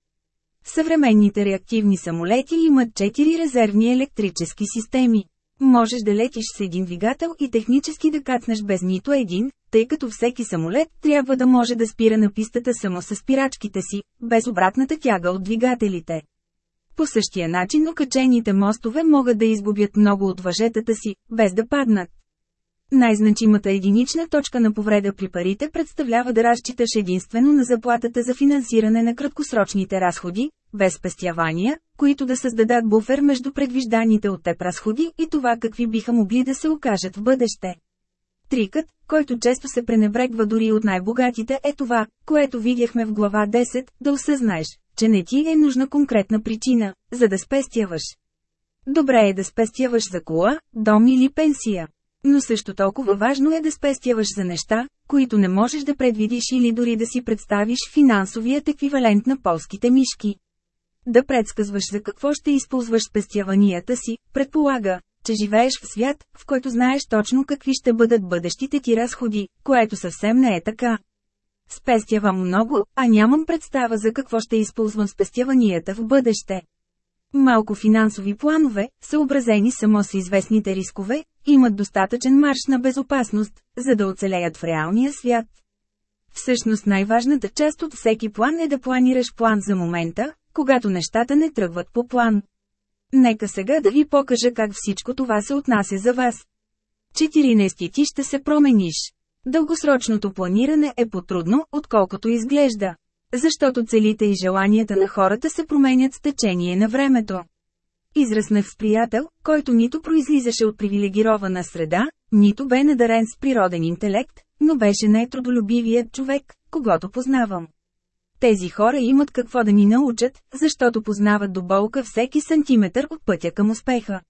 Съвременните реактивни самолети имат 4 резервни електрически системи. Можеш да летиш с един двигател и технически да кацнеш без нито един, тъй като всеки самолет трябва да може да спира на пистата само с спирачките си, без обратната тяга от двигателите. По същия начин окачените мостове могат да изгубят много от въжетата си, без да паднат. Най-значимата единична точка на повреда при парите представлява да разчиташ единствено на заплатата за финансиране на краткосрочните разходи, без спестявания, които да създадат буфер между предвижданите от теб разходи и това какви биха могли да се окажат в бъдеще. Трикът, който често се пренебрегва дори от най-богатите е това, което видяхме в глава 10, да осъзнаеш, че не ти е нужна конкретна причина, за да спестяваш. Добре е да спестяваш за кола, дом или пенсия. Но също толкова важно е да спестяваш за неща, които не можеш да предвидиш или дори да си представиш финансовият еквивалент на полските мишки. Да предсказваш за какво ще използваш спестяванията си, предполага, че живееш в свят, в който знаеш точно какви ще бъдат бъдещите ти разходи, което съвсем не е така. Спестявам много, а нямам представа за какво ще използвам спестяванията в бъдеще. Малко финансови планове, съобразени само с известните рискове, имат достатъчен марш на безопасност, за да оцелеят в реалния свят. Всъщност най-важната част от всеки план е да планираш план за момента, когато нещата не тръгват по план. Нека сега да ви покажа как всичко това се отнася за вас. 14 ти ще се промениш. Дългосрочното планиране е по-трудно, отколкото изглежда. Защото целите и желанията на хората се променят с течение на времето. Израснах с приятел, който нито произлизаше от привилегирована среда, нито бе надарен с природен интелект, но беше най-трудолюбивият човек, когато познавам. Тези хора имат какво да ни научат, защото познават до болка всеки сантиметър от пътя към успеха.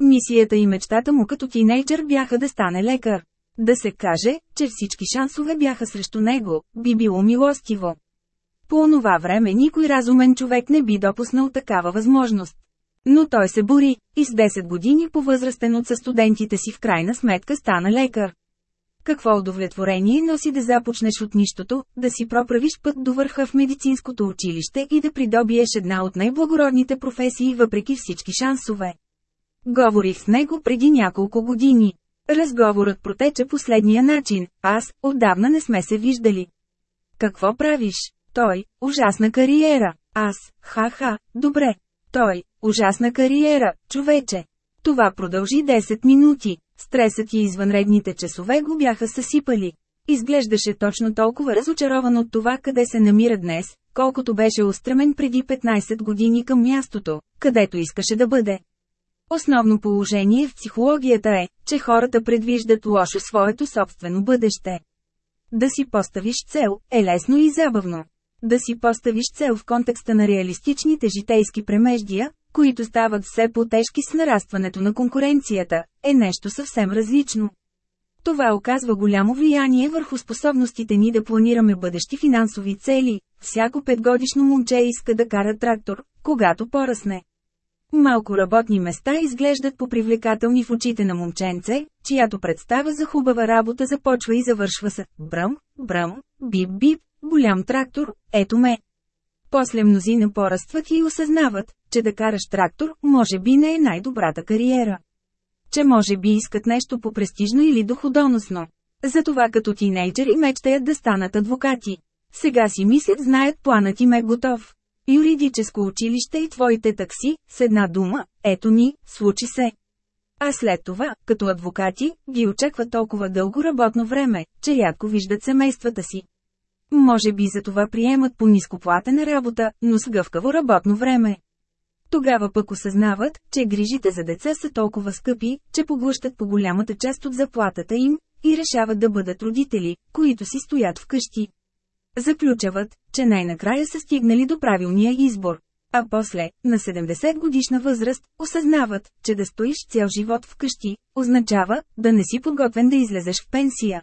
Мисията и мечтата му като тинейджър бяха да стане лекар. Да се каже, че всички шансове бяха срещу него, би било милостиво. По онова време никой разумен човек не би допуснал такава възможност. Но той се бори, и с 10 години по-възрастен от студентите си в крайна сметка стана лекар. Какво удовлетворение носи да започнеш от нищото, да си проправиш път до върха в медицинското училище и да придобиеш една от най-благородните професии въпреки всички шансове. Говорих с него преди няколко години. Разговорът протече последния начин, аз, отдавна не сме се виждали. Какво правиш? Той, ужасна кариера. Аз, ха-ха, добре. Той, ужасна кариера, човече. Това продължи 10 минути. Стресът и извънредните часове го бяха съсипали. Изглеждаше точно толкова разочарован от това къде се намира днес, колкото беше устремен преди 15 години към мястото, където искаше да бъде. Основно положение в психологията е, че хората предвиждат лошо своето собствено бъдеще. Да си поставиш цел е лесно и забавно. Да си поставиш цел в контекста на реалистичните житейски премеждия, които стават все по-тежки с нарастването на конкуренцията, е нещо съвсем различно. Това оказва голямо влияние върху способностите ни да планираме бъдещи финансови цели. Всяко петгодишно момче иска да кара трактор, когато порасне. Малко работни места изглеждат попривлекателни в очите на момченце, чиято представа за хубава работа започва и завършва с «бръм, бръм, бип-бип, голям трактор, ето ме». После мнозина поръстват и осъзнават, че да караш трактор, може би не е най-добрата кариера. Че може би искат нещо по-престижно или доходоносно. Затова като тинейджери мечтаят да станат адвокати. Сега си мислят знаят планът им е готов. Юридическо училище и твоите такси, с една дума, ето ни, случи се. А след това, като адвокати, ги очаква толкова дълго работно време, че рядко виждат семействата си. Може би за това приемат по нископлатена работа, но с гъвкаво работно време. Тогава пък осъзнават, че грижите за деца са толкова скъпи, че поглъщат по голямата част от заплатата им, и решават да бъдат родители, които си стоят вкъщи. Заключават, че най-накрая са стигнали до правилния избор. А после, на 70 годишна възраст, осъзнават, че да стоиш цял живот вкъщи, означава, да не си подготвен да излезеш в пенсия.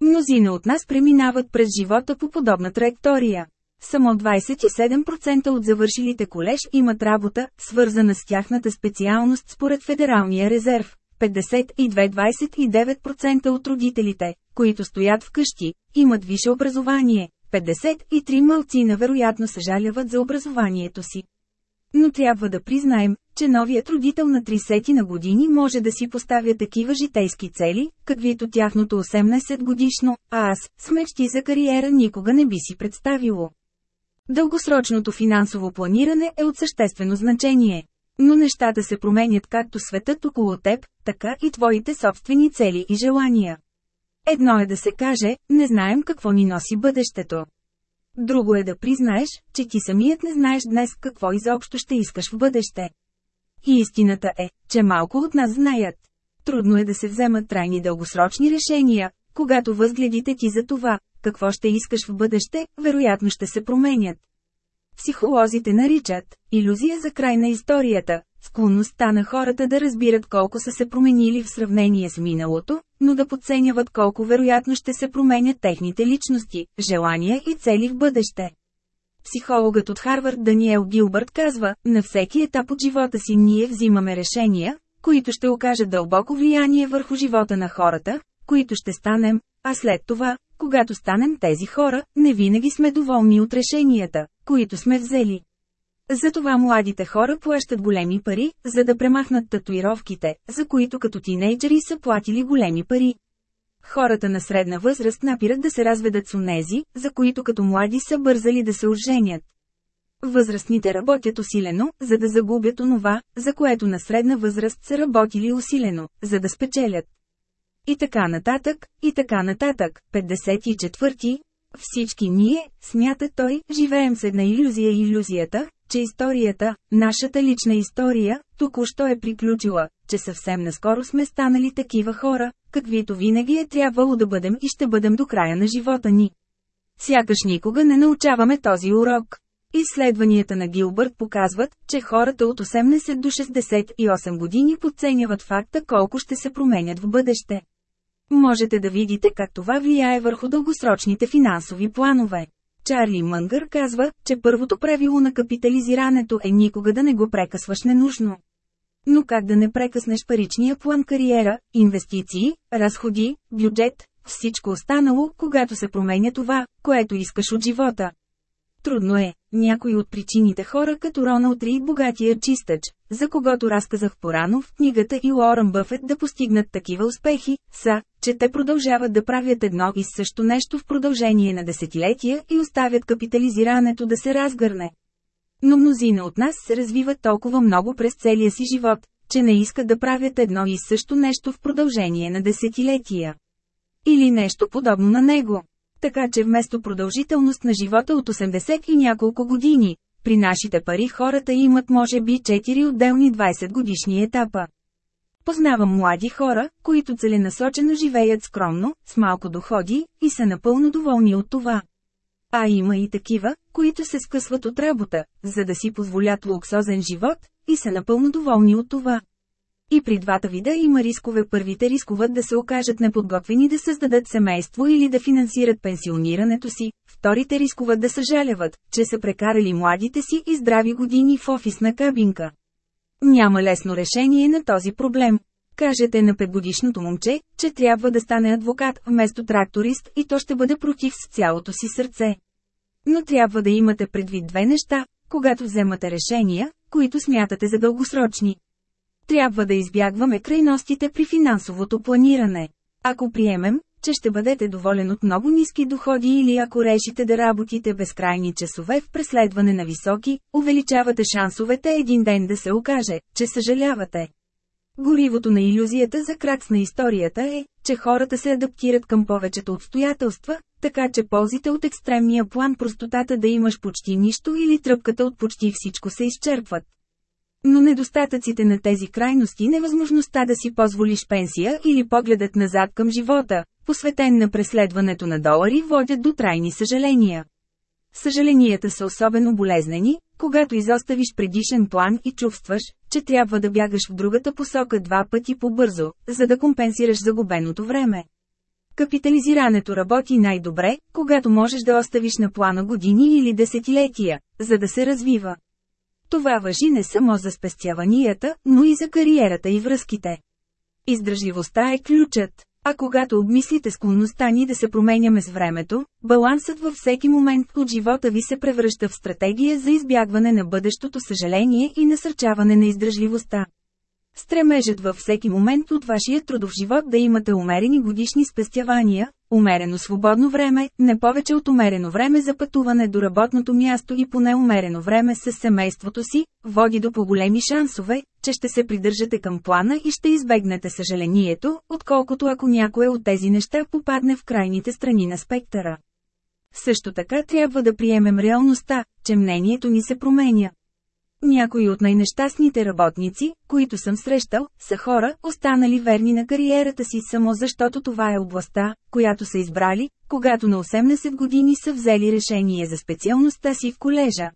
Мнозина от нас преминават през живота по подобна траектория. Само 27% от завършилите колеж имат работа, свързана с тяхната специалност според Федералния резерв. 52-29% от родителите, които стоят вкъщи, имат висше образование. 53 мълцина вероятно съжаляват за образованието си. Но трябва да признаем, че новият родител на 30 на години може да си поставя такива житейски цели, каквито тяхното 18 годишно, а аз, с мечти за кариера никога не би си представило. Дългосрочното финансово планиране е от съществено значение. Но нещата се променят както светът около теб, така и твоите собствени цели и желания. Едно е да се каже, не знаем какво ни носи бъдещето. Друго е да признаеш, че ти самият не знаеш днес какво изобщо ще искаш в бъдеще. И истината е, че малко от нас знаят. Трудно е да се вземат трайни дългосрочни решения, когато възгледите ти за това, какво ще искаш в бъдеще, вероятно ще се променят. Психолозите наричат иллюзия за край на историята, склонността на хората да разбират колко са се променили в сравнение с миналото, но да подценяват колко вероятно ще се променят техните личности, желания и цели в бъдеще. Психологът от Харвард Даниел Гилбърт казва, на всеки етап от живота си ние взимаме решения, които ще окажат дълбоко влияние върху живота на хората, които ще станем, а след това, когато станем тези хора, не винаги сме доволни от решенията, които сме взели. Затова младите хора плащат големи пари, за да премахнат татуировките, за които като тинейджери са платили големи пари. Хората на средна възраст напират да се разведат с онези, за които като млади са бързали да се оженят. Възрастните работят усилено, за да загубят онова, за което на средна възраст са работили усилено, за да спечелят. И така нататък, и така нататък. 54. Всички ние, смята той, живеем с една иллюзия иллюзията, че историята, нашата лична история, току-що е приключила, че съвсем наскоро сме станали такива хора, каквито винаги е трябвало да бъдем и ще бъдем до края на живота ни. Сякаш никога не научаваме този урок. Изследванията на Гилбърт показват, че хората от 80 до 68 години подценяват факта колко ще се променят в бъдеще. Можете да видите как това влияе върху дългосрочните финансови планове. Чарли Мънгър казва, че първото правило на капитализирането е никога да не го прекъсваш ненужно. Но как да не прекъснеш паричния план кариера, инвестиции, разходи, бюджет, всичко останало, когато се променя това, което искаш от живота? Трудно е. Някои от причините хора като Роналд Рид богатия чистач, за когото разказах порано в книгата и Лорен Бъфет да постигнат такива успехи, са, че те продължават да правят едно и също нещо в продължение на десетилетия и оставят капитализирането да се разгърне. Но мнозина от нас се развиват толкова много през целия си живот, че не искат да правят едно и също нещо в продължение на десетилетия. Или нещо подобно на него. Така че вместо продължителност на живота от 80 и няколко години, при нашите пари хората имат може би 4 отделни 20 годишни етапа. Познавам млади хора, които целенасочено живеят скромно, с малко доходи, и са напълно доволни от това. А има и такива, които се скъсват от работа, за да си позволят луксозен живот, и са напълно доволни от това. И при двата вида има рискове. Първите рискуват да се окажат неподготвени да създадат семейство или да финансират пенсионирането си, вторите рискуват да съжаляват, че са прекарали младите си и здрави години в офисна кабинка. Няма лесно решение на този проблем. Кажете на петгодишното момче, че трябва да стане адвокат вместо тракторист и то ще бъде против с цялото си сърце. Но трябва да имате предвид две неща, когато вземате решения, които смятате за дългосрочни. Трябва да избягваме крайностите при финансовото планиране. Ако приемем, че ще бъдете доволен от много ниски доходи или ако решите да работите безкрайни часове в преследване на високи, увеличавате шансовете един ден да се окаже, че съжалявате. Горивото на иллюзията за кракс на историята е, че хората се адаптират към повечето обстоятелства, така че ползите от екстремния план простотата да имаш почти нищо или тръпката от почти всичко се изчерпват. Но недостатъците на тези крайности невъзможността да си позволиш пенсия или погледът назад към живота, посветен на преследването на долари водят до трайни съжаления. Съжаленията са особено болезнени, когато изоставиш предишен план и чувстваш, че трябва да бягаш в другата посока два пъти по-бързо, за да компенсираш загубеното време. Капитализирането работи най-добре, когато можеш да оставиш на плана години или десетилетия, за да се развива. Това въжи не само за спестяванията, но и за кариерата и връзките. Издръжливостта е ключът. А когато обмислите склонността ни да се променяме с времето, балансът във всеки момент от живота ви се превръща в стратегия за избягване на бъдещото съжаление и насърчаване на издръжливостта. Стремежът във всеки момент от вашия трудов живот да имате умерени годишни спестявания, умерено свободно време, не повече от умерено време за пътуване до работното място и поне умерено време с семейството си, води до по-големи шансове, че ще се придържате към плана и ще избегнете съжалението, отколкото ако някое от тези неща попадне в крайните страни на спектъра. Също така трябва да приемем реалността, че мнението ни се променя. Някои от най-нещастните работници, които съм срещал, са хора, останали верни на кариерата си само защото това е областта, която са избрали, когато на 18 години са взели решение за специалността си в колежа.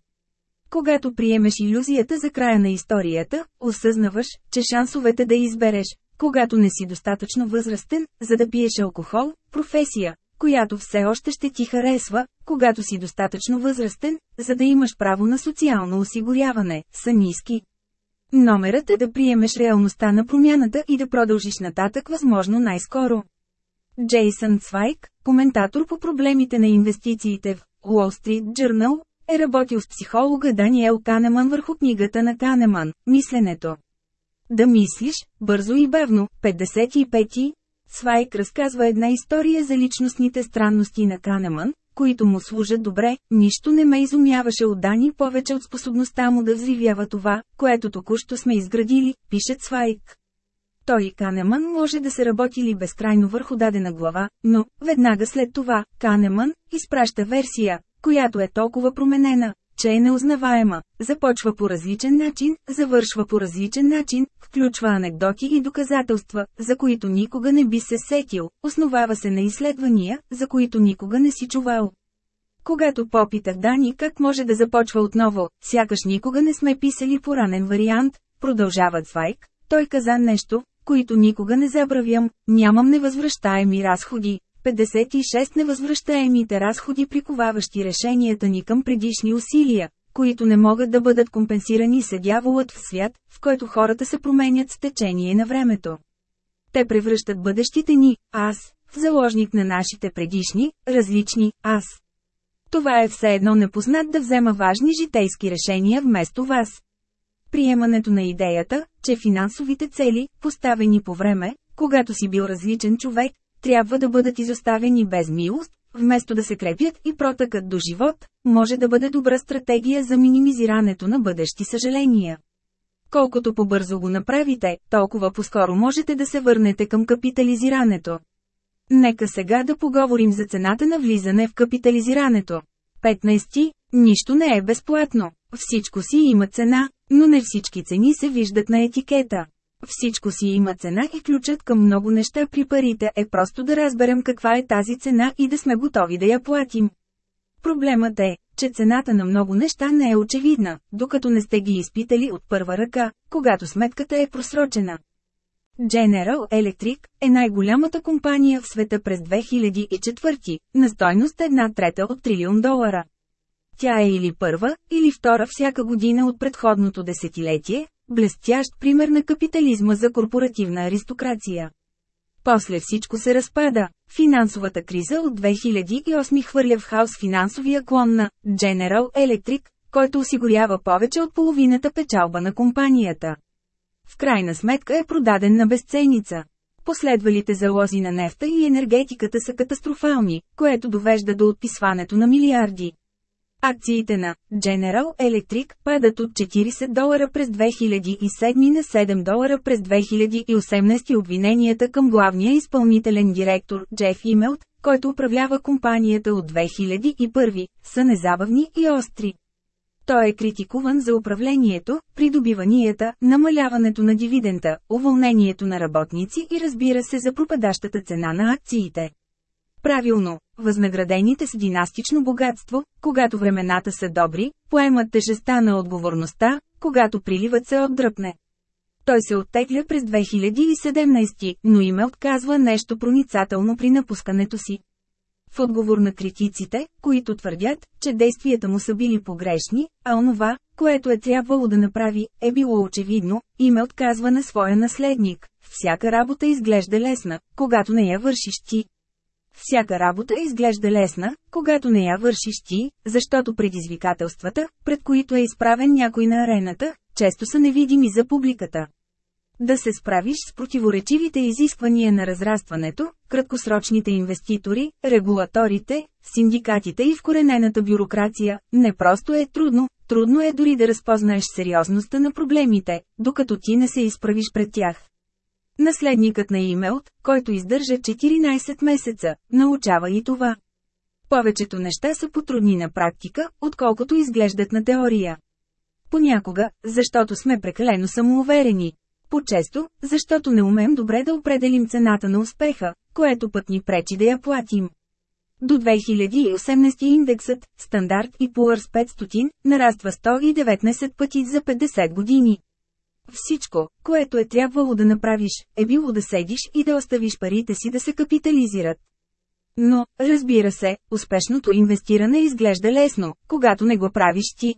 Когато приемеш иллюзията за края на историята, осъзнаваш, че шансовете да избереш, когато не си достатъчно възрастен, за да пиеш алкохол, професия, която все още ще ти харесва, когато си достатъчно възрастен, за да имаш право на социално осигуряване, са ниски. Номерът е да приемеш реалността на промяната и да продължиш нататък възможно най-скоро. Джейсън Цвайк, коментатор по проблемите на инвестициите в Wall Street Journal, е работил с психолога Даниел Канеман върху книгата на Канеман «Мисленето». Да мислиш, бързо и бавно, 55 Свайк разказва една история за личностните странности на Канеман, които му служат добре, нищо не ме изумяваше от Дани повече от способността му да взривява това, което току-що сме изградили, пише Свайк. Той и Канеман може да се работили безкрайно върху дадена глава, но, веднага след това, Канеман изпраща версия, която е толкова променена, че е неузнаваема, започва по различен начин, завършва по различен начин, включва анекдоти и доказателства, за които никога не би се сетил, основава се на изследвания, за които никога не си чувал. Когато попитах Дани как може да започва отново, сякаш никога не сме писали по ранен вариант, продължава Цвайк, той каза нещо, които никога не забравям, нямам невъзвръщаеми разходи, 56 невъзвръщаемите разходи приковаващи решенията ни към предишни усилия, които не могат да бъдат компенсирани с дяволът в свят, в който хората се променят с течение на времето. Те превръщат бъдещите ни, аз, в заложник на нашите предишни, различни, аз. Това е все едно непознат да взема важни житейски решения вместо вас. Приемането на идеята, че финансовите цели, поставени по време, когато си бил различен човек, трябва да бъдат изоставени без милост, вместо да се крепят и протъкат до живот, може да бъде добра стратегия за минимизирането на бъдещи съжаления. Колкото по-бързо го направите, толкова по-скоро можете да се върнете към капитализирането. Нека сега да поговорим за цената на влизане в капитализирането. 15. Нищо не е безплатно. Всичко си има цена, но не всички цени се виждат на етикета. Всичко си има цена и ключът към много неща при парите е просто да разберем каква е тази цена и да сме готови да я платим. Проблемът е, че цената на много неща не е очевидна, докато не сте ги изпитали от първа ръка, когато сметката е просрочена. General Electric е най-голямата компания в света през 2004, на стойност една трета от трилион долара. Тя е или първа, или втора всяка година от предходното десетилетие, блестящ пример на капитализма за корпоративна аристокрация. После всичко се разпада. Финансовата криза от 2008 хвърля в хаос финансовия клон на General Electric, който осигурява повече от половината печалба на компанията. В крайна сметка е продаден на безценица. Последвалите залози на нефта и енергетиката са катастрофални, което довежда до отписването на милиарди. Акциите на General Electric падат от 40 долара през 2007 на 7 долара през 2018 обвиненията към главния изпълнителен директор Джеф Имелт, който управлява компанията от 2001, са незабавни и остри. Той е критикуван за управлението, придобиванията, намаляването на дивидента, уволнението на работници и разбира се за пропадащата цена на акциите. Правилно, възнаградените с династично богатство, когато времената са добри, поемат тежеста на отговорността, когато приливът се отдръпне. Той се оттегля през 2017, но име отказва нещо проницателно при напускането си. В отговор на критиците, които твърдят, че действията му са били погрешни, а онова, което е трябвало да направи, е било очевидно, име отказва на своя наследник. Всяка работа изглежда лесна, когато не я вършиш ти. Всяка работа изглежда лесна, когато не я вършиш ти, защото предизвикателствата, пред които е изправен някой на арената, често са невидими за публиката. Да се справиш с противоречивите изисквания на разрастването, краткосрочните инвеститори, регулаторите, синдикатите и вкоренената бюрокрация, не просто е трудно, трудно е дори да разпознаеш сериозността на проблемите, докато ти не се изправиш пред тях. Наследникът на имейлт, който издържа 14 месеца, научава и това. Повечето неща са потрудни на практика, отколкото изглеждат на теория. Понякога, защото сме прекалено самоуверени. По-често, защото не умем добре да определим цената на успеха, което път ни пречи да я платим. До 2018 индексът, стандарт и Poor's 500, нараства 119 пъти за 50 години. Всичко, което е трябвало да направиш, е било да седиш и да оставиш парите си да се капитализират. Но, разбира се, успешното инвестиране изглежда лесно, когато не го правиш ти.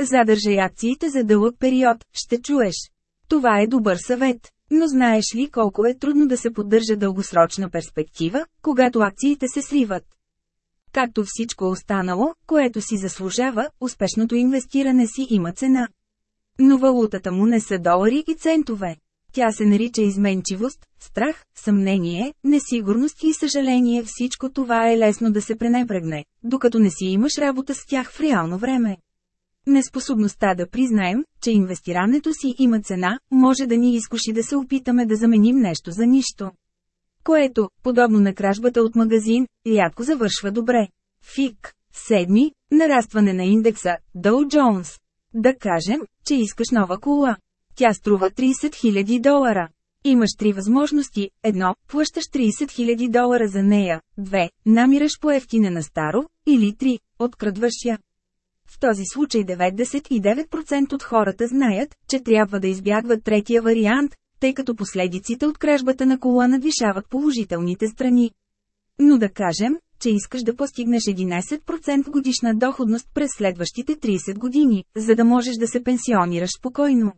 Задържай акциите за дълъг период, ще чуеш. Това е добър съвет. Но знаеш ли колко е трудно да се поддържа дългосрочна перспектива, когато акциите се сриват? Както всичко останало, което си заслужава, успешното инвестиране си има цена. Но валутата му не са долари и центове. Тя се нарича изменчивост, страх, съмнение, несигурност и съжаление. Всичко това е лесно да се пренебрегне, докато не си имаш работа с тях в реално време. Неспособността да признаем, че инвестирането си има цена, може да ни изкуши да се опитаме да заменим нещо за нищо. Което, подобно на кражбата от магазин, рядко завършва добре. ФИК. Седми. Нарастване на индекса Dow Jones. Да кажем, че искаш нова кола. Тя струва 30 000 долара. Имаш три възможности. Едно, плащаш 30 000 долара за нея. Две, намираш по-ефтина на старо. Или три, открадваш я. В този случай 99% от хората знаят, че трябва да избягват третия вариант, тъй като последиците от кражбата на кола надвишават положителните страни. Но да кажем, че искаш да постигнеш 11% годишна доходност през следващите 30 години, за да можеш да се пенсионираш спокойно.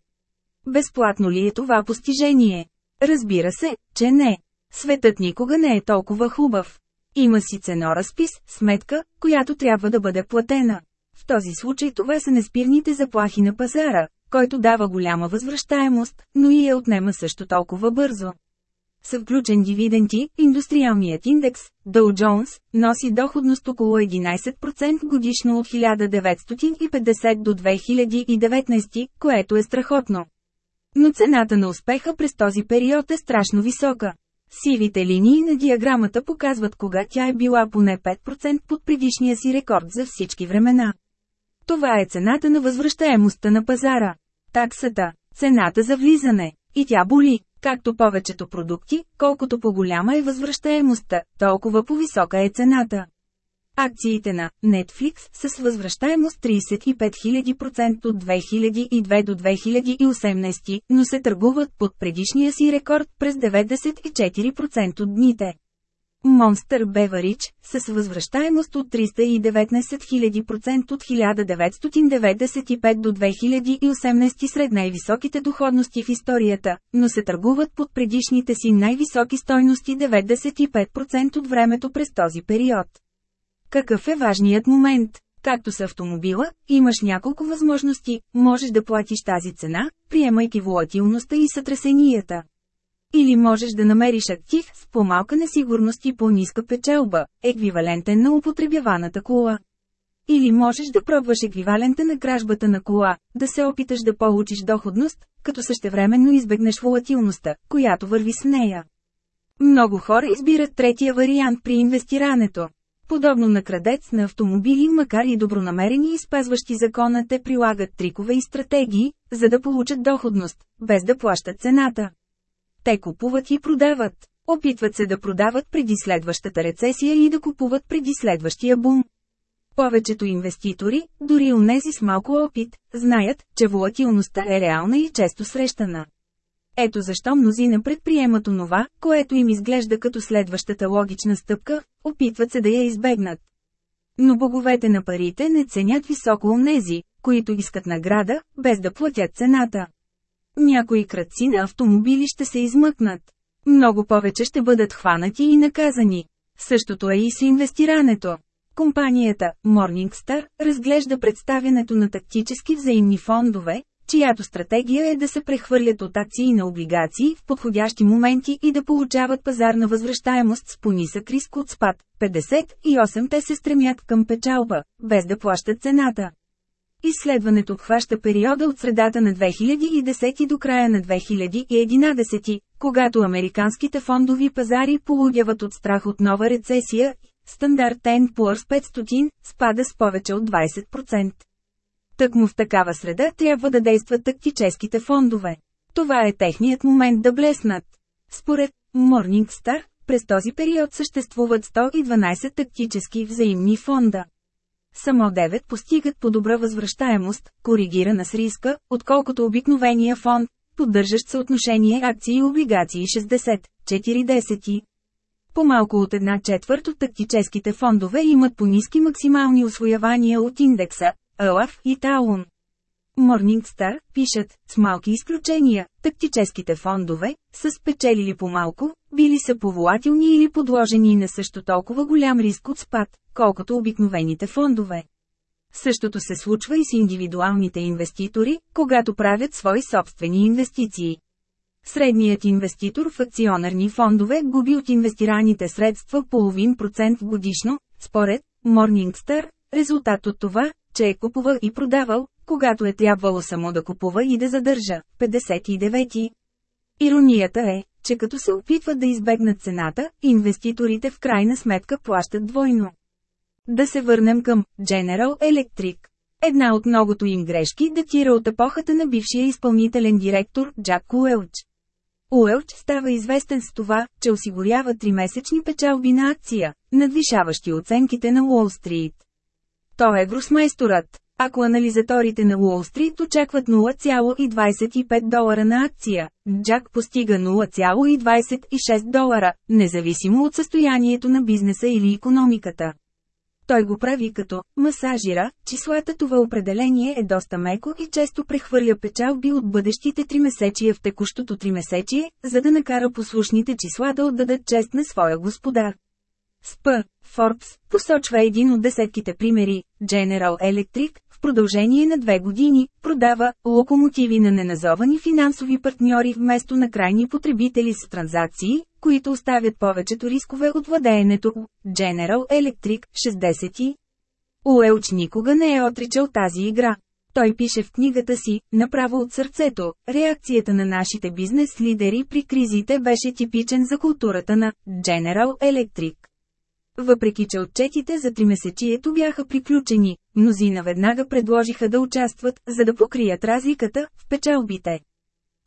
Безплатно ли е това постижение? Разбира се, че не. Светът никога не е толкова хубав. Има си ценоразпис, сметка, която трябва да бъде платена. В този случай това са неспирните заплахи на пазара, който дава голяма възвръщаемост, но и я отнема също толкова бързо. Са включен дивиденти, индустриалният индекс, Dow Jones, носи доходност около 11% годишно от 1950 до 2019, което е страхотно. Но цената на успеха през този период е страшно висока. Сивите линии на диаграмата показват кога тя е била поне 5% под предишния си рекорд за всички времена. Това е цената на възвръщаемостта на пазара. Таксата, цената за влизане. И тя боли. Както повечето продукти, колкото по-голяма е възвръщаемостта, толкова по-висока е цената. Акциите на Netflix са с възвръщаемост 35 000% от 2002 до 2018, но се търгуват под предишния си рекорд през 94% от дните. Monster Beverage, с възвръщаемост от 319 000% от 1995 до 2018 сред най-високите доходности в историята, но се търгуват под предишните си най-високи стойности 95% от времето през този период. Какъв е важният момент? Както с автомобила, имаш няколко възможности, можеш да платиш тази цена, приемайки волатилността и сътресенията. Или можеш да намериш актив с по-малка несигурност и по-ниска печелба, еквивалентен на употребяваната кола. Или можеш да пробваш еквивалента на кражбата на кола, да се опиташ да получиш доходност, като същевременно избегнеш волатилността, която върви с нея. Много хора избират третия вариант при инвестирането. Подобно на крадец на автомобили, макар и добронамерени и спазващи закона, те прилагат трикове и стратегии, за да получат доходност, без да плащат цената. Те купуват и продават. Опитват се да продават преди следващата рецесия и да купуват преди следващия бум. Повечето инвеститори, дори унези с малко опит, знаят, че волатилността е реална и често срещана. Ето защо мнозина предприемат онова, което им изглежда като следващата логична стъпка, опитват се да я избегнат. Но боговете на парите не ценят високо онези, които искат награда, без да платят цената. Някои кръци на автомобили ще се измъкнат. Много повече ще бъдат хванати и наказани. Същото е и с инвестирането. Компанията Morningstar разглежда представянето на тактически взаимни фондове, чиято стратегия е да се прехвърлят от акции на облигации в подходящи моменти и да получават пазарна възвръщаемост с понисък риск от спад. 58 те се стремят към печалба, без да плащат цената. Изследването обхваща периода от средата на 2010 до края на 2011, когато американските фондови пазари полудяват от страх от нова рецесия, стандарт Poor's 500 спада с повече от 20%. Тъкмо в такава среда трябва да действат тактическите фондове. Това е техният момент да блеснат. Според Morningstar, през този период съществуват 112 тактически взаимни фонда. Само 9 постигат по-добра възвръщаемост, коригирана с риска, отколкото обикновения фонд, поддържащ съотношение акции и облигации 60-40. По-малко от една четвърт от тактическите фондове имат по-низки максимални освоявания от индекса, АЛАФ и Таун. Morningstar, пишат, с малки изключения, тактическите фондове, са спечелили по-малко, били са поволатилни или подложени на също толкова голям риск от спад, колкото обикновените фондове. Същото се случва и с индивидуалните инвеститори, когато правят свои собствени инвестиции. Средният инвеститор в акционерни фондове губи от инвестираните средства половин процент годишно, според Morningstar, резултат от това, че е купувал и продавал, когато е трябвало само да купува и да задържа. 59. Иронията е, че като се опитват да избегнат цената, инвеститорите в крайна сметка плащат двойно. Да се върнем към General Electric. Една от многото им грешки датира от епохата на бившия изпълнителен директор Джак Уелч. Уелч става известен с това, че осигурява тримесечни печалби на акция, надвишаващи оценките на Уолл Стрит. Той е гросмайсторът. Ако анализаторите на Уолл Стрит очакват 0,25 долара на акция, Джак постига 0,26 долара, независимо от състоянието на бизнеса или економиката. Той го прави като масажира, числата това определение е доста меко и често прехвърля печалби от бъдещите тримесечия в текущото тримесечие, за да накара послушните числа да отдадат чест на своя господар. СП, Forbes, посочва един от десетките примери, General Electric, продължение на две години, продава локомотиви на неназовани финансови партньори вместо на крайни потребители с транзакции, които оставят повечето рискове от владеенето. General Electric, 60. Уелч никога не е отричал тази игра. Той пише в книгата си, направо от сърцето, реакцията на нашите бизнес лидери при кризите беше типичен за културата на General Electric. Въпреки че отчетите за тримесечието бяха приключени, мнозина веднага предложиха да участват, за да покрият разликата в печалбите.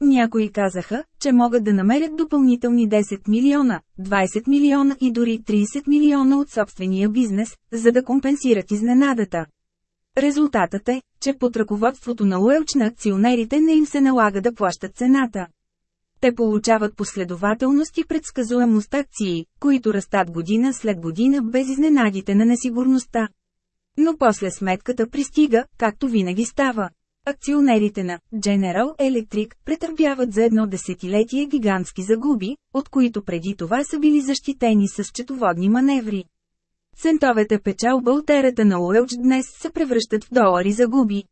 Някои казаха, че могат да намерят допълнителни 10 милиона, 20 милиона и дори 30 милиона от собствения бизнес, за да компенсират изненадата. Резултатът е, че под ръководството на Уелч на акционерите не им се налага да плащат цената. Те получават последователност и предсказуемост акции, които растат година след година без изненадите на несигурността. Но после сметката пристига, както винаги става. Акционерите на General Electric претърпяват за едно десетилетие гигантски загуби, от които преди това са били защитени с четоводни маневри. Центовете печалба от ерата на Уелч днес се превръщат в долари загуби.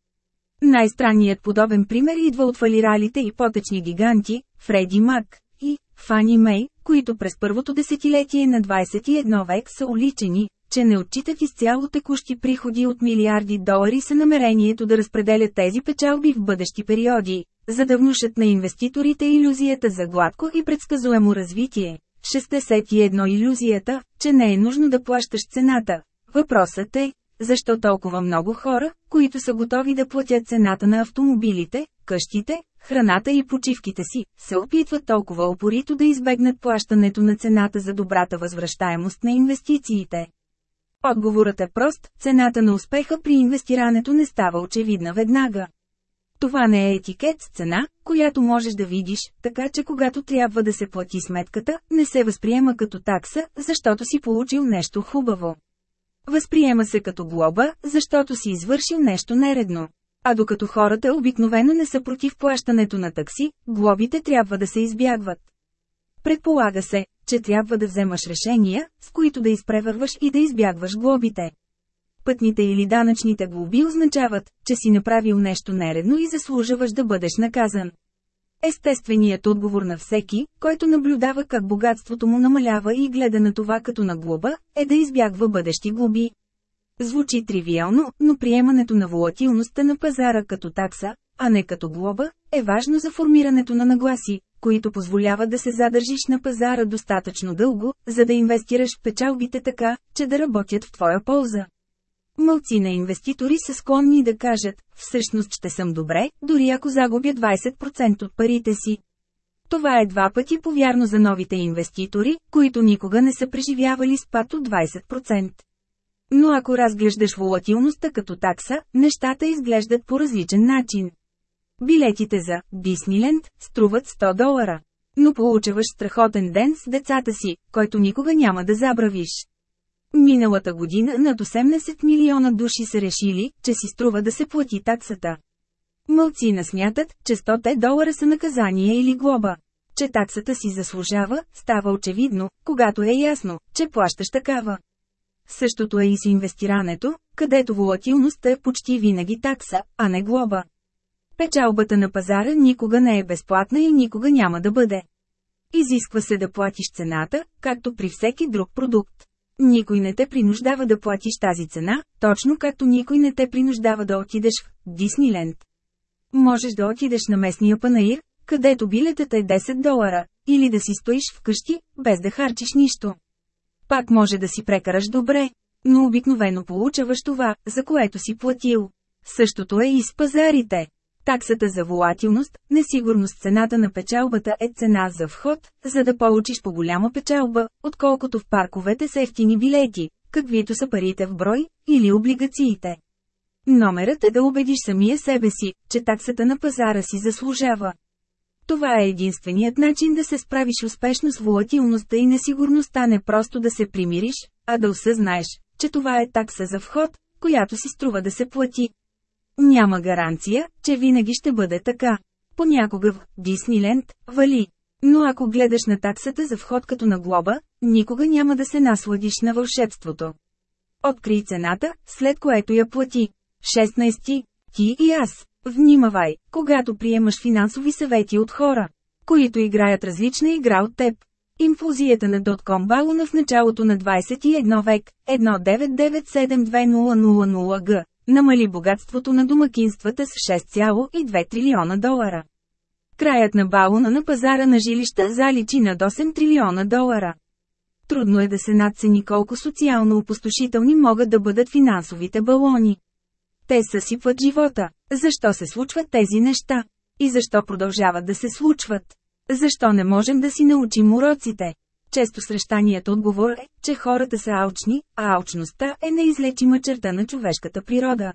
Най-странният подобен пример идва от фалиралите ипотечни гиганти, Фреди Мак и Фани Мей, които през първото десетилетие на 21 век са уличени, че не отчитат изцяло текущи приходи от милиарди долари с намерението да разпределят тези печалби в бъдещи периоди, за да внушат на инвеститорите иллюзията за гладко и предсказуемо развитие. 61 иллюзията, че не е нужно да плащаш цената. Въпросът е, защо толкова много хора, които са готови да платят цената на автомобилите, къщите, храната и почивките си, се опитват толкова опорито да избегнат плащането на цената за добрата възвръщаемост на инвестициите. Отговорът е прост, цената на успеха при инвестирането не става очевидна веднага. Това не е етикет с цена, която можеш да видиш, така че когато трябва да се плати сметката, не се възприема като такса, защото си получил нещо хубаво. Възприема се като глоба, защото си извършил нещо нередно. А докато хората обикновено не са против плащането на такси, глобите трябва да се избягват. Предполага се, че трябва да вземаш решения, с които да изпревърваш и да избягваш глобите. Пътните или данъчните глоби означават, че си направил нещо нередно и заслужаваш да бъдеш наказан. Естественият отговор на всеки, който наблюдава как богатството му намалява и гледа на това като на глоба, е да избягва бъдещи глоби. Звучи тривиално, но приемането на волатилността на пазара като такса, а не като глоба, е важно за формирането на нагласи, които позволяват да се задържиш на пазара достатъчно дълго, за да инвестираш в печалбите така, че да работят в твоя полза. Мълци на инвеститори са склонни да кажат, всъщност ще съм добре, дори ако загубя 20% от парите си. Това е два пъти повярно за новите инвеститори, които никога не са преживявали спад от 20%. Но ако разглеждаш волатилността като такса, нещата изглеждат по различен начин. Билетите за Дисниленд струват 100 долара. Но получаваш страхотен ден с децата си, който никога няма да забравиш. Миналата година над 18 милиона души са решили, че си струва да се плати таксата. Мълцина смятат, че 100 долара са наказание или глоба. Че таксата си заслужава, става очевидно, когато е ясно, че плащаш такава. Същото е и с инвестирането, където волатилността е почти винаги такса, а не глоба. Печалбата на пазара никога не е безплатна и никога няма да бъде. Изисква се да платиш цената, както при всеки друг продукт. Никой не те принуждава да платиш тази цена, точно както никой не те принуждава да отидеш в Дисниленд. Можеш да отидеш на местния панаир, където билетът е 10 долара, или да си стоиш вкъщи, без да харчиш нищо. Пак може да си прекараш добре, но обикновено получаваш това, за което си платил. Същото е и с пазарите. Таксата за волатилност, несигурност цената на печалбата е цена за вход, за да получиш по-голяма печалба, отколкото в парковете с ефтини билети, каквито са парите в брой, или облигациите. Номерът е да убедиш самия себе си, че таксата на пазара си заслужава. Това е единственият начин да се справиш успешно с волатилността и несигурността не просто да се примириш, а да осъзнаеш, че това е такса за вход, която си струва да се плати. Няма гаранция, че винаги ще бъде така. Понякога в Дисниленд вали. Но ако гледаш на таксата за вход като на глоба, никога няма да се насладиш на вълшебството. Открий цената, след което я плати. 16. Ти и аз. Внимавай, когато приемаш финансови съвети от хора, които играят различна игра от теб. Инфузията на Дотком Балуна в началото на 21 век, 19972000 г намали богатството на домакинствата с 6,2 трилиона долара. Краят на балона на пазара на жилища заличи над 8 трилиона долара. Трудно е да се надцени колко социално опустошителни могат да бъдат финансовите балони. Те съсипват живота. Защо се случват тези неща? И защо продължават да се случват? Защо не можем да си научим уроците? Често срещаният отговор е, че хората са алчни, а алчността е неизлечима черта на човешката природа.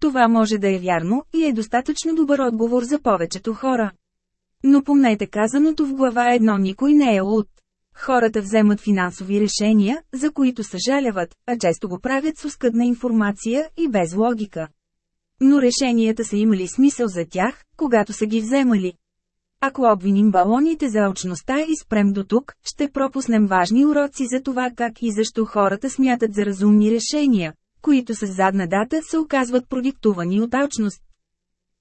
Това може да е вярно и е достатъчно добър отговор за повечето хора. Но помнете казаното в глава едно никой не е луд. Хората вземат финансови решения, за които съжаляват, а често го правят с оскъдна информация и без логика. Но решенията са имали смисъл за тях, когато са ги вземали. Ако обвиним балоните за очността и спрем до тук, ще пропуснем важни уроци за това как и защо хората смятат за разумни решения, които с задна дата се оказват продиктувани от алчност.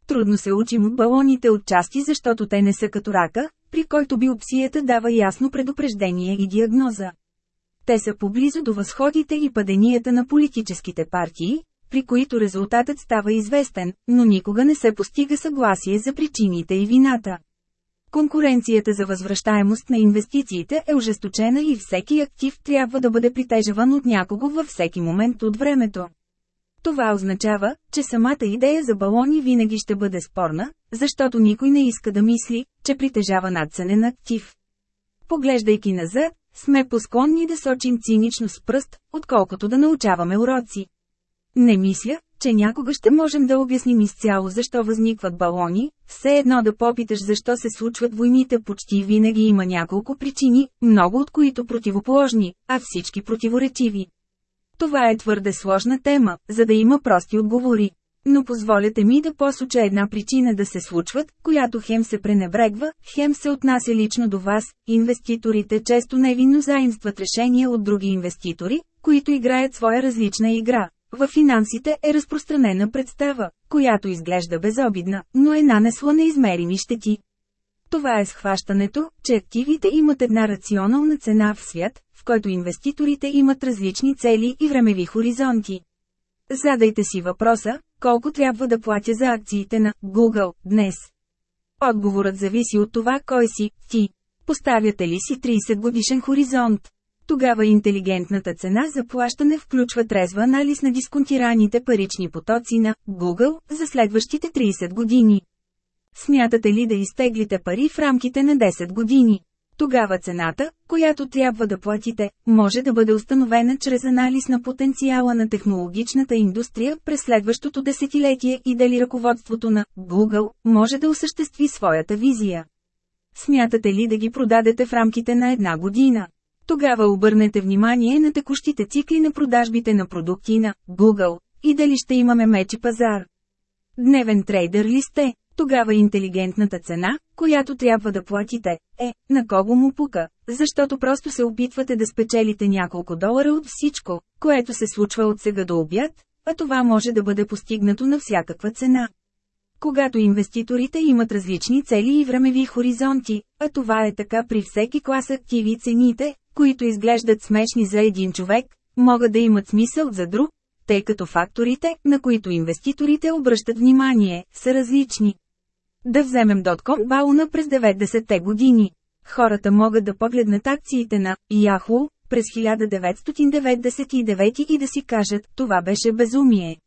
Трудно се учим от балоните от части, защото те не са като рака, при който биопсията дава ясно предупреждение и диагноза. Те са поблизо до възходите и паденията на политическите партии, при които резултатът става известен, но никога не се постига съгласие за причините и вината. Конкуренцията за възвръщаемост на инвестициите е ожесточена и всеки актив трябва да бъде притежаван от някого във всеки момент от времето. Това означава, че самата идея за балони винаги ще бъде спорна, защото никой не иска да мисли, че притежава надценен актив. Поглеждайки назад, сме посклонни да сочим цинично с пръст, отколкото да научаваме уроци. Не мисля, че някога ще можем да обясним изцяло защо възникват балони, все едно да попиташ защо се случват войните почти винаги има няколко причини, много от които противоположни, а всички противоречиви. Това е твърде сложна тема, за да има прости отговори. Но позволете ми да посоча една причина да се случват, която хем се пренебрегва, хем се отнася лично до вас. Инвеститорите често невинно заимстват решения от други инвеститори, които играят своя различна игра. В финансите е разпространена представа, която изглежда безобидна, но е нанесла неизмерими щети. Това е схващането, че активите имат една рационална цена в свят, в който инвеститорите имат различни цели и времеви хоризонти. Задайте си въпроса, колко трябва да платя за акциите на Google днес. Отговорът зависи от това кой си ти. Поставяте ли си 30 годишен хоризонт? Тогава интелигентната цена за плащане включва трезва анализ на дисконтираните парични потоци на Google за следващите 30 години. Смятате ли да изтеглите пари в рамките на 10 години? Тогава цената, която трябва да платите, може да бъде установена чрез анализ на потенциала на технологичната индустрия през следващото десетилетие и дали ръководството на Google може да осъществи своята визия. Смятате ли да ги продадете в рамките на една година? Тогава обърнете внимание на текущите цикли на продажбите на продукти на Google и дали ще имаме мечи пазар. Дневен трейдер ли сте? Тогава интелигентната цена, която трябва да платите, е, на кого му пука, защото просто се опитвате да спечелите няколко долара от всичко, което се случва от сега до обяд, а това може да бъде постигнато на всякаква цена. Когато инвеститорите имат различни цели и времеви хоризонти, а това е така при всеки клас активи цените, които изглеждат смешни за един човек, могат да имат смисъл за друг, тъй като факторите, на които инвеститорите обръщат внимание, са различни. Да вземем Dotcom Бауна през 90-те години. Хората могат да погледнат акциите на Yahoo през 1999 и да си кажат, това беше безумие.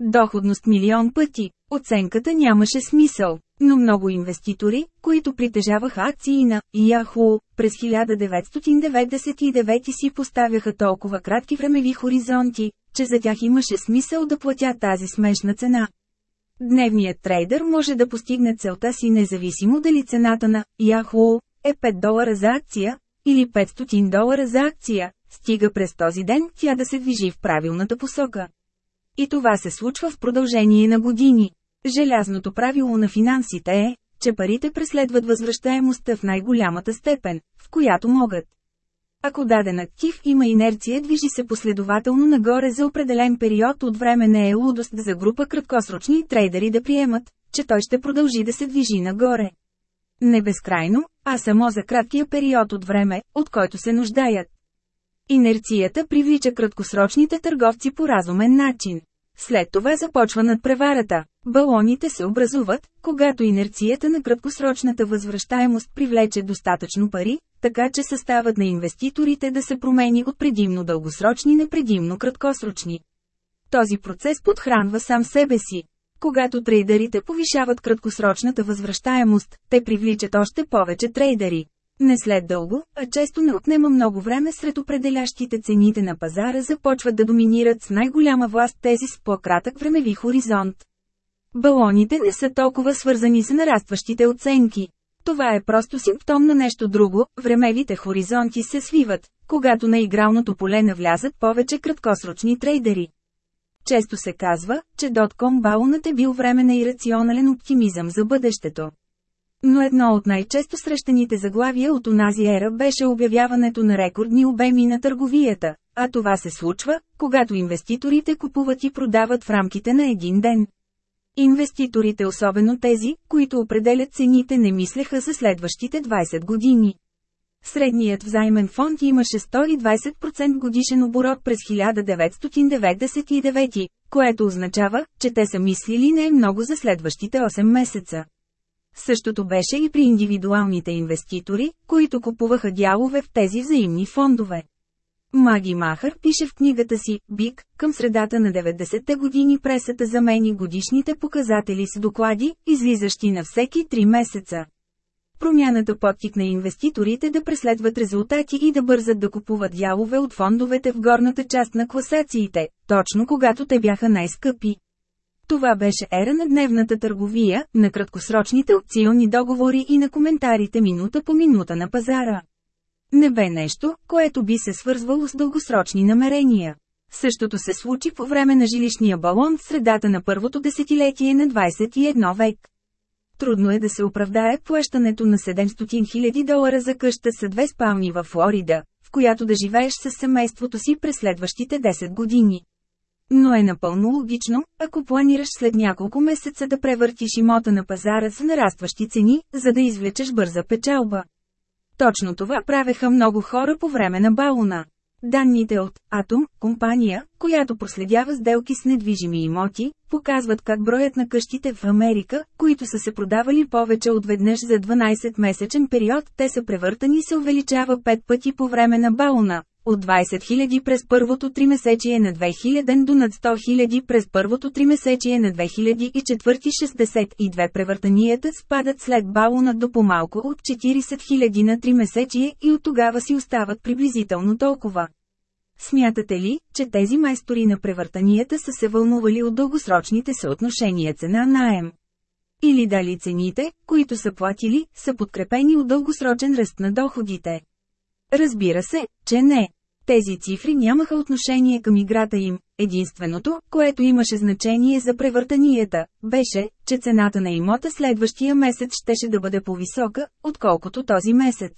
Доходност милион пъти. Оценката нямаше смисъл, но много инвеститори, които притежаваха акции на Yahoo, през 1999 си поставяха толкова кратки времеви хоризонти, че за тях имаше смисъл да платя тази смешна цена. Дневният трейдер може да постигне целта си независимо дали цената на Yahoo е 5 долара за акция или 500 долара за акция, стига през този ден тя да се движи в правилната посока. И това се случва в продължение на години. Желязното правило на финансите е, че парите преследват възвръщаемостта в най-голямата степен, в която могат. Ако даден актив има инерция движи се последователно нагоре за определен период от време не е лудост за група краткосрочни трейдери да приемат, че той ще продължи да се движи нагоре. Не безкрайно, а само за краткия период от време, от който се нуждаят. Инерцията привлича краткосрочните търговци по разумен начин. След това започва надпреварата. Балоните се образуват, когато инерцията на краткосрочната възвръщаемост привлече достатъчно пари, така че съставът на инвеститорите да се промени от предимно дългосрочни на предимно краткосрочни. Този процес подхранва сам себе си. Когато трейдерите повишават краткосрочната възвръщаемост, те привличат още повече трейдери. Не след дълго, а често не отнема много време сред определящите цените на пазара започват да доминират с най-голяма власт тези с по-кратък времеви хоризонт. Балоните не са толкова свързани с нарастващите оценки. Това е просто симптом на нещо друго, времевите хоризонти се свиват, когато на игралното поле навлязат повече краткосрочни трейдери. Често се казва, че дотком баунът е бил време на ирационален оптимизъм за бъдещето. Но едно от най-често срещаните заглавия от онази ера беше обявяването на рекордни обеми на търговията, а това се случва, когато инвеститорите купуват и продават в рамките на един ден. Инвеститорите, особено тези, които определят цените, не мислеха за следващите 20 години. Средният взаймен фонд имаше 120% годишен оборот през 1999, което означава, че те са мислили не много за следващите 8 месеца. Същото беше и при индивидуалните инвеститори, които купуваха дялове в тези взаимни фондове. Маги Махър пише в книгата си «Бик», към средата на 90-те години пресата замени годишните показатели с доклади, излизащи на всеки 3 месеца. Промяната подтикна инвеститорите да преследват резултати и да бързат да купуват дялове от фондовете в горната част на класациите, точно когато те бяха най-скъпи. Това беше ера на дневната търговия, на краткосрочните опционни договори и на коментарите минута по минута на пазара. Не бе нещо, което би се свързвало с дългосрочни намерения. Същото се случи по време на жилищния балон в средата на първото десетилетие на 21 век. Трудно е да се оправдае плащането на 700 000 долара за къща с две спални във Флорида, в която да живееш с семейството си през следващите 10 години. Но е напълно логично, ако планираш след няколко месеца да превъртиш имота на пазара с нарастващи цени, за да извлечеш бърза печалба. Точно това правеха много хора по време на балона. Данните от Atom, компания, която проследява сделки с недвижими имоти, показват как броят на къщите в Америка, които са се продавали повече от веднъж за 12-месечен период, те са превъртани и се увеличава 5 пъти по време на балона. От 20 000 през първото тримесечие на 2000 до над 100 000 през първото тримесечие на 2004 62 превъртанията спадат след балона до по-малко от 40 000 на тримесечие и от тогава си остават приблизително толкова. Смятате ли, че тези майстори на превъртанията са се вълнували от дългосрочните съотношения цена-наем? Или дали цените, които са платили, са подкрепени от дългосрочен ръст на доходите? Разбира се, че не. Тези цифри нямаха отношение към играта им. Единственото, което имаше значение за превъртанията, беше, че цената на имота следващия месец щеше да бъде по-висока, отколкото този месец.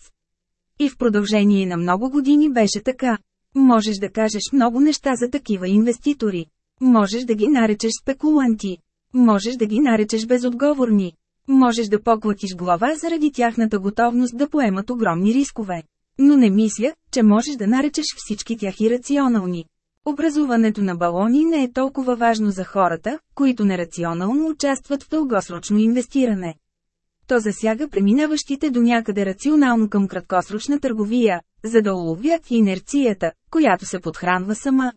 И в продължение на много години беше така. Можеш да кажеш много неща за такива инвеститори. Можеш да ги наречеш спекуланти. Можеш да ги наречеш безотговорни. Можеш да поклатиш глава заради тяхната готовност да поемат огромни рискове. Но не мисля, че можеш да наречеш всички тях ирационални. Образуването на балони не е толкова важно за хората, които нерационално участват в дългосрочно инвестиране. То засяга преминаващите до някъде рационално към краткосрочна търговия, за да уловят инерцията, която се подхранва сама.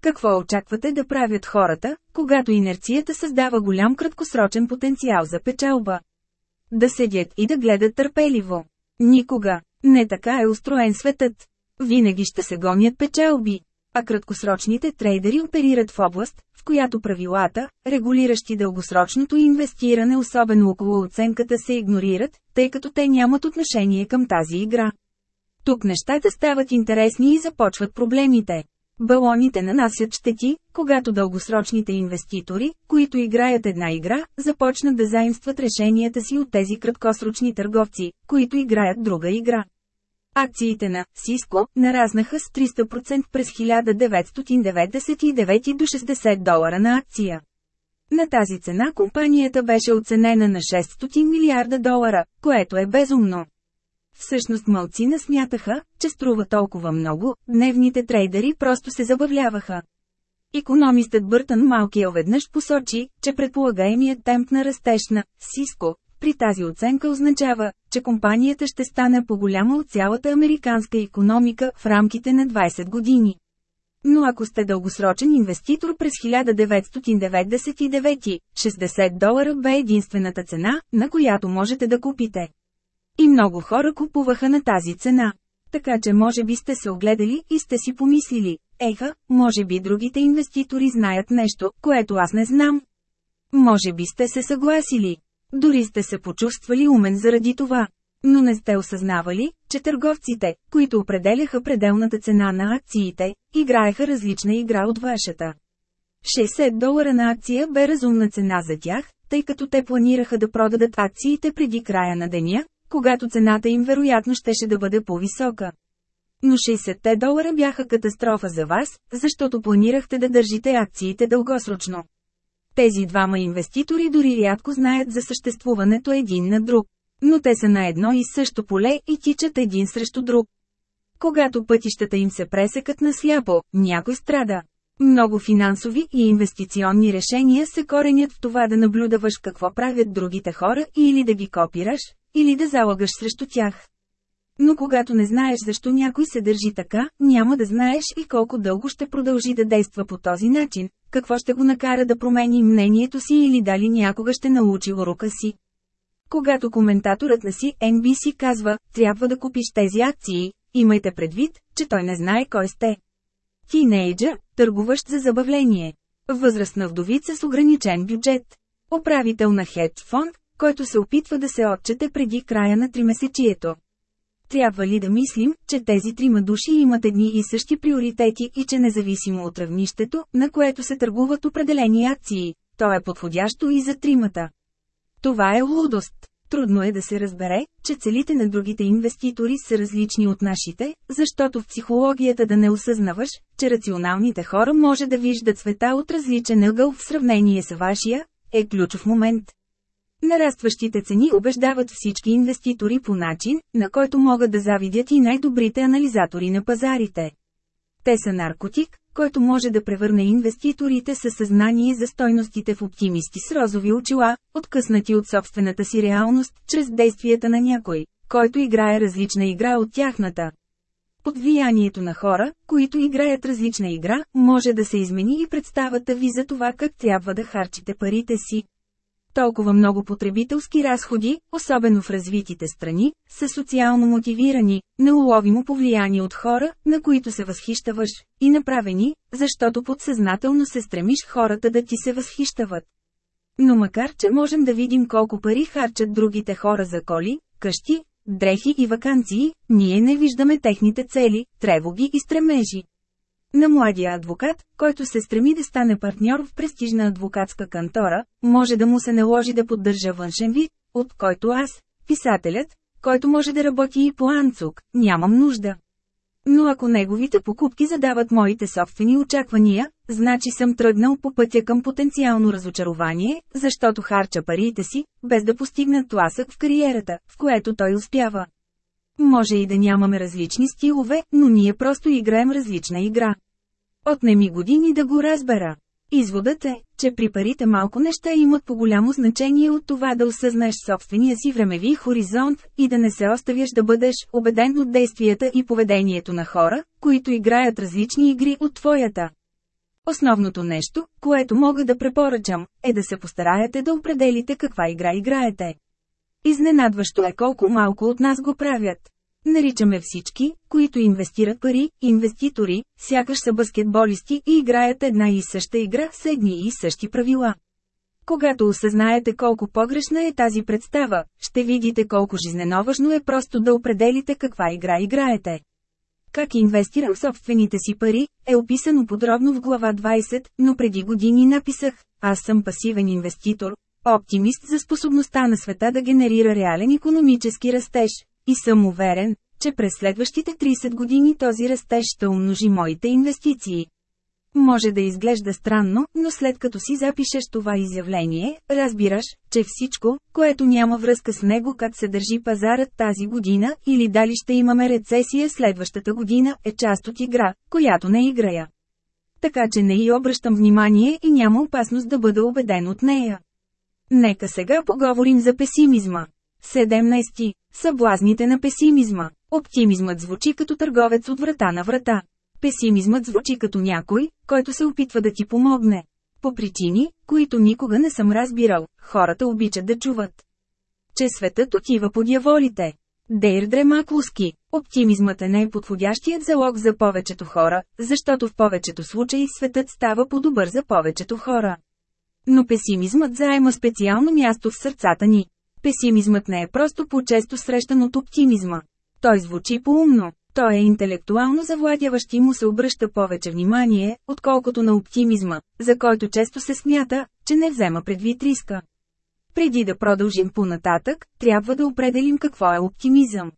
Какво очаквате да правят хората, когато инерцията създава голям краткосрочен потенциал за печалба? Да седят и да гледат търпеливо. Никога. Не така е устроен светът. Винаги ще се гонят печалби. А краткосрочните трейдери оперират в област, в която правилата, регулиращи дългосрочното инвестиране особено около оценката се игнорират, тъй като те нямат отношение към тази игра. Тук нещата стават интересни и започват проблемите. Балоните нанасят щети, когато дългосрочните инвеститори, които играят една игра, започнат да заимстват решенията си от тези краткосрочни търговци, които играят друга игра. Акциите на Cisco нараснаха с 300% през 1999 до 60 долара на акция. На тази цена компанията беше оценена на 600 милиарда долара, което е безумно. Всъщност малцина смятаха, че струва толкова много, дневните трейдери просто се забавляваха. Икономистът Бъртън Малкиел веднъж посочи, че предполагаемият темп на растеж на Сиско при тази оценка означава, че компанията ще стане по-голяма от цялата американска економика в рамките на 20 години. Но ако сте дългосрочен инвеститор през 1999, 60 долара бе единствената цена, на която можете да купите. И много хора купуваха на тази цена. Така че може би сте се огледали и сте си помислили, еха, може би другите инвеститори знаят нещо, което аз не знам. Може би сте се съгласили. Дори сте се почувствали умен заради това. Но не сте осъзнавали, че търговците, които определяха пределната цена на акциите, играеха различна игра от вашата. 60 долара на акция бе разумна цена за тях, тъй като те планираха да продадат акциите преди края на деня, когато цената им вероятно щеше да бъде по-висока. Но 60 долара бяха катастрофа за вас, защото планирахте да държите акциите дългосрочно. Тези двама инвеститори дори рядко знаят за съществуването един на друг. Но те са на едно и също поле и тичат един срещу друг. Когато пътищата им се пресекат на сляпо, някой страда. Много финансови и инвестиционни решения се коренят в това да наблюдаваш какво правят другите хора или да ги копираш, или да залагаш срещу тях. Но когато не знаеш защо някой се държи така, няма да знаеш и колко дълго ще продължи да действа по този начин, какво ще го накара да промени мнението си или дали някога ще научи урока си. Когато коментаторът на си NBC казва, трябва да купиш тези акции, имайте предвид, че той не знае кой сте. Тинейджър, търгуващ за забавление. Възрастна вдовица с ограничен бюджет. Управител на хедж фонд, който се опитва да се отчете преди края на тримесечието. Трябва ли да мислим, че тези трима души имат едни и същи приоритети и че независимо от равнището, на което се търгуват определени акции, то е подходящо и за тримата. Това е лудост. Трудно е да се разбере, че целите на другите инвеститори са различни от нашите, защото в психологията да не осъзнаваш, че рационалните хора може да виждат света от различен ъгъл в сравнение с вашия, е ключов момент. Нарастващите цени убеждават всички инвеститори по начин, на който могат да завидят и най-добрите анализатори на пазарите. Те са наркотик, който може да превърне инвеститорите със съзнание за стойностите в оптимисти с розови очила, откъснати от собствената си реалност, чрез действията на някой, който играе различна игра от тяхната. Под влиянието на хора, които играят различна игра, може да се измени и представата ви за това как трябва да харчите парите си. Толкова много потребителски разходи, особено в развитите страни, са социално мотивирани, неуловимо повлияни от хора, на които се възхищаваш, и направени, защото подсъзнателно се стремиш хората да ти се възхищават. Но макар че можем да видим колко пари харчат другите хора за коли, къщи, дрехи и вакансии, ние не виждаме техните цели, тревоги и стремежи. На младия адвокат, който се стреми да стане партньор в престижна адвокатска кантора, може да му се наложи да поддържа външен вид, от който аз, писателят, който може да работи и по анцук, нямам нужда. Но ако неговите покупки задават моите собствени очаквания, значи съм тръгнал по пътя към потенциално разочарование, защото харча парите си, без да постигна тласък в кариерата, в което той успява. Може и да нямаме различни стилове, но ние просто играем различна игра. Отне ми години да го разбера. Изводът е, че при парите малко неща имат по-голямо значение от това да осъзнаеш собствения си времеви хоризонт и да не се оставяш да бъдеш убеден от действията и поведението на хора, които играят различни игри от твоята. Основното нещо, което мога да препоръчам, е да се постараете да определите каква игра играете. Изненадващо е колко малко от нас го правят. Наричаме всички, които инвестират пари, инвеститори, сякаш са баскетболисти и играят една и съща игра с едни и същи правила. Когато осъзнаете колко погрешна е тази представа, ще видите колко жизненоважно е просто да определите каква игра играете. Как инвестирам собствените си пари, е описано подробно в глава 20, но преди години написах, аз съм пасивен инвеститор, оптимист за способността на света да генерира реален економически растеж, и съм уверен, че през следващите 30 години този растеж ще умножи моите инвестиции. Може да изглежда странно, но след като си запишеш това изявление, разбираш, че всичко, което няма връзка с него как се държи пазарът тази година или дали ще имаме рецесия следващата година, е част от игра, която не играя. Така че не и обръщам внимание и няма опасност да бъда убеден от нея. Нека сега поговорим за песимизма. 17. Съблазните на песимизма. Оптимизмът звучи като търговец от врата на врата. Песимизмът звучи като някой, който се опитва да ти помогне. По причини, които никога не съм разбирал, хората обичат да чуват. Че светът отива по дяволите. Дейрдре Маклуски. Оптимизмът е най-подходящият залог за повечето хора, защото в повечето случаи светът става по-добър за повечето хора. Но песимизмът заема специално място в сърцата ни. Песимизмът не е просто по-често срещан от оптимизма. Той звучи по-умно. Той е интелектуално завладяващ и му се обръща повече внимание, отколкото на оптимизма, за който често се смята, че не взема предвид риска. Преди да продължим по-нататък, трябва да определим какво е оптимизъм.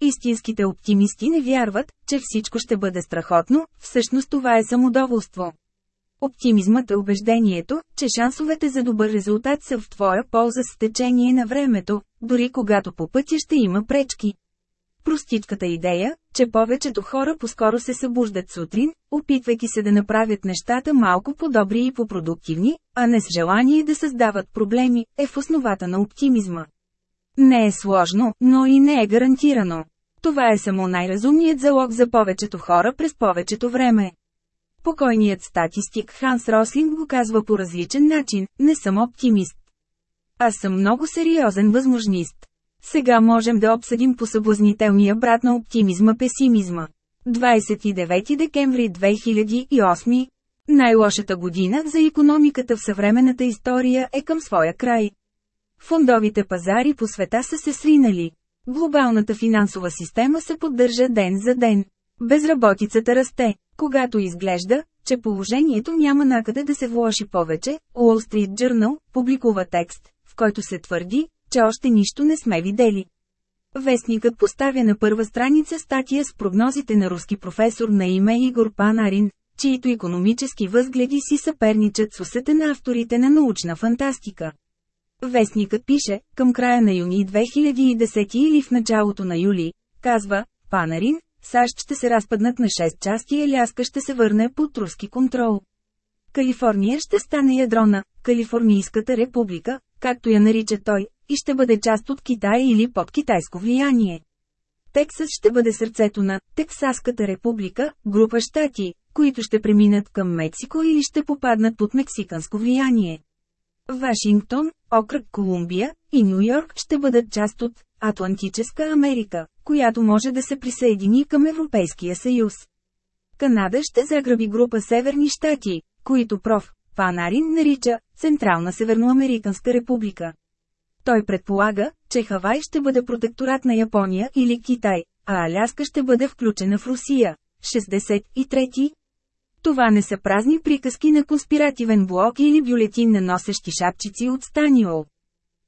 Истинските оптимисти не вярват, че всичко ще бъде страхотно, всъщност това е самодоволство. Оптимизмът е убеждението, че шансовете за добър резултат са в твоя полза с течение на времето, дори когато по пътя ще има пречки. Простичката идея, че повечето хора по-скоро се събуждат сутрин, опитвайки се да направят нещата малко по-добри и по-продуктивни, а не с желание да създават проблеми, е в основата на оптимизма. Не е сложно, но и не е гарантирано. Това е само най-разумният залог за повечето хора през повечето време. Покойният статистик Ханс Рослинг го казва по различен начин, не съм оптимист. Аз съм много сериозен възможнист. Сега можем да обсъдим по съблазнителния брат на оптимизма-песимизма. 29 декември 2008 Най-лошата година за економиката в съвременната история е към своя край. Фондовите пазари по света са се сринали. Глобалната финансова система се поддържа ден за ден. Безработицата расте. Когато изглежда, че положението няма накъде да се влоши повече, Wall Street Journal публикува текст, в който се твърди, че още нищо не сме видели. Вестникът поставя на първа страница статия с прогнозите на руски професор на име Игор Панарин, чието економически възгледи си съперничат с усета на авторите на научна фантастика. Вестникът пише, към края на юни 2010 или в началото на юли, казва, Панарин, САЩ ще се разпаднат на 6 части и Аляска ще се върне под руски контрол. Калифорния ще стане ядро на Калифорнийската република, както я нарича той, и ще бъде част от Китай или под китайско влияние. Тексас ще бъде сърцето на Тексаската република, група щати, които ще преминат към Мексико или ще попаднат под мексиканско влияние. Вашингтон, окръг Колумбия и Нью Йорк ще бъдат част от Атлантическа Америка, която може да се присъедини към Европейския съюз. Канада ще заграби група Северни щати, които проф. Панарин нарича Централна Северноамериканска република. Той предполага, че Хавай ще бъде протекторат на Япония или Китай, а Аляска ще бъде включена в Русия. 63. Това не са празни приказки на конспиративен блок или бюлетин на носещи шапчици от Станиол.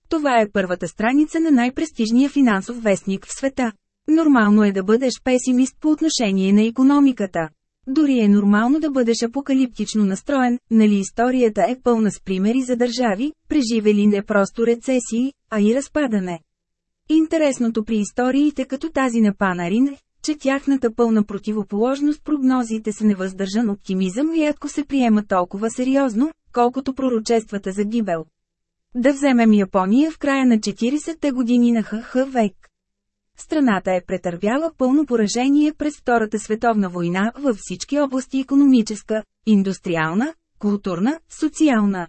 Това е първата страница на най-престижния финансов вестник в света. Нормално е да бъдеш песимист по отношение на економиката. Дори е нормално да бъдеш апокалиптично настроен, нали историята е пълна с примери за държави, преживели не просто рецесии, а и разпадане. Интересното при историите като тази на Панарин е, че тяхната пълна противоположност прогнозите с невъздържан оптимизъм рядко се приема толкова сериозно, колкото пророчествата за гибел. Да вземем Япония в края на 40-те години на ХХ век. Страната е претърпяла пълно поражение през Втората световна война във всички области економическа, индустриална, културна, социална.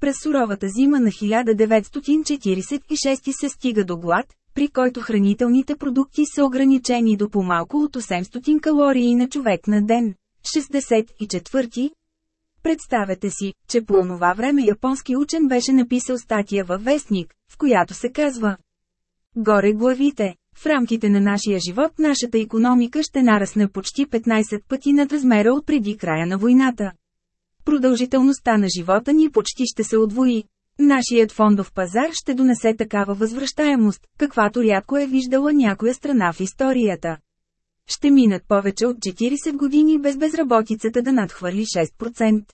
През суровата зима на 1946 се стига до глад, при който хранителните продукти са ограничени до по-малко от 800 калории на човек на ден. 64. Представете си, че по онова време японски учен беше написал статия във вестник, в която се казва Горе главите, в рамките на нашия живот нашата економика ще нарасне почти 15 пъти над размера от преди края на войната. Продължителността на живота ни почти ще се отвои. Нашият фондов пазар ще донесе такава възвръщаемост, каквато рядко е виждала някоя страна в историята. Ще минат повече от 40 години без безработицата да надхвърли 6%.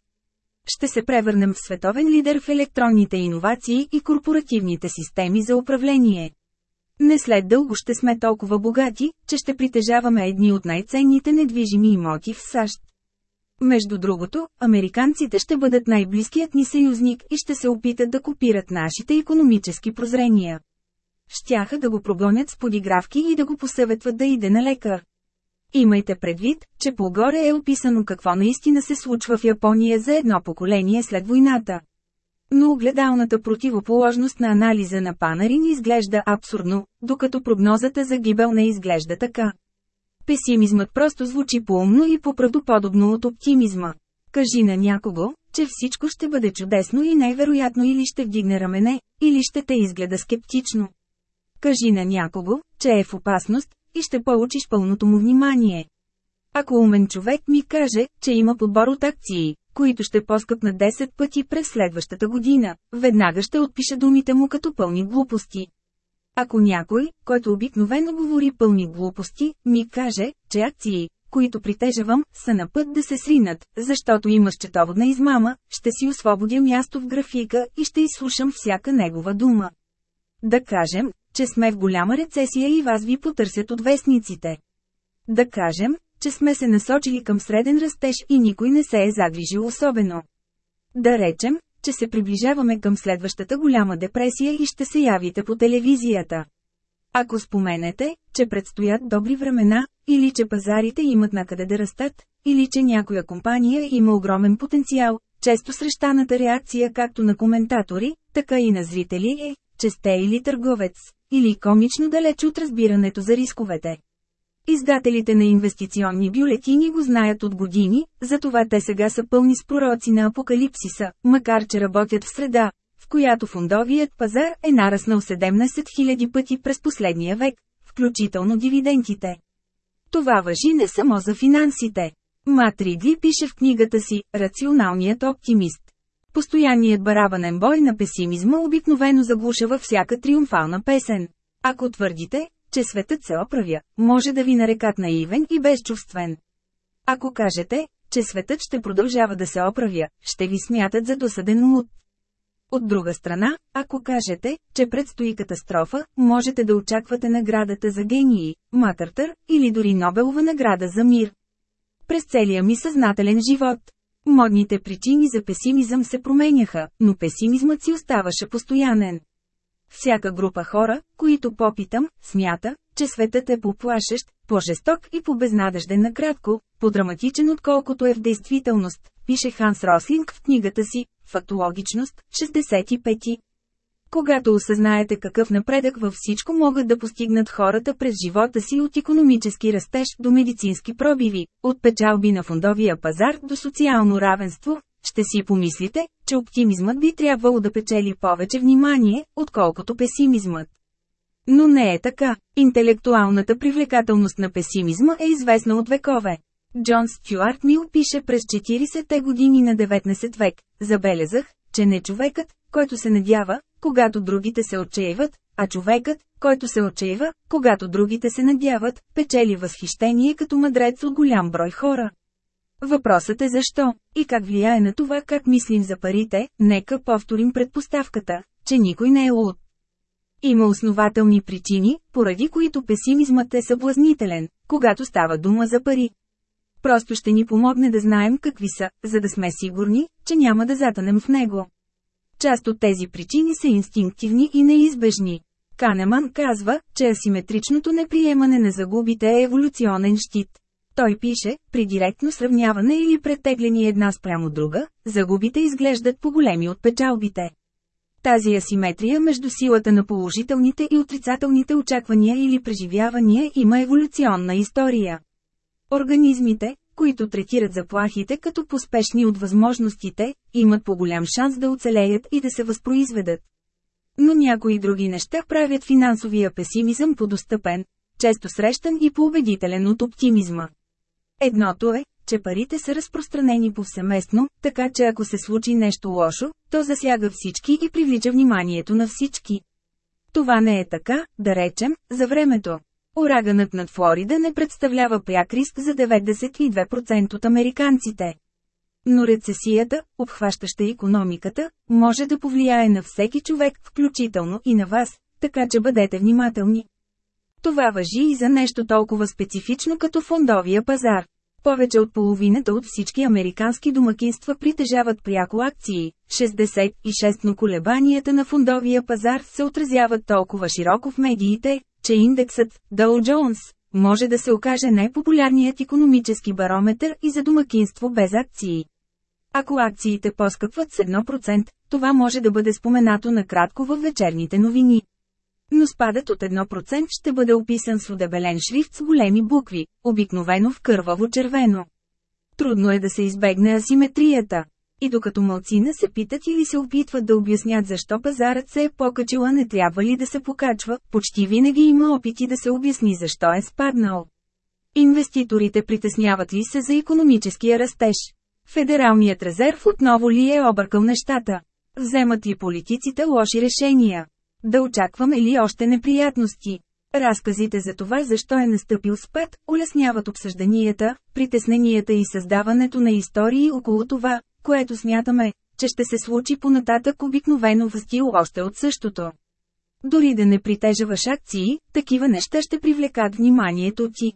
Ще се превърнем в световен лидер в електронните иновации и корпоративните системи за управление. Не след дълго ще сме толкова богати, че ще притежаваме едни от най-ценните недвижими имоти в САЩ. Между другото, американците ще бъдат най-близкият ни съюзник и ще се опитат да копират нашите економически прозрения. Щяха да го прогонят с подигравки и да го посъветват да иде на лекар. Имайте предвид, че по-горе е описано какво наистина се случва в Япония за едно поколение след войната. Но огледалната противоположност на анализа на Панарин изглежда абсурдно, докато прогнозата за гибел не изглежда така. Песимизмът просто звучи по-умно и по-правдоподобно от оптимизма. Кажи на някого, че всичко ще бъде чудесно и най-вероятно или ще вдигне рамене, или ще те изгледа скептично. Кажи на някого, че е в опасност, и ще получиш пълното му внимание. Ако умен човек ми каже, че има подбор от акции, които ще поскъпнат 10 пъти през следващата година, веднага ще отпиша думите му като пълни глупости. Ако някой, който обикновено говори пълни глупости, ми каже, че акции, които притежавам, са на път да се сринат, защото има счетоводна измама, ще си освободя място в графика и ще изслушам всяка негова дума. Да кажем, че сме в голяма рецесия и вас ви потърсят от вестниците. Да кажем, че сме се насочили към среден растеж и никой не се е задвижил особено. Да речем, че се приближаваме към следващата голяма депресия и ще се явите по телевизията. Ако споменете, че предстоят добри времена, или че пазарите имат накъде да растат, или че някоя компания има огромен потенциал, често срещаната реакция както на коментатори, така и на зрители е, че сте или търговец, или комично далеч от разбирането за рисковете. Издателите на инвестиционни бюлетини го знаят от години, затова те сега са пълни с пророци на апокалипсиса, макар че работят в среда, в която фундовият пазар е нараснал 17 000 пъти през последния век, включително дивидендите. Това въжи не само за финансите. Мат Ридли пише в книгата си «Рационалният оптимист». Постоянният барабанен бой на песимизма обикновено заглушава всяка триумфална песен. Ако твърдите, че светът се оправя, може да ви нарекат наивен и безчувствен. Ако кажете, че светът ще продължава да се оправя, ще ви смятат за досъден луд. От друга страна, ако кажете, че предстои катастрофа, можете да очаквате наградата за гении, Макартър, или дори Нобелова награда за мир. През целия ми съзнателен живот. Модните причини за песимизъм се променяха, но песимизмът си оставаше постоянен. Всяка група хора, които попитам, смята, че светът е по-плашещ, по-жесток и по-безнадежден накратко, по-драматичен отколкото е в действителност, пише Ханс Рослинг в книгата си «Фактологичност», 65. Когато осъзнаете какъв напредък във всичко могат да постигнат хората през живота си от економически растеж до медицински пробиви, от печалби на фондовия пазар до социално равенство, ще си помислите, че оптимизмът би трябвало да печели повече внимание, отколкото песимизмът. Но не е така. Интелектуалната привлекателност на песимизма е известна от векове. Джон Стюарт Мил пише през 40-те години на 19 век. Забелязах, че не човекът, който се надява, когато другите се отчаиват, а човекът, който се отчаива, когато другите се надяват, печели възхищение като мъдрец от голям брой хора. Въпросът е защо и как влияе на това как мислим за парите, нека повторим предпоставката, че никой не е луд. Има основателни причини, поради които песимизмът е съблазнителен, когато става дума за пари. Просто ще ни помогне да знаем какви са, за да сме сигурни, че няма да затънем в него. Част от тези причини са инстинктивни и неизбежни. Канеман казва, че асиметричното неприемане на загубите е еволюционен щит. Той пише, при директно сравняване или претеглени една спрямо друга, загубите изглеждат по-големи от печалбите. Тази асиметрия между силата на положителните и отрицателните очаквания или преживявания има еволюционна история. Организмите, които третират заплахите като поспешни от възможностите, имат по-голям шанс да оцелеят и да се възпроизведат. Но някои други неща правят финансовия песимизъм подостъпен, често срещан и поубедителен от оптимизма. Едното е, че парите са разпространени повсеместно, така че ако се случи нещо лошо, то засяга всички и привлича вниманието на всички. Това не е така, да речем, за времето. Ураганът над Флорида не представлява пряк риск за 92% от американците. Но рецесията, обхващаща економиката, може да повлияе на всеки човек, включително и на вас, така че бъдете внимателни. Това въжи и за нещо толкова специфично като фондовия пазар. Повече от половината от всички американски домакинства притежават пряко акции. 66 но колебанията на фондовия пазар се отразяват толкова широко в медиите, че индексът Dow Jones може да се окаже най-популярният економически барометр и за домакинство без акции. Ако акциите поскъпват с 1%, това може да бъде споменато накратко във вечерните новини. Но спадът от 1% ще бъде описан с удебелен шрифт с големи букви, обикновено в кърваво червено. Трудно е да се избегне асиметрията. И докато малцина се питат или се опитват да обяснят защо пазарът се е покачила не трябва ли да се покачва, почти винаги има опити да се обясни защо е спаднал. Инвеститорите притесняват ли се за економическия растеж? Федералният резерв отново ли е объркал нещата? Вземат ли политиците лоши решения? Да очакваме ли още неприятности? Разказите за това защо е настъпил спад, улесняват обсъжданията, притесненията и създаването на истории около това, което смятаме, че ще се случи понататък обикновено в стил още от същото. Дори да не притежаваш акции, такива неща ще привлекат вниманието ти.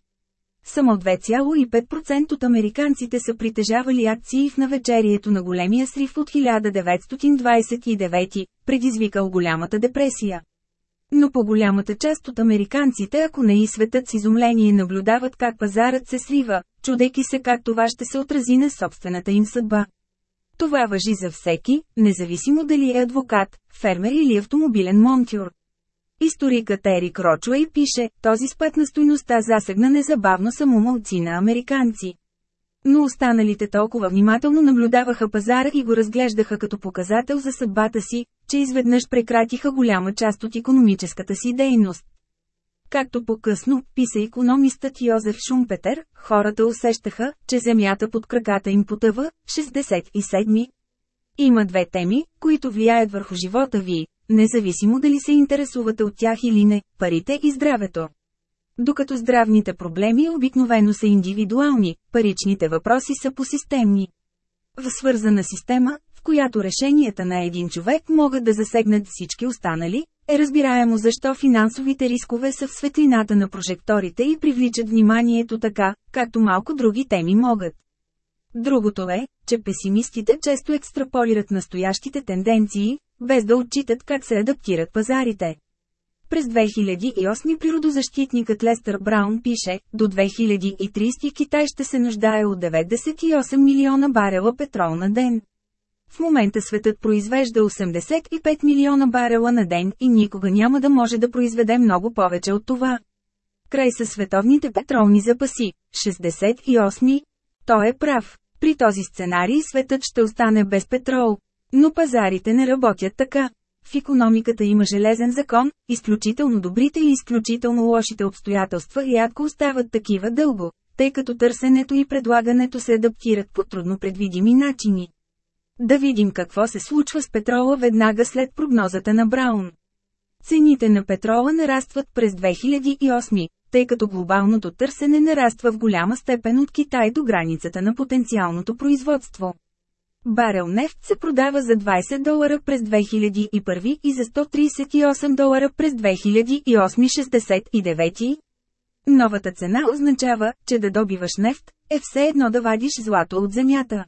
Само 2,5% от американците са притежавали акции в навечерието на големия срив от 1929, предизвикал голямата депресия. Но по-голямата част от американците, ако не и светът с изумление наблюдават как пазарът се срива, чудейки се как това ще се отрази на собствената им съдба. Това въжи за всеки, независимо дали е адвокат, фермер или автомобилен монтюр. Историкът Ерик Рочуей пише, този спад на стойността засегна незабавно само малци на американци. Но останалите толкова внимателно наблюдаваха пазара и го разглеждаха като показател за съдбата си, че изведнъж прекратиха голяма част от економическата си дейност. Както по-късно, писа економистът Йозеф Шумпетер, хората усещаха, че земята под краката им потъва. 67. Има две теми, които влияят върху живота ви, независимо дали се интересувате от тях или не – парите и здравето. Докато здравните проблеми обикновено са индивидуални, паричните въпроси са посистемни. В свързана система, в която решенията на един човек могат да засегнат всички останали, е разбираемо защо финансовите рискове са в светлината на прожекторите и привличат вниманието така, както малко други теми могат. Другото е, че песимистите често екстраполират настоящите тенденции, без да отчитат как се адаптират пазарите. През 2008 природозащитникът Лестър Браун пише, до 2030 Китай ще се нуждае от 98 милиона барела петрол на ден. В момента светът произвежда 85 милиона барела на ден и никога няма да може да произведе много повече от това. Край са световните петролни запаси. 68. Той е прав. При този сценарий светът ще остане без петрол. Но пазарите не работят така. В економиката има железен закон, изключително добрите и изключително лошите обстоятелства рядко остават такива дълго, тъй като търсенето и предлагането се адаптират по трудно предвидими начини. Да видим какво се случва с петрола веднага след прогнозата на Браун. Цените на петрола нарастват през 2008, тъй като глобалното търсене нараства в голяма степен от Китай до границата на потенциалното производство. Барел нефт се продава за 20 долара през 2001 и за 138 долара през 2008-69. Новата цена означава, че да добиваш нефт, е все едно да вадиш злато от земята.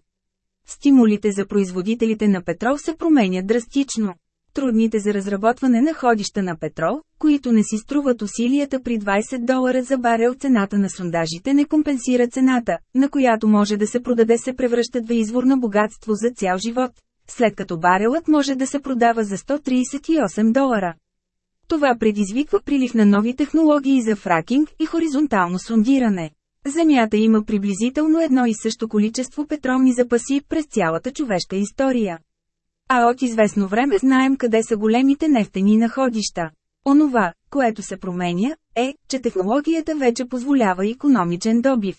Стимулите за производителите на петрол се променят драстично. Трудните за разработване на ходища на петрол, които не си струват усилията при 20 долара за барел цената на сондажите не компенсира цената, на която може да се продаде се превръщат в извор на богатство за цял живот, след като барелът може да се продава за 138 долара. Това предизвиква прилив на нови технологии за фракинг и хоризонтално сондиране. Земята има приблизително едно и също количество петролни запаси през цялата човешка история. А от известно време знаем къде са големите нефтени находища. Онова, което се променя, е, че технологията вече позволява економичен добив.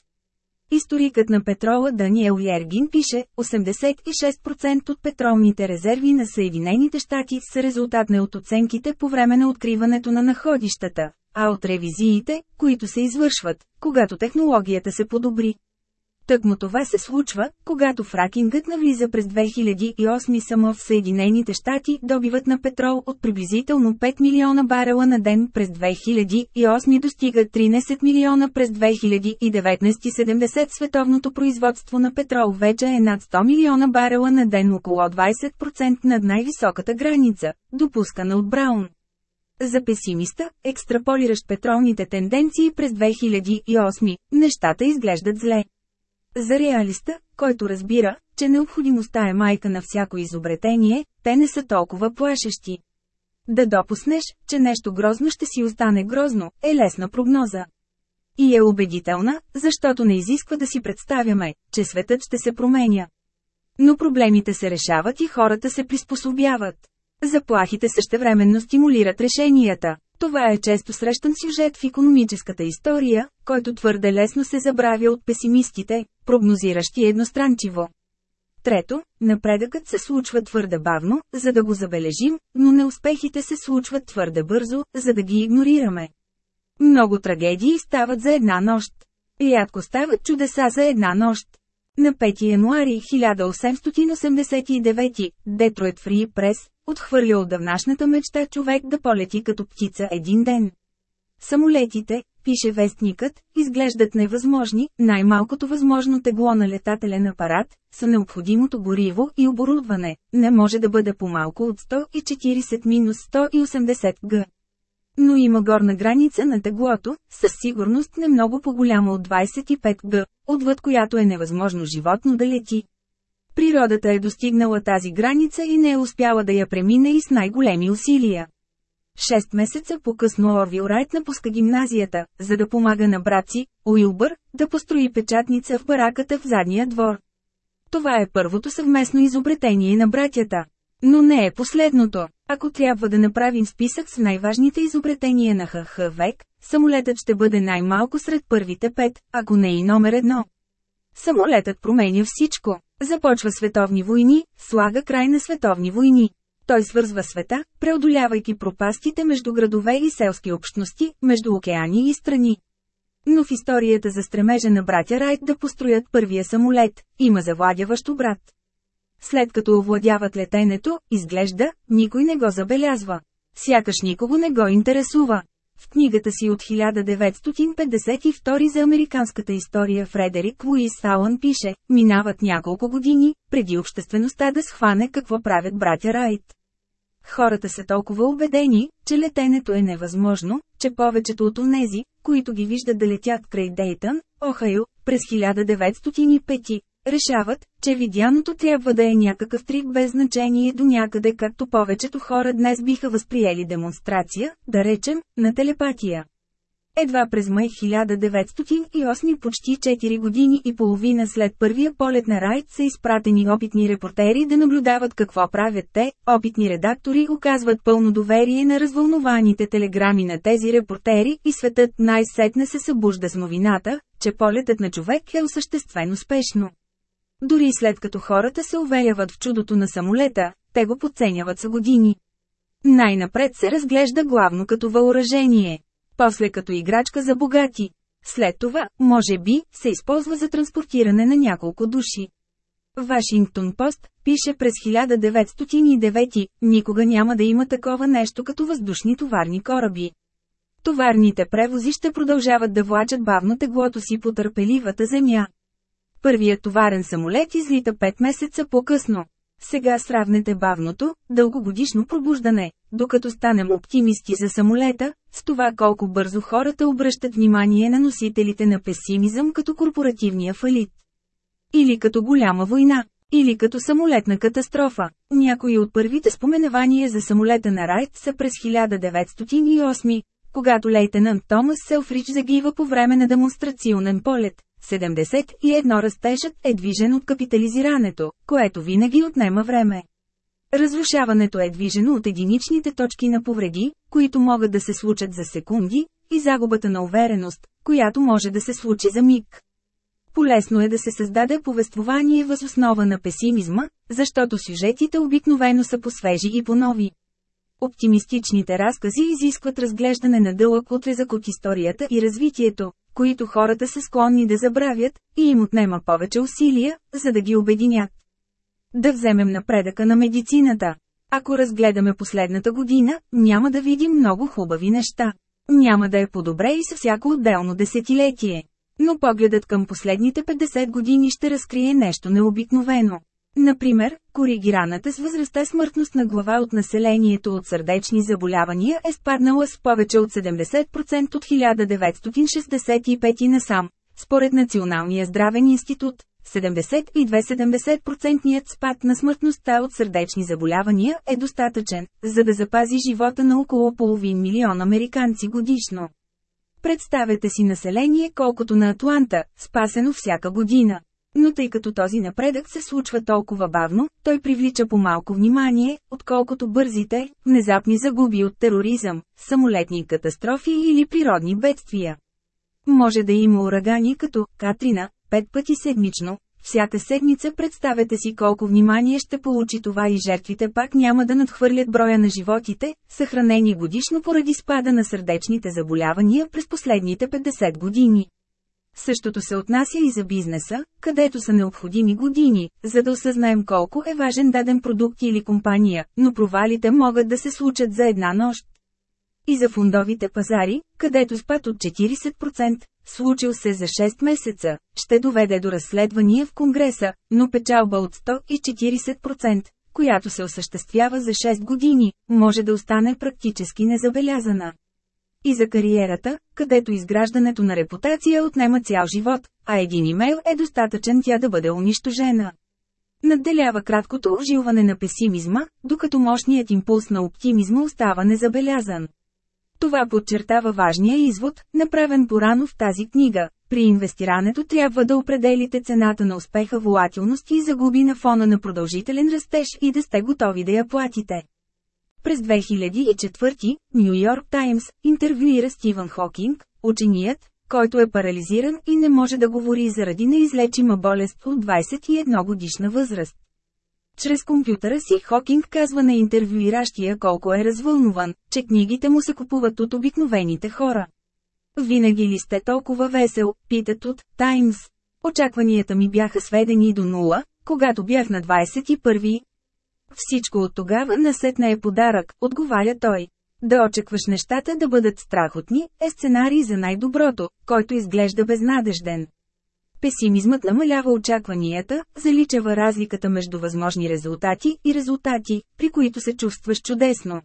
Историкът на петрола Даниел Ергин пише, 86% от петролните резерви на Съединените щати са резултат не от оценките по време на откриването на находищата, а от ревизиите, които се извършват, когато технологията се подобри. Тъкмо това се случва, когато фракингът навлиза през 2008 само в Съединените щати добиват на петрол от приблизително 5 милиона барела на ден през 2008 достига 13 милиона през 2019-70 световното производство на петрол вече е над 100 милиона барела на ден около 20% над най-високата граница, допускана от Браун. За песимиста, екстраполиращ петролните тенденции през 2008, нещата изглеждат зле. За реалиста, който разбира, че необходимостта е майка на всяко изобретение, те не са толкова плашещи. Да допуснеш, че нещо грозно ще си остане грозно, е лесна прогноза. И е убедителна, защото не изисква да си представяме, че светът ще се променя. Но проблемите се решават и хората се приспособяват. Заплахите същевременно стимулират решенията. Това е често срещан сюжет в економическата история, който твърде лесно се забравя от песимистите, прогнозиращи едностранчиво. Трето, напредъкът се случва твърде бавно, за да го забележим, но неуспехите се случват твърде бързо, за да ги игнорираме. Много трагедии стават за една нощ. Рядко стават чудеса за една нощ. На 5 януари 1889, Детройт Фри Прес, отхвърля отдавнашната мечта човек да полети като птица един ден. Самолетите, пише вестникът, изглеждат невъзможни, най-малкото възможно тегло на летателен апарат, са необходимото гориво и оборудване, не може да бъде по-малко от 140-180 г. Но има горна граница на теглото, със сигурност не много по-голяма от 25 г, отвъд която е невъзможно животно да лети. Природата е достигнала тази граница и не е успяла да я премине и с най-големи усилия. Шест месеца по-късно Орвил Райт напуска гимназията, за да помага на брат си, Уилбър, да построи печатница в бараката в задния двор. Това е първото съвместно изобретение на братята. Но не е последното. Ако трябва да направим списък с най-важните изобретения на ХХ век, самолетът ще бъде най-малко сред първите пет, ако не и номер едно. Самолетът променя всичко. Започва световни войни, слага край на световни войни. Той свързва света, преодолявайки пропастите между градове и селски общности, между океани и страни. Но в историята за стремежа на братя Райт да построят първия самолет, има завладяващ брат. След като овладяват летенето, изглежда, никой не го забелязва. Сякаш никого не го интересува. В книгата си от 1952 за американската история Фредерик Луис Алън пише, минават няколко години, преди обществеността да схване какво правят братя Райт. Хората са толкова убедени, че летенето е невъзможно, че повечето от онези, които ги виждат да летят край Дейтън, Охайо, през 1905, решават, че видяното трябва да е някакъв трик без значение до някъде както повечето хора днес биха възприели демонстрация, да речем, на телепатия. Едва през май 1908 почти 4 години и половина след първия полет на Райт са изпратени опитни репортери да наблюдават какво правят те, опитни редактори оказват пълно доверие на развълнованите телеграми на тези репортери и светът най-сетне се събужда с новината, че полетът на човек е осъществен успешно. Дори след като хората се уверяват в чудото на самолета, те го подценяват за години. Най-напред се разглежда главно като въоръжение после като играчка за богати. След това, може би, се използва за транспортиране на няколко души. Вашингтон Пост пише през 1909, никога няма да има такова нещо като въздушни товарни кораби. Товарните превози ще продължават да влачат бавно теглото си по търпеливата земя. Първият товарен самолет излита 5 месеца по-късно. Сега сравнете бавното, дългогодишно пробуждане, докато станем оптимисти за самолета, с това колко бързо хората обръщат внимание на носителите на песимизъм като корпоративния фалит. Или като голяма война, или като самолетна катастрофа. Някои от първите споменавания за самолета на Райт са през 1908, когато лейтенант Томас Селфрич загива по време на демонстрационен полет. 71 растежът е движен от капитализирането, което винаги отнема време. Разрушаването е движено от единичните точки на повреди, които могат да се случат за секунди, и загубата на увереност, която може да се случи за миг. Полесно е да се създаде повествование въз основа на песимизма, защото сюжетите обикновено са по-свежи и по-нови. Оптимистичните разкази изискват разглеждане на дълъг отрезък от историята и развитието, които хората са склонни да забравят, и им отнема повече усилия, за да ги обединят. Да вземем напредъка на медицината. Ако разгледаме последната година, няма да видим много хубави неща. Няма да е по-добре и със всяко отделно десетилетие. Но погледът към последните 50 години ще разкрие нещо необикновено. Например, коригираната с възрастта смъртност на глава от населението от сърдечни заболявания е спаднала с повече от 70% от 1965 насам, според Националния здравен институт. 72-70% спад на смъртността от сърдечни заболявания е достатъчен, за да запази живота на около половин милион американци годишно. Представете си население колкото на Атланта, спасено всяка година. Но тъй като този напредък се случва толкова бавно, той привлича по-малко внимание, отколкото бързите, внезапни загуби от тероризъм, самолетни катастрофи или природни бедствия. Може да има урагани като Катрина, пет пъти седмично, всяка седмица представете си колко внимание ще получи това и жертвите пак няма да надхвърлят броя на животите, съхранени годишно поради спада на сърдечните заболявания през последните 50 години. Същото се отнася и за бизнеса, където са необходими години, за да осъзнаем колко е важен даден продукт или компания, но провалите могат да се случат за една нощ. И за фундовите пазари, където спад от 40%, случил се за 6 месеца, ще доведе до разследвания в Конгреса, но печалба от 140%, която се осъществява за 6 години, може да остане практически незабелязана. И за кариерата, където изграждането на репутация отнема цял живот, а един имейл е достатъчен тя да бъде унищожена. Надделява краткото ожилване на песимизма, докато мощният импулс на оптимизма остава незабелязан. Това подчертава важния извод, направен порано в тази книга. При инвестирането трябва да определите цената на успеха волатилност и загуби на фона на продължителен растеж и да сте готови да я платите. През 2004, Нью Йорк Таймс интервюира Стивън Хокинг, ученият, който е парализиран и не може да говори заради неизлечима болест от 21 годишна възраст. Чрез компютъра си Хокинг казва на интервюиращия колко е развълнуван, че книгите му се купуват от обикновените хора. Винаги ли сте толкова весел, питат от Таймс. Очакванията ми бяха сведени до нула, когато бях на 21. Всичко от тогава насетна е подарък, отговаря той. Да очакваш нещата да бъдат страхотни, е сценарий за най-доброто, който изглежда безнадежден. Песимизмът намалява очакванията, заличава разликата между възможни резултати и резултати, при които се чувстваш чудесно.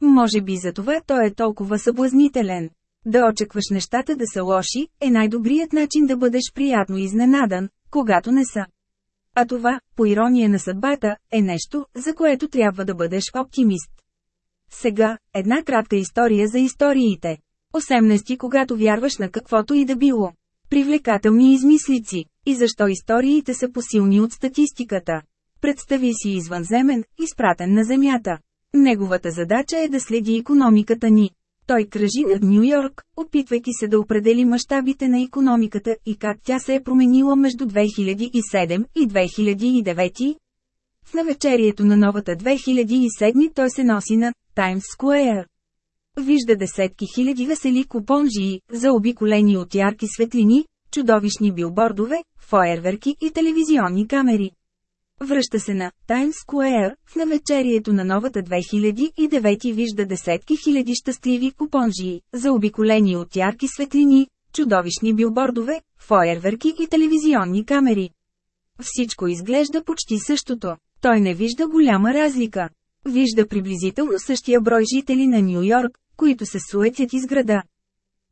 Може би за това той е толкова съблазнителен. Да очакваш нещата да са лоши, е най-добрият начин да бъдеш приятно изненадан, когато не са. А това, по ирония на съдбата, е нещо, за което трябва да бъдеш оптимист. Сега, една кратка история за историите. 18. Когато вярваш на каквото и да било. Привлекателни измислици. И защо историите са посилни от статистиката? Представи си извънземен, изпратен на Земята. Неговата задача е да следи економиката ни. Той кръжи над Нью Йорк, опитвайки се да определи мащабите на економиката и как тя се е променила между 2007 и 2009. В навечерието на новата 2007 той се носи на Таймс Square. Вижда десетки хиляди весели купонжии, заобиколени от ярки светлини, чудовищни билбордове, фойерверки и телевизионни камери. Връща се на Таймс Square, в навечерието на новата 2009 вижда десетки хиляди щастливи купонжии, заобиколени от ярки светлини, чудовищни билбордове, фойерверки и телевизионни камери. Всичко изглежда почти същото. Той не вижда голяма разлика. Вижда приблизително същия брой жители на Нью Йорк, които се суетят из града.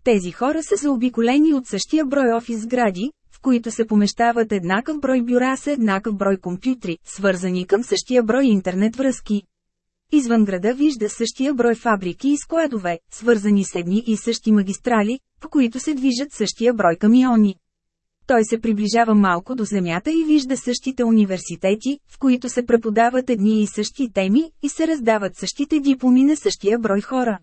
Тези хора са заобиколени от същия брой офис сгради, които се помещават еднакъв брой бюра с еднакъв брой компютри, свързани към същия брой интернет връзки. Извън града вижда същия брой фабрики и складове, свързани с едни и същи магистрали, по които се движат същия брой камиони. Той се приближава малко до земята и вижда същите университети, в които се преподават едни и същи теми, и се раздават същите дипломи на същия брой хора.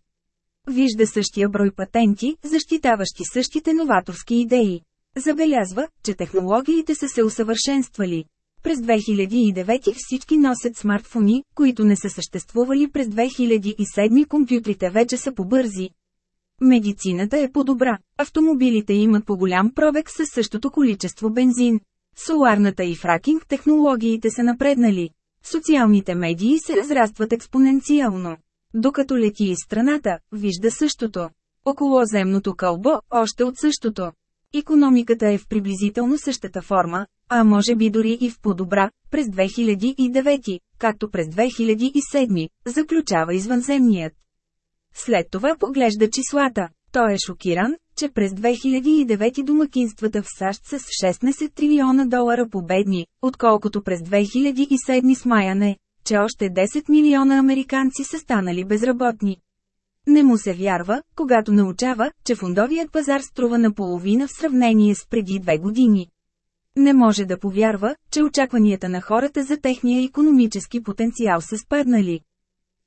Вижда същия брой патенти, защитаващи същите новаторски идеи. Забелязва, че технологиите са се усъвършенствали. През 2009 всички носят смартфони, които не са съществували през 2007 компютрите вече са побързи. Медицината е по-добра, автомобилите имат по-голям пробег със същото количество бензин. Соларната и фракинг технологиите са напреднали. Социалните медии се разрастват експоненциално. Докато лети из страната, вижда същото. Околоземното кълбо, още от същото. Економиката е в приблизително същата форма, а може би дори и в по-добра, през 2009, както през 2007, заключава извънземният. След това поглежда числата. Той е шокиран, че през 2009 домакинствата в САЩ са с 16 трилиона долара победни, отколкото през 2007 смаяне, че още 10 милиона американци са станали безработни. Не му се вярва, когато научава, че фондовият пазар струва наполовина в сравнение с преди две години. Не може да повярва, че очакванията на хората за техния економически потенциал са спаднали.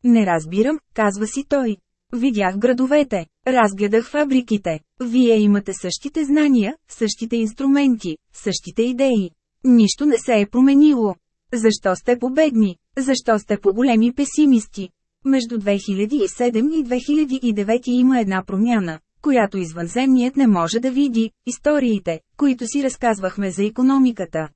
Не разбирам, казва си той. Видях градовете, разгледах фабриките. Вие имате същите знания, същите инструменти, същите идеи. Нищо не се е променило. Защо сте победни? Защо сте по-големи песимисти? Между 2007 и 2009 има една промяна, която извънземният не може да види, историите, които си разказвахме за економиката.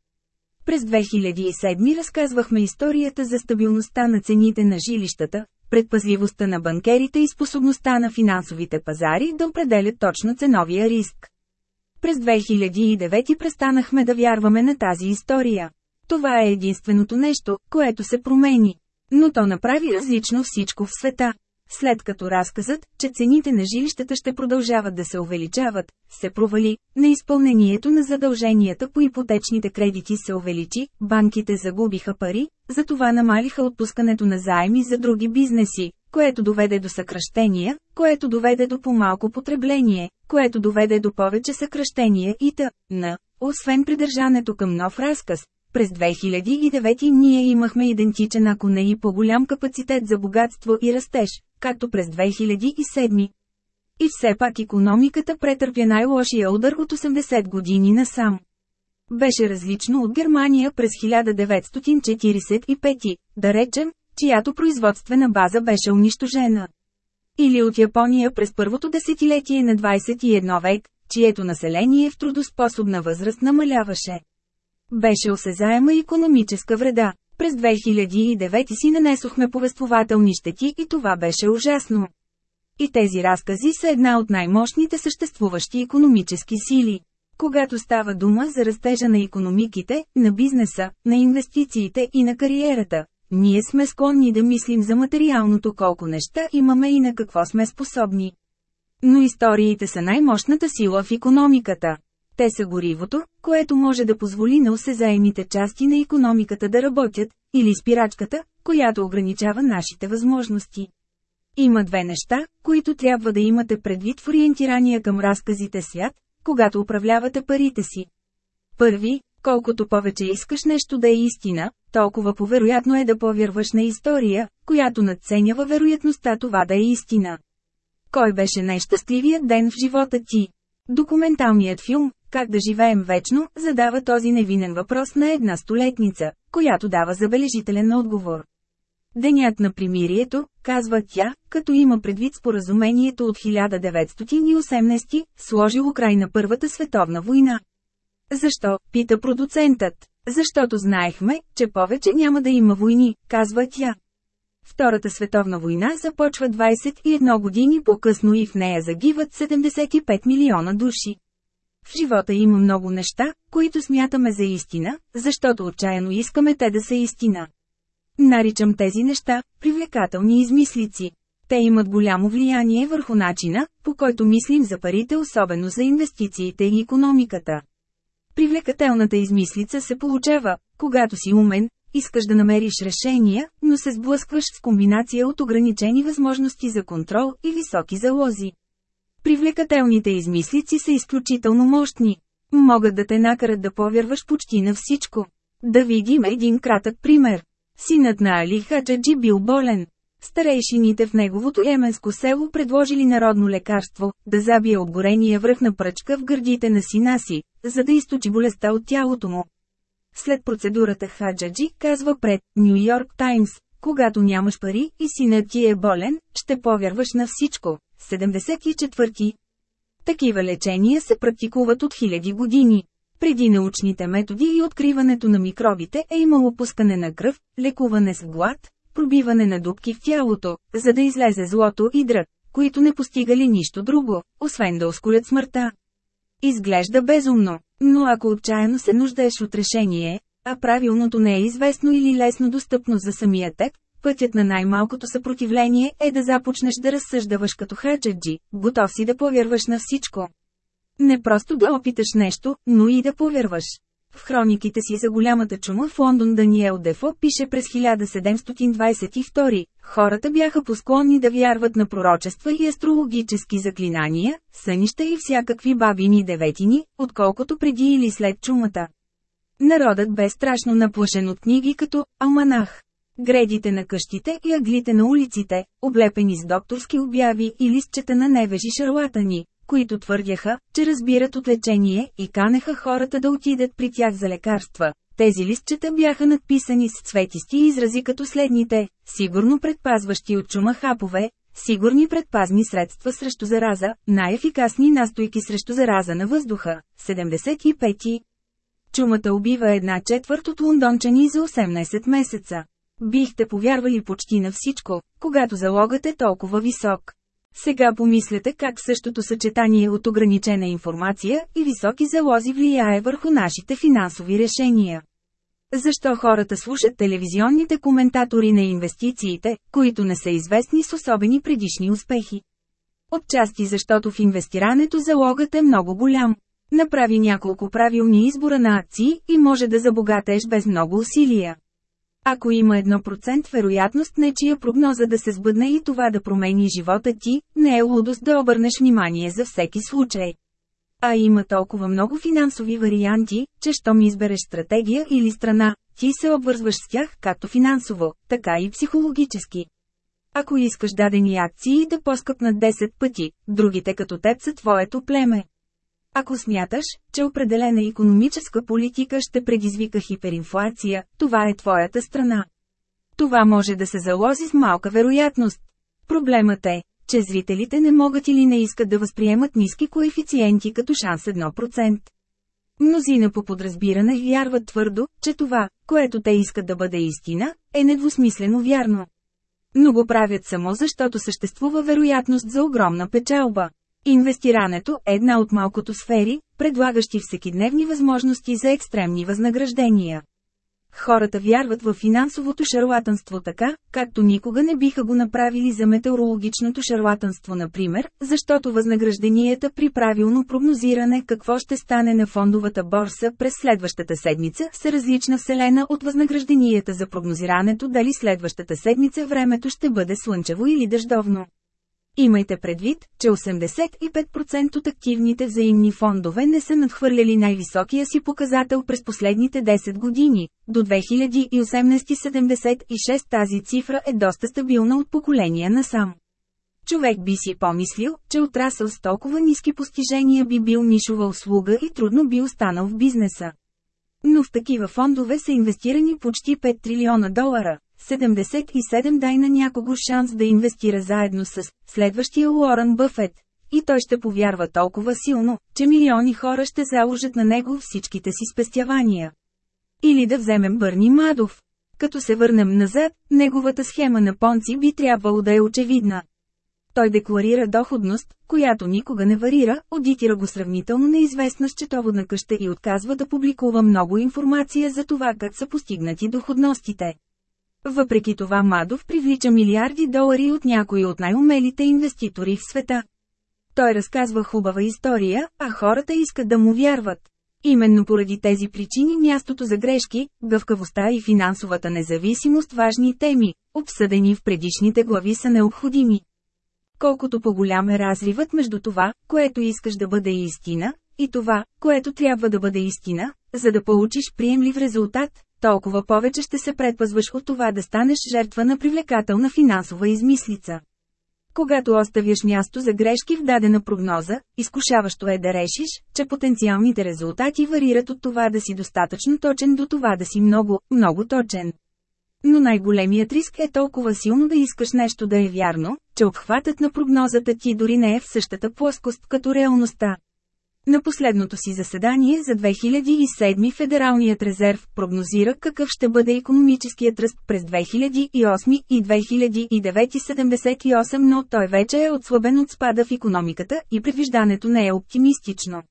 През 2007 разказвахме историята за стабилността на цените на жилищата, предпазливостта на банкерите и способността на финансовите пазари да определят точно ценовия риск. През 2009 престанахме да вярваме на тази история. Това е единственото нещо, което се промени. Но то направи различно всичко в света. След като разказът, че цените на жилищата ще продължават да се увеличават, се провали, неизпълнението на задълженията по ипотечните кредити се увеличи, банките загубиха пари, затова намалиха отпускането на заеми за други бизнеси, което доведе до съкръщения, което доведе до по-малко потребление, което доведе до повече съкръщения и т.н. Освен придържането към нов разказ, през 2009 ние имахме идентичен ако не и по-голям капацитет за богатство и растеж, както през 2007. И все пак економиката претърпя най-лошия удар от 80 години насам. Беше различно от Германия през 1945, да речем, чиято производствена база беше унищожена. Или от Япония през първото десетилетие на 21 век, чието население в трудоспособна възраст намаляваше. Беше осезаема економическа вреда. През 2009 си нанесохме повествователни щети и това беше ужасно. И тези разкази са една от най-мощните съществуващи економически сили. Когато става дума за растежа на економиките, на бизнеса, на инвестициите и на кариерата, ние сме склонни да мислим за материалното колко неща имаме и на какво сме способни. Но историите са най-мощната сила в економиката. Те са горивото, което може да позволи на осезаемите части на економиката да работят, или спирачката, която ограничава нашите възможности. Има две неща, които трябва да имате предвид в ориентирания към разказите свят, когато управлявате парите си. Първи, колкото повече искаш нещо да е истина, толкова повероятно е да повярваш на история, която надценява вероятността това да е истина. Кой беше най-щастливият ден в живота ти? Документалният филм «Как да живеем вечно» задава този невинен въпрос на една столетница, която дава забележителен отговор. Денят на примирието, казва тя, като има предвид споразумението от 1918, сложило край на Първата световна война. Защо, пита продуцентът. Защото знаехме, че повече няма да има войни, казва тя. Втората световна война започва 21 години по-късно и в нея загиват 75 милиона души. В живота има много неща, които смятаме за истина, защото отчаяно искаме те да са истина. Наричам тези неща привлекателни измислици. Те имат голямо влияние върху начина, по който мислим за парите, особено за инвестициите и економиката. Привлекателната измислица се получава, когато си умен, искаш да намериш решения, но се сблъскваш с комбинация от ограничени възможности за контрол и високи залози. Привлекателните измислици са изключително мощни. Могат да те накарат да повярваш почти на всичко. Да видим един кратък пример. Синът на Али Хаджаджи бил болен. Старейшините в неговото йеменско село предложили народно лекарство, да забие обгорения връх на пръчка в гърдите на сина си, за да източи болестта от тялото му. След процедурата Хаджаджи казва пред Нью Йорк Таймс, когато нямаш пари и синът ти е болен, ще повярваш на всичко. 74. Такива лечения се практикуват от хиляди години. Преди научните методи и откриването на микробите е имало пускане на кръв, лекуване с глад, пробиване на дубки в тялото, за да излезе злото и дръг, които не постигали нищо друго, освен да ускорят смъртта. Изглежда безумно, но ако отчаяно се нуждаеш от решение, а правилното не е известно или лесно достъпно за самия теб, пътят на най-малкото съпротивление е да започнеш да разсъждаваш като хаджаджи, готов си да повярваш на всичко. Не просто да опиташ нещо, но и да повярваш. В хрониките си за голямата чума в Лондон Даниел Дефо пише през 1722, хората бяха посклонни да вярват на пророчества и астрологически заклинания, сънища и всякакви бабини деветини, отколкото преди или след чумата. Народът бе страшно наплашен от книги като «Алманах». Гредите на къщите и аглите на улиците, облепени с докторски обяви и листчета на невежи шарлатани, които твърдяха, че разбират от лечение и канеха хората да отидат при тях за лекарства. Тези листчета бяха надписани с цветисти изрази като следните, сигурно предпазващи от чума хапове, Сигурни предпазни средства срещу зараза, най-ефикасни настойки срещу зараза на въздуха. 75. Чумата убива една четвърт от лондончани за 18 месеца. Бихте повярвали почти на всичко, когато залогът е толкова висок. Сега помислете как същото съчетание от ограничена информация и високи залози влияе върху нашите финансови решения. Защо хората слушат телевизионните коментатори на инвестициите, които не са известни с особени предишни успехи? Отчасти защото в инвестирането залогът е много голям. Направи няколко правилни избора на акции и може да забогатеш без много усилия. Ако има 1% вероятност нечия прогноза да се сбъдне и това да промени живота ти, не е лудост да обърнеш внимание за всеки случай. А има толкова много финансови варианти, че щом избереш стратегия или страна, ти се обвързваш с тях както финансово, така и психологически. Ако искаш дадени акции да поскъпнат 10 пъти, другите като теб са твоето племе. Ако смяташ, че определена економическа политика ще предизвика хиперинфлация, това е твоята страна. Това може да се заложи с малка вероятност. Проблемът е, че зрителите не могат или не искат да възприемат ниски коефициенти като шанс 1%. Мнозина по подразбиране вярват твърдо, че това, което те искат да бъде истина, е недвусмислено вярно. Но го правят само защото съществува вероятност за огромна печалба. Инвестирането е една от малкото сфери, предлагащи всекидневни възможности за екстремни възнаграждения. Хората вярват в финансовото шарлатанство така, както никога не биха го направили за метеорологичното шарлатанство например, защото възнагражденията при правилно прогнозиране какво ще стане на фондовата борса през следващата седмица са различна вселена от възнагражденията за прогнозирането дали следващата седмица времето ще бъде слънчево или дъждовно. Имайте предвид, че 85% от активните взаимни фондове не са надхвърляли най-високия си показател през последните 10 години. До 2018-76 тази цифра е доста стабилна от поколения насам. Човек би си помислил, че отрасъл с толкова ниски постижения би бил нишова услуга и трудно би останал в бизнеса. Но в такива фондове са инвестирани почти 5 трилиона долара. 77 дай на някого шанс да инвестира заедно с следващия Уорън Бъфет. И той ще повярва толкова силно, че милиони хора ще заложат на него всичките си спестявания. Или да вземем Бърни Мадов. Като се върнем назад, неговата схема на Понци би трябвало да е очевидна. Той декларира доходност, която никога не варира, аудитира го сравнително неизвестна счетоводна къща и отказва да публикува много информация за това как са постигнати доходностите. Въпреки това Мадов привлича милиарди долари от някои от най-умелите инвеститори в света. Той разказва хубава история, а хората искат да му вярват. Именно поради тези причини мястото за грешки, гъвкавостта и финансовата независимост важни теми, обсъдени в предишните глави са необходими. Колкото по-голям е разривът между това, което искаш да бъде истина, и това, което трябва да бъде истина, за да получиш приемлив резултат, толкова повече ще се предпазваш от това да станеш жертва на привлекателна финансова измислица. Когато оставяш място за грешки в дадена прогноза, изкушаващо е да решиш, че потенциалните резултати варират от това да си достатъчно точен до това да си много, много точен. Но най-големият риск е толкова силно да искаш нещо да е вярно, че обхватът на прогнозата ти дори не е в същата плоскост като реалността. На последното си заседание за 2007 Федералният резерв прогнозира какъв ще бъде економическият ръст през 2008 и 2009-78, но той вече е отслабен от спада в економиката и предвиждането не е оптимистично.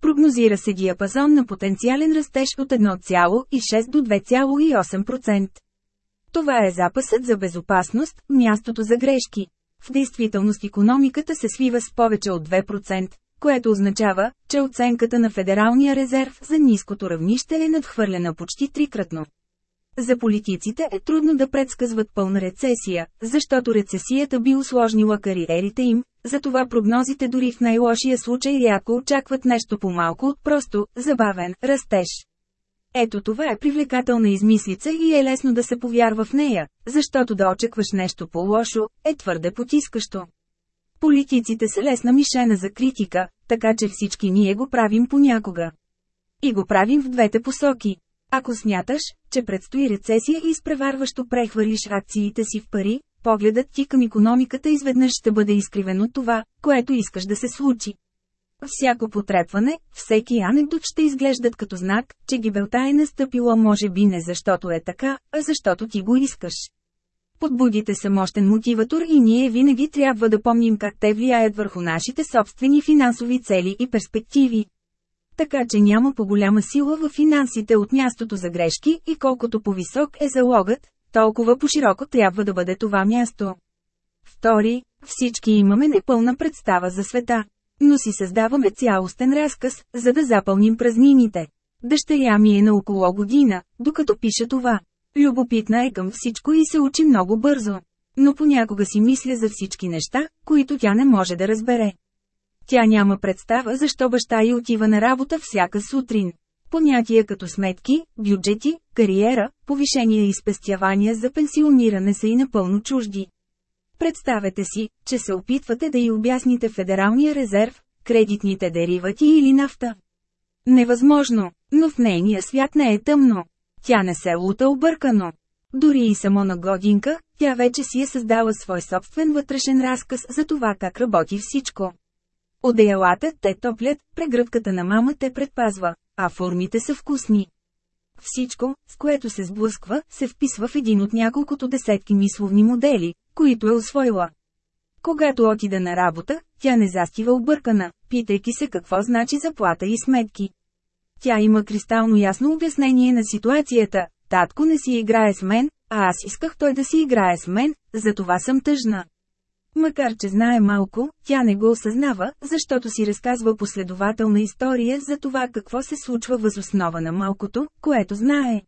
Прогнозира се диапазон на потенциален растеж от 1,6 до 2,8%. Това е запасът за безопасност, мястото за грешки. В действителност економиката се свива с повече от 2%, което означава, че оценката на Федералния резерв за ниското равнище е надхвърлена почти трикратно. За политиците е трудно да предсказват пълна рецесия, защото рецесията би усложнила кариерите им, затова прогнозите дори в най-лошия случай рядко очакват нещо по-малко от просто, забавен, растеж. Ето това е привлекателна измислица и е лесно да се повярва в нея, защото да очакваш нещо по-лошо, е твърде потискащо. Политиците са лесна мишена за критика, така че всички ние го правим понякога. И го правим в двете посоки. Ако смяташ, че предстои рецесия и изпреварващо прехвърлиш акциите си в пари, погледът ти към економиката изведнъж ще бъде изкривен от това, което искаш да се случи. Всяко потрепване, всеки анекдот ще изглеждат като знак, че гибелта е настъпила може би не защото е така, а защото ти го искаш. Подбудите са мощен мотиватор и ние винаги трябва да помним как те влияят върху нашите собствени финансови цели и перспективи. Така че няма по-голяма сила в финансите от мястото за грешки и колкото по-висок е залогът, толкова по-широко трябва да бъде това място. Втори, всички имаме непълна представа за света. Но си създаваме цялостен разказ, за да запълним празнините. Дъщеря ми е на около година, докато пише това. Любопитна е към всичко и се учи много бързо. Но понякога си мисля за всички неща, които тя не може да разбере. Тя няма представа защо баща й отива на работа всяка сутрин. Понятия като сметки, бюджети, кариера, повишения и спестявания за пенсиониране са и напълно чужди. Представете си, че се опитвате да й обясните Федералния резерв, кредитните деривати или нафта. Невъзможно, но в нейния свят не е тъмно. Тя не се лута объркано. Дори и само на годинка, тя вече си е създала свой собствен вътрешен разказ за това как работи всичко. Одеялата те топлят, прегръдката на мама те предпазва, а формите са вкусни. Всичко, с което се сблъсква, се вписва в един от няколкото десетки мисловни модели, които е освоила. Когато отида на работа, тя не застива объркана, питайки се какво значи заплата и сметки. Тя има кристално ясно обяснение на ситуацията. Татко не си играе с мен, а аз исках той да си играе с мен, затова съм тъжна. Макар че знае малко, тя не го осъзнава, защото си разказва последователна история за това какво се случва въз основа на малкото, което знае.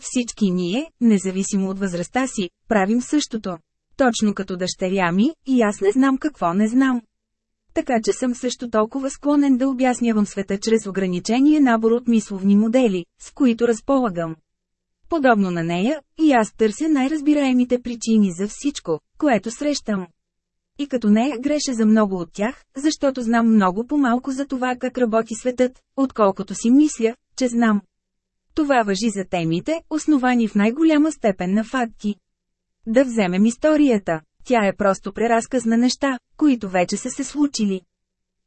Всички ние, независимо от възрастта си, правим същото. Точно като дъщеря ми, и аз не знам какво не знам. Така че съм също толкова склонен да обяснявам света чрез ограничения набор от мисловни модели, с които разполагам. Подобно на нея, и аз търся най-разбираемите причини за всичко, което срещам. И като нея греша за много от тях, защото знам много по-малко за това как работи светът, отколкото си мисля, че знам. Това въжи за темите, основани в най-голяма степен на факти. Да вземем историята. Тя е просто преразказ на неща, които вече са се случили.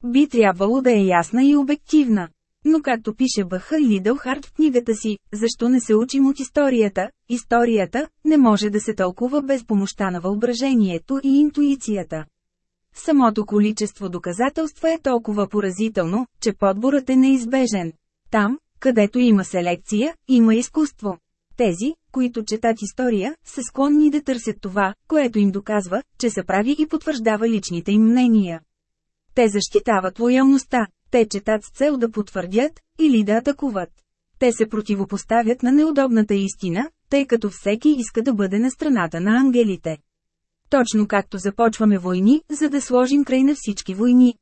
Би трябвало да е ясна и обективна. Но както пише Баха Лидълхард в книгата си, защо не се учим от историята, историята не може да се тълкува без помощта на въображението и интуицията. Самото количество доказателства е толкова поразително, че подборът е неизбежен. Там, където има селекция, има изкуство. Тези, които четат история, са склонни да търсят това, което им доказва, че са прави и потвърждава личните им мнения. Те защитават лоялността, те четат с цел да потвърдят, или да атакуват. Те се противопоставят на неудобната истина, тъй като всеки иска да бъде на страната на ангелите. Точно както започваме войни, за да сложим край на всички войни.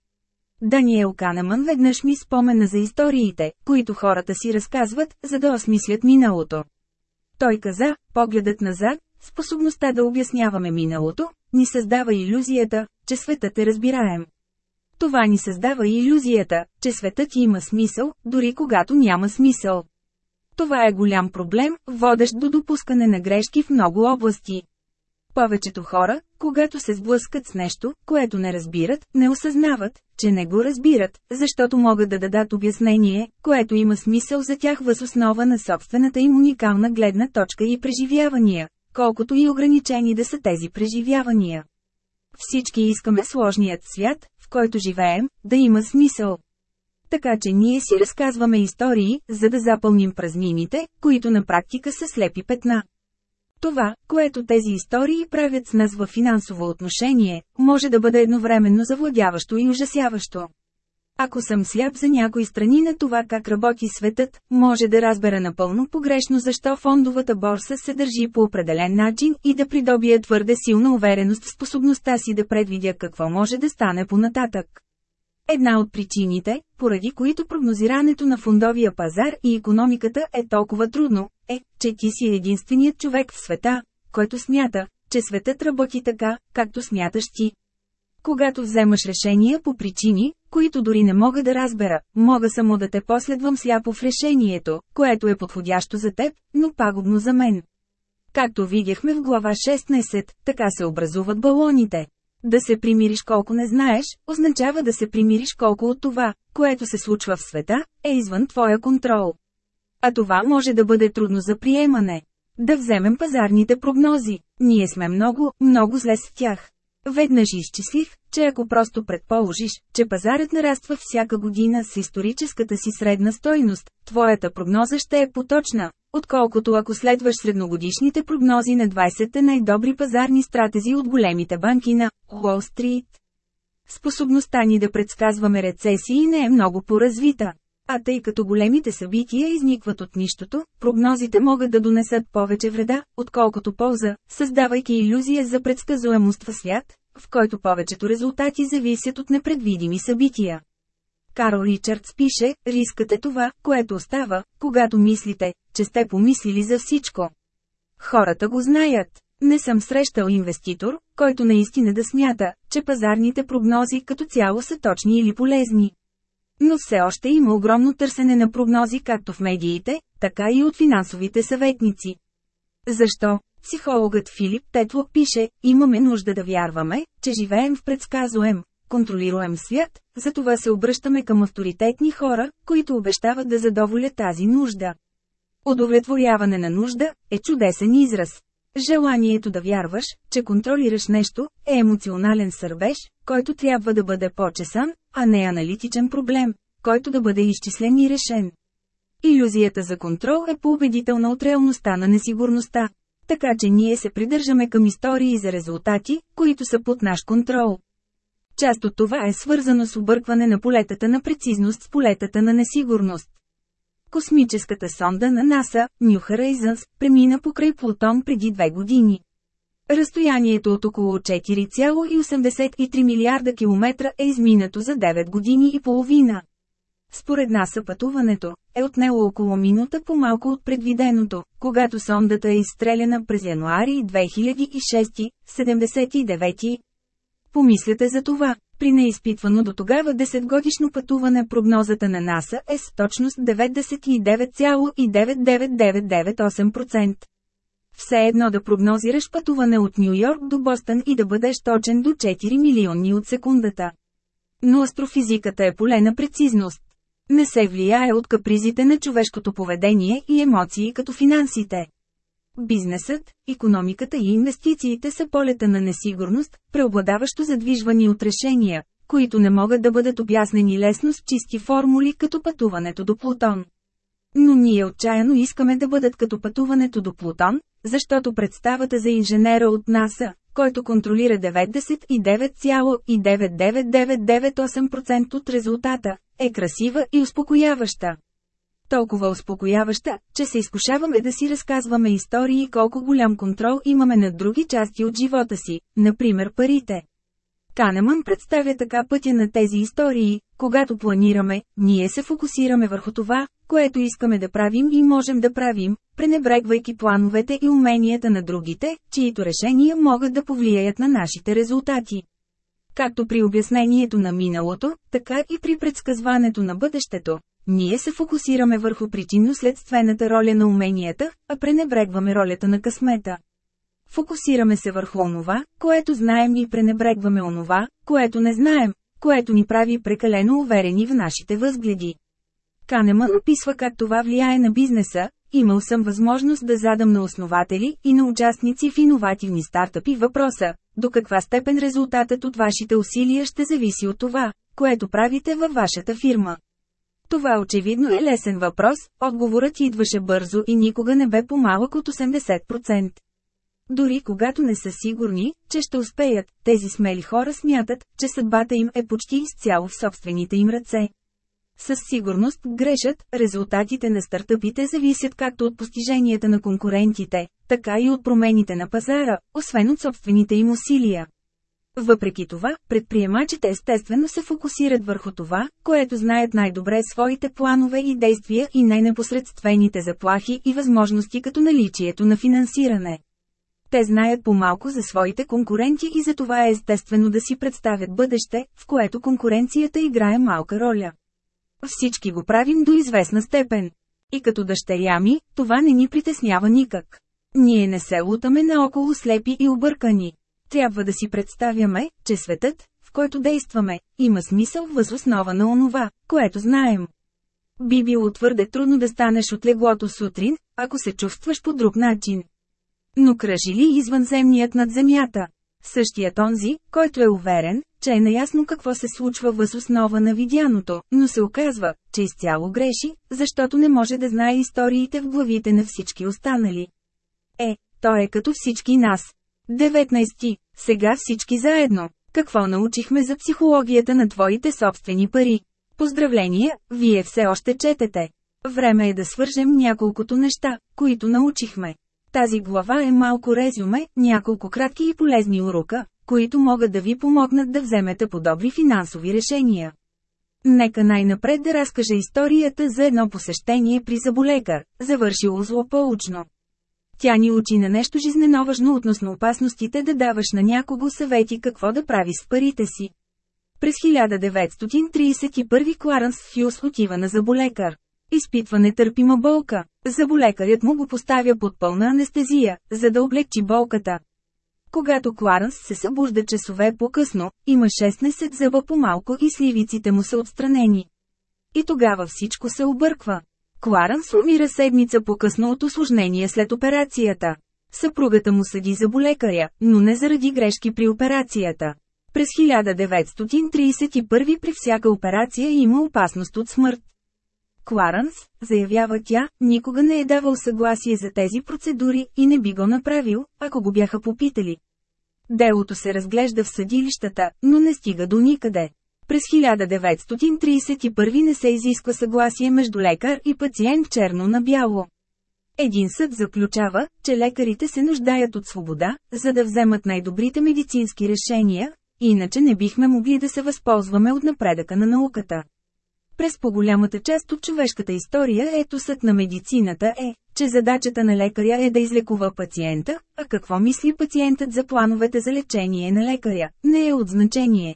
Даниел Канеман веднъж ми спомена за историите, които хората си разказват, за да осмислят миналото. Той каза, погледът назад, способността да обясняваме миналото, ни създава иллюзията, че светът е разбираем. Това ни създава иллюзията, че светът има смисъл, дори когато няма смисъл. Това е голям проблем, водещ до допускане на грешки в много области. Повечето хора, когато се сблъскат с нещо, което не разбират, не осъзнават, че не го разбират, защото могат да дадат обяснение, което има смисъл за тях въз основа на собствената им уникална гледна точка и преживявания, колкото и ограничени да са тези преживявания. Всички искаме сложният свят, в който живеем, да има смисъл. Така че ние си разказваме истории, за да запълним празнините, които на практика са слепи петна. Това, което тези истории правят с нас в финансово отношение, може да бъде едновременно завладяващо и ужасяващо. Ако съм сляп за някои страни на това как работи светът, може да разбера напълно погрешно защо фондовата борса се държи по определен начин и да придобие твърде силна увереност в способността си да предвидя какво може да стане понататък. Една от причините, поради които прогнозирането на фондовия пазар и економиката е толкова трудно, е, че ти си единственият човек в света, който смята, че светът работи така, както смяташ ти. Когато вземаш решения по причини, които дори не мога да разбера, мога само да те последвам сляпо в решението, което е подходящо за теб, но пагубно за мен. Както видяхме в глава 16, така се образуват балоните. Да се примириш колко не знаеш, означава да се примириш колко от това, което се случва в света, е извън твоя контрол. А това може да бъде трудно за приемане. Да вземем пазарните прогнози. Ние сме много, много зле с тях. Веднъж изчислих, че ако просто предположиш, че пазарът нараства всяка година с историческата си средна стойност, твоята прогноза ще е поточна, отколкото ако следваш средногодишните прогнози на 20-те най-добри пазарни стратези от големите банки на Уолл Стрит. Способността ни да предсказваме рецесии не е много поразвита. А тъй като големите събития изникват от нищото, прогнозите могат да донесат повече вреда, отколкото полза, създавайки иллюзия за предсказуемост в свят, в който повечето резултати зависят от непредвидими събития. Карл Ричардс пише, рискът е това, което остава, когато мислите, че сте помислили за всичко. Хората го знаят. Не съм срещал инвеститор, който наистина да смята, че пазарните прогнози като цяло са точни или полезни. Но все още има огромно търсене на прогнози както в медиите, така и от финансовите съветници. Защо? Психологът Филип Тетлок пише, имаме нужда да вярваме, че живеем в предсказуем, контролируем свят, затова се обръщаме към авторитетни хора, които обещават да задоволят тази нужда. Удовлетворяване на нужда е чудесен израз. Желанието да вярваш, че контролираш нещо, е емоционален сърбеж, който трябва да бъде почесан, а не аналитичен проблем, който да бъде изчислен и решен. Иллюзията за контрол е поубедителна от реалността на несигурността. Така че ние се придържаме към истории за резултати, които са под наш контрол. Част от това е свързано с объркване на полетата на прецизност с полетата на несигурност. Космическата сонда на НАСА, New Horizons, премина покрай Плутон преди две години. Разстоянието от около 4,83 милиарда километра е изминато за 9 години и половина. Според НАСА пътуването е отнело около минута по-малко от предвиденото, когато сондата е изстреляна през януари 2006, 79. Помислете за това. При неизпитвано до тогава 10-годишно пътуване прогнозата на НАСА е с точност 99,99998%. Все едно да прогнозираш пътуване от Нью Йорк до Бостън и да бъдеш точен до 4 милиони от секундата. Но астрофизиката е поле на прецизност. Не се влияе от капризите на човешкото поведение и емоции като финансите. Бизнесът, економиката и инвестициите са полета на несигурност, преобладаващо задвижвани от решения, които не могат да бъдат обяснени лесно с чисти формули като пътуването до Плутон. Но ние отчаяно искаме да бъдат като пътуването до Плутон, защото представата за инженера от НАСА, който контролира 99,99998% от резултата, е красива и успокояваща толкова успокояваща, че се изкушаваме да си разказваме истории колко голям контрол имаме над други части от живота си, например парите. Канеман представя така пътя на тези истории, когато планираме, ние се фокусираме върху това, което искаме да правим и можем да правим, пренебрегвайки плановете и уменията на другите, чието решения могат да повлияят на нашите резултати. Както при обяснението на миналото, така и при предсказването на бъдещето, ние се фокусираме върху причинно-следствената роля на уменията, а пренебрегваме ролята на късмета. Фокусираме се върху онова, което знаем и пренебрегваме онова, което не знаем, което ни прави прекалено уверени в нашите възгледи. Канеман описва как това влияе на бизнеса, имал съм възможност да задам на основатели и на участници в иновативни стартъпи въпроса, до каква степен резултатът от вашите усилия ще зависи от това, което правите във вашата фирма. Това очевидно е лесен въпрос, отговорът идваше бързо и никога не бе по-малък от 80%. Дори когато не са сигурни, че ще успеят, тези смели хора смятат, че съдбата им е почти изцяло в собствените им ръце. Със сигурност грешат, резултатите на стартъпите зависят както от постиженията на конкурентите, така и от промените на пазара, освен от собствените им усилия. Въпреки това, предприемачите естествено се фокусират върху това, което знаят най-добре своите планове и действия и най-непосредствените заплахи и възможности като наличието на финансиране. Те знаят по-малко за своите конкуренти и за това е естествено да си представят бъдеще, в което конкуренцията играе малка роля. Всички го правим до известна степен. И като дъщеря ми, това не ни притеснява никак. Ние не се лутаме наоколо слепи и объркани. Трябва да си представяме, че светът, в който действаме, има смисъл въз основа на онова, което знаем. Би било твърде трудно да станеш от леглото сутрин, ако се чувстваш по друг начин. Но кръжи ли извънземният над земята? Същият онзи, който е уверен, че е наясно какво се случва въз основа на видяното, но се оказва, че изцяло греши, защото не може да знае историите в главите на всички останали. Е, той е като всички нас. 19. Сега всички заедно. Какво научихме за психологията на твоите собствени пари? Поздравления, вие все още четете. Време е да свържем няколкото неща, които научихме. Тази глава е малко резюме, няколко кратки и полезни урока, които могат да ви помогнат да вземете подобри финансови решения. Нека най-напред да разкажа историята за едно посещение при заболекар, завършило злополучно. Тя ни учи на нещо жизненоважно относно опасностите да даваш на някого съвети какво да прави с парите си. През 1931 Кларенс Хюс отива на заболекар. Изпитва нетърпима болка. Заболекарят му го поставя под пълна анестезия, за да облегчи болката. Когато Кларенс се събужда часове по-късно, има 16 зъба по-малко и сливиците му са отстранени. И тогава всичко се обърква. Кларенс умира седмица по-късно от осложнение след операцията. Съпругата му съди за болекаря, но не заради грешки при операцията. През 1931 при всяка операция има опасност от смърт. Кларенс, заявява тя, никога не е давал съгласие за тези процедури и не би го направил, ако го бяха попитали. Делото се разглежда в съдилищата, но не стига до никъде. През 1931 не се изисква съгласие между лекар и пациент черно на бяло. Един съд заключава, че лекарите се нуждаят от свобода, за да вземат най-добрите медицински решения, иначе не бихме могли да се възползваме от напредъка на науката. През по-голямата част от човешката история етосът на медицината е, че задачата на лекаря е да излекува пациента, а какво мисли пациентът за плановете за лечение на лекаря, не е от значение.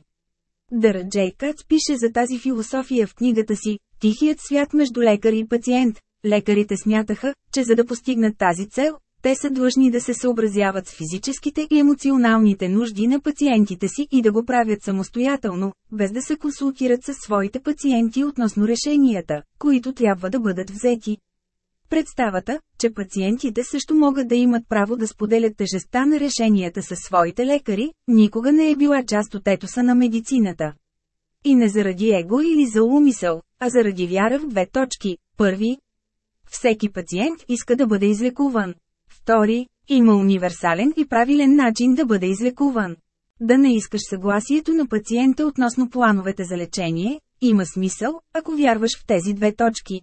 Дъра Джей Кац пише за тази философия в книгата си «Тихият свят между лекар и пациент». Лекарите смятаха, че за да постигнат тази цел, те са длъжни да се съобразяват с физическите и емоционалните нужди на пациентите си и да го правят самостоятелно, без да се консултират с своите пациенти относно решенията, които трябва да бъдат взети. Представата, че пациентите също могат да имат право да споделят тежестта на решенията със своите лекари, никога не е била част от етоса на медицината. И не заради его или за умисъл, а заради вяра в две точки. Първи. Всеки пациент иска да бъде излекуван. Втори. Има универсален и правилен начин да бъде излекуван. Да не искаш съгласието на пациента относно плановете за лечение, има смисъл, ако вярваш в тези две точки.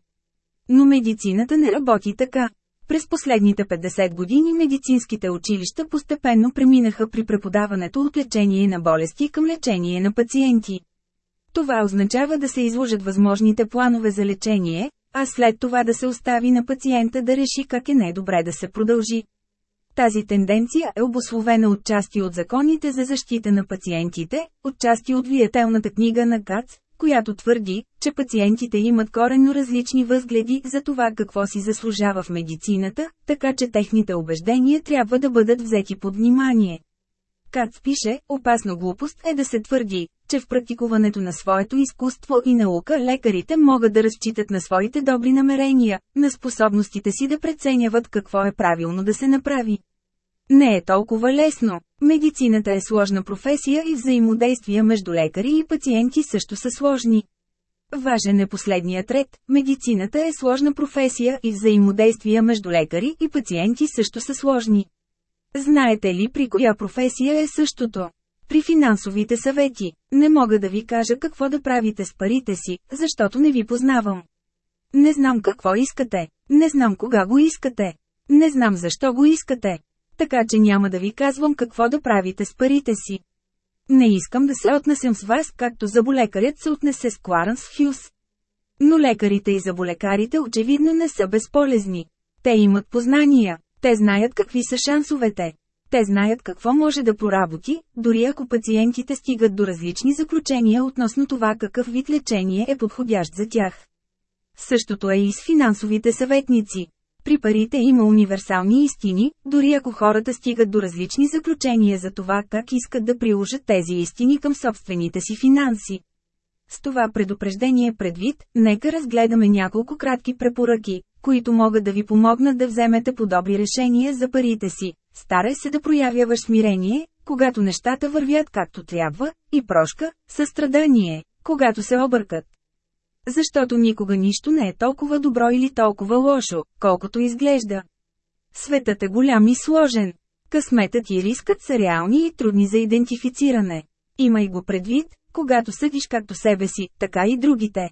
Но медицината не работи така. През последните 50 години медицинските училища постепенно преминаха при преподаването от лечение на болести към лечение на пациенти. Това означава да се изложат възможните планове за лечение, а след това да се остави на пациента да реши как е най-добре да се продължи. Тази тенденция е обословена от части от законите за защита на пациентите, от части от влиятелната книга на КАЦ, която твърди, че пациентите имат коренно различни възгледи за това какво си заслужава в медицината, така че техните убеждения трябва да бъдат взети под внимание. Кац пише, опасно глупост е да се твърди, че в практикуването на своето изкуство и наука лекарите могат да разчитат на своите добри намерения, на способностите си да преценяват какво е правилно да се направи. Не е толкова лесно. Медицината е сложна професия и взаимодействия между лекари и пациенти също са сложни. Важен е последният ред. Медицината е сложна професия и взаимодействия между лекари и пациенти също са сложни. Знаете ли при коя професия е същото? При финансовите съвети. Не мога да ви кажа какво да правите с парите си, защото не ви познавам. Не знам какво искате. Не знам кога го искате. Не знам защо го искате така че няма да ви казвам какво да правите с парите си. Не искам да се отнесем с вас, както заболекарят се отнесе с Кларенс Хюс. Но лекарите и заболекарите очевидно не са безполезни. Те имат познания, те знаят какви са шансовете. Те знаят какво може да проработи, дори ако пациентите стигат до различни заключения относно това какъв вид лечение е подходящ за тях. Същото е и с финансовите съветници. При парите има универсални истини, дори ако хората стигат до различни заключения за това как искат да приложат тези истини към собствените си финанси. С това предупреждение предвид, нека разгледаме няколко кратки препоръки, които могат да ви помогнат да вземете подобри решения за парите си. Старай се да проявяваш смирение, когато нещата вървят както трябва, и прошка, състрадание, когато се объркат. Защото никога нищо не е толкова добро или толкова лошо, колкото изглежда. Светът е голям и сложен. Късметът и рискът са реални и трудни за идентифициране. Имай го предвид, когато съдиш както себе си, така и другите.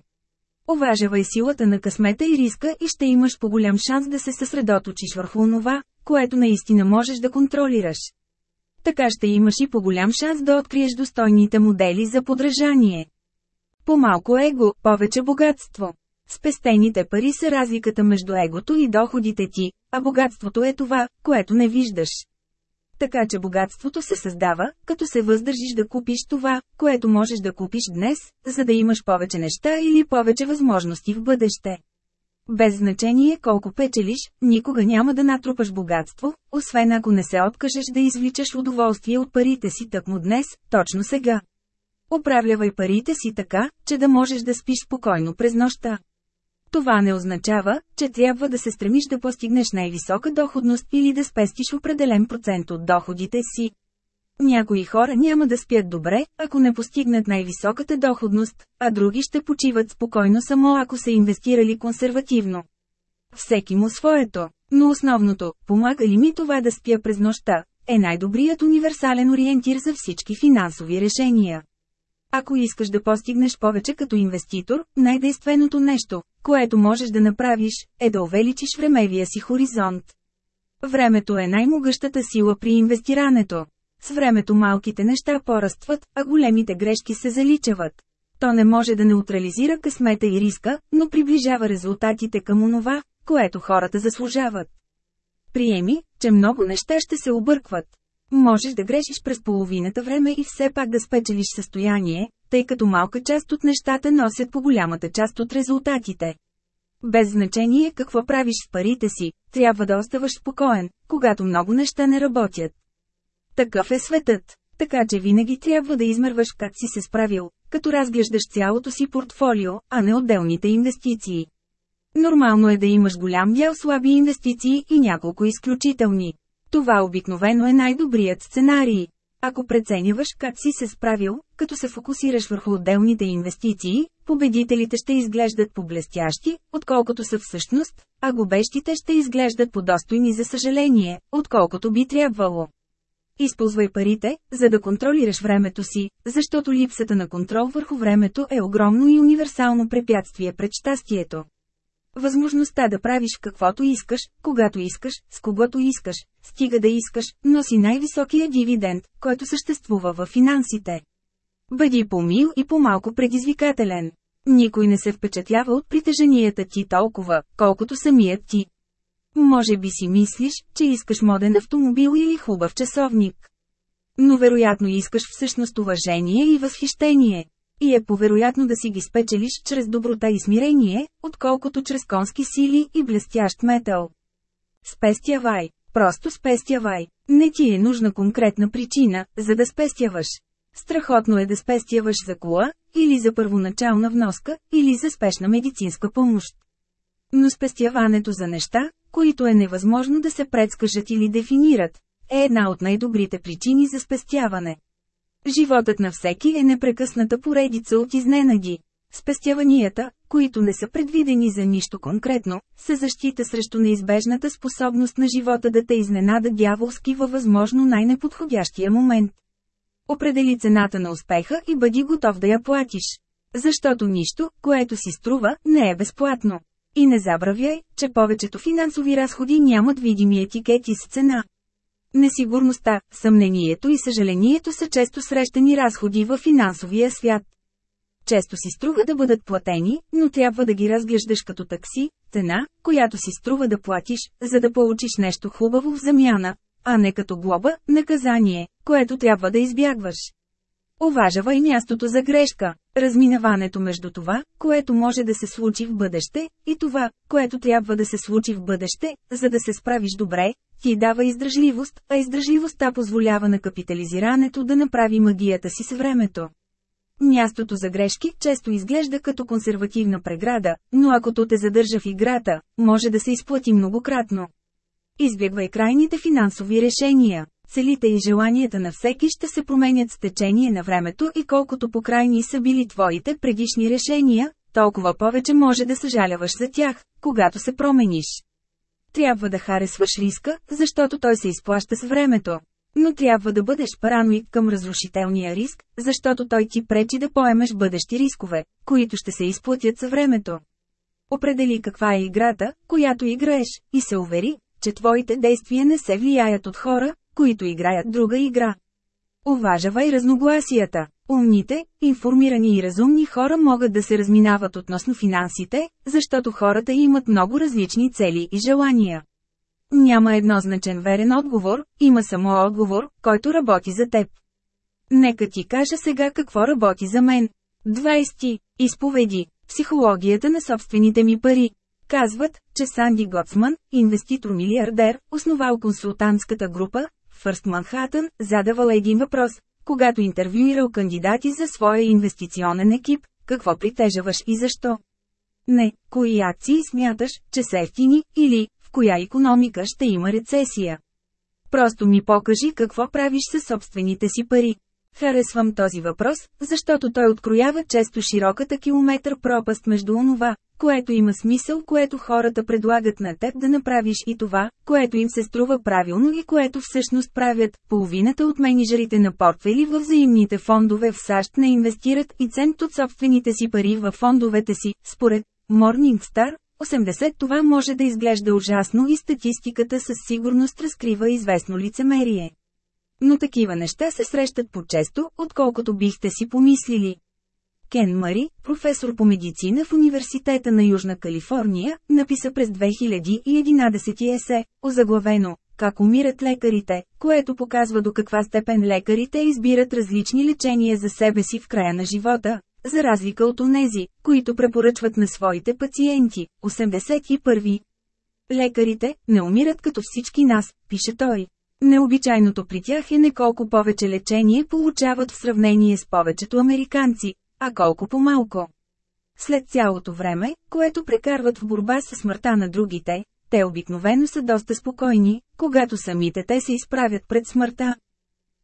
Уважавай силата на късмета и риска и ще имаш по-голям шанс да се съсредоточиш върху това, което наистина можеш да контролираш. Така ще имаш и по-голям шанс да откриеш достойните модели за подражание. По-малко его, повече богатство. Спестените пари са разликата между егото и доходите ти, а богатството е това, което не виждаш. Така че богатството се създава, като се въздържиш да купиш това, което можеш да купиш днес, за да имаш повече неща или повече възможности в бъдеще. Без значение колко печелиш, никога няма да натрупаш богатство, освен ако не се откажеш да извличаш удоволствие от парите си тъкмо днес, точно сега. Управлявай парите си така, че да можеш да спиш спокойно през нощта. Това не означава, че трябва да се стремиш да постигнеш най-висока доходност или да спестиш определен процент от доходите си. Някои хора няма да спят добре, ако не постигнат най-високата доходност, а други ще почиват спокойно само ако са инвестирали консервативно. Всеки му своето, но основното, помага ли ми това да спя през нощта, е най-добрият универсален ориентир за всички финансови решения. Ако искаш да постигнеш повече като инвеститор, най-действеното нещо, което можеш да направиш, е да увеличиш времевия си хоризонт. Времето е най-могъщата сила при инвестирането. С времето малките неща поръстват, а големите грешки се заличават. То не може да неутрализира късмета и риска, но приближава резултатите към онова, което хората заслужават. Приеми, че много неща ще се объркват. Можеш да грешиш през половината време и все пак да спечелиш състояние, тъй като малка част от нещата носят по голямата част от резултатите. Без значение какво правиш с парите си, трябва да оставаш спокоен, когато много неща не работят. Такъв е светът, така че винаги трябва да измерваш как си се справил, като разглеждаш цялото си портфолио, а не отделните инвестиции. Нормално е да имаш голям дял слаби инвестиции и няколко изключителни. Това обикновено е най-добрият сценарий. Ако преценяваш как си се справил, като се фокусираш върху отделните инвестиции, победителите ще изглеждат по-блестящи, отколкото са всъщност, а губещите ще изглеждат по-достойни за съжаление, отколкото би трябвало. Използвай парите, за да контролираш времето си, защото липсата на контрол върху времето е огромно и универсално препятствие пред щастието. Възможността да правиш каквото искаш, когато искаш, с когото искаш, стига да искаш, носи най-високия дивиденд, който съществува в финансите. Бъди по-мил и по-малко предизвикателен. Никой не се впечатлява от притеженията ти толкова, колкото самият ти. Може би си мислиш, че искаш моден автомобил или хубав часовник. Но вероятно искаш всъщност уважение и възхищение. И е повероятно да си ги спечелиш чрез доброта и смирение, отколкото чрез конски сили и блестящ метал. Спестявай. Просто спестявай. Не ти е нужна конкретна причина, за да спестяваш. Страхотно е да спестяваш за кола, или за първоначална вноска, или за спешна медицинска помощ. Но спестяването за неща, които е невъзможно да се предскажат или дефинират, е една от най-добрите причини за спестяване. Животът на всеки е непрекъсната поредица от изненади. Спестяванията, които не са предвидени за нищо конкретно, са защита срещу неизбежната способност на живота да те изненада дяволски във възможно най-неподходящия момент. Определи цената на успеха и бъди готов да я платиш. Защото нищо, което си струва, не е безплатно. И не забравяй, че повечето финансови разходи нямат видими етикети с цена. Несигурността, съмнението и съжалението са често срещани разходи във финансовия свят. Често си струва да бъдат платени, но трябва да ги разглеждаш като такси, цена, която си струва да платиш, за да получиш нещо хубаво в замяна, а не като глоба, наказание, което трябва да избягваш. Уважава мястото за грешка. Разминаването между това, което може да се случи в бъдеще, и това, което трябва да се случи в бъдеще, за да се справиш добре, ти дава издръжливост, а издръжливостта позволява на капитализирането да направи магията си с времето. Мястото за грешки често изглежда като консервативна преграда, но ако то те задържа в играта, може да се изплати многократно. Избягвай крайните финансови решения. Целите и желанията на всеки ще се променят с течение на времето и колкото по-крайни са били твоите предишни решения, толкова повече може да съжаляваш за тях, когато се промениш. Трябва да харесваш риска, защото той се изплаща с времето. Но трябва да бъдеш параноик към разрушителния риск, защото той ти пречи да поемеш бъдещи рискове, които ще се изплатят с времето. Определи каква е играта, която играеш, и се увери, че твоите действия не се влияят от хора, които играят друга игра. Уважавай разногласията. Умните, информирани и разумни хора могат да се разминават относно финансите, защото хората имат много различни цели и желания. Няма еднозначен верен отговор, има само отговор, който работи за теб. Нека ти кажа сега какво работи за мен. 20. Изповеди. Психологията на собствените ми пари. Казват, че Санди Готсман, инвеститор-милиардер, основал консултантската група, First Manhattan, задавал един въпрос, когато интервюирал кандидати за своя инвестиционен екип, какво притежаваш и защо. Не, кои акции смяташ, че са ефтини, или, в коя економика ще има рецесия. Просто ми покажи какво правиш със собствените си пари. Харесвам този въпрос, защото той откроява често широката километър пропаст между онова, което има смисъл, което хората предлагат на теб да направиш и това, което им се струва правилно и което всъщност правят. Половината от менеджерите на портфели в взаимните фондове в САЩ не инвестират и цент от собствените си пари в фондовете си, според Morningstar. 80 това може да изглежда ужасно и статистиката със сигурност разкрива известно лицемерие. Но такива неща се срещат по-често, отколкото бихте си помислили. Кен Мари, професор по медицина в Университета на Южна Калифорния, написа през 2011 есе, озаглавено «Как умират лекарите», което показва до каква степен лекарите избират различни лечения за себе си в края на живота, за разлика от онези, които препоръчват на своите пациенти. 81. Лекарите не умират като всички нас, пише той. Необичайното при тях е не колко повече лечение получават в сравнение с повечето американци, а колко по-малко. След цялото време, което прекарват в борба с смъртта на другите, те обикновено са доста спокойни, когато самите те се изправят пред смъртта.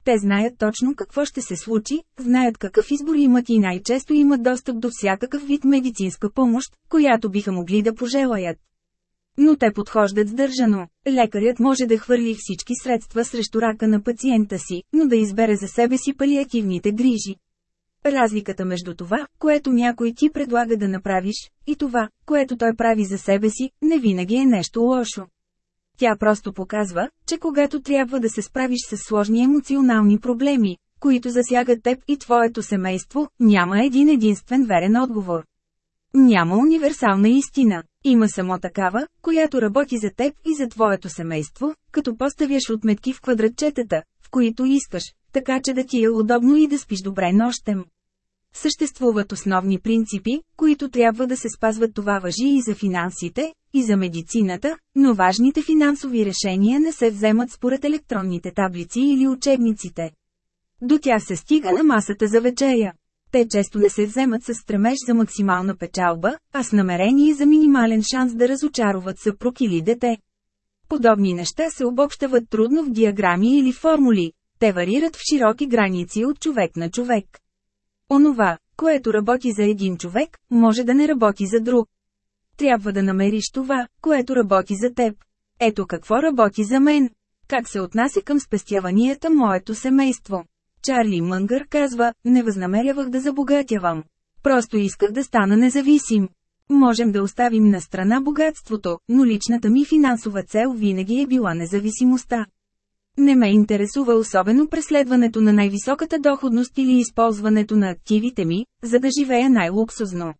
Те знаят точно какво ще се случи, знаят какъв избор имат и най-често имат достъп до всякакъв вид медицинска помощ, която биха могли да пожелаят. Но те подхождат сдържано. Лекарят може да хвърли всички средства срещу рака на пациента си, но да избере за себе си палиативните грижи. Разликата между това, което някой ти предлага да направиш, и това, което той прави за себе си, не винаги е нещо лошо. Тя просто показва, че когато трябва да се справиш с сложни емоционални проблеми, които засягат теб и твоето семейство, няма един единствен верен отговор. Няма универсална истина. Има само такава, която работи за теб и за твоето семейство, като поставяш отметки в квадратчетата, в които искаш, така че да ти е удобно и да спиш добре нощем. Съществуват основни принципи, които трябва да се спазват това въжи и за финансите, и за медицината, но важните финансови решения не се вземат според електронните таблици или учебниците. До тях се стига на масата за вечеря. Те често не се вземат с стремеж за максимална печалба, а с намерение за минимален шанс да разочароват съпруг или дете. Подобни неща се обобщават трудно в диаграми или формули, те варират в широки граници от човек на човек. Онова, което работи за един човек, може да не работи за друг. Трябва да намериш това, което работи за теб. Ето какво работи за мен. Как се отнася към спестяванията моето семейство. Чарли Мънгър казва, не възнамерявах да забогатявам. Просто исках да стана независим. Можем да оставим на страна богатството, но личната ми финансова цел винаги е била независимостта. Не ме интересува особено преследването на най-високата доходност или използването на активите ми, за да живея най-луксозно.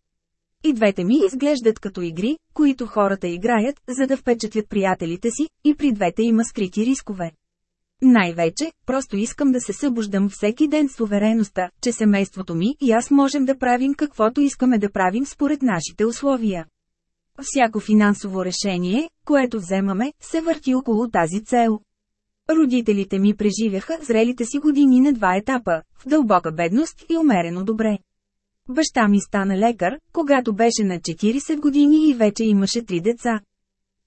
И двете ми изглеждат като игри, които хората играят, за да впечатлят приятелите си, и при двете има скрити рискове. Най-вече, просто искам да се събуждам всеки ден с увереността, че семейството ми и аз можем да правим каквото искаме да правим според нашите условия. Всяко финансово решение, което вземаме, се върти около тази цел. Родителите ми преживяха зрелите си години на два етапа – в дълбока бедност и умерено добре. Баща ми стана лекар, когато беше на 40 години и вече имаше три деца.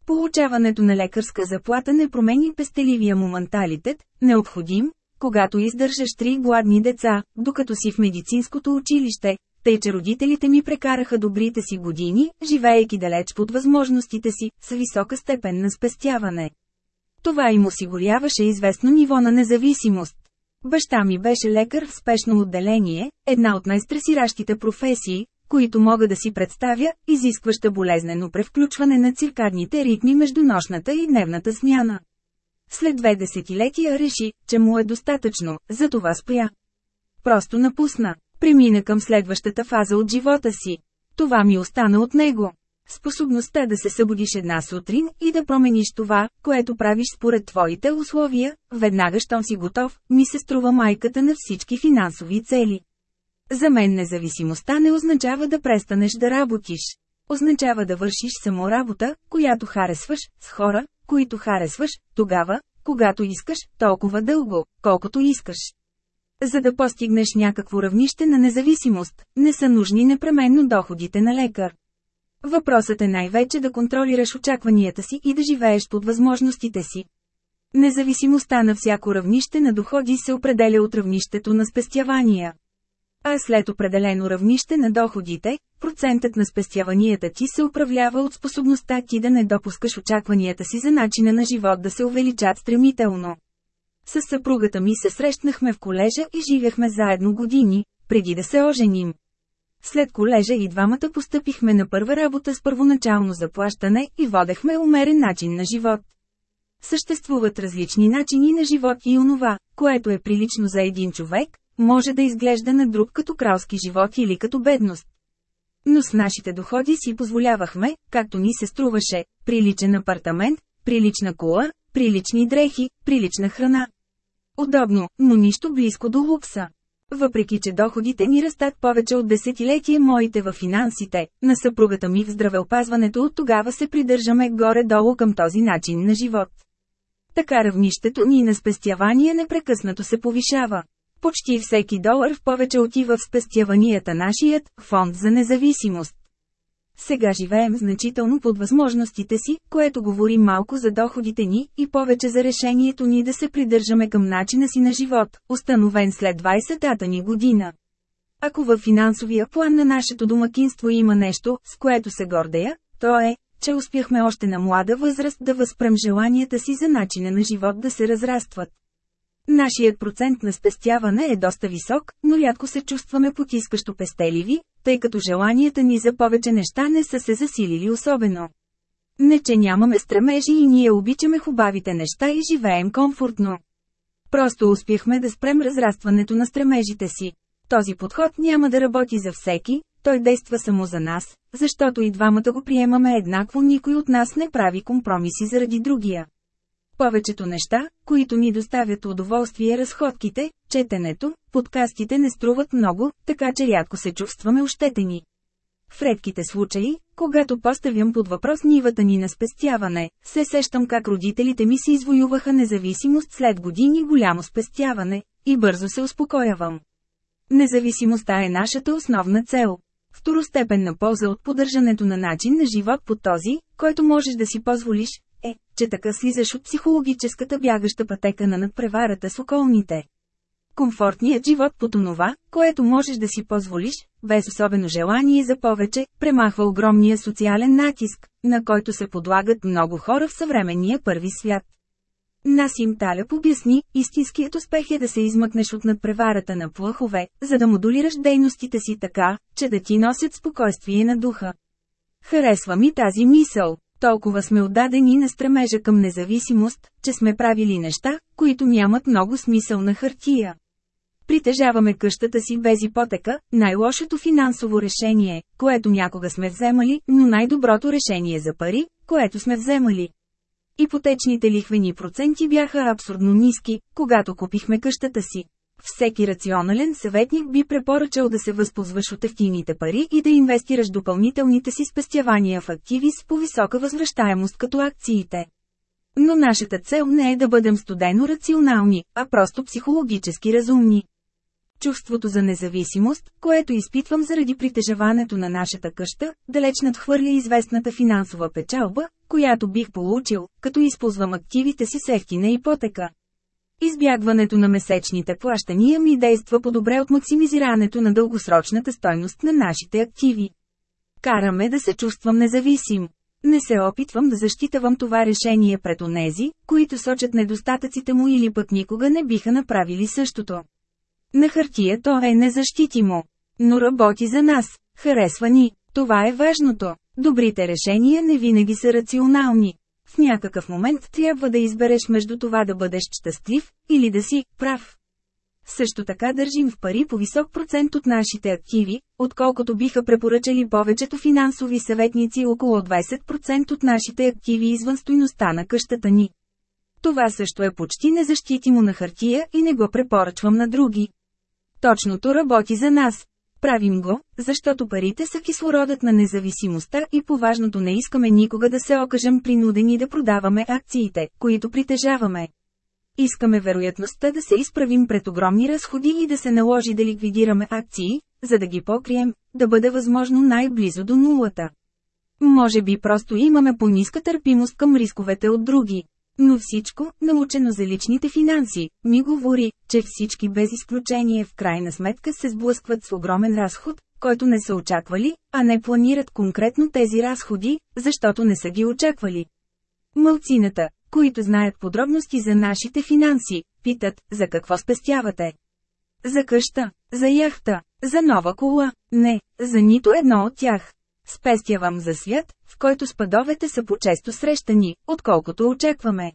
Получаването на лекарска заплата не промени пестеливия му менталитет, необходим, когато издържаш три гладни деца, докато си в медицинското училище, тъй че родителите ми прекараха добрите си години, живеейки далеч под възможностите си, с висока степен на спестяване. Това им осигуряваше известно ниво на независимост. Баща ми беше лекар в спешно отделение, една от най-стресиращите професии, които мога да си представя, изискваща болезнено превключване на циркадните ритми между нощната и дневната смяна. След две десетилетия реши, че му е достатъчно, затова спря. Просто напусна. Премина към следващата фаза от живота си. Това ми остана от него. Способността да се събудиш една сутрин и да промениш това, което правиш според твоите условия, веднага щом си готов, ми се струва майката на всички финансови цели. За мен независимостта не означава да престанеш да работиш. Означава да вършиш само работа, която харесваш, с хора, които харесваш, тогава, когато искаш, толкова дълго, колкото искаш. За да постигнеш някакво равнище на независимост, не са нужни непременно доходите на лекар. Въпросът е най-вече да контролираш очакванията си и да живееш под възможностите си. Независимостта на всяко равнище на доходи се определя от равнището на спестявания. А след определено равнище на доходите, процентът на спестяванията ти се управлява от способността ти да не допускаш очакванията си за начина на живот да се увеличат стремително. С съпругата ми се срещнахме в колежа и живяхме заедно години, преди да се оженим. След колежа и двамата постъпихме на първа работа с първоначално заплащане и водехме умерен начин на живот. Съществуват различни начини на живот и онова, което е прилично за един човек, може да изглежда на друг като кралски живот или като бедност. Но с нашите доходи си позволявахме, както ни се струваше, приличен апартамент, прилична кола, прилични дрехи, прилична храна. Удобно, но нищо близко до лукса. Въпреки, че доходите ни растат повече от десетилетие моите във финансите, на съпругата ми в здравеопазването от тогава се придържаме горе-долу към този начин на живот. Така равнището ни на спестявания непрекъснато се повишава. Почти всеки долар в повече отива в спестяванията нашият фонд за независимост. Сега живеем значително под възможностите си, което говори малко за доходите ни и повече за решението ни да се придържаме към начина си на живот, установен след 20-та ни година. Ако във финансовия план на нашето домакинство има нещо, с което се гордея, то е, че успяхме още на млада възраст да възпрем желанията си за начина на живот да се разрастват. Нашият процент на спестяване е доста висок, но рядко се чувстваме потискащо пестеливи, тъй като желанията ни за повече неща не са се засилили особено. Не че нямаме стремежи и ние обичаме хубавите неща и живеем комфортно. Просто успяхме да спрем разрастването на стремежите си. Този подход няма да работи за всеки, той действа само за нас, защото и двамата го приемаме еднакво никой от нас не прави компромиси заради другия. Повечето неща, които ни доставят удоволствие разходките, четенето, подкастите не струват много, така че рядко се чувстваме ощетени. В редките случаи, когато поставям под въпрос нивата ни на спестяване, се сещам как родителите ми си извоюваха независимост след години голямо спестяване, и бързо се успокоявам. Независимостта е нашата основна цел. Второстепенна полза от поддържането на начин на живот по този, който можеш да си позволиш, е, че така слизаш от психологическата бягаща пътека на надпреварата с околните. Комфортният живот по това, което можеш да си позволиш, без особено желание за повече, премахва огромния социален натиск, на който се подлагат много хора в съвременния първи свят. Насим Талеп обясни, истинският успех е да се измъкнеш от надпреварата на плъхове, за да модулираш дейностите си така, че да ти носят спокойствие на духа. Харесва ми тази мисъл. Толкова сме отдадени на стремежа към независимост, че сме правили неща, които нямат много смисъл на хартия. Притежаваме къщата си без ипотека, най-лошото финансово решение, което някога сме вземали, но най-доброто решение за пари, което сме вземали. Ипотечните лихвени проценти бяха абсурдно ниски, когато купихме къщата си. Всеки рационален съветник би препоръчал да се възползваш от ефтините пари и да инвестираш допълнителните си спестявания в активи с по-висока възвръщаемост като акциите. Но нашата цел не е да бъдем студено рационални, а просто психологически разумни. Чувството за независимост, което изпитвам заради притежаването на нашата къща, далеч надхвърля известната финансова печалба, която бих получил, като използвам активите си с ефтина ипотека. Избягването на месечните плащания ми действа по-добре от максимизирането на дългосрочната стойност на нашите активи. Караме да се чувствам независим. Не се опитвам да защитавам това решение пред онези, които сочат недостатъците му или пък никога не биха направили същото. На хартия то е незащитимо. Но работи за нас, харесва ни, това е важното. Добрите решения не винаги са рационални. В някакъв момент трябва да избереш между това да бъдеш щастлив, или да си прав. Също така държим в пари по висок процент от нашите активи, отколкото биха препоръчали повечето финансови съветници около 20% от нашите активи извън стойността на къщата ни. Това също е почти незащитимо на хартия и не го препоръчвам на други. Точното работи за нас. Правим го, защото парите са кислородът на независимостта и по важното не искаме никога да се окажем принудени да продаваме акциите, които притежаваме. Искаме вероятността да се изправим пред огромни разходи и да се наложи да ликвидираме акции, за да ги покрием, да бъде възможно най-близо до нулата. Може би просто имаме по-ниска търпимост към рисковете от други. Но всичко, научено за личните финанси, ми говори, че всички без изключение в крайна сметка се сблъскват с огромен разход, който не са очаквали, а не планират конкретно тези разходи, защото не са ги очаквали. Мълцината, които знаят подробности за нашите финанси, питат, за какво спестявате. За къща, за яхта, за нова кола, не, за нито едно от тях. Спестявам за свят, в който спадовете са по-често срещани, отколкото очакваме.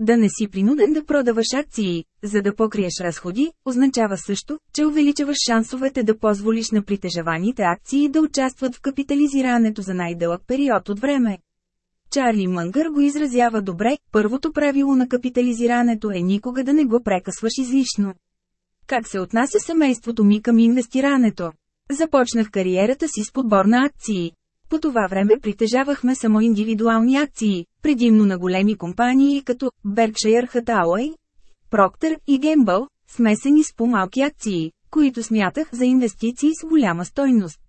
Да не си принуден да продаваш акции, за да покриеш разходи, означава също, че увеличаваш шансовете да позволиш на притежаваните акции да участват в капитализирането за най-дълъг период от време. Чарли Мънгър го изразява добре, първото правило на капитализирането е никога да не го прекъсваш излишно. Как се отнася семейството ми към инвестирането? Започнах кариерата си с подбор на акции. По това време притежавахме само индивидуални акции, предимно на големи компании като Berkshire Hathaway, Procter и Gamble, смесени с по-малки акции, които смятах за инвестиции с голяма стойност.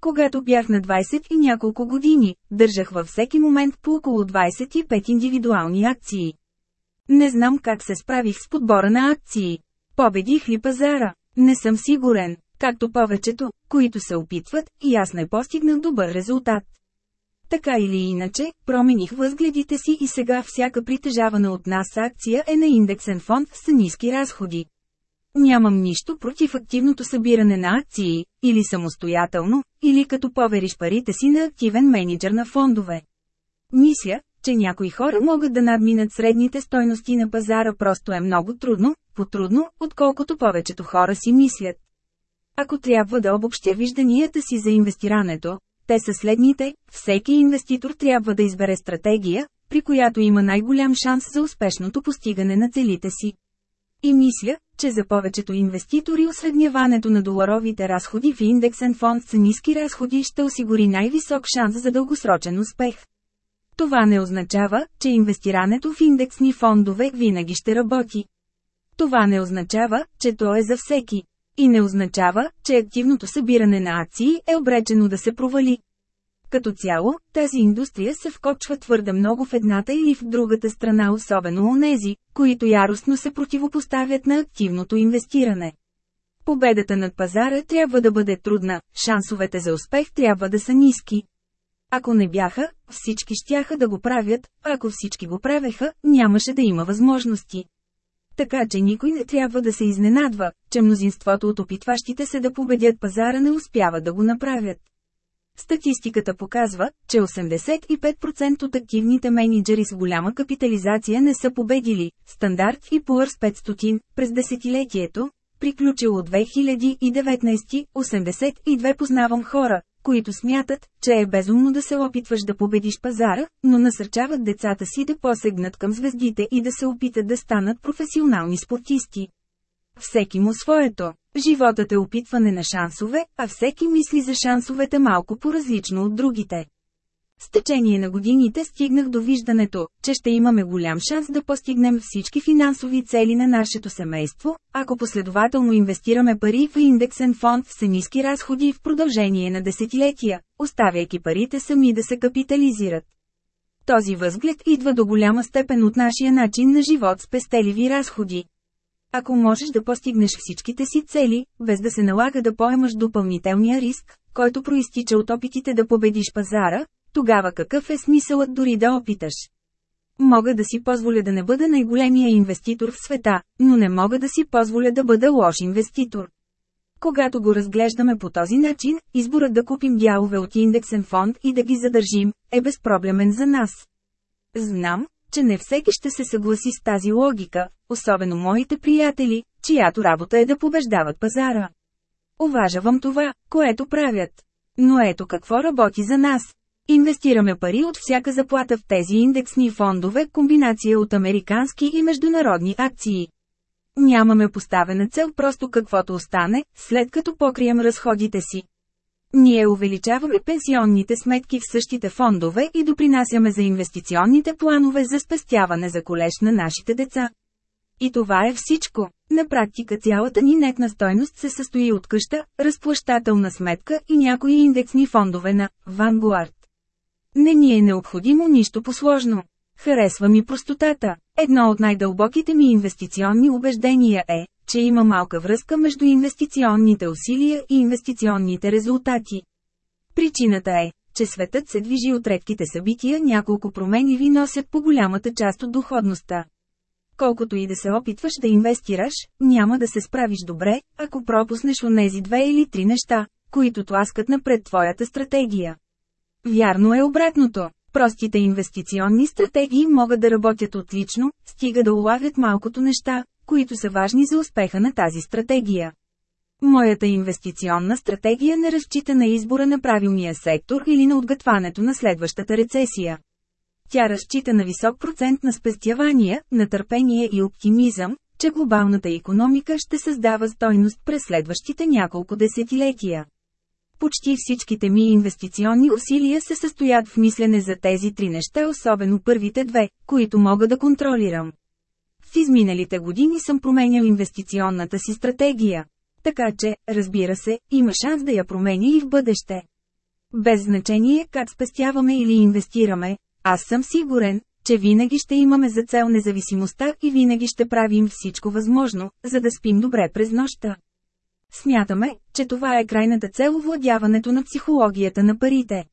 Когато бях на 20 и няколко години, държах във всеки момент по около 25 индивидуални акции. Не знам как се справих с подбора на акции. Победих ли пазара? Не съм сигурен, както повечето, които се опитват, и аз не постигнах добър резултат. Така или иначе, промених възгледите си и сега всяка притежавана от нас акция е на индексен фонд с ниски разходи. Нямам нищо против активното събиране на акции, или самостоятелно, или като повериш парите си на активен менеджер на фондове. Мисля, че някои хора могат да надминат средните стойности на пазара просто е много трудно, по-трудно, отколкото повечето хора си мислят. Ако трябва да обобщя вижданията си за инвестирането, те са следните, всеки инвеститор трябва да избере стратегия, при която има най-голям шанс за успешното постигане на целите си. И мисля, че за повечето инвеститори осредняването на доларовите разходи в индексен фонд с ниски разходи ще осигури най-висок шанс за дългосрочен успех. Това не означава, че инвестирането в индексни фондове винаги ще работи. Това не означава, че то е за всеки. И не означава, че активното събиране на акции е обречено да се провали. Като цяло, тази индустрия се вкопчва твърде много в едната или в другата страна, особено у нези, които яростно се противопоставят на активното инвестиране. Победата над пазара трябва да бъде трудна, шансовете за успех трябва да са ниски. Ако не бяха, всички щяха да го правят, ако всички го правеха, нямаше да има възможности. Така че никой не трябва да се изненадва, че мнозинството от опитващите се да победят пазара не успяват да го направят. Статистиката показва, че 85% от активните менеджери с голяма капитализация не са победили. Стандарт и Poor's 500 през десетилетието, приключило 2019, 82 познавам хора, които смятат, че е безумно да се опитваш да победиш пазара, но насърчават децата си да посегнат към звездите и да се опитат да станат професионални спортисти. Всеки му своето. Животът е опитване на шансове, а всеки мисли за шансовете малко по-различно от другите. С течение на годините стигнах до виждането, че ще имаме голям шанс да постигнем всички финансови цели на нашето семейство, ако последователно инвестираме пари в индексен фонд с ниски разходи в продължение на десетилетия, оставяйки парите сами да се капитализират. Този възглед идва до голяма степен от нашия начин на живот с пестеливи разходи. Ако можеш да постигнеш всичките си цели, без да се налага да поемаш допълнителния риск, който проистича от опитите да победиш пазара, тогава какъв е смисълът дори да опиташ? Мога да си позволя да не бъда най-големия инвеститор в света, но не мога да си позволя да бъда лош инвеститор. Когато го разглеждаме по този начин, изборът да купим дялове от индексен фонд и да ги задържим, е безпроблемен за нас. Знам, че не всеки ще се съгласи с тази логика, особено моите приятели, чиято работа е да побеждават пазара. Уважавам това, което правят. Но ето какво работи за нас. Инвестираме пари от всяка заплата в тези индексни фондове, комбинация от американски и международни акции. Нямаме поставена цел просто каквото остане, след като покрием разходите си. Ние увеличаваме пенсионните сметки в същите фондове и допринасяме за инвестиционните планове за спестяване за колеж на нашите деца. И това е всичко. На практика цялата ни нетна стойност се състои от къща, разплащателна сметка и някои индексни фондове на Vanguard. Не ни е необходимо нищо посложно. Харесва ми простотата. Едно от най-дълбоките ми инвестиционни убеждения е, че има малка връзка между инвестиционните усилия и инвестиционните резултати. Причината е, че светът се движи от редките събития, няколко промени ви носят по голямата част от доходността. Колкото и да се опитваш да инвестираш, няма да се справиш добре, ако пропуснеш онези две или три неща, които тласкат напред твоята стратегия. Вярно е обратното. Простите инвестиционни стратегии могат да работят отлично, стига да улавят малкото неща, които са важни за успеха на тази стратегия. Моята инвестиционна стратегия не разчита на избора на правилния сектор или на отгътването на следващата рецесия. Тя разчита на висок процент на спестявания, на търпение и оптимизъм, че глобалната економика ще създава стойност през следващите няколко десетилетия. Почти всичките ми инвестиционни усилия се състоят в мислене за тези три неща, особено първите две, които мога да контролирам. В изминалите години съм променял инвестиционната си стратегия. Така че, разбира се, има шанс да я промени и в бъдеще. Без значение как спестяваме или инвестираме, аз съм сигурен, че винаги ще имаме за цел независимостта и винаги ще правим всичко възможно, за да спим добре през нощта. Смятаме, че това е крайната цел владяването на психологията на парите.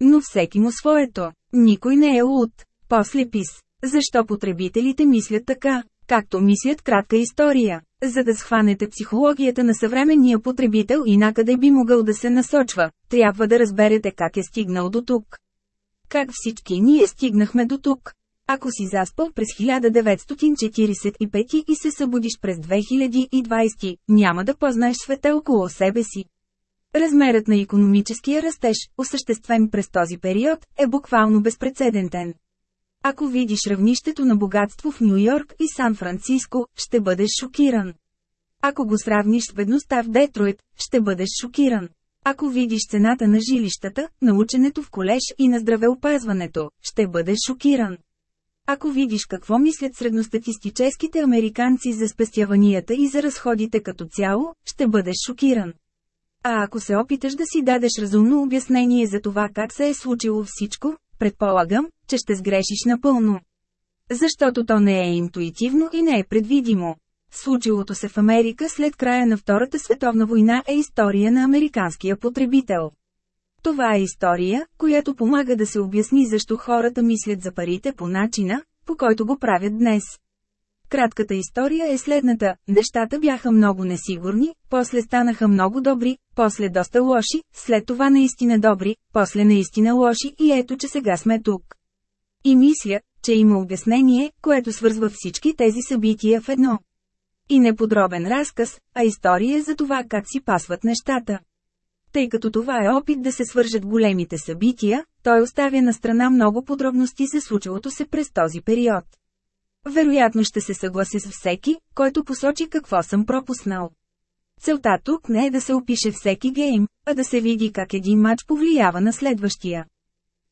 Но всеки му своето. Никой не е луд. После пис. Защо потребителите мислят така, както мислят кратка история? За да схванете психологията на съвременния потребител и накъде би могъл да се насочва, трябва да разберете как е стигнал до тук. Как всички ние стигнахме до тук? Ако си заспал през 1945 и се събудиш през 2020, няма да познаеш света около себе си. Размерът на економическия растеж, осъществен през този период, е буквално безпредседентен. Ако видиш равнището на богатство в Нью Йорк и Сан-Франциско, ще бъдеш шокиран. Ако го сравниш с бедността в Детройт, ще бъдеш шокиран. Ако видиш цената на жилищата, на ученето в колеж и на здравеопазването, ще бъдеш шокиран. Ако видиш какво мислят средностатистическите американци за спестяванията и за разходите като цяло, ще бъдеш шокиран. А ако се опиташ да си дадеш разумно обяснение за това как се е случило всичко, предполагам, че ще сгрешиш напълно. Защото то не е интуитивно и не е предвидимо. Случилото се в Америка след края на Втората световна война е история на американския потребител. Това е история, която помага да се обясни защо хората мислят за парите по начина, по който го правят днес. Кратката история е следната, нещата бяха много несигурни, после станаха много добри, после доста лоши, след това наистина добри, после наистина лоши и ето че сега сме тук. И мисля, че има обяснение, което свързва всички тези събития в едно. И не подробен разказ, а история за това как си пасват нещата. Тъй като това е опит да се свържат големите събития, той оставя на страна много подробности за случилото се през този период. Вероятно ще се съгласи с всеки, който посочи какво съм пропуснал. Целта тук не е да се опише всеки гейм, а да се види как един матч повлиява на следващия.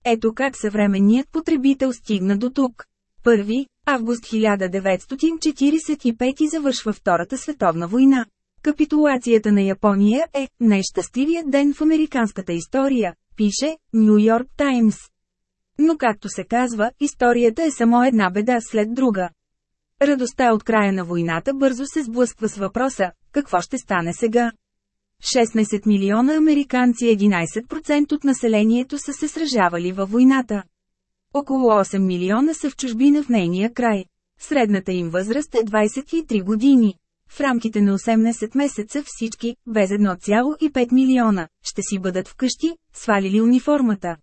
Ето как съвременният потребител стигна до тук. 1 август 1945 завършва Втората световна война. Капитулацията на Япония е най-щастливият ден в американската история, пише Нью Йорк Таймс. Но както се казва, историята е само една беда след друга. Радостта от края на войната бързо се сблъсква с въпроса, какво ще стане сега? 16 милиона американци 11% от населението са се сражавали във войната. Около 8 милиона са в чужбина в нейния край. Средната им възраст е 23 години. В рамките на 18 месеца всички, без 1,5 милиона, ще си бъдат вкъщи, свалили униформата.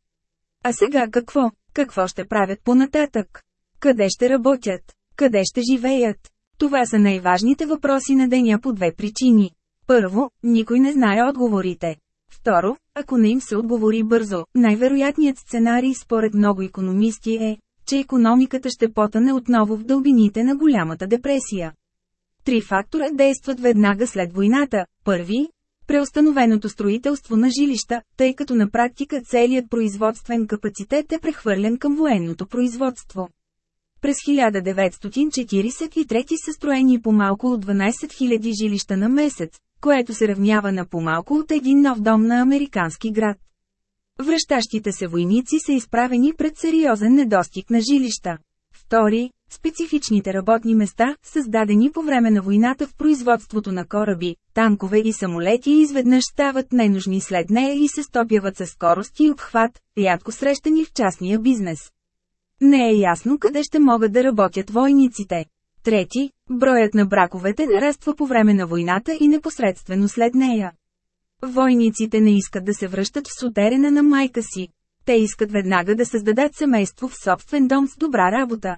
А сега какво? Какво ще правят понататък? Къде ще работят? Къде ще живеят? Това са най-важните въпроси на деня по две причини. Първо, никой не знае отговорите. Второ, ако не им се отговори бързо, най-вероятният сценарий според много економисти е, че економиката ще потане отново в дълбините на голямата депресия. Три фактора действат веднага след войната. Първи – преустановеното строителство на жилища, тъй като на практика целият производствен капацитет е прехвърлен към военното производство. През 1943 са строени по-малко от 12 000 жилища на месец, което се равнява на по-малко от един нов дом на американски град. Връщащите се войници са изправени пред сериозен недостиг на жилища. Втори, специфичните работни места, създадени по време на войната в производството на кораби, танкове и самолети изведнъж стават ненужни след нея и се стопяват със скорост и обхват, рядко срещани в частния бизнес. Не е ясно къде ще могат да работят войниците. Трети, броят на браковете нараства по време на войната и непосредствено след нея. Войниците не искат да се връщат в сутерена на майка си. Те искат веднага да създадат семейство в собствен дом с добра работа.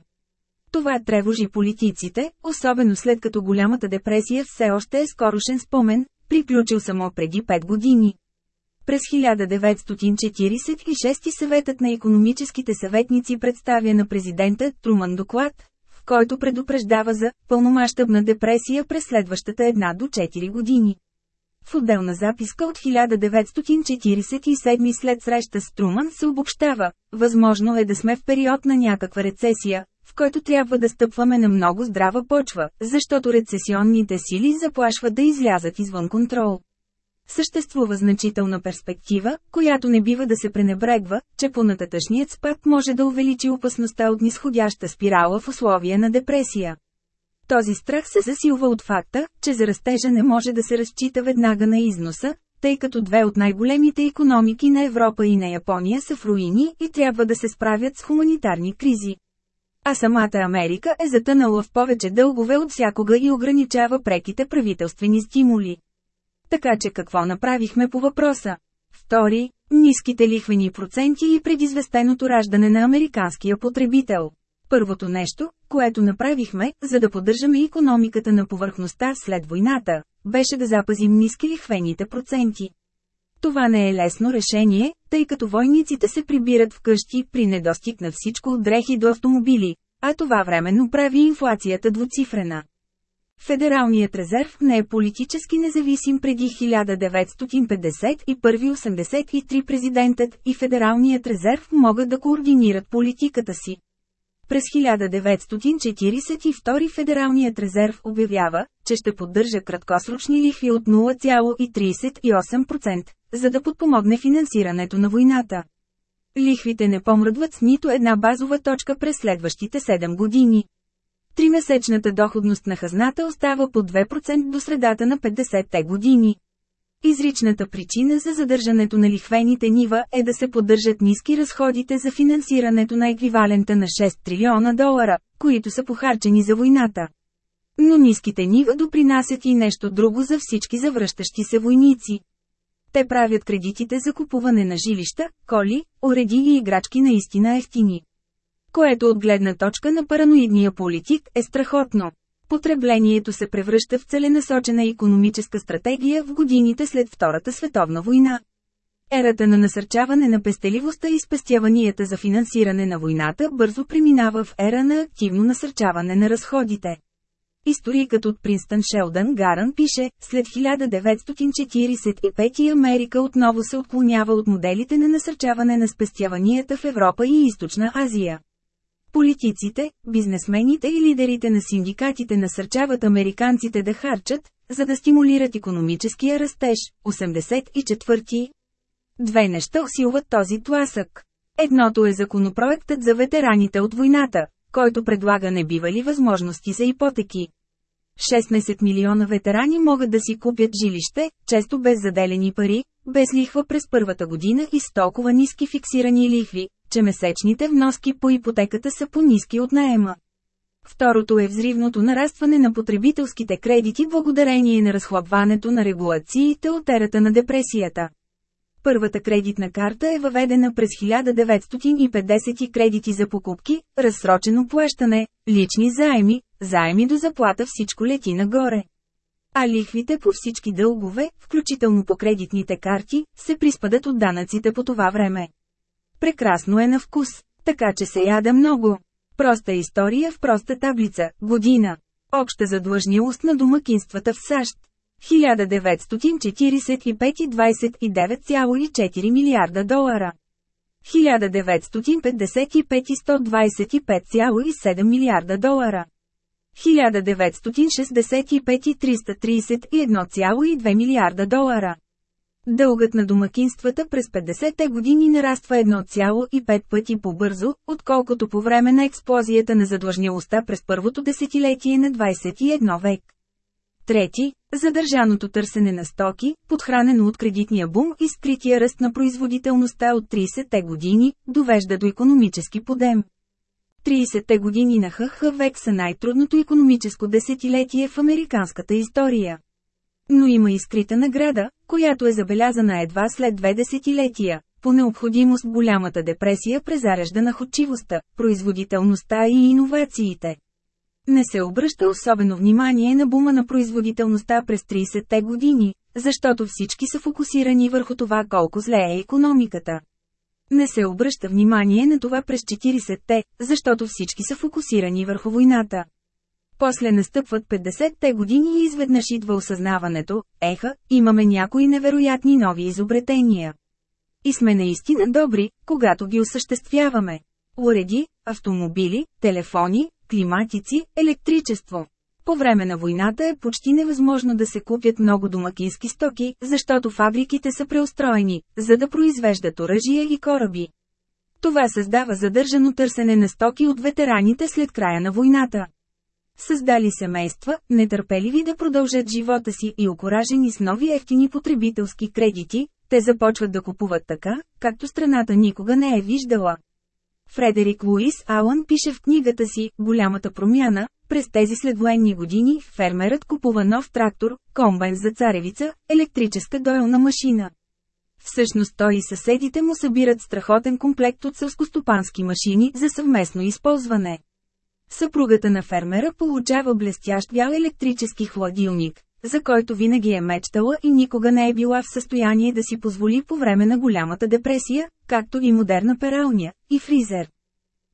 Това тревожи политиците, особено след като голямата депресия все още е скорошен спомен, приключил само преди 5 години. През 1946 съветът на економическите съветници представя на президента Труман доклад, в който предупреждава за пълномащабна депресия през следващата една до 4 години. В отделна записка от 1947 след среща с Труман се обобщава, възможно е да сме в период на някаква рецесия, в който трябва да стъпваме на много здрава почва, защото рецесионните сили заплашват да излязат извън контрол. Съществува значителна перспектива, която не бива да се пренебрегва, че понататъчният спад може да увеличи опасността от нисходяща спирала в условия на депресия. Този страх се засилва от факта, че за растежа не може да се разчита веднага на износа, тъй като две от най-големите економики на Европа и на Япония са в руини и трябва да се справят с хуманитарни кризи. А самата Америка е затънала в повече дългове от всякога и ограничава преките правителствени стимули. Така че какво направихме по въпроса? Втори, ниските лихвени проценти и предизвестеното раждане на американския потребител. Първото нещо, което направихме, за да поддържаме економиката на повърхността след войната, беше да запазим ниски лихвените проценти. Това не е лесно решение, тъй като войниците се прибират вкъщи при недостиг на всичко от дрехи до автомобили, а това временно прави инфлацията двуцифрена. Федералният резерв не е политически независим преди 1951-83 президентът и Федералният резерв могат да координират политиката си. През 1942 Федералният резерв обявява, че ще поддържа краткосрочни лихви от 0,38%, за да подпомогне финансирането на войната. Лихвите не помръдват с нито една базова точка през следващите 7 години. Тримесечната доходност на хазната остава по 2% до средата на 50-те години. Изричната причина за задържането на лихвените нива е да се поддържат ниски разходите за финансирането на еквивалента на 6 трилиона долара, които са похарчени за войната. Но ниските нива допринасят и нещо друго за всички завръщащи се войници. Те правят кредитите за купуване на жилища, коли, уреди и играчки наистина ефтини. Което от гледна точка на параноидния политик е страхотно. Потреблението се превръща в целенасочена економическа стратегия в годините след Втората световна война. Ерата на насърчаване на пестеливостта и спестяванията за финансиране на войната бързо преминава в ера на активно насърчаване на разходите. Историкът от Принстън Шелдън Гаран пише, след 1945 Америка отново се отклонява от моделите на насърчаване на спестяванията в Европа и Източна Азия. Политиците, бизнесмените и лидерите на синдикатите насърчават американците да харчат, за да стимулират економическия растеж. 84. Две неща усилват този тласък. Едното е законопроектът за ветераните от войната, който предлага небивали възможности за ипотеки. 16 милиона ветерани могат да си купят жилище, често без заделени пари, без лихва през първата година и с толкова ниски фиксирани лихви, че месечните вноски по ипотеката са по-низки от наема. Второто е взривното нарастване на потребителските кредити благодарение на разхлабването на регулациите от ерата на депресията. Първата кредитна карта е въведена през 1950 кредити за покупки, разсрочено плащане, лични заеми, заеми до заплата всичко лети нагоре. А лихвите по всички дългове, включително по кредитните карти, се приспадат от данъците по това време. Прекрасно е на вкус, така че се яда много. Проста история в проста таблица, година. Обща задлъжнилост на домакинствата в САЩ. 1945 29,4 милиарда долара. 1955 125,7 милиарда долара. 1965 331,2 милиарда долара. Дългът на домакинствата през 50-те години нараства 1,5 пъти по-бързо, отколкото по време на експлозията на задлъжнялостта през първото десетилетие на 21 век. Трети, задържаното търсене на стоки, подхранено от кредитния бум и скрития ръст на производителността от 30-те години, довежда до економически подем. 30-те години на ХХ век са най-трудното економическо десетилетие в американската история. Но има и скрита награда, която е забелязана едва след две десетилетия. По необходимост голямата депресия презарежда находчивостта, производителността и иновациите. Не се обръща особено внимание на бума на производителността през 30-те години, защото всички са фокусирани върху това колко зле е економиката. Не се обръща внимание на това през 40-те, защото всички са фокусирани върху войната. После настъпват 50-те години и изведнъж идва осъзнаването, еха, имаме някои невероятни нови изобретения. И сме наистина добри, когато ги осъществяваме. Уреди, автомобили, телефони, климатици, електричество. По време на войната е почти невъзможно да се купят много домакински стоки, защото фабриките са преустроени, за да произвеждат оръжия и кораби. Това създава задържано търсене на стоки от ветераните след края на войната. Създали семейства, нетърпеливи да продължат живота си и окоражени с нови ефтини потребителски кредити, те започват да купуват така, както страната никога не е виждала. Фредерик Луис Алън пише в книгата си «Голямата промяна», през тези следвоенни години фермерът купува нов трактор, комбайн за царевица, електрическа дойлна машина. Всъщност той и съседите му събират страхотен комплект от сълскостопански машини за съвместно използване. Съпругата на фермера получава блестящ бял електрически хладилник, за който винаги е мечтала и никога не е била в състояние да си позволи по време на голямата депресия, както и модерна пералня, и фризер.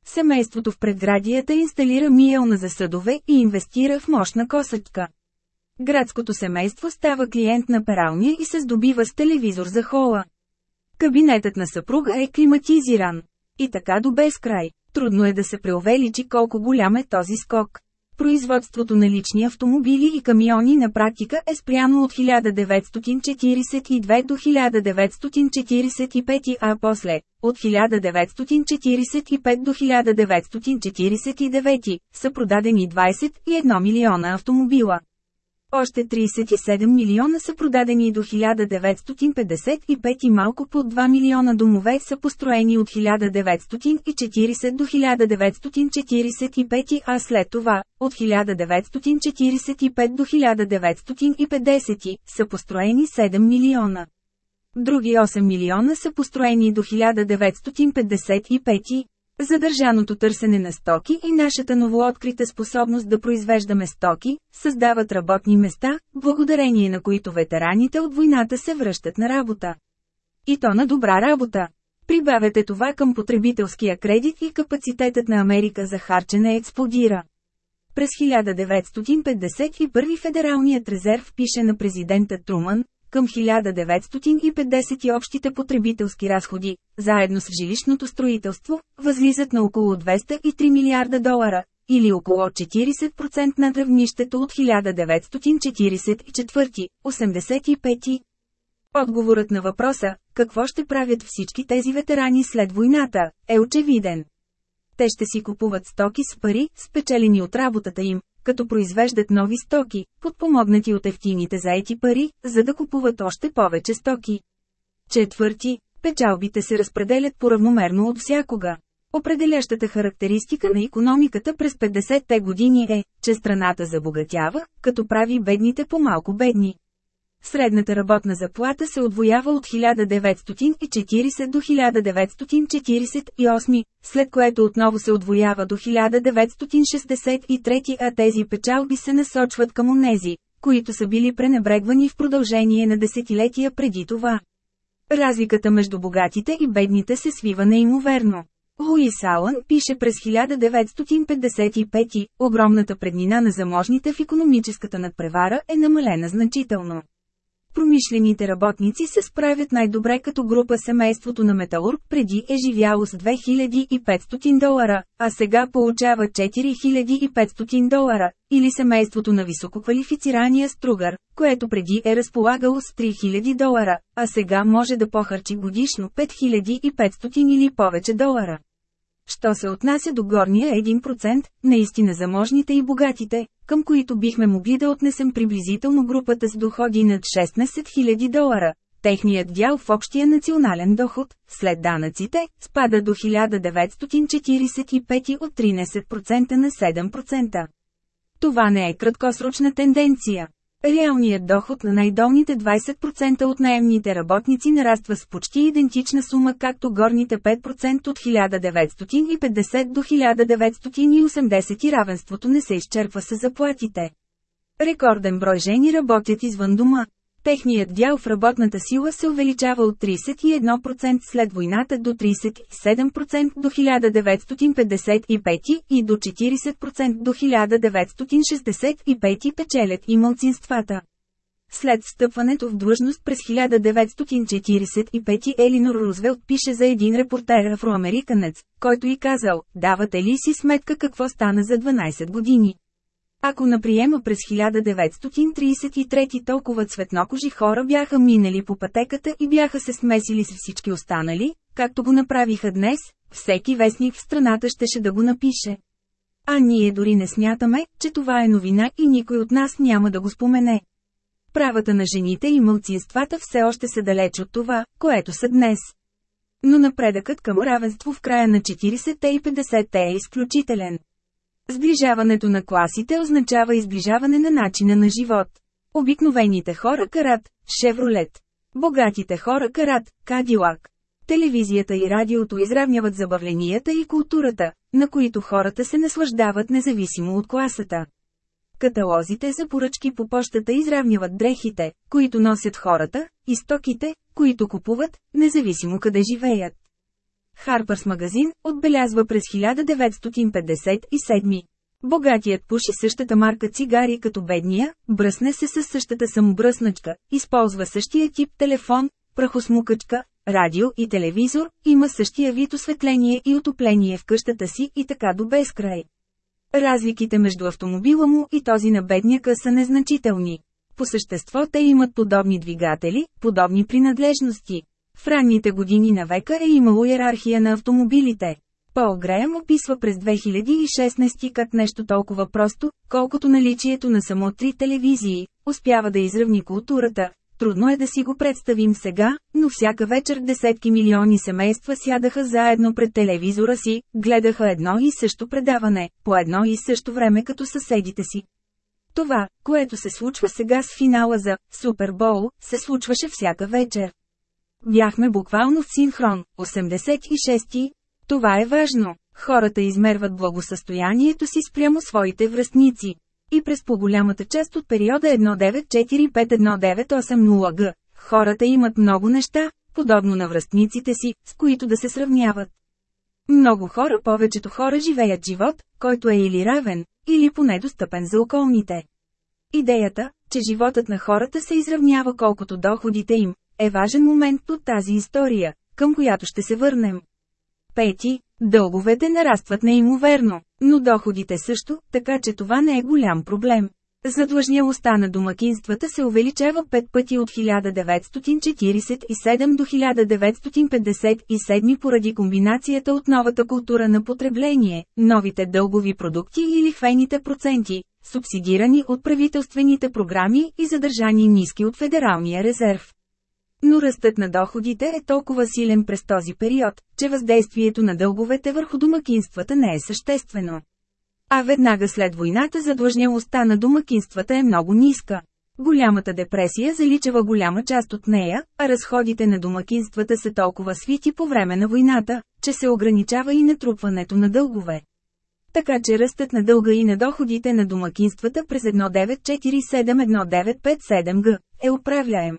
Семейството в предградията инсталира миелна за съдове и инвестира в мощна косъчка. Градското семейство става клиент на пералня и се здобива с телевизор за хола. Кабинетът на съпруга е климатизиран. И така до безкрай. Трудно е да се преувеличи колко голям е този скок. Производството на лични автомобили и камиони на практика е спряно от 1942 до 1945, а после, от 1945 до 1949, са продадени 21 милиона автомобила. Още 37 милиона са продадени до 1955 и малко под 2 милиона домове са построени от 1940 до 1945, а след това, от 1945 до 1950, са построени 7 милиона. Други 8 милиона са построени до 1955. Задържаното търсене на стоки и нашата новооткрита способност да произвеждаме стоки, създават работни места, благодарение на които ветераните от войната се връщат на работа. И то на добра работа. Прибавете това към потребителския кредит и капацитетът на Америка за харчене експлодира. През 1951 Федералният резерв пише на президента Труман, към 1950 общите потребителски разходи, заедно с жилищното строителство, възлизат на около 203 милиарда долара, или около 40% на равнището от 1944-85. Отговорът на въпроса, какво ще правят всички тези ветерани след войната, е очевиден. Те ще си купуват стоки с пари, спечелени от работата им, като произвеждат нови стоки, подпомогнати от ефтините заети пари, за да купуват още повече стоки. Четвърти, печалбите се разпределят поравномерно от всякога. Определящата характеристика на економиката през 50-те години е, че страната забогатява, като прави бедните по-малко бедни. Средната работна заплата се отвоява от 1940 до 1948, след което отново се отвоява до 1963, а тези печалби се насочват към онези, които са били пренебрегвани в продължение на десетилетия преди това. Разликата между богатите и бедните се свива неимоверно. Луис Алън пише през 1955, огромната преднина на заможните в економическата надпревара е намалена значително. Промишлените работници се справят най-добре като група семейството на Металург преди е живяло с 2500 долара, а сега получава 4500 долара, или семейството на висококвалифицирания стругар, което преди е разполагало с 3000 долара, а сега може да похарчи годишно 5500 или повече долара. Що се отнася до горния 1%, наистина заможните и богатите, към които бихме могли да отнесем приблизително групата с доходи над 16 000 долара. Техният дял в общия национален доход, след данъците, спада до 1945 от 13% на 7%. Това не е краткосрочна тенденция. Реалният доход на най-долните 20% от наемните работници нараства с почти идентична сума както горните 5% от 1950 до 1980 и равенството не се изчерпва с заплатите. Рекорден брой жени работят извън дома. Техният дял в работната сила се увеличава от 31% след войната до 37% до 1955 и до 40% до 1965 печелят и мълцинствата. След встъпването в длъжност през 1945 Елинор Рузвелт пише за един репортер афроамериканец, който и казал, давате ли си сметка какво стана за 12 години. Ако на приема през 1933 толкова цветнокожи хора бяха минали по пътеката и бяха се смесили с всички останали, както го направиха днес, всеки вестник в страната щеше да го напише. А ние дори не смятаме, че това е новина и никой от нас няма да го спомене. Правата на жените и мълцинствата все още са далеч от това, което са днес. Но напредъкът към равенство в края на 40-те и 50-те е изключителен. Сближаването на класите означава изближаване на начина на живот. Обикновените хора карат Шевролет. Богатите хора карат Кадилак. Телевизията и радиото изравняват забавленията и културата, на които хората се наслаждават независимо от класата. Каталозите за поръчки по почтата изравняват дрехите, които носят хората, и стоките, които купуват, независимо къде живеят. Харпърс магазин, отбелязва през 1957. Богатият пуши същата марка цигари като бедния, бръсне се със същата самобръсначка, използва същия тип телефон, прахосмукачка, радио и телевизор, има същия вид осветление и отопление в къщата си и така до безкрай. Разликите между автомобила му и този на бедняка са незначителни. По същество те имат подобни двигатели, подобни принадлежности. В ранните години на века е имало иерархия на автомобилите. Пол Греем описва през 2016 как нещо толкова просто, колкото наличието на само три телевизии, успява да изравни културата. Трудно е да си го представим сега, но всяка вечер десетки милиони семейства сядаха заедно пред телевизора си, гледаха едно и също предаване, по едно и също време като съседите си. Това, което се случва сега с финала за Супербол, се случваше всяка вечер. Бяхме буквално в синхрон, 86-ти. Това е важно. Хората измерват благосъстоянието си спрямо своите връстници. И през по-голямата част от периода 1945-1980 г, хората имат много неща, подобно на връстниците си, с които да се сравняват. Много хора, повечето хора живеят живот, който е или равен, или поне достъпен за околните. Идеята, че животът на хората се изравнява колкото доходите им, е важен момент от тази история, към която ще се върнем. Пети, дълговете нарастват неимоверно, но доходите също, така че това не е голям проблем. Задлъжнялостта на домакинствата се увеличава пет пъти от 1947 до 1957 поради комбинацията от новата култура на потребление, новите дългови продукти и лихвените проценти, субсидирани от правителствените програми и задържани ниски от Федералния резерв. Но ръстът на доходите е толкова силен през този период, че въздействието на дълговете върху домакинствата не е съществено. А веднага след войната задлъжнялостта на домакинствата е много ниска. Голямата депресия заличава голяма част от нея, а разходите на домакинствата са толкова свити по време на войната, че се ограничава и натрупването на дългове. Така че ръстът на дълга и на доходите на домакинствата през 1947-1957 г. е управляем.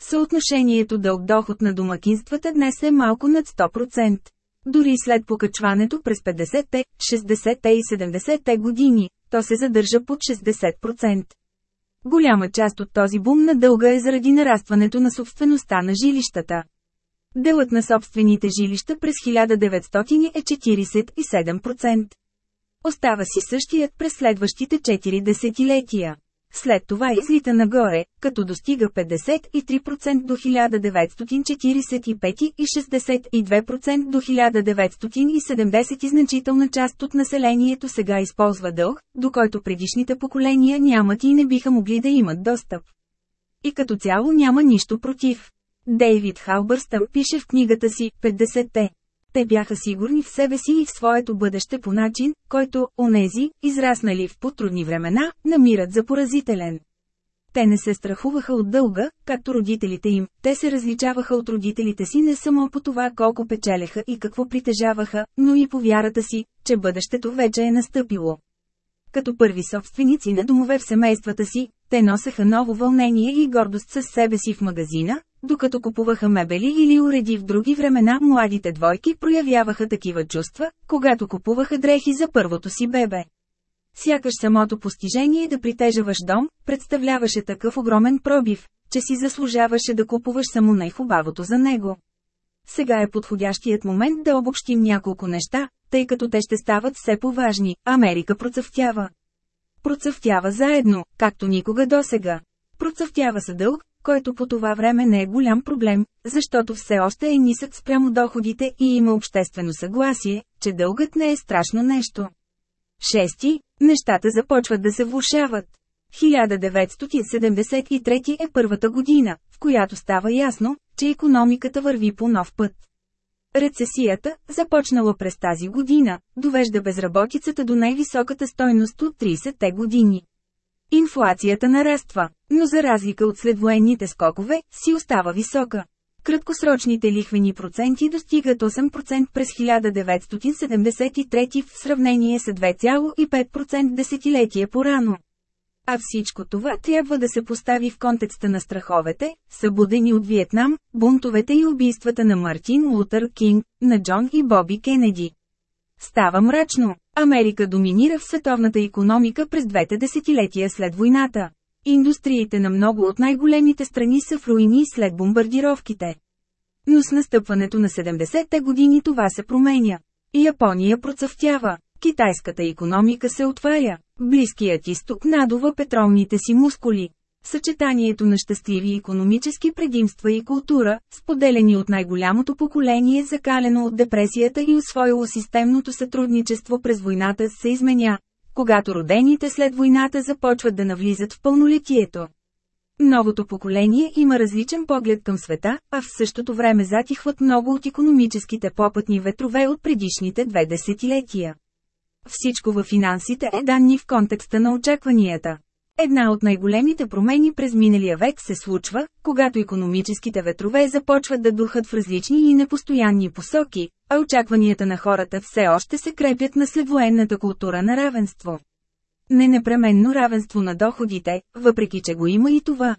Съотношението дълг-доход на домакинствата днес е малко над 100%. Дори след покачването през 50-те, 60-те и 70-те години, то се задържа под 60%. Голяма част от този бум на дълга е заради нарастването на собствеността на жилищата. Делът на собствените жилища през 1900 е 47%. Остава си същият през следващите 4 десетилетия. След това излита нагоре, като достига 53% до 1945 и 62% до 1970 и значителна част от населението сега използва дълг, до който предишните поколения нямат и не биха могли да имат достъп. И като цяло няма нищо против. Дейвид Халбърстън пише в книгата си «50-те». Те бяха сигурни в себе си и в своето бъдеще по начин, който, онези, израснали в потрудни времена, намират за поразителен. Те не се страхуваха от дълга, както родителите им, те се различаваха от родителите си не само по това колко печелеха и какво притежаваха, но и по вярата си, че бъдещето вече е настъпило. Като първи собственици на домове в семействата си, те носеха ново вълнение и гордост със себе си в магазина, докато купуваха мебели или уреди в други времена младите двойки проявяваха такива чувства, когато купуваха дрехи за първото си бебе. Сякаш самото постижение да притежаваш дом, представляваше такъв огромен пробив, че си заслужаваше да купуваш само най-хубавото за него. Сега е подходящият момент да обобщим няколко неща, тъй като те ще стават все по-важни. Америка процъфтява. Процъфтява заедно, както никога досега. Процъфтява са дълг, който по това време не е голям проблем, защото все още е нисък спрямо доходите и има обществено съгласие, че дългът не е страшно нещо. Шести, нещата започват да се влушават. 1973 е първата година, в която става ясно, че економиката върви по нов път. Рецесията, започнала през тази година, довежда безработицата до най-високата стойност от 30-те години. Инфлацията нараства, но за разлика от следвоенните скокове, си остава висока. Краткосрочните лихвени проценти достигат 8% през 1973 в сравнение с 2,5% десетилетие по-рано. А всичко това трябва да се постави в контекста на страховете, събудени от Виетнам, бунтовете и убийствата на Мартин Лутър Кинг, на Джон и Боби Кенеди. Става мрачно. Америка доминира в световната економика през двете десетилетия след войната. Индустриите на много от най-големите страни са в руини след бомбардировките. Но с настъпването на 70-те години това се променя. Япония процъфтява. Китайската економика се отваря. Близкият изток надува петролните си мускули. Съчетанието на щастливи економически предимства и култура, споделени от най-голямото поколение закалено от депресията и освоило системното сътрудничество през войната се изменя, когато родените след войната започват да навлизат в пълнолетието. Новото поколение има различен поглед към света, а в същото време затихват много от економическите попътни ветрове от предишните две десетилетия. Всичко във финансите е данни в контекста на очакванията. Една от най-големите промени през миналия век се случва, когато економическите ветрове започват да духат в различни и непостоянни посоки, а очакванията на хората все още се крепят на следвоенната култура на равенство. Не непременно равенство на доходите, въпреки че го има и това.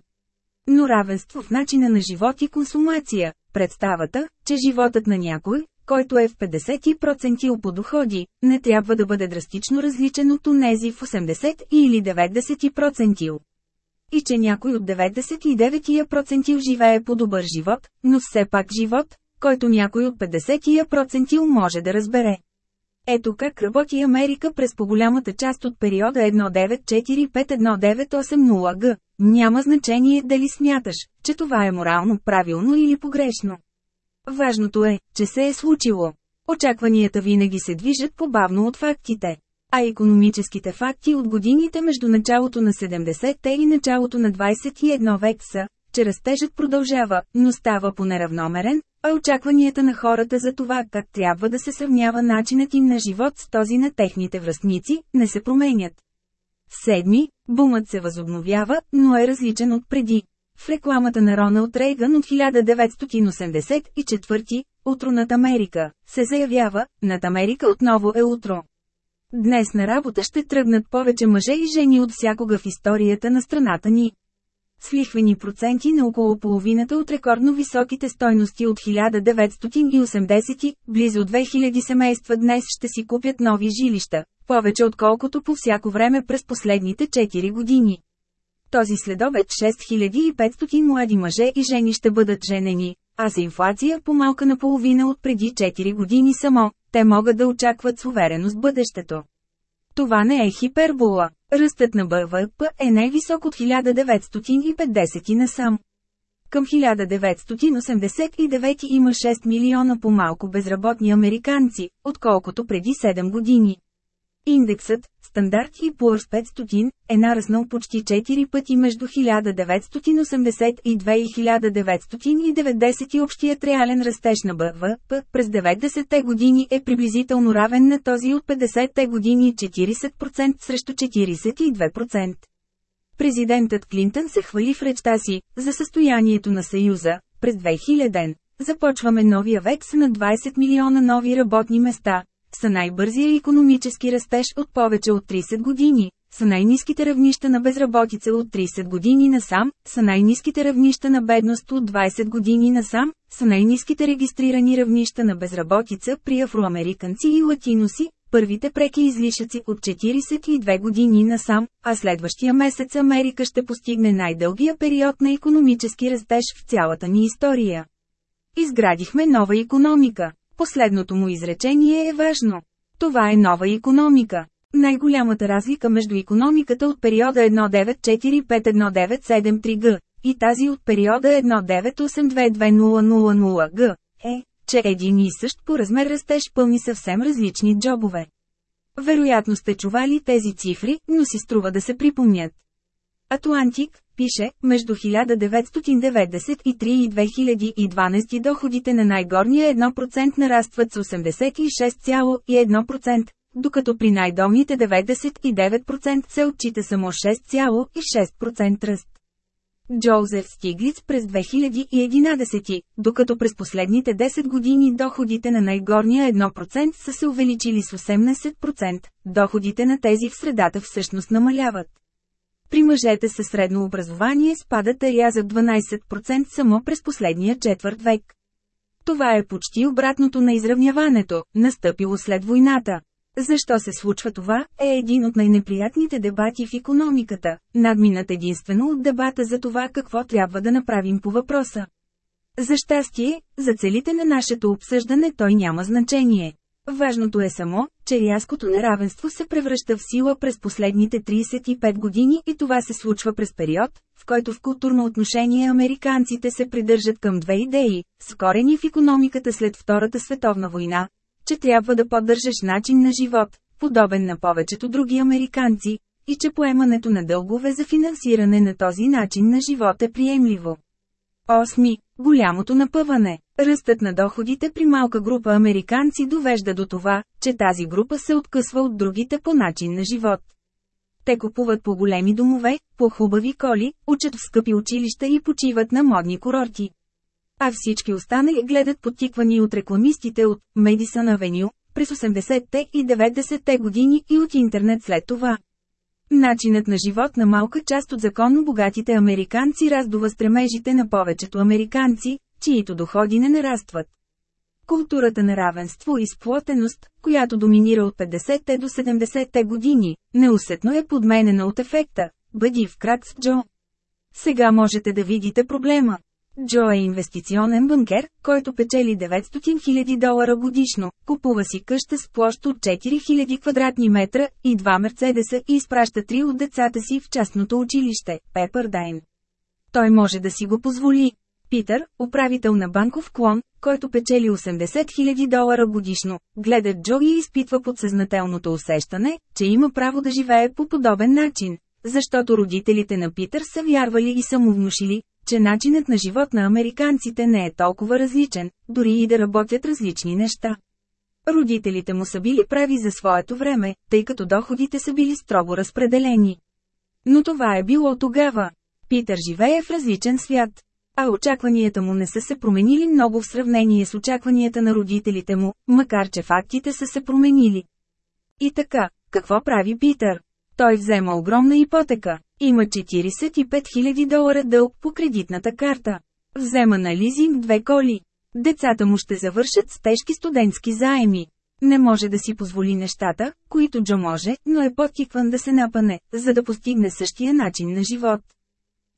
Но равенство в начина на живот и консумация, представата, че животът на някой, който е в 50% по доходи, не трябва да бъде драстично различен от унези в 80 или 90%. И че някой от 99% живее по добър живот, но все пак живот, който някой от 50% може да разбере. Ето как работи Америка през по-голямата част от периода 1945-1980 г. Няма значение дали смяташ, че това е морално правилно или погрешно. Важното е, че се е случило. Очакванията винаги се движат побавно от фактите. А економическите факти от годините между началото на 70-те и началото на 21 век са, че растежът продължава, но става по неравномерен, а очакванията на хората за това как трябва да се сравнява начинът им на живот с този на техните връстници, не се променят. Седми, бумът се възобновява, но е различен от преди. В рекламата на Роналд Рейган от 1984, утро над Америка, се заявява, над Америка отново е утро. Днес на работа ще тръгнат повече мъже и жени от всякога в историята на страната ни. С лихвени проценти на около половината от рекордно високите стойности от 1980, близо 2000 семейства днес ще си купят нови жилища, повече отколкото по всяко време през последните 4 години. Този следобед 6500 млади мъже и жени ще бъдат женени, а с инфлация по-малка наполовина от преди 4 години само, те могат да очакват с увереност бъдещето. Това не е хипербола. Ръстът на БВП е най-висок от 1950 насам. Към 1989 има 6 милиона по-малко безработни американци, отколкото преди 7 години. Индексът, стандарт и Poor's 500, е нараснал почти 4 пъти между 1982 и 1990 и общият реален растеж на БВП през 90-те години е приблизително равен на този от 50-те години 40% срещу 42%. Президентът Клинтън се хвали в речта си за състоянието на Съюза през 2000 Започваме новия век с на 20 милиона нови работни места, са най-бързия економически растеж от повече от 30 години, са най-низките равнища на безработица от 30 години насам, са най-низките равнища на бедност от 20 години насам, са най-низките регистрирани равнища на безработица при афроамериканци и латиноси, първите преки излишъци от 42 години насам, а следващия месец Америка ще постигне най-дългия период на економически растеж в цялата ни история. Изградихме нова економика. Последното му изречение е важно. Това е нова економика. Най-голямата разлика между економиката от периода 1945-1973 г. и тази от периода 1982-2000 г. е, че един и същ по размер растеж пълни съвсем различни джобове. Вероятно сте чували тези цифри, но си струва да се припомнят. Атлантик, пише, между 1993 и 2012 доходите на най-горния 1% нарастват с 86,1%, докато при най-долните 99% се отчита само 6,6% ръст. Джоузеф Стиглиц през 2011, докато през последните 10 години доходите на най-горния 1% са се увеличили с 18%, доходите на тези в средата всъщност намаляват. При мъжете със средно образование спадът е рязък 12% само през последния четвърт век. Това е почти обратното на изравняването, настъпило след войната. Защо се случва това, е един от най-неприятните дебати в економиката, надминат единствено от дебата за това какво трябва да направим по въпроса. За щастие, за целите на нашето обсъждане той няма значение. Важното е само, че рязкото неравенство се превръща в сила през последните 35 години и това се случва през период, в който в културно отношение американците се придържат към две идеи, с корени в економиката след Втората световна война, че трябва да поддържаш начин на живот, подобен на повечето други американци, и че поемането на дългове за финансиране на този начин на живот е приемливо. 8. Голямото напъване. Ръстът на доходите при малка група американци довежда до това, че тази група се откъсва от другите по начин на живот. Те купуват по големи домове, по хубави коли, учат в скъпи училища и почиват на модни курорти. А всички останали гледат подтиквани от рекламистите от Медисън Авеню през 80-те и 90-те години и от интернет след това. Начинът на живот на малка част от законно богатите американци раздува стремежите на повечето американци, чието доходи не нарастват. Културата на равенство и сплотеност, която доминира от 50-те до 70-те години, неусетно е подменена от ефекта «Бъди в крак с Джо». Сега можете да видите проблема. Джо е инвестиционен банкер, който печели 900 000 долара годишно, купува си къща с площ от 4000 квадратни метра и два Мерцедеса и изпраща три от децата си в частното училище, Пепърдайн. Той може да си го позволи. Питър, управител на банков клон, който печели 80 000 долара годишно, гледа Джо и изпитва подсъзнателното усещане, че има право да живее по подобен начин. Защото родителите на Питър са вярвали и са му внушили, че начинът на живот на американците не е толкова различен, дори и да работят различни неща. Родителите му са били прави за своето време, тъй като доходите са били строго разпределени. Но това е било тогава. Питър живее в различен свят. А очакванията му не са се променили много в сравнение с очакванията на родителите му, макар че фактите са се променили. И така, какво прави Питър? Той взема огромна ипотека. Има 45 000 долара дълг по кредитната карта. Взема на лизинг две коли. Децата му ще завършат с тежки студентски заеми. Не може да си позволи нещата, които Джо може, но е подтикван да се напане, за да постигне същия начин на живот.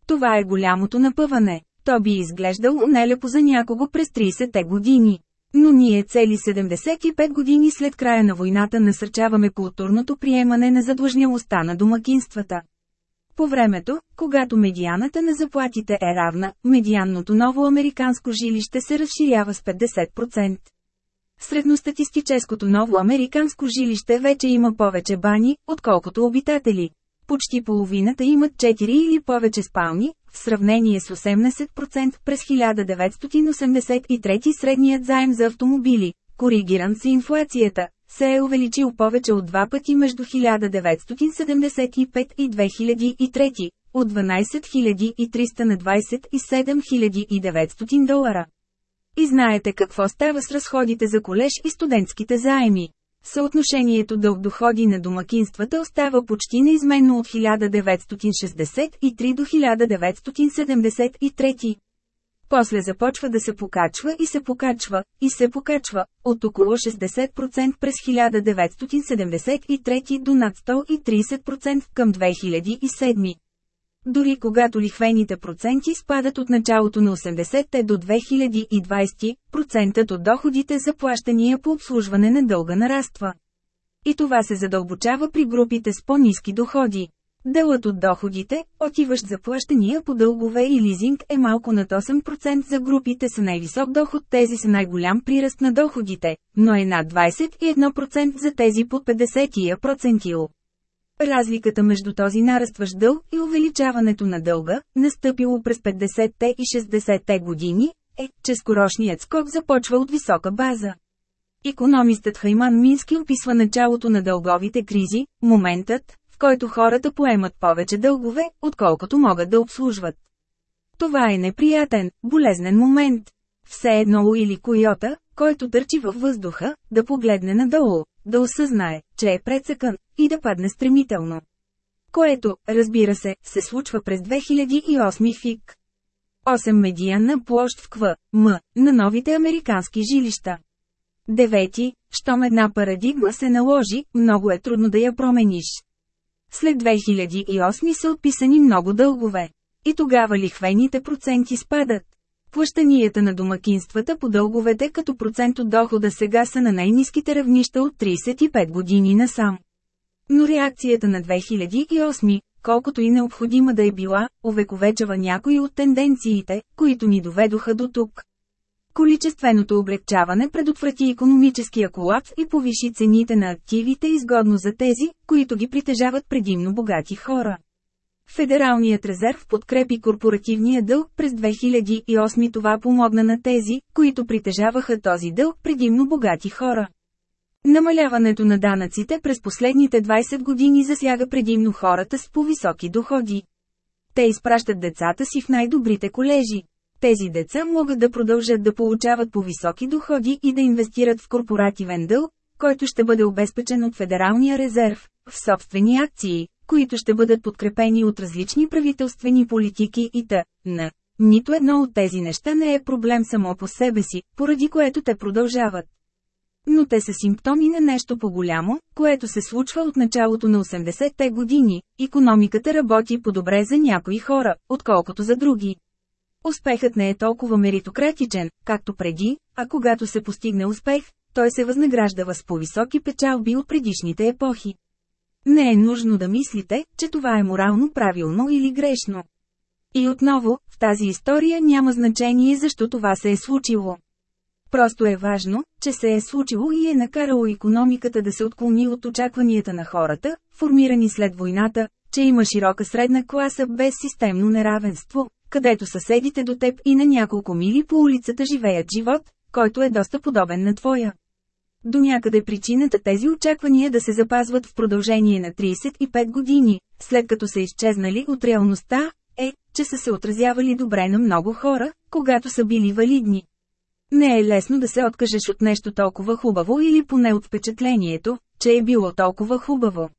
Това е голямото напъване. То би изглеждало нелепо за някого през 30-те години. Но ние цели 75 години след края на войната насърчаваме културното приемане на задлъжнялостта на домакинствата. По времето, когато медианата на заплатите е равна, медианното ново американско жилище се разширява с 50%. Средностатистическото ново американско жилище вече има повече бани, отколкото обитатели. Почти половината имат 4 или повече спални, в сравнение с 18% през 1983 средният заем за автомобили, коригиран с инфлацията, се е увеличил повече от два пъти между 1975 и 2003, от 12 300 на 27 900 долара. И знаете какво става с разходите за колеж и студентските заеми. Съотношението дълг-доходи на домакинствата остава почти неизменно от 1963 до 1973. После започва да се покачва и се покачва, и се покачва, от около 60% през 1973 до над 130% към 2007. Дори когато лихвените проценти спадат от началото на 80-те до 2020, процентът от доходите за плащания по обслужване на дълга нараства. И това се задълбочава при групите с по-низки доходи. Делът от доходите, отиващ за плащания по дългове и лизинг е малко над 8% за групите с най-висок доход, тези са най-голям приръст на доходите, но е над 21% за тези под 50%. Разликата между този нарастващ дълг и увеличаването на дълга, настъпило през 50-те и 60-те години, е, че скорошният скок започва от висока база. Економистът Хайман Мински описва началото на дълговите кризи, моментът, който хората поемат повече дългове, отколкото могат да обслужват. Това е неприятен, болезнен момент. Все едно или койота, който търчи във въздуха, да погледне надолу, да осъзнае, че е прецъкан, и да падне стремително. Което, разбира се, се случва през 2008 фик. 8 медианна площ в КВ, М, на новите американски жилища. Девети, щом една парадигма се наложи, много е трудно да я промениш. След 2008 са отписани много дългове. И тогава лихвените проценти спадат. Плащанията на домакинствата по дълговете като процент от дохода сега са на най-низките равнища от 35 години насам. Но реакцията на 2008, колкото и необходима да е била, увековечава някои от тенденциите, които ни доведоха до тук. Количественото облегчаване предотврати економическия колапс и повиши цените на активите изгодно за тези, които ги притежават предимно богати хора. Федералният резерв подкрепи корпоративния дълг през 2008 това помогна на тези, които притежаваха този дълг предимно богати хора. Намаляването на данъците през последните 20 години засяга предимно хората с по-високи доходи. Те изпращат децата си в най-добрите колежи. Тези деца могат да продължат да получават по-високи доходи и да инвестират в корпоративен дълг, който ще бъде обезпечен от Федералния резерв, в собствени акции, които ще бъдат подкрепени от различни правителствени политики и т.н. Нито едно от тези неща не е проблем само по себе си, поради което те продължават. Но те са симптоми на нещо по-голямо, което се случва от началото на 80-те години. Економиката работи по-добре за някои хора, отколкото за други. Успехът не е толкова меритократичен, както преди, а когато се постигне успех, той се възнаграждава с по-високи печалби от предишните епохи. Не е нужно да мислите, че това е морално правилно или грешно. И отново, в тази история няма значение защо това се е случило. Просто е важно, че се е случило и е накарало економиката да се отклони от очакванията на хората, формирани след войната, че има широка средна класа без системно неравенство, където съседите до теб и на няколко мили по улицата живеят живот, който е доста подобен на твоя. До някъде причината тези очаквания да се запазват в продължение на 35 години, след като са изчезнали от реалността, е, че са се отразявали добре на много хора, когато са били валидни. Не е лесно да се откажеш от нещо толкова хубаво или поне от впечатлението, че е било толкова хубаво.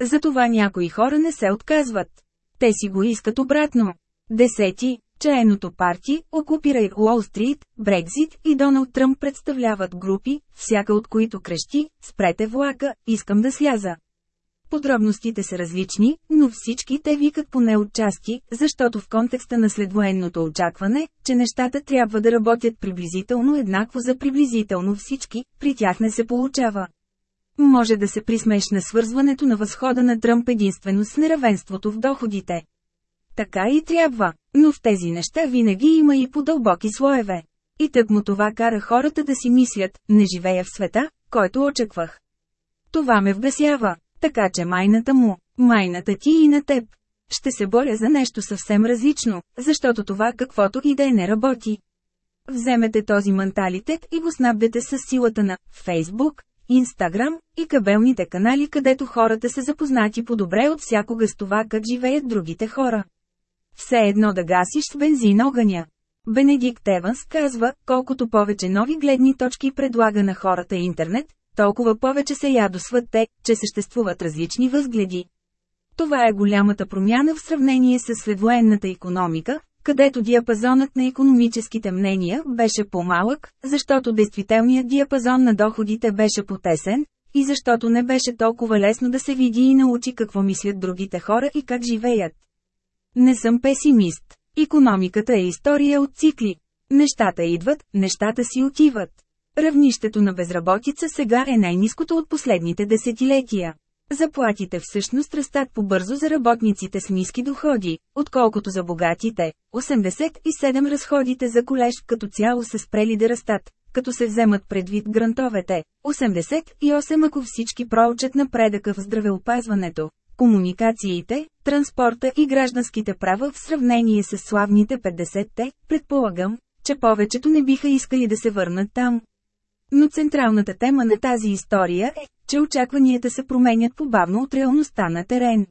Затова някои хора не се отказват. Те си го искат обратно. Десети, Чайното парти, окупира Уолл Стрит, Брекзит и Доналд Тръмп представляват групи, всяка от които крещи, спрете влака, искам да сляза. Подробностите са различни, но всички те викат поне от части, защото в контекста на следвоенното очакване, че нещата трябва да работят приблизително еднакво за приблизително всички, при тях не се получава. Може да се присмеш на свързването на възхода на Тръмп единствено с неравенството в доходите. Така и трябва, но в тези неща винаги има и по-дълбоки слоеве. И тък му това кара хората да си мислят, не живея в света, който очаквах. Това ме вгасява, така че майната му, майната ти и на теб. Ще се боря за нещо съвсем различно, защото това каквото и да е не работи. Вземете този менталитет и го снабдете с силата на Фейсбук, Инстаграм и кабелните канали, където хората са запознати по-добре от всякога с това как живеят другите хора. Все едно да гасиш с бензин огъня. Бенедикт Еванс казва, колкото повече нови гледни точки предлага на хората интернет, толкова повече се ядосват те, че съществуват различни възгледи. Това е голямата промяна в сравнение с следвоенната економика, където диапазонът на економическите мнения беше по-малък, защото действителният диапазон на доходите беше потесен, и защото не беше толкова лесно да се види и научи какво мислят другите хора и как живеят. Не съм песимист. Економиката е история от цикли. Нещата идват, нещата си отиват. Равнището на безработица сега е най-низкото от последните десетилетия. Заплатите всъщност растат по-бързо за работниците с ниски доходи, отколкото за богатите. 87 разходите за колеж като цяло се спрели да растат, като се вземат предвид грантовете. 88 ако всички проучат напредъка в здравеопазването, комуникациите, транспорта и гражданските права в сравнение с славните 50-те, предполагам, че повечето не биха искали да се върнат там. Но централната тема на тази история е, че очакванията се променят побавно от реалността на терен.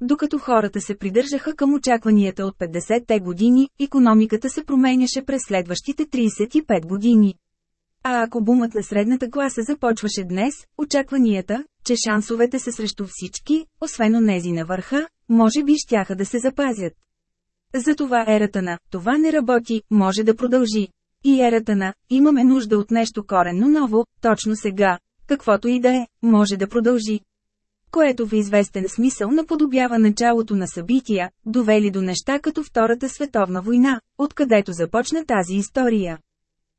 Докато хората се придържаха към очакванията от 50-те години, економиката се променяше през следващите 35 години. А ако бумът на средната класа започваше днес, очакванията, че шансовете са срещу всички, освен онези на върха, може би щяха да се запазят. Затова ерата на «това не работи» може да продължи. И ерата на «имаме нужда от нещо коренно ново, точно сега», каквото и да е, може да продължи. Което в известен смисъл наподобява началото на събития, довели до неща като Втората световна война, откъдето започна тази история.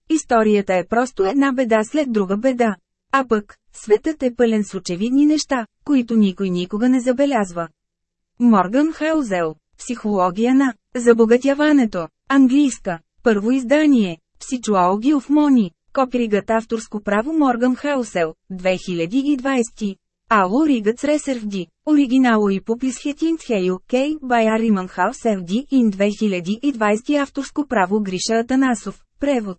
Историята е просто една беда след друга беда. А пък, светът е пълен с очевидни неща, които никой никога не забелязва. Морган Хаузел. Психология на забогатяването. Английска. Първо издание. Psychology of Money. Копиригът авторско право Морган Хаусел. 2020. Ало Ригът Ресервди. Оригинало и Публисхетинт Хейл Кей Байар Риман Хаусел Ди Ин 2020 авторско право Гриша Атанасов. Превод.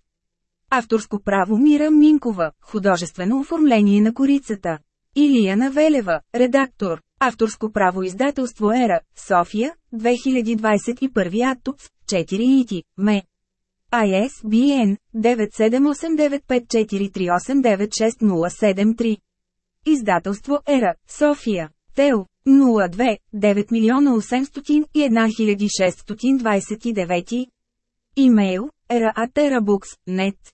Авторско право Мира Минкова, художествено оформление на корицата. Илияна Велева, редактор. Авторско право издателство Ера, София, 2021 Атупс, 4 ити, ме. ISBN 9789543896073. Издателство Ера, София. Тел. 02 9 801 Имейл. eraateraBooks.net